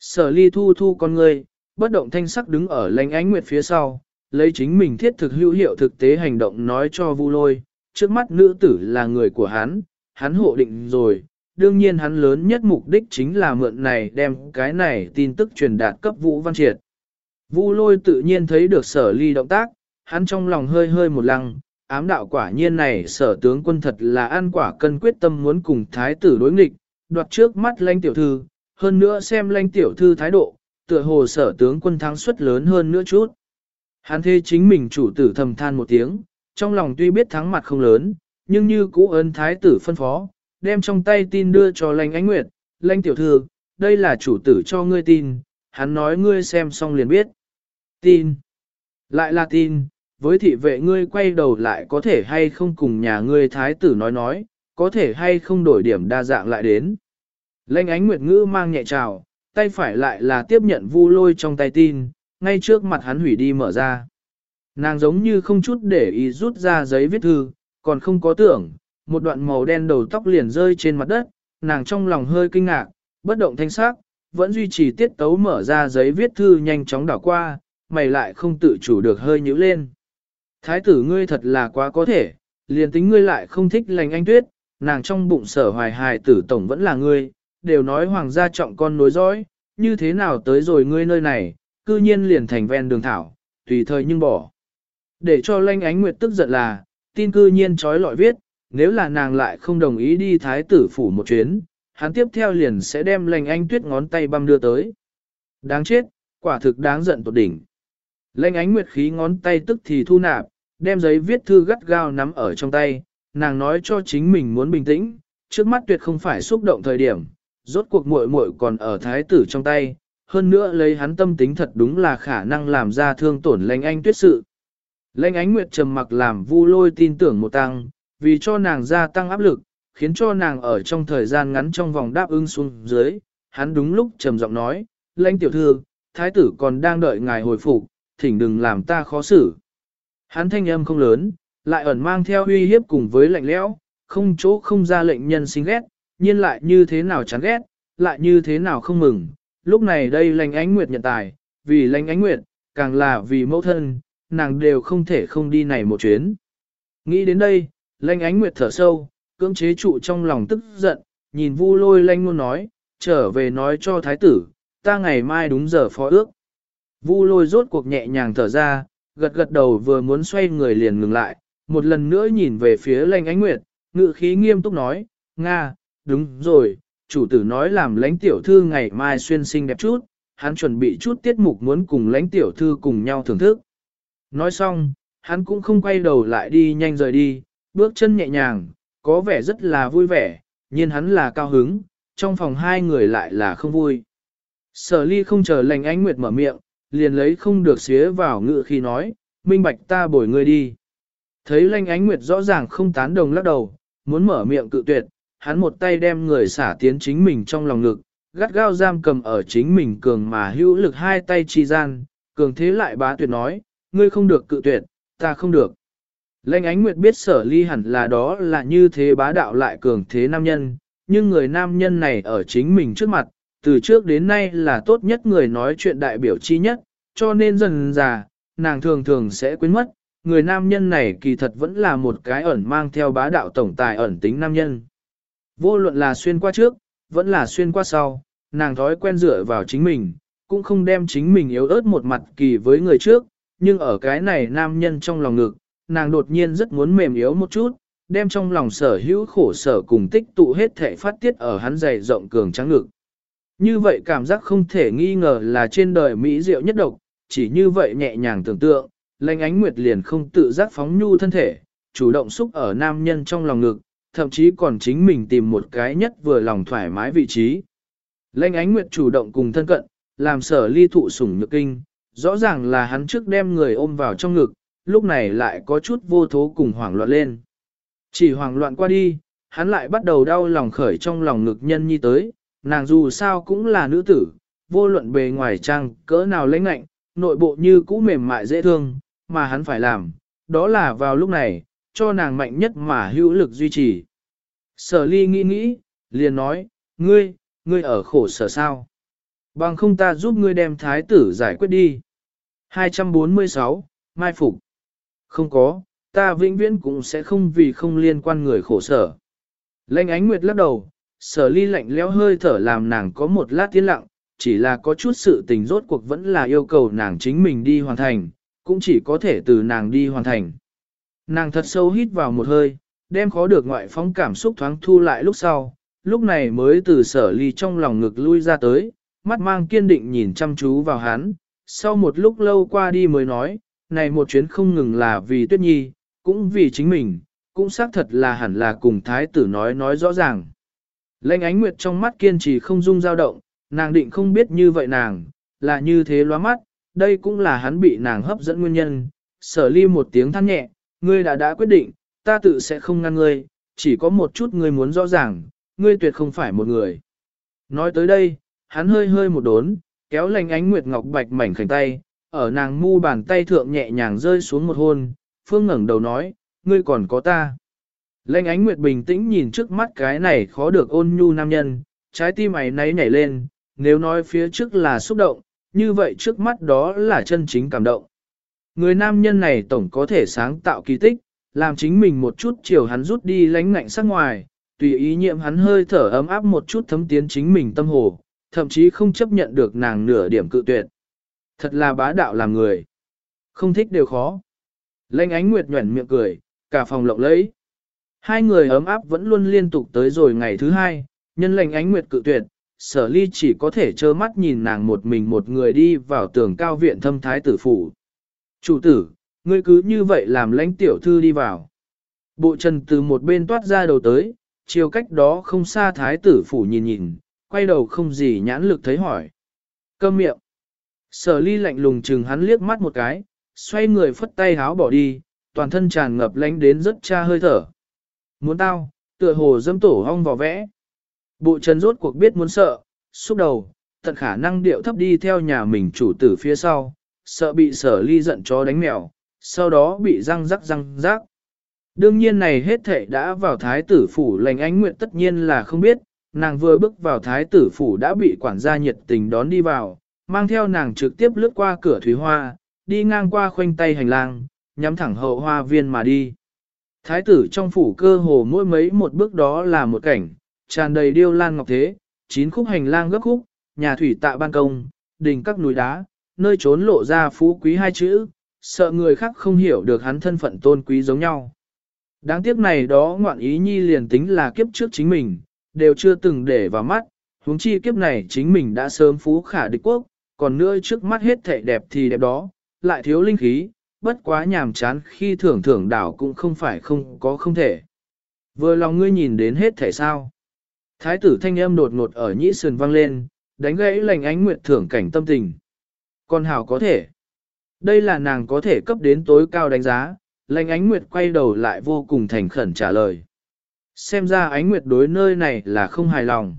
Sở ly thu thu con ngươi, bất động thanh sắc đứng ở lãnh ánh nguyệt phía sau, lấy chính mình thiết thực hữu hiệu thực tế hành động nói cho vu lôi, trước mắt nữ tử là người của hắn, hắn hộ định rồi, đương nhiên hắn lớn nhất mục đích chính là mượn này đem cái này tin tức truyền đạt cấp Vũ Văn Triệt. Vu lôi tự nhiên thấy được sở ly động tác, hắn trong lòng hơi hơi một lăng, ám đạo quả nhiên này sở tướng quân thật là an quả cân quyết tâm muốn cùng thái tử đối nghịch, đoạt trước mắt lanh tiểu thư, hơn nữa xem lanh tiểu thư thái độ, tựa hồ sở tướng quân thắng suất lớn hơn nữa chút. Hắn thế chính mình chủ tử thầm than một tiếng, trong lòng tuy biết thắng mặt không lớn, nhưng như cũ ơn thái tử phân phó, đem trong tay tin đưa cho lành ánh nguyệt, lành tiểu thư, đây là chủ tử cho ngươi tin, hắn nói ngươi xem xong liền biết. Tin. Lại là tin, với thị vệ ngươi quay đầu lại có thể hay không cùng nhà ngươi thái tử nói nói, có thể hay không đổi điểm đa dạng lại đến. Lệnh ánh nguyệt ngữ mang nhẹ trào, tay phải lại là tiếp nhận vu lôi trong tay tin, ngay trước mặt hắn hủy đi mở ra. Nàng giống như không chút để ý rút ra giấy viết thư, còn không có tưởng, một đoạn màu đen đầu tóc liền rơi trên mặt đất, nàng trong lòng hơi kinh ngạc, bất động thanh sắc, vẫn duy trì tiết tấu mở ra giấy viết thư nhanh chóng đảo qua, mày lại không tự chủ được hơi nhíu lên. Thái tử ngươi thật là quá có thể, liền tính ngươi lại không thích lành anh tuyết, nàng trong bụng sở hoài hài tử tổng vẫn là ngươi, đều nói hoàng gia trọng con nối dõi, như thế nào tới rồi ngươi nơi này, cư nhiên liền thành ven đường thảo, tùy thời nhưng bỏ. Để cho lanh ánh nguyệt tức giận là, tin cư nhiên trói lọi viết, nếu là nàng lại không đồng ý đi thái tử phủ một chuyến, hắn tiếp theo liền sẽ đem lanh anh tuyết ngón tay băm đưa tới. Đáng chết, quả thực đáng giận tột đỉnh. Lanh ánh nguyệt khí ngón tay tức thì thu nạp, đem giấy viết thư gắt gao nắm ở trong tay, nàng nói cho chính mình muốn bình tĩnh, trước mắt tuyệt không phải xúc động thời điểm, rốt cuộc muội muội còn ở thái tử trong tay, hơn nữa lấy hắn tâm tính thật đúng là khả năng làm ra thương tổn lãnh anh tuyết sự. Lãnh ánh nguyệt trầm mặc làm vu lôi tin tưởng một tăng, vì cho nàng gia tăng áp lực, khiến cho nàng ở trong thời gian ngắn trong vòng đáp ứng xuống dưới, hắn đúng lúc trầm giọng nói, lãnh tiểu thư, thái tử còn đang đợi ngài hồi phục, thỉnh đừng làm ta khó xử. Hắn thanh âm không lớn, lại ẩn mang theo uy hiếp cùng với lạnh lẽo, không chỗ không ra lệnh nhân sinh ghét, nhiên lại như thế nào chán ghét, lại như thế nào không mừng. Lúc này đây lành ánh nguyệt nhận tài, vì lãnh ánh nguyệt, càng là vì mẫu thân, nàng đều không thể không đi này một chuyến. Nghĩ đến đây, lãnh ánh nguyệt thở sâu, cưỡng chế trụ trong lòng tức giận, nhìn vu lôi lãnh luôn nói, trở về nói cho thái tử, ta ngày mai đúng giờ phó ước. Vu lôi rốt cuộc nhẹ nhàng thở ra, gật gật đầu vừa muốn xoay người liền ngừng lại, một lần nữa nhìn về phía lãnh ánh nguyệt, ngự khí nghiêm túc nói, Nga, đúng rồi, chủ tử nói làm lãnh tiểu thư ngày mai xuyên sinh đẹp chút, hắn chuẩn bị chút tiết mục muốn cùng lãnh tiểu thư cùng nhau thưởng thức. Nói xong, hắn cũng không quay đầu lại đi nhanh rời đi, bước chân nhẹ nhàng, có vẻ rất là vui vẻ, nhưng hắn là cao hứng, trong phòng hai người lại là không vui. Sở ly không chờ lành ánh nguyệt mở miệng, liền lấy không được xía vào ngự khi nói, minh bạch ta bồi ngươi đi. Thấy lanh ánh nguyệt rõ ràng không tán đồng lắc đầu, muốn mở miệng cự tuyệt, hắn một tay đem người xả tiến chính mình trong lòng ngực, gắt gao giam cầm ở chính mình cường mà hữu lực hai tay chi gian, cường thế lại bá tuyệt nói, ngươi không được cự tuyệt, ta không được. Lệnh ánh nguyệt biết sở ly hẳn là đó là như thế bá đạo lại cường thế nam nhân, nhưng người nam nhân này ở chính mình trước mặt, từ trước đến nay là tốt nhất người nói chuyện đại biểu chi nhất, cho nên dần già, nàng thường thường sẽ quên mất, người nam nhân này kỳ thật vẫn là một cái ẩn mang theo bá đạo tổng tài ẩn tính nam nhân. Vô luận là xuyên qua trước, vẫn là xuyên qua sau, nàng thói quen dựa vào chính mình, cũng không đem chính mình yếu ớt một mặt kỳ với người trước, nhưng ở cái này nam nhân trong lòng ngực, nàng đột nhiên rất muốn mềm yếu một chút, đem trong lòng sở hữu khổ sở cùng tích tụ hết thể phát tiết ở hắn dày rộng cường trắng ngực. Như vậy cảm giác không thể nghi ngờ là trên đời Mỹ diệu nhất độc, chỉ như vậy nhẹ nhàng tưởng tượng, lanh ánh nguyệt liền không tự giác phóng nhu thân thể, chủ động xúc ở nam nhân trong lòng ngực, thậm chí còn chính mình tìm một cái nhất vừa lòng thoải mái vị trí. Lanh ánh nguyệt chủ động cùng thân cận, làm sở ly thụ sủng nhược kinh, rõ ràng là hắn trước đem người ôm vào trong ngực, lúc này lại có chút vô thố cùng hoảng loạn lên. Chỉ hoảng loạn qua đi, hắn lại bắt đầu đau lòng khởi trong lòng ngực nhân nhi tới, nàng dù sao cũng là nữ tử, vô luận bề ngoài trang cỡ nào lãnh lạnh, nội bộ như cũ mềm mại dễ thương, mà hắn phải làm, đó là vào lúc này, cho nàng mạnh nhất mà hữu lực duy trì. Sở ly nghĩ nghĩ, liền nói, ngươi, ngươi ở khổ sở sao? Bằng không ta giúp ngươi đem thái tử giải quyết đi. 246, Mai Phục Không có, ta vĩnh viễn cũng sẽ không vì không liên quan người khổ sở. Lệnh ánh nguyệt lắc đầu, sở ly lạnh lẽo hơi thở làm nàng có một lát tiến lặng, chỉ là có chút sự tình rốt cuộc vẫn là yêu cầu nàng chính mình đi hoàn thành, cũng chỉ có thể từ nàng đi hoàn thành. Nàng thật sâu hít vào một hơi, đem khó được ngoại phóng cảm xúc thoáng thu lại lúc sau, lúc này mới từ sở ly trong lòng ngực lui ra tới, mắt mang kiên định nhìn chăm chú vào hắn, sau một lúc lâu qua đi mới nói, này một chuyến không ngừng là vì tuyết nhi, cũng vì chính mình, cũng xác thật là hẳn là cùng thái tử nói nói rõ ràng. Lệnh ánh nguyệt trong mắt kiên trì không dung dao động, nàng định không biết như vậy nàng, là như thế loa mắt, đây cũng là hắn bị nàng hấp dẫn nguyên nhân. Sở ly một tiếng than nhẹ, ngươi đã đã quyết định, ta tự sẽ không ngăn ngươi, chỉ có một chút ngươi muốn rõ ràng, ngươi tuyệt không phải một người. Nói tới đây, hắn hơi hơi một đốn, kéo lành ánh nguyệt ngọc bạch mảnh khảnh tay, ở nàng mu bàn tay thượng nhẹ nhàng rơi xuống một hôn, phương ngẩng đầu nói, ngươi còn có ta. Lệnh ánh nguyệt bình tĩnh nhìn trước mắt cái này khó được ôn nhu nam nhân, trái tim ấy nấy nhảy lên, nếu nói phía trước là xúc động, như vậy trước mắt đó là chân chính cảm động. Người nam nhân này tổng có thể sáng tạo kỳ tích, làm chính mình một chút chiều hắn rút đi lánh ngạnh sắc ngoài, tùy ý nhiệm hắn hơi thở ấm áp một chút thấm tiến chính mình tâm hồ, thậm chí không chấp nhận được nàng nửa điểm cự tuyệt. Thật là bá đạo làm người. Không thích đều khó. Lênh ánh nguyệt nhuẩn miệng cười, cả phòng lộng lẫy. Hai người ấm áp vẫn luôn liên tục tới rồi ngày thứ hai, nhân lệnh ánh nguyệt cự tuyệt, sở ly chỉ có thể trơ mắt nhìn nàng một mình một người đi vào tường cao viện thâm thái tử phủ. Chủ tử, ngươi cứ như vậy làm lãnh tiểu thư đi vào. Bộ trần từ một bên toát ra đầu tới, chiều cách đó không xa thái tử phủ nhìn nhìn, quay đầu không gì nhãn lực thấy hỏi. Câm miệng. Sở ly lạnh lùng chừng hắn liếc mắt một cái, xoay người phất tay háo bỏ đi, toàn thân tràn ngập lánh đến rất cha hơi thở. Muốn tao, tựa hồ dâm tổ hong vào vẽ. Bộ trần rốt cuộc biết muốn sợ, xúc đầu, tận khả năng điệu thấp đi theo nhà mình chủ tử phía sau, sợ bị sở ly giận chó đánh mèo, sau đó bị răng rắc răng rắc. Đương nhiên này hết thệ đã vào thái tử phủ lành ánh nguyện tất nhiên là không biết, nàng vừa bước vào thái tử phủ đã bị quản gia nhiệt tình đón đi vào, mang theo nàng trực tiếp lướt qua cửa thủy hoa, đi ngang qua khoanh tay hành lang, nhắm thẳng hậu hoa viên mà đi. Thái tử trong phủ cơ hồ mỗi mấy một bước đó là một cảnh, tràn đầy điêu lan ngọc thế, chín khúc hành lang gấp khúc, nhà thủy tạ ban công, đình các núi đá, nơi trốn lộ ra phú quý hai chữ, sợ người khác không hiểu được hắn thân phận tôn quý giống nhau. Đáng tiếc này đó ngoạn ý nhi liền tính là kiếp trước chính mình, đều chưa từng để vào mắt, huống chi kiếp này chính mình đã sớm phú khả địch quốc, còn nữa trước mắt hết thảy đẹp thì đẹp đó, lại thiếu linh khí, bất quá nhàm chán khi thưởng thưởng đảo cũng không phải không có không thể. Vừa lòng ngươi nhìn đến hết thể sao. Thái tử thanh âm đột ngột ở nhĩ sườn vang lên, đánh gãy lành ánh nguyệt thưởng cảnh tâm tình. Con hảo có thể. Đây là nàng có thể cấp đến tối cao đánh giá, lành ánh nguyệt quay đầu lại vô cùng thành khẩn trả lời. Xem ra ánh nguyệt đối nơi này là không hài lòng.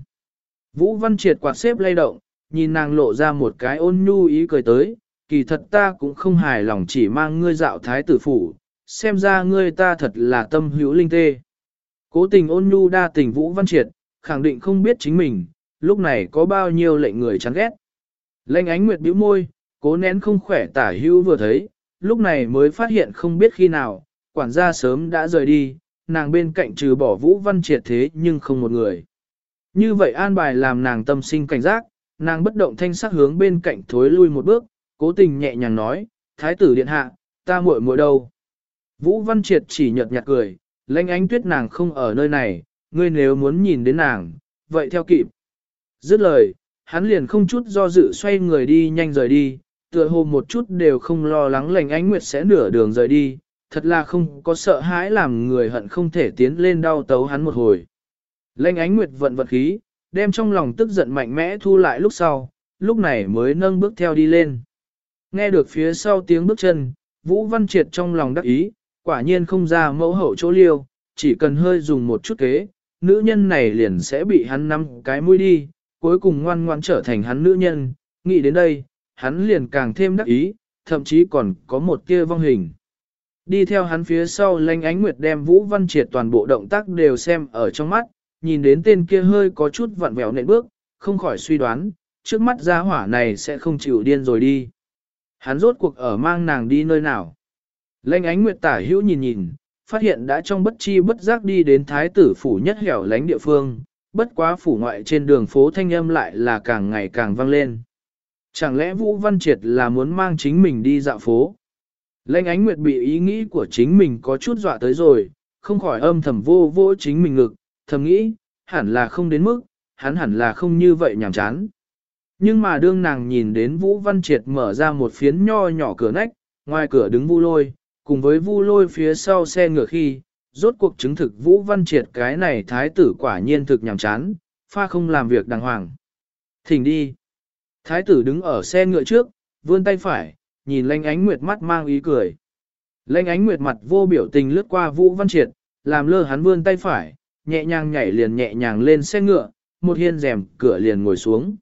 Vũ Văn Triệt quạt xếp lay động, nhìn nàng lộ ra một cái ôn nhu ý cười tới, kỳ thật ta cũng không hài lòng chỉ mang ngươi dạo thái tử phủ, xem ra ngươi ta thật là tâm hữu linh tê. Cố tình ôn nhu đa tình Vũ Văn Triệt, khẳng định không biết chính mình, lúc này có bao nhiêu lệnh người chán ghét. Lệnh ánh nguyệt bĩu môi, cố nén không khỏe tả hữu vừa thấy, lúc này mới phát hiện không biết khi nào, quản gia sớm đã rời đi, nàng bên cạnh trừ bỏ Vũ Văn Triệt thế nhưng không một người. Như vậy an bài làm nàng tâm sinh cảnh giác, nàng bất động thanh sắc hướng bên cạnh thối lui một bước, cố tình nhẹ nhàng nói, thái tử điện hạ, ta muội muội đâu. Vũ Văn Triệt chỉ nhợt nhạt cười, lãnh ánh tuyết nàng không ở nơi này, ngươi nếu muốn nhìn đến nàng, vậy theo kịp. Dứt lời, hắn liền không chút do dự xoay người đi nhanh rời đi, tựa hồ một chút đều không lo lắng lành ánh nguyệt sẽ nửa đường rời đi, thật là không có sợ hãi làm người hận không thể tiến lên đau tấu hắn một hồi. Lệnh ánh nguyệt vận vật khí, đem trong lòng tức giận mạnh mẽ thu lại lúc sau, lúc này mới nâng bước theo đi lên. Nghe được phía sau tiếng bước chân, Vũ Văn Triệt trong lòng đắc ý, quả nhiên không ra mẫu hậu chỗ liêu, chỉ cần hơi dùng một chút kế, nữ nhân này liền sẽ bị hắn nắm cái mũi đi, cuối cùng ngoan ngoan trở thành hắn nữ nhân, nghĩ đến đây, hắn liền càng thêm đắc ý, thậm chí còn có một kia vong hình. Đi theo hắn phía sau lanh ánh nguyệt đem Vũ Văn Triệt toàn bộ động tác đều xem ở trong mắt, nhìn đến tên kia hơi có chút vặn vẹo nện bước, không khỏi suy đoán, trước mắt gia hỏa này sẽ không chịu điên rồi đi. Hắn rốt cuộc ở mang nàng đi nơi nào. Lanh ánh nguyệt tả hữu nhìn nhìn, phát hiện đã trong bất chi bất giác đi đến thái tử phủ nhất hẻo lánh địa phương, bất quá phủ ngoại trên đường phố thanh âm lại là càng ngày càng vang lên. Chẳng lẽ Vũ Văn Triệt là muốn mang chính mình đi dạo phố? Lệnh ánh nguyệt bị ý nghĩ của chính mình có chút dọa tới rồi, không khỏi âm thầm vô vô chính mình ngực, thầm nghĩ, hẳn là không đến mức, hắn hẳn là không như vậy nhảm chán. Nhưng mà đương nàng nhìn đến Vũ Văn Triệt mở ra một phiến nho nhỏ cửa nách, ngoài cửa đứng Vu Lôi, cùng với Vu Lôi phía sau xe ngựa khi, rốt cuộc chứng thực Vũ Văn Triệt cái này thái tử quả nhiên thực nhảm chán, pha không làm việc đàng hoàng. Thỉnh đi. Thái tử đứng ở xe ngựa trước, vươn tay phải, nhìn Lanh Ánh Nguyệt mắt mang ý cười. Lanh Ánh Nguyệt mặt vô biểu tình lướt qua Vũ Văn Triệt, làm lơ hắn vươn tay phải, nhẹ nhàng nhảy liền nhẹ nhàng lên xe ngựa, một hiên rèm cửa liền ngồi xuống.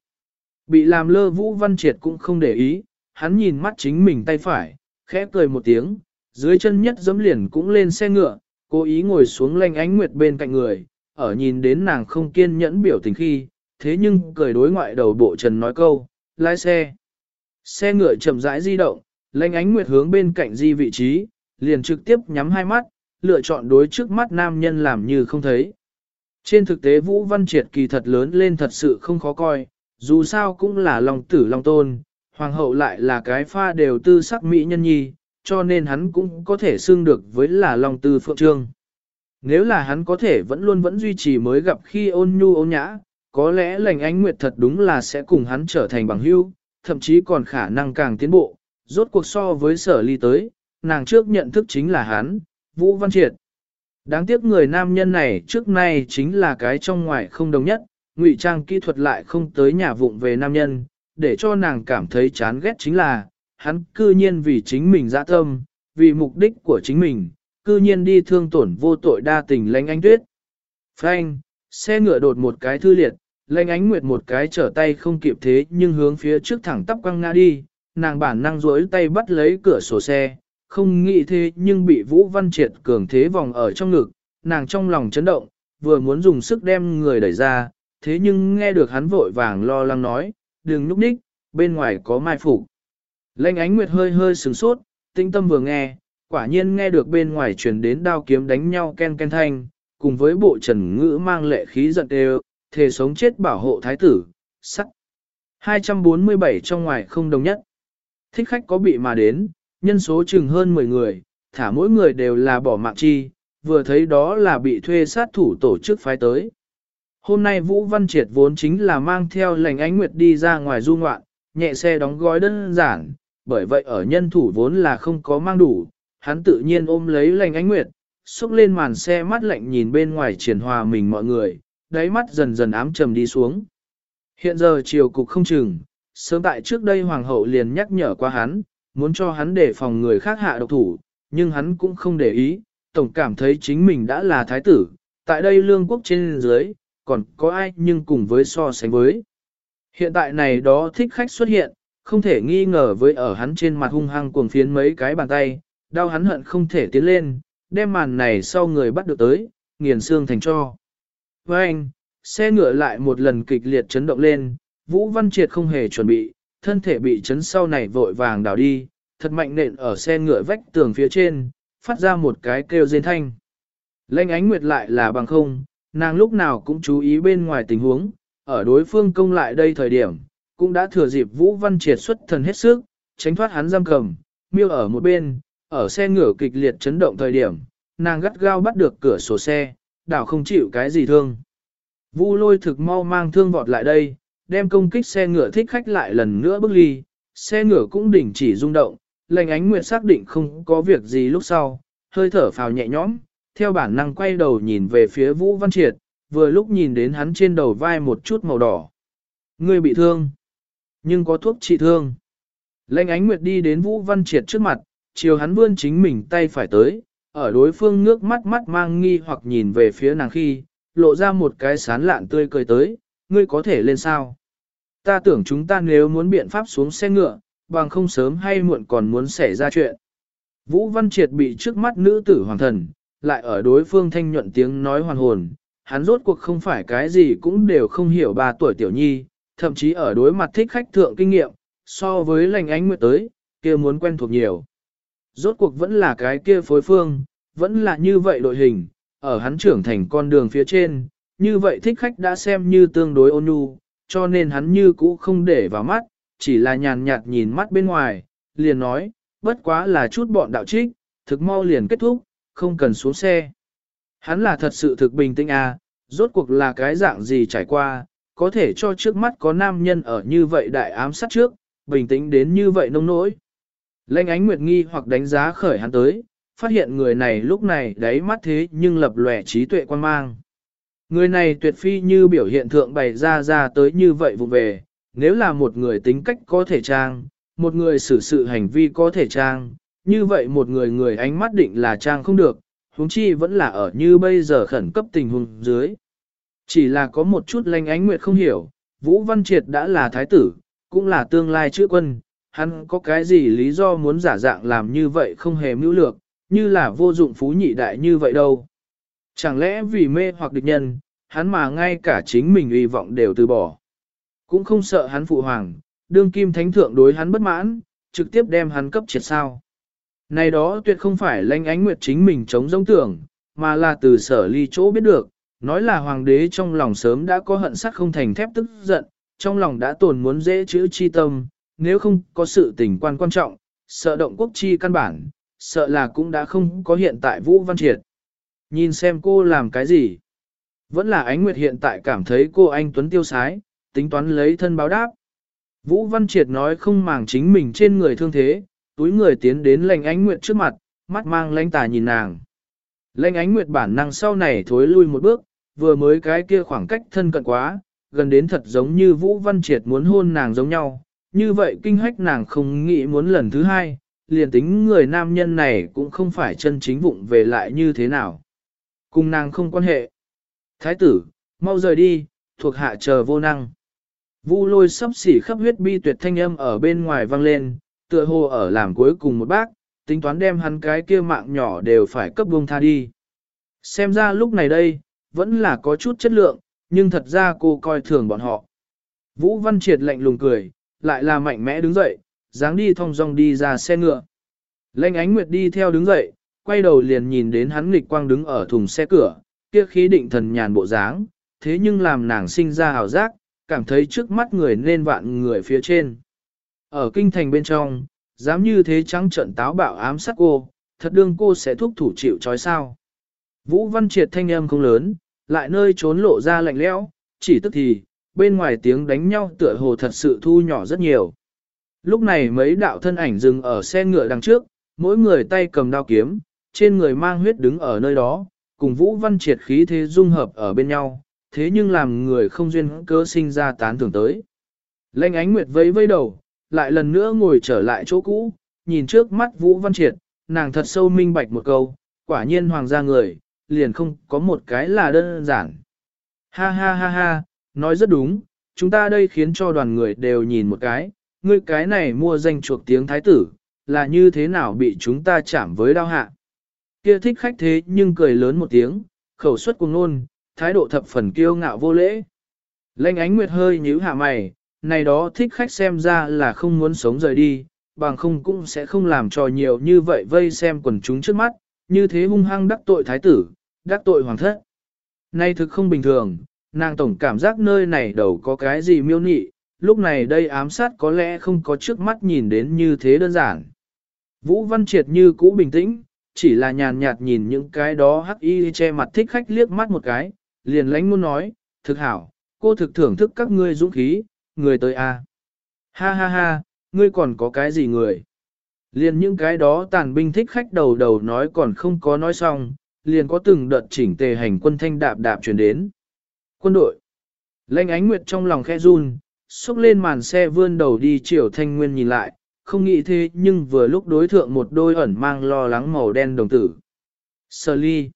Bị làm lơ Vũ Văn Triệt cũng không để ý, hắn nhìn mắt chính mình tay phải, khẽ cười một tiếng, dưới chân nhất dẫm liền cũng lên xe ngựa, cố ý ngồi xuống lanh ánh nguyệt bên cạnh người, ở nhìn đến nàng không kiên nhẫn biểu tình khi, thế nhưng cười đối ngoại đầu bộ trần nói câu, lái xe. Xe ngựa chậm rãi di động, lãnh ánh nguyệt hướng bên cạnh di vị trí, liền trực tiếp nhắm hai mắt, lựa chọn đối trước mắt nam nhân làm như không thấy. Trên thực tế Vũ Văn Triệt kỳ thật lớn lên thật sự không khó coi, dù sao cũng là lòng tử long tôn, hoàng hậu lại là cái pha đều tư sắc mỹ nhân nhi, cho nên hắn cũng có thể xưng được với là lòng tư phượng trương. Nếu là hắn có thể vẫn luôn vẫn duy trì mới gặp khi ôn nhu ôn nhã, có lẽ lành ánh nguyệt thật đúng là sẽ cùng hắn trở thành bằng hữu, thậm chí còn khả năng càng tiến bộ, rốt cuộc so với sở ly tới, nàng trước nhận thức chính là hắn, Vũ Văn Triệt. Đáng tiếc người nam nhân này trước nay chính là cái trong ngoài không đồng nhất, ngụy trang kỹ thuật lại không tới nhà vụng về nam nhân, để cho nàng cảm thấy chán ghét chính là, hắn cư nhiên vì chính mình dã tâm, vì mục đích của chính mình, cư nhiên đi thương tổn vô tội đa tình lãnh anh tuyết. Frank, xe ngựa đột một cái thư liệt, Lệnh ánh nguyệt một cái trở tay không kịp thế nhưng hướng phía trước thẳng tắp quăng ngã đi, nàng bản năng rối tay bắt lấy cửa sổ xe, không nghĩ thế nhưng bị Vũ Văn Triệt cường thế vòng ở trong ngực, nàng trong lòng chấn động, vừa muốn dùng sức đem người đẩy ra, thế nhưng nghe được hắn vội vàng lo lắng nói, đừng núp đích, bên ngoài có mai phục. Lệnh ánh nguyệt hơi hơi sừng sốt, tinh tâm vừa nghe, quả nhiên nghe được bên ngoài truyền đến đao kiếm đánh nhau ken ken thanh, cùng với bộ trần ngữ mang lệ khí giận đều, thề sống chết bảo hộ thái tử, sắc. 247 trong ngoài không đồng nhất. Thích khách có bị mà đến, nhân số chừng hơn 10 người, thả mỗi người đều là bỏ mạng chi, vừa thấy đó là bị thuê sát thủ tổ chức phái tới. Hôm nay Vũ Văn Triệt vốn chính là mang theo lệnh ánh nguyệt đi ra ngoài du ngoạn, nhẹ xe đóng gói đơn giản, bởi vậy ở nhân thủ vốn là không có mang đủ, hắn tự nhiên ôm lấy lệnh ánh nguyệt, xúc lên màn xe mắt lạnh nhìn bên ngoài triển hòa mình mọi người, đáy mắt dần dần ám trầm đi xuống. Hiện giờ triều cục không chừng, sớm tại trước đây hoàng hậu liền nhắc nhở qua hắn, muốn cho hắn để phòng người khác hạ độc thủ, nhưng hắn cũng không để ý, tổng cảm thấy chính mình đã là thái tử, tại đây lương quốc trên dưới, còn có ai nhưng cùng với so sánh với. Hiện tại này đó thích khách xuất hiện, không thể nghi ngờ với ở hắn trên mặt hung hăng cuồng phiến mấy cái bàn tay, đau hắn hận không thể tiến lên, đem màn này sau người bắt được tới, nghiền xương thành cho. Với anh, xe ngựa lại một lần kịch liệt chấn động lên, Vũ Văn Triệt không hề chuẩn bị, thân thể bị chấn sau này vội vàng đảo đi, thật mạnh nện ở xe ngựa vách tường phía trên, phát ra một cái kêu rên thanh. Lênh ánh nguyệt lại là bằng không, nàng lúc nào cũng chú ý bên ngoài tình huống, ở đối phương công lại đây thời điểm, cũng đã thừa dịp Vũ Văn Triệt xuất thần hết sức, tránh thoát hắn giam cầm, miêu ở một bên, ở xe ngựa kịch liệt chấn động thời điểm, nàng gắt gao bắt được cửa sổ xe, đảo không chịu cái gì thương. Vu lôi thực mau mang thương vọt lại đây, đem công kích xe ngựa thích khách lại lần nữa bước ly, xe ngựa cũng đình chỉ rung động, lệnh ánh nguyệt xác định không có việc gì lúc sau, hơi thở phào nhẹ nhõm, theo bản năng quay đầu nhìn về phía Vũ Văn Triệt, vừa lúc nhìn đến hắn trên đầu vai một chút màu đỏ. Người bị thương, nhưng có thuốc trị thương. Lệnh ánh nguyệt đi đến Vũ Văn Triệt trước mặt, chiều hắn vươn chính mình tay phải tới, ở đối phương nước mắt mắt mang nghi hoặc nhìn về phía nàng khi, lộ ra một cái sán lạn tươi cười tới, ngươi có thể lên sao? Ta tưởng chúng ta nếu muốn biện pháp xuống xe ngựa, bằng không sớm hay muộn còn muốn xảy ra chuyện. Vũ Văn Triệt bị trước mắt nữ tử hoàng thần, lại ở đối phương thanh nhuận tiếng nói hoàn hồn, hắn rốt cuộc không phải cái gì cũng đều không hiểu ba tuổi tiểu nhi, thậm chí ở đối mặt thích khách thượng kinh nghiệm, so với lành ánh nguyệt tới, kia muốn quen thuộc nhiều. Rốt cuộc vẫn là cái kia phối phương, vẫn là như vậy đội hình, ở hắn trưởng thành con đường phía trên, như vậy thích khách đã xem như tương đối ôn nhu, cho nên hắn như cũ không để vào mắt, chỉ là nhàn nhạt nhìn mắt bên ngoài, liền nói, bất quá là chút bọn đạo trích, thực mau liền kết thúc, không cần xuống xe. Hắn là thật sự thực bình tĩnh à, rốt cuộc là cái dạng gì trải qua, có thể cho trước mắt có nam nhân ở như vậy đại ám sát trước, bình tĩnh đến như vậy nông nỗi. Lênh ánh nguyệt nghi hoặc đánh giá khởi hắn tới, phát hiện người này lúc này đáy mắt thế nhưng lập lòe trí tuệ quan mang. Người này tuyệt phi như biểu hiện thượng bày ra ra tới như vậy vụ về, nếu là một người tính cách có thể trang, một người xử sự hành vi có thể trang, như vậy một người người ánh mắt định là trang không được, huống chi vẫn là ở như bây giờ khẩn cấp tình huống dưới. Chỉ là có một chút lanh ánh nguyệt không hiểu, Vũ Văn Triệt đã là thái tử, cũng là tương lai chữ quân, hắn có cái gì lý do muốn giả dạng làm như vậy không hề mưu lược, như là vô dụng phú nhị đại như vậy đâu. Chẳng lẽ vì mê hoặc địch nhân, hắn mà ngay cả chính mình uy vọng đều từ bỏ. Cũng không sợ hắn phụ hoàng, đương kim thánh thượng đối hắn bất mãn, trực tiếp đem hắn cấp triệt sao. Này đó tuyệt không phải lanh ánh nguyệt chính mình chống giống tưởng, mà là từ sở ly chỗ biết được, nói là hoàng đế trong lòng sớm đã có hận sắt không thành thép tức giận, trong lòng đã tồn muốn dễ chữ chi tâm, nếu không có sự tình quan quan trọng, sợ động quốc chi căn bản, sợ là cũng đã không có hiện tại Vũ Văn Triệt. Nhìn xem cô làm cái gì? Vẫn là ánh nguyệt hiện tại cảm thấy cô anh Tuấn tiêu sái, tính toán lấy thân báo đáp. Vũ Văn Triệt nói không màng chính mình trên người thương thế, túi người tiến đến lệnh ánh nguyệt trước mặt, mắt mang lãnh tà nhìn nàng. Lệnh ánh nguyệt bản năng sau này thối lui một bước, vừa mới cái kia khoảng cách thân cận quá, gần đến thật giống như Vũ Văn Triệt muốn hôn nàng giống nhau, như vậy kinh hách nàng không nghĩ muốn lần thứ hai, liền tính người nam nhân này cũng không phải chân chính vụng về lại như thế nào. Cùng nàng không quan hệ. Thái tử, mau rời đi, thuộc hạ chờ vô năng. Vu lôi sắp xỉ khắp huyết bi tuyệt thanh âm ở bên ngoài vang lên, tựa hồ ở làm cuối cùng một bác, tính toán đem hắn cái kia mạng nhỏ đều phải cấp buông tha đi. Xem ra lúc này đây, vẫn là có chút chất lượng, nhưng thật ra cô coi thường bọn họ. Vũ Văn Triệt lạnh lùng cười, lại là mạnh mẽ đứng dậy, dáng đi thong dong đi ra xe ngựa. Lệnh ánh nguyệt đi theo đứng dậy, quay đầu liền nhìn đến hắn nghịch quang đứng ở thùng xe cửa, kia khí định thần nhàn bộ dáng, thế nhưng làm nàng sinh ra hào giác, cảm thấy trước mắt người nên vạn người phía trên. Ở kinh thành bên trong, dám như thế trắng trận táo bạo ám sát cô, thật đương cô sẽ thúc thủ chịu trói sao. Vũ Văn Triệt thanh âm không lớn, lại nơi trốn lộ ra lạnh lẽo, chỉ tức thì, bên ngoài tiếng đánh nhau tựa hồ thật sự thu nhỏ rất nhiều. Lúc này mấy đạo thân ảnh dừng ở xe ngựa đằng trước, mỗi người tay cầm đao kiếm, trên người mang huyết đứng ở nơi đó, cùng Vũ Văn Triệt khí thế dung hợp ở bên nhau, thế nhưng làm người không duyên cớ sinh ra tán thưởng tới. Lệnh ánh nguyệt vẫy vẫy đầu, lại lần nữa ngồi trở lại chỗ cũ, nhìn trước mắt Vũ Văn Triệt, nàng thật sâu minh bạch một câu, quả nhiên hoàng gia người, liền không có một cái là đơn giản. Ha ha ha ha, nói rất đúng, chúng ta đây khiến cho đoàn người đều nhìn một cái, ngươi cái này mua danh chuộc tiếng thái tử, là như thế nào bị chúng ta chạm với đau hạ. Kia thích khách thế nhưng cười lớn một tiếng, khẩu suất cùng nôn, thái độ thập phần kiêu ngạo vô lễ. Lệnh ánh nguyệt hơi nhíu hạ mày, này đó thích khách xem ra là không muốn sống rời đi, bằng không cũng sẽ không làm trò nhiều như vậy vây xem quần chúng trước mắt, như thế hung hăng đắc tội thái tử, đắc tội hoàng thất. Nay thực không bình thường, nàng tổng cảm giác nơi này đầu có cái gì miêu nị, lúc này đây ám sát có lẽ không có trước mắt nhìn đến như thế đơn giản. Vũ Văn Triệt như cũ bình tĩnh, chỉ là nhàn nhạt nhìn những cái đó hắc y che mặt thích khách liếc mắt một cái, liền lánh muốn nói, thực hảo, cô thực thưởng thức các ngươi dũng khí, người tới a. À. Ha ha ha, ngươi còn có cái gì người? Liền những cái đó tàn binh thích khách đầu đầu nói còn không có nói xong, liền có từng đợt chỉnh tề hành quân thanh đạp đạp chuyển đến. Quân đội. Lệnh ánh nguyệt trong lòng khẽ run, xúc lên màn xe vươn đầu đi chiều thanh nguyên nhìn lại, không nghĩ thế nhưng vừa lúc đối thượng một đôi ẩn mang lo lắng màu đen đồng tử. Sở ly.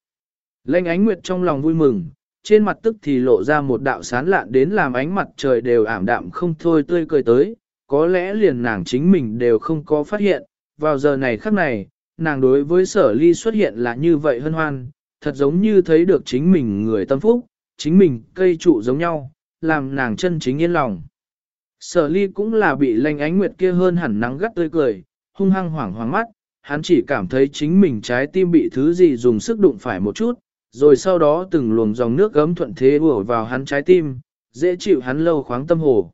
Lệnh ánh nguyệt trong lòng vui mừng, trên mặt tức thì lộ ra một đạo sán lạn đến làm ánh mặt trời đều ảm đạm không thôi tươi cười tới, có lẽ liền nàng chính mình đều không có phát hiện, vào giờ này khắc này, nàng đối với sở ly xuất hiện là như vậy hân hoan, thật giống như thấy được chính mình người tâm phúc, chính mình cây trụ giống nhau, làm nàng chân chính yên lòng. Sở ly cũng là bị lanh ánh nguyệt kia hơn hẳn nắng gắt tươi cười, hung hăng hoảng hoảng mắt, hắn chỉ cảm thấy chính mình trái tim bị thứ gì dùng sức đụng phải một chút, rồi sau đó từng luồng dòng nước gấm thuận thế ùa vào hắn trái tim, dễ chịu hắn lâu khoáng tâm hồ.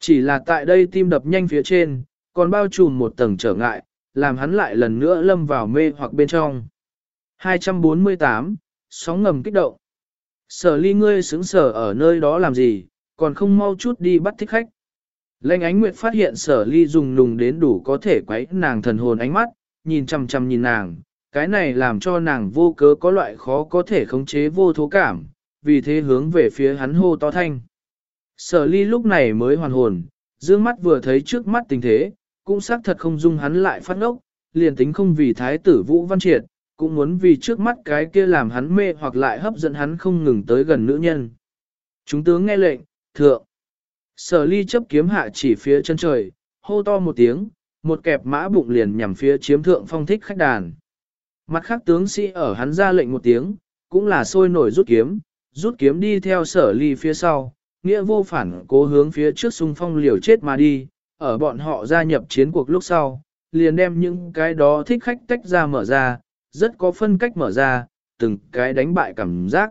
Chỉ là tại đây tim đập nhanh phía trên, còn bao trùm một tầng trở ngại, làm hắn lại lần nữa lâm vào mê hoặc bên trong. 248, sóng ngầm kích động. Sở ly ngươi xứng sở ở nơi đó làm gì, còn không mau chút đi bắt thích khách. Lệnh ánh nguyệt phát hiện sở ly dùng nùng đến đủ có thể quấy nàng thần hồn ánh mắt, nhìn chăm chăm nhìn nàng, cái này làm cho nàng vô cớ có loại khó có thể khống chế vô thố cảm, vì thế hướng về phía hắn hô to thanh. Sở ly lúc này mới hoàn hồn, dương mắt vừa thấy trước mắt tình thế, cũng xác thật không dung hắn lại phát ngốc, liền tính không vì thái tử Vũ Văn Triệt, cũng muốn vì trước mắt cái kia làm hắn mê hoặc lại hấp dẫn hắn không ngừng tới gần nữ nhân. Chúng tướng nghe lệnh, thượng. Sở ly chấp kiếm hạ chỉ phía chân trời, hô to một tiếng, một kẹp mã bụng liền nhằm phía chiếm thượng phong thích khách đàn. Mặt khác tướng sĩ ở hắn ra lệnh một tiếng, cũng là sôi nổi rút kiếm, rút kiếm đi theo sở ly phía sau, nghĩa vô phản cố hướng phía trước xung phong liều chết mà đi, ở bọn họ gia nhập chiến cuộc lúc sau, liền đem những cái đó thích khách tách ra mở ra, rất có phân cách mở ra, từng cái đánh bại cảm giác.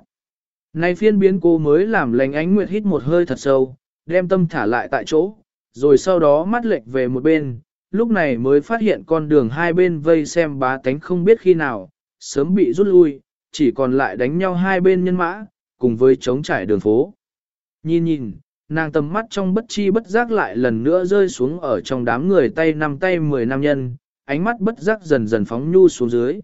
Này phiên biến cô mới làm lành ánh nguyệt hít một hơi thật sâu, đem tâm thả lại tại chỗ, rồi sau đó mắt lệch về một bên, lúc này mới phát hiện con đường hai bên vây xem bá tánh không biết khi nào, sớm bị rút lui, chỉ còn lại đánh nhau hai bên nhân mã, cùng với chống trải đường phố. Nhìn nhìn, nàng tầm mắt trong bất chi bất giác lại lần nữa rơi xuống ở trong đám người tay năm tay mười nam nhân, ánh mắt bất giác dần dần phóng nhu xuống dưới.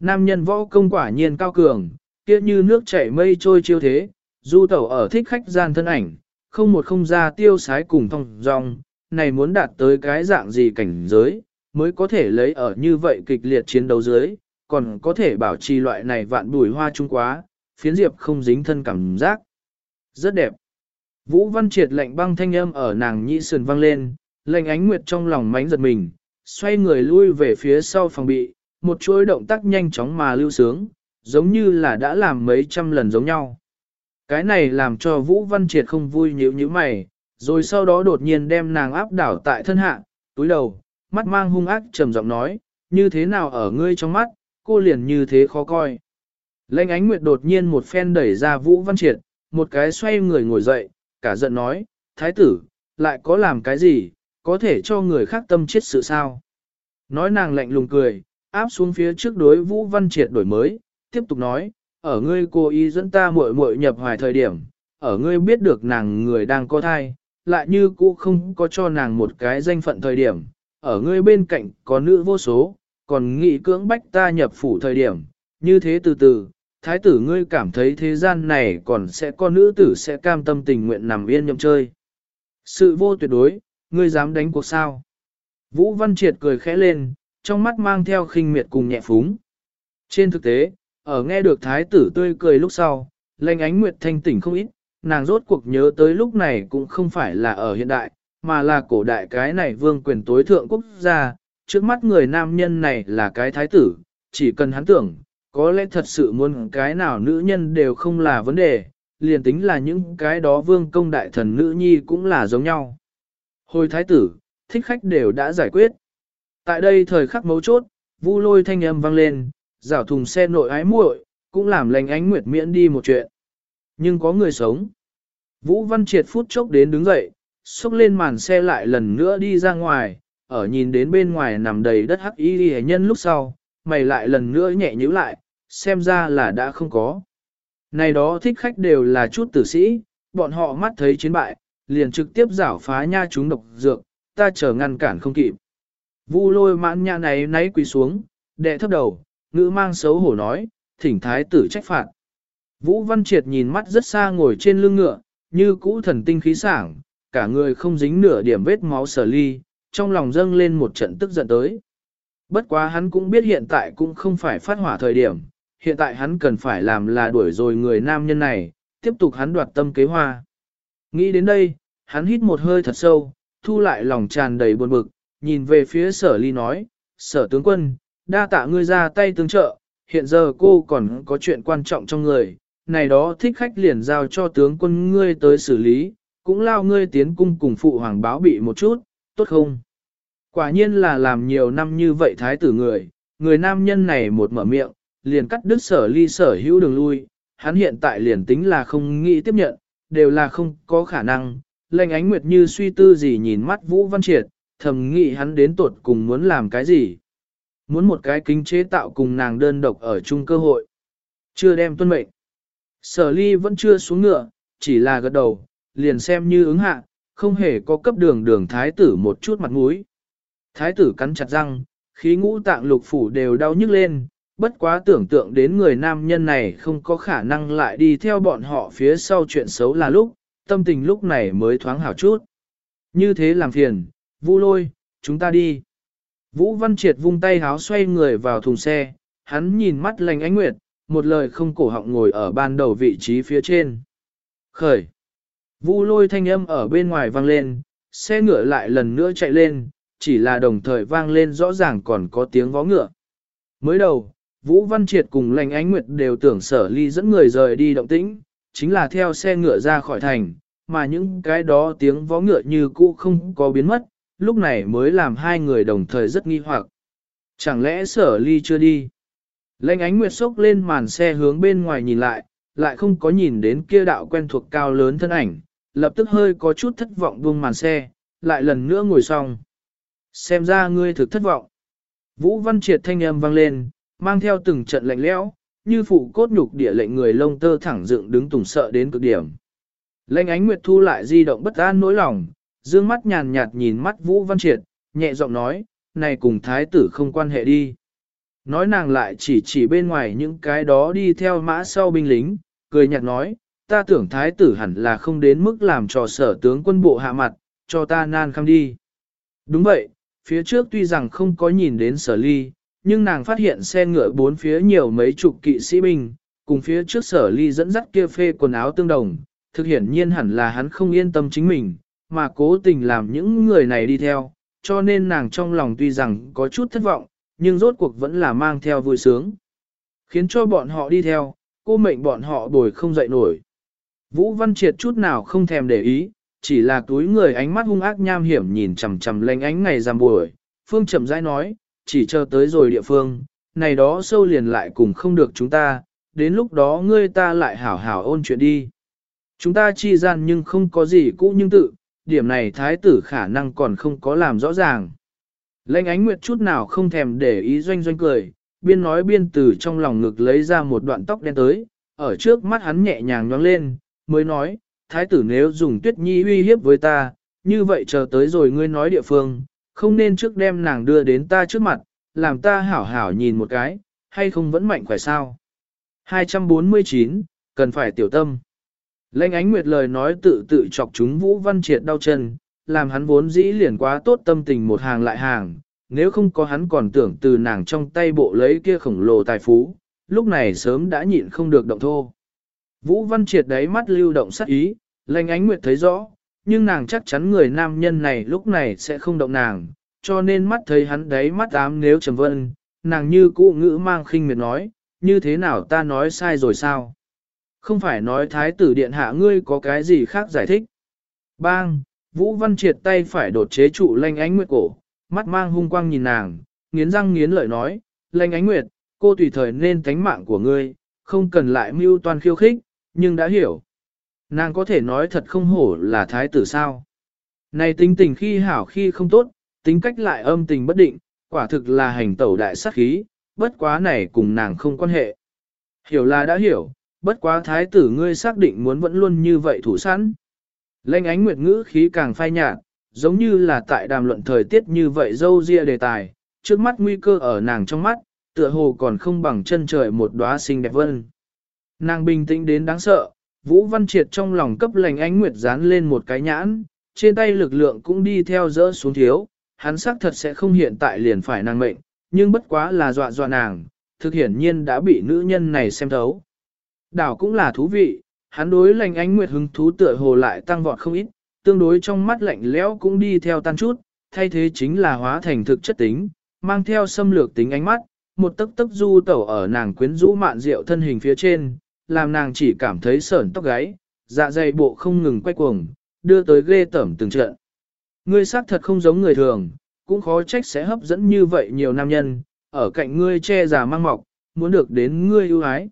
Nam nhân võ công quả nhiên cao cường, kia như nước chảy mây trôi chiêu thế, du tẩu ở thích khách gian thân ảnh, không một không ra tiêu sái cùng thông dong, này muốn đạt tới cái dạng gì cảnh giới, mới có thể lấy ở như vậy kịch liệt chiến đấu dưới, còn có thể bảo trì loại này vạn bùi hoa trung quá, phiến diệp không dính thân cảm giác. Rất đẹp. Vũ Văn Triệt lệnh băng thanh âm ở nàng nhị sườn vang lên, lệnh ánh nguyệt trong lòng mánh giật mình, xoay người lui về phía sau phòng bị, một chuỗi động tác nhanh chóng mà lưu sướng, giống như là đã làm mấy trăm lần giống nhau. Cái này làm cho Vũ Văn Triệt không vui nhíu như mày, rồi sau đó đột nhiên đem nàng áp đảo tại thân hạ, túi đầu, mắt mang hung ác trầm giọng nói, như thế nào ở ngươi trong mắt, cô liền như thế khó coi. Lệnh ánh nguyệt đột nhiên một phen đẩy ra Vũ Văn Triệt, một cái xoay người ngồi dậy, cả giận nói, thái tử, lại có làm cái gì, có thể cho người khác tâm chết sự sao. Nói nàng lạnh lùng cười, áp xuống phía trước đối Vũ Văn Triệt đổi mới, tiếp tục nói, ở ngươi cố ý dẫn ta muội muội nhập hoài thời điểm, ở ngươi biết được nàng người đang có thai, lại như cũ không có cho nàng một cái danh phận thời điểm, ở ngươi bên cạnh có nữ vô số, còn nghị cưỡng bách ta nhập phủ thời điểm, như thế từ từ, thái tử ngươi cảm thấy thế gian này còn sẽ có nữ tử sẽ cam tâm tình nguyện nằm yên nhậm chơi. Sự vô tuyệt đối, ngươi dám đánh cuộc sao? Vũ Văn Triệt cười khẽ lên, trong mắt mang theo khinh miệt cùng nhẹ phúng. Trên thực tế, ở nghe được thái tử tươi cười lúc sau, lệnh ánh nguyệt thanh tỉnh không ít, nàng rốt cuộc nhớ tới lúc này cũng không phải là ở hiện đại, mà là cổ đại cái này vương quyền tối thượng quốc gia, trước mắt người nam nhân này là cái thái tử, chỉ cần hắn tưởng, có lẽ thật sự muốn cái nào nữ nhân đều không là vấn đề, liền tính là những cái đó vương công đại thần nữ nhi cũng là giống nhau. Hồi thái tử, thích khách đều đã giải quyết. Tại đây thời khắc mấu chốt, vu lôi thanh âm vang lên, rảo thùng xe nội ái muội, cũng làm lành ánh nguyệt miễn đi một chuyện. Nhưng có người sống. Vũ Văn Triệt phút chốc đến đứng dậy, xúc lên màn xe lại lần nữa đi ra ngoài, ở nhìn đến bên ngoài nằm đầy đất hắc y hệ nhân lúc sau, mày lại lần nữa nhẹ nhíu lại, xem ra là đã không có. Này đó thích khách đều là chút tử sĩ, bọn họ mắt thấy chiến bại, liền trực tiếp rảo phá nha chúng độc dược, ta chờ ngăn cản không kịp. Vu lôi mãn nhà này náy quỳ xuống, đệ thấp đầu, ngữ mang xấu hổ nói, thỉnh thái tử trách phạt. Vũ Văn Triệt nhìn mắt rất xa ngồi trên lưng ngựa, như cũ thần tinh khí sảng, cả người không dính nửa điểm vết máu sở ly, trong lòng dâng lên một trận tức giận tới. Bất quá hắn cũng biết hiện tại cũng không phải phát hỏa thời điểm, hiện tại hắn cần phải làm là đuổi rồi người nam nhân này, tiếp tục hắn đoạt tâm kế hoa. Nghĩ đến đây, hắn hít một hơi thật sâu, thu lại lòng tràn đầy buồn bực, nhìn về phía sở ly nói, sở tướng quân, đa tạ ngươi ra tay tương trợ, hiện giờ cô còn có chuyện quan trọng trong người, này đó thích khách liền giao cho tướng quân ngươi tới xử lý, cũng lao ngươi tiến cung cùng phụ hoàng báo bị một chút, tốt không? Quả nhiên là làm nhiều năm như vậy thái tử người, người nam nhân này một mở miệng, liền cắt đứt sở ly sở hữu đường lui, hắn hiện tại liền tính là không nghĩ tiếp nhận, đều là không có khả năng. Lệnh ánh nguyệt như suy tư gì nhìn mắt Vũ Văn Triệt, thầm nghĩ hắn đến tột cùng muốn làm cái gì. Muốn một cái kính chế tạo cùng nàng đơn độc ở chung cơ hội. Chưa đem tuân mệnh. Sở ly vẫn chưa xuống ngựa, chỉ là gật đầu, liền xem như ứng hạ, không hề có cấp đường đường thái tử một chút mặt mũi. Thái tử cắn chặt răng, khí ngũ tạng lục phủ đều đau nhức lên, bất quá tưởng tượng đến người nam nhân này không có khả năng lại đi theo bọn họ phía sau chuyện xấu là lúc, tâm tình lúc này mới thoáng hảo chút. Như thế làm phiền, Vũ lôi, chúng ta đi. Vũ Văn Triệt vung tay háo xoay người vào thùng xe, hắn nhìn mắt lành ánh nguyệt, một lời không cổ họng ngồi ở ban đầu vị trí phía trên. Khởi. Vũ lôi thanh âm ở bên ngoài vang lên, xe ngựa lại lần nữa chạy lên, chỉ là đồng thời vang lên rõ ràng còn có tiếng vó ngựa. Mới đầu, Vũ Văn Triệt cùng lành ánh nguyệt đều tưởng sở ly dẫn người rời đi động tĩnh, chính là theo xe ngựa ra khỏi thành, mà những cái đó tiếng vó ngựa như cũ không có biến mất, lúc này mới làm hai người đồng thời rất nghi hoặc. Chẳng lẽ sở ly chưa đi? Lệnh ánh nguyệt sốc lên màn xe hướng bên ngoài nhìn lại, lại không có nhìn đến kia đạo quen thuộc cao lớn thân ảnh, lập tức hơi có chút thất vọng buông màn xe, lại lần nữa ngồi xong. Xem ra ngươi thực thất vọng. Vũ Văn Triệt thanh âm vang lên, mang theo từng trận lạnh lẽo, như phụ cốt nhục địa lệnh người lông tơ thẳng dựng đứng tùng sợ đến cực điểm. Lệnh ánh nguyệt thu lại di động bất an nỗi lòng, dương mắt nhàn nhạt nhìn mắt Vũ Văn Triệt, nhẹ giọng nói, này cùng thái tử không quan hệ đi. Nói nàng lại chỉ chỉ bên ngoài những cái đó đi theo mã sau binh lính, cười nhạt nói, ta tưởng thái tử hẳn là không đến mức làm trò sở tướng quân bộ hạ mặt, cho ta nan khăm đi. Đúng vậy, phía trước tuy rằng không có nhìn đến sở ly, nhưng nàng phát hiện xe ngựa bốn phía nhiều mấy chục kỵ sĩ binh, cùng phía trước sở ly dẫn dắt kia phê quần áo tương đồng, thực hiện nhiên hẳn là hắn không yên tâm chính mình, mà cố tình làm những người này đi theo, cho nên nàng trong lòng tuy rằng có chút thất vọng, nhưng rốt cuộc vẫn là mang theo vui sướng. Khiến cho bọn họ đi theo, cô mệnh bọn họ bồi không dậy nổi. Vũ Văn Triệt chút nào không thèm để ý, chỉ là túi người ánh mắt hung ác nham hiểm nhìn chằm chằm lênh ánh ngày giảm buổi. Phương chậm rãi nói, chỉ chờ tới rồi địa phương, này đó sâu liền lại cùng không được chúng ta, đến lúc đó ngươi ta lại hảo hảo ôn chuyện đi. Chúng ta chi gian nhưng không có gì cũ nhưng tự, điểm này thái tử khả năng còn không có làm rõ ràng. Lệnh ánh nguyệt chút nào không thèm để ý doanh doanh cười, biên nói biên từ trong lòng ngực lấy ra một đoạn tóc đen tới, ở trước mắt hắn nhẹ nhàng nhoáng lên, mới nói, thái tử nếu dùng tuyết nhi uy hiếp với ta, như vậy chờ tới rồi ngươi nói địa phương, không nên trước đem nàng đưa đến ta trước mặt, làm ta hảo hảo nhìn một cái, hay không vẫn mạnh khỏe sao. 249, cần phải tiểu tâm. Lệnh ánh nguyệt lời nói tự tự chọc chúng Vũ Văn Triệt đau chân, làm hắn vốn dĩ liền quá tốt tâm tình một hàng lại hàng, nếu không có hắn còn tưởng từ nàng trong tay bộ lấy kia khổng lồ tài phú, lúc này sớm đã nhịn không được động thô. Vũ Văn Triệt đáy mắt lưu động sắc ý, lệnh ánh nguyệt thấy rõ, nhưng nàng chắc chắn người nam nhân này lúc này sẽ không động nàng, cho nên mắt thấy hắn đáy mắt ám nếu trầm vân, nàng như cũ ngữ mang khinh miệt nói, như thế nào ta nói sai rồi sao? Không phải nói thái tử điện hạ ngươi có cái gì khác giải thích. Bang, Vũ Văn triệt tay phải đột chế trụ lanh ánh nguyệt cổ, mắt mang hung quang nhìn nàng, nghiến răng nghiến lợi nói, lanh ánh nguyệt, cô tùy thời nên tánh mạng của ngươi, không cần lại mưu toan khiêu khích, nhưng đã hiểu. Nàng có thể nói thật không hổ là thái tử sao. Này tính tình khi hảo khi không tốt, tính cách lại âm tình bất định, quả thực là hành tẩu đại sát khí, bất quá này cùng nàng không quan hệ. Hiểu là đã hiểu, bất quá thái tử ngươi xác định muốn vẫn luôn như vậy thủ sẵn. Lênh ánh nguyệt ngữ khí càng phai nhạt, giống như là tại đàm luận thời tiết như vậy dâu ria đề tài, trước mắt nguy cơ ở nàng trong mắt, tựa hồ còn không bằng chân trời một đóa xinh đẹp vân. Nàng bình tĩnh đến đáng sợ, Vũ Văn Triệt trong lòng cấp lành ánh nguyệt dán lên một cái nhãn, trên tay lực lượng cũng đi theo dỡ xuống thiếu, hắn xác thật sẽ không hiện tại liền phải nàng mệnh, nhưng bất quá là dọa dọa nàng, thực hiển nhiên đã bị nữ nhân này xem thấu. Đảo cũng là thú vị, hắn đối lành ánh nguyệt hứng thú tựa hồ lại tăng vọt không ít, tương đối trong mắt lạnh lẽo cũng đi theo tan chút, thay thế chính là hóa thành thực chất tính, mang theo xâm lược tính ánh mắt, một tấc tấc du tẩu ở nàng quyến rũ mạn rượu thân hình phía trên, làm nàng chỉ cảm thấy sởn tóc gáy, dạ dày bộ không ngừng quay cuồng, đưa tới ghê tẩm từng trận. Ngươi xác thật không giống người thường, cũng khó trách sẽ hấp dẫn như vậy nhiều nam nhân, ở cạnh ngươi che già mang mọc, muốn được đến ngươi ưu ái.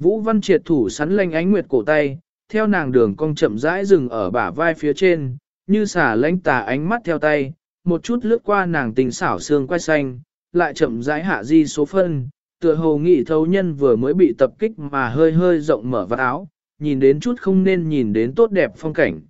Vũ Văn triệt thủ sắn lanh ánh nguyệt cổ tay, theo nàng đường cong chậm rãi dừng ở bả vai phía trên, như xả lánh tà ánh mắt theo tay, một chút lướt qua nàng tình xảo xương quay xanh, lại chậm rãi hạ di số phân, tựa hồ nghị thấu nhân vừa mới bị tập kích mà hơi hơi rộng mở vạt áo, nhìn đến chút không nên nhìn đến tốt đẹp phong cảnh.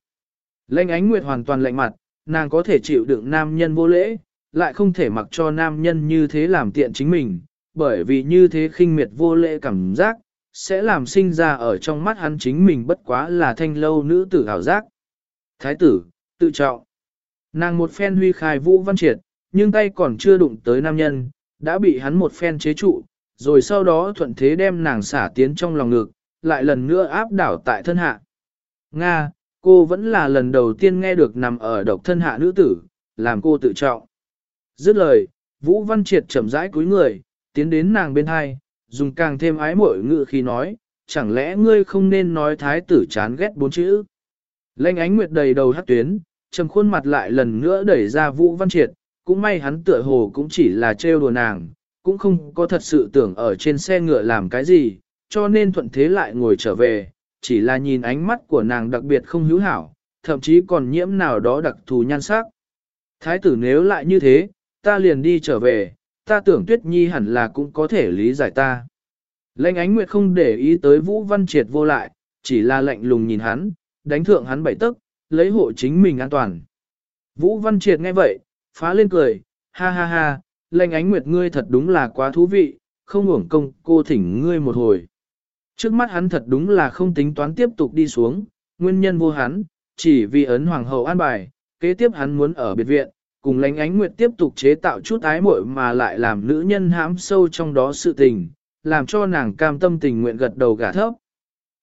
Lanh ánh nguyệt hoàn toàn lạnh mặt, nàng có thể chịu đựng nam nhân vô lễ, lại không thể mặc cho nam nhân như thế làm tiện chính mình, bởi vì như thế khinh miệt vô lễ cảm giác, sẽ làm sinh ra ở trong mắt hắn chính mình bất quá là thanh lâu nữ tử hảo giác. Thái tử, tự trọng. Nàng một phen huy khai vũ văn triệt, nhưng tay còn chưa đụng tới nam nhân, đã bị hắn một phen chế trụ, rồi sau đó thuận thế đem nàng xả tiến trong lòng ngực, lại lần nữa áp đảo tại thân hạ. Nga, cô vẫn là lần đầu tiên nghe được nằm ở độc thân hạ nữ tử, làm cô tự trọng. Dứt lời, Vũ Văn Triệt chậm rãi cúi người, tiến đến nàng bên hai, dùng càng thêm ái mội ngự khi nói, chẳng lẽ ngươi không nên nói thái tử chán ghét bốn chữ. Lênh ánh nguyệt đầy đầu hát tuyến, trầm khuôn mặt lại lần nữa đẩy ra Vũ Văn Triệt, cũng may hắn tựa hồ cũng chỉ là trêu đùa nàng, cũng không có thật sự tưởng ở trên xe ngựa làm cái gì, cho nên thuận thế lại ngồi trở về, chỉ là nhìn ánh mắt của nàng đặc biệt không hữu hảo, thậm chí còn nhiễm nào đó đặc thù nhan sắc. Thái tử nếu lại như thế, ta liền đi trở về, ta tưởng Tuyết Nhi hẳn là cũng có thể lý giải ta. Lệnh ánh nguyệt không để ý tới Vũ Văn Triệt vô lại, chỉ là lệnh lùng nhìn hắn, đánh thượng hắn bảy tức, lấy hộ chính mình an toàn. Vũ Văn Triệt nghe vậy, phá lên cười, ha ha ha, lệnh ánh nguyệt ngươi thật đúng là quá thú vị, không uổng công cô thỉnh ngươi một hồi. Trước mắt hắn thật đúng là không tính toán tiếp tục đi xuống, nguyên nhân vô hắn, chỉ vì ấn hoàng hậu an bài, kế tiếp hắn muốn ở biệt viện, cùng lánh ánh nguyệt tiếp tục chế tạo chút ái muội mà lại làm nữ nhân hãm sâu trong đó sự tình, làm cho nàng cam tâm tình nguyện gật đầu gả thấp.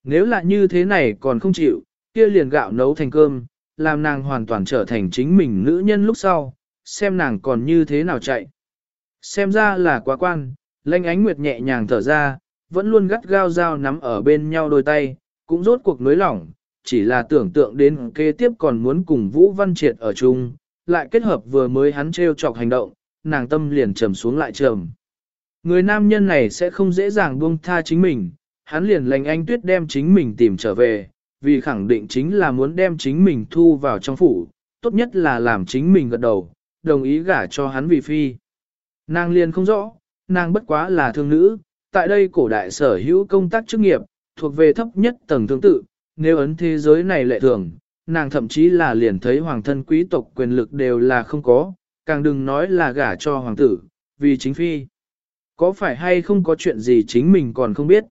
Nếu là như thế này còn không chịu, kia liền gạo nấu thành cơm, làm nàng hoàn toàn trở thành chính mình nữ nhân lúc sau, xem nàng còn như thế nào chạy. Xem ra là quá quan, lanh ánh nguyệt nhẹ nhàng thở ra, vẫn luôn gắt gao dao nắm ở bên nhau đôi tay, cũng rốt cuộc nối lỏng, chỉ là tưởng tượng đến kế tiếp còn muốn cùng Vũ Văn Triệt ở chung, lại kết hợp vừa mới hắn trêu chọc hành động, nàng tâm liền trầm xuống lại trầm. Người nam nhân này sẽ không dễ dàng buông tha chính mình, hắn liền lệnh anh tuyết đem chính mình tìm trở về, vì khẳng định chính là muốn đem chính mình thu vào trong phủ, tốt nhất là làm chính mình gật đầu, đồng ý gả cho hắn vì phi. Nàng liền không rõ, nàng bất quá là thương nữ, tại đây cổ đại sở hữu công tác chức nghiệp, thuộc về thấp nhất tầng tương tự, nếu ấn thế giới này lệ thường, nàng thậm chí là liền thấy hoàng thân quý tộc quyền lực đều là không có, càng đừng nói là gả cho hoàng tử, vì chính phi. Có phải hay không có chuyện gì chính mình còn không biết.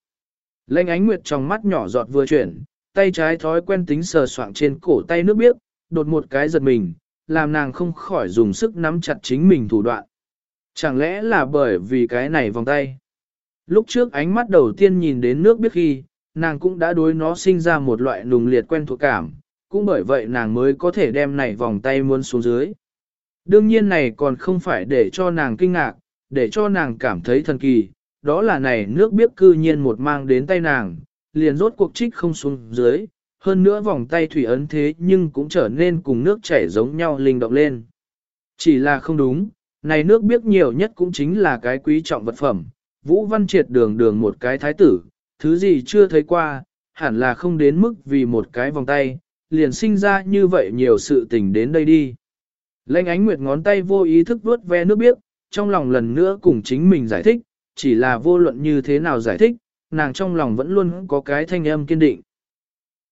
Lênh ánh nguyệt trong mắt nhỏ giọt vừa chuyển, tay trái thói quen tính sờ soạng trên cổ tay nước biếc, đột một cái giật mình, làm nàng không khỏi dùng sức nắm chặt chính mình thủ đoạn. Chẳng lẽ là bởi vì cái này vòng tay? Lúc trước ánh mắt đầu tiên nhìn đến nước biết khi, nàng cũng đã đối nó sinh ra một loại nùng liệt quen thuộc cảm, cũng bởi vậy nàng mới có thể đem này vòng tay muôn xuống dưới. Đương nhiên này còn không phải để cho nàng kinh ngạc, để cho nàng cảm thấy thần kỳ, đó là này nước biết cư nhiên một mang đến tay nàng, liền rốt cuộc trích không xuống dưới, hơn nữa vòng tay thủy ấn thế nhưng cũng trở nên cùng nước chảy giống nhau linh động lên. Chỉ là không đúng, này nước biết nhiều nhất cũng chính là cái quý trọng vật phẩm, Vũ Văn Triệt đường đường một cái thái tử, thứ gì chưa thấy qua, hẳn là không đến mức vì một cái vòng tay, liền sinh ra như vậy nhiều sự tình đến đây đi. Lênh ánh nguyệt ngón tay vô ý thức vuốt ve nước biếc, trong lòng lần nữa cùng chính mình giải thích, chỉ là vô luận như thế nào giải thích, nàng trong lòng vẫn luôn có cái thanh âm kiên định.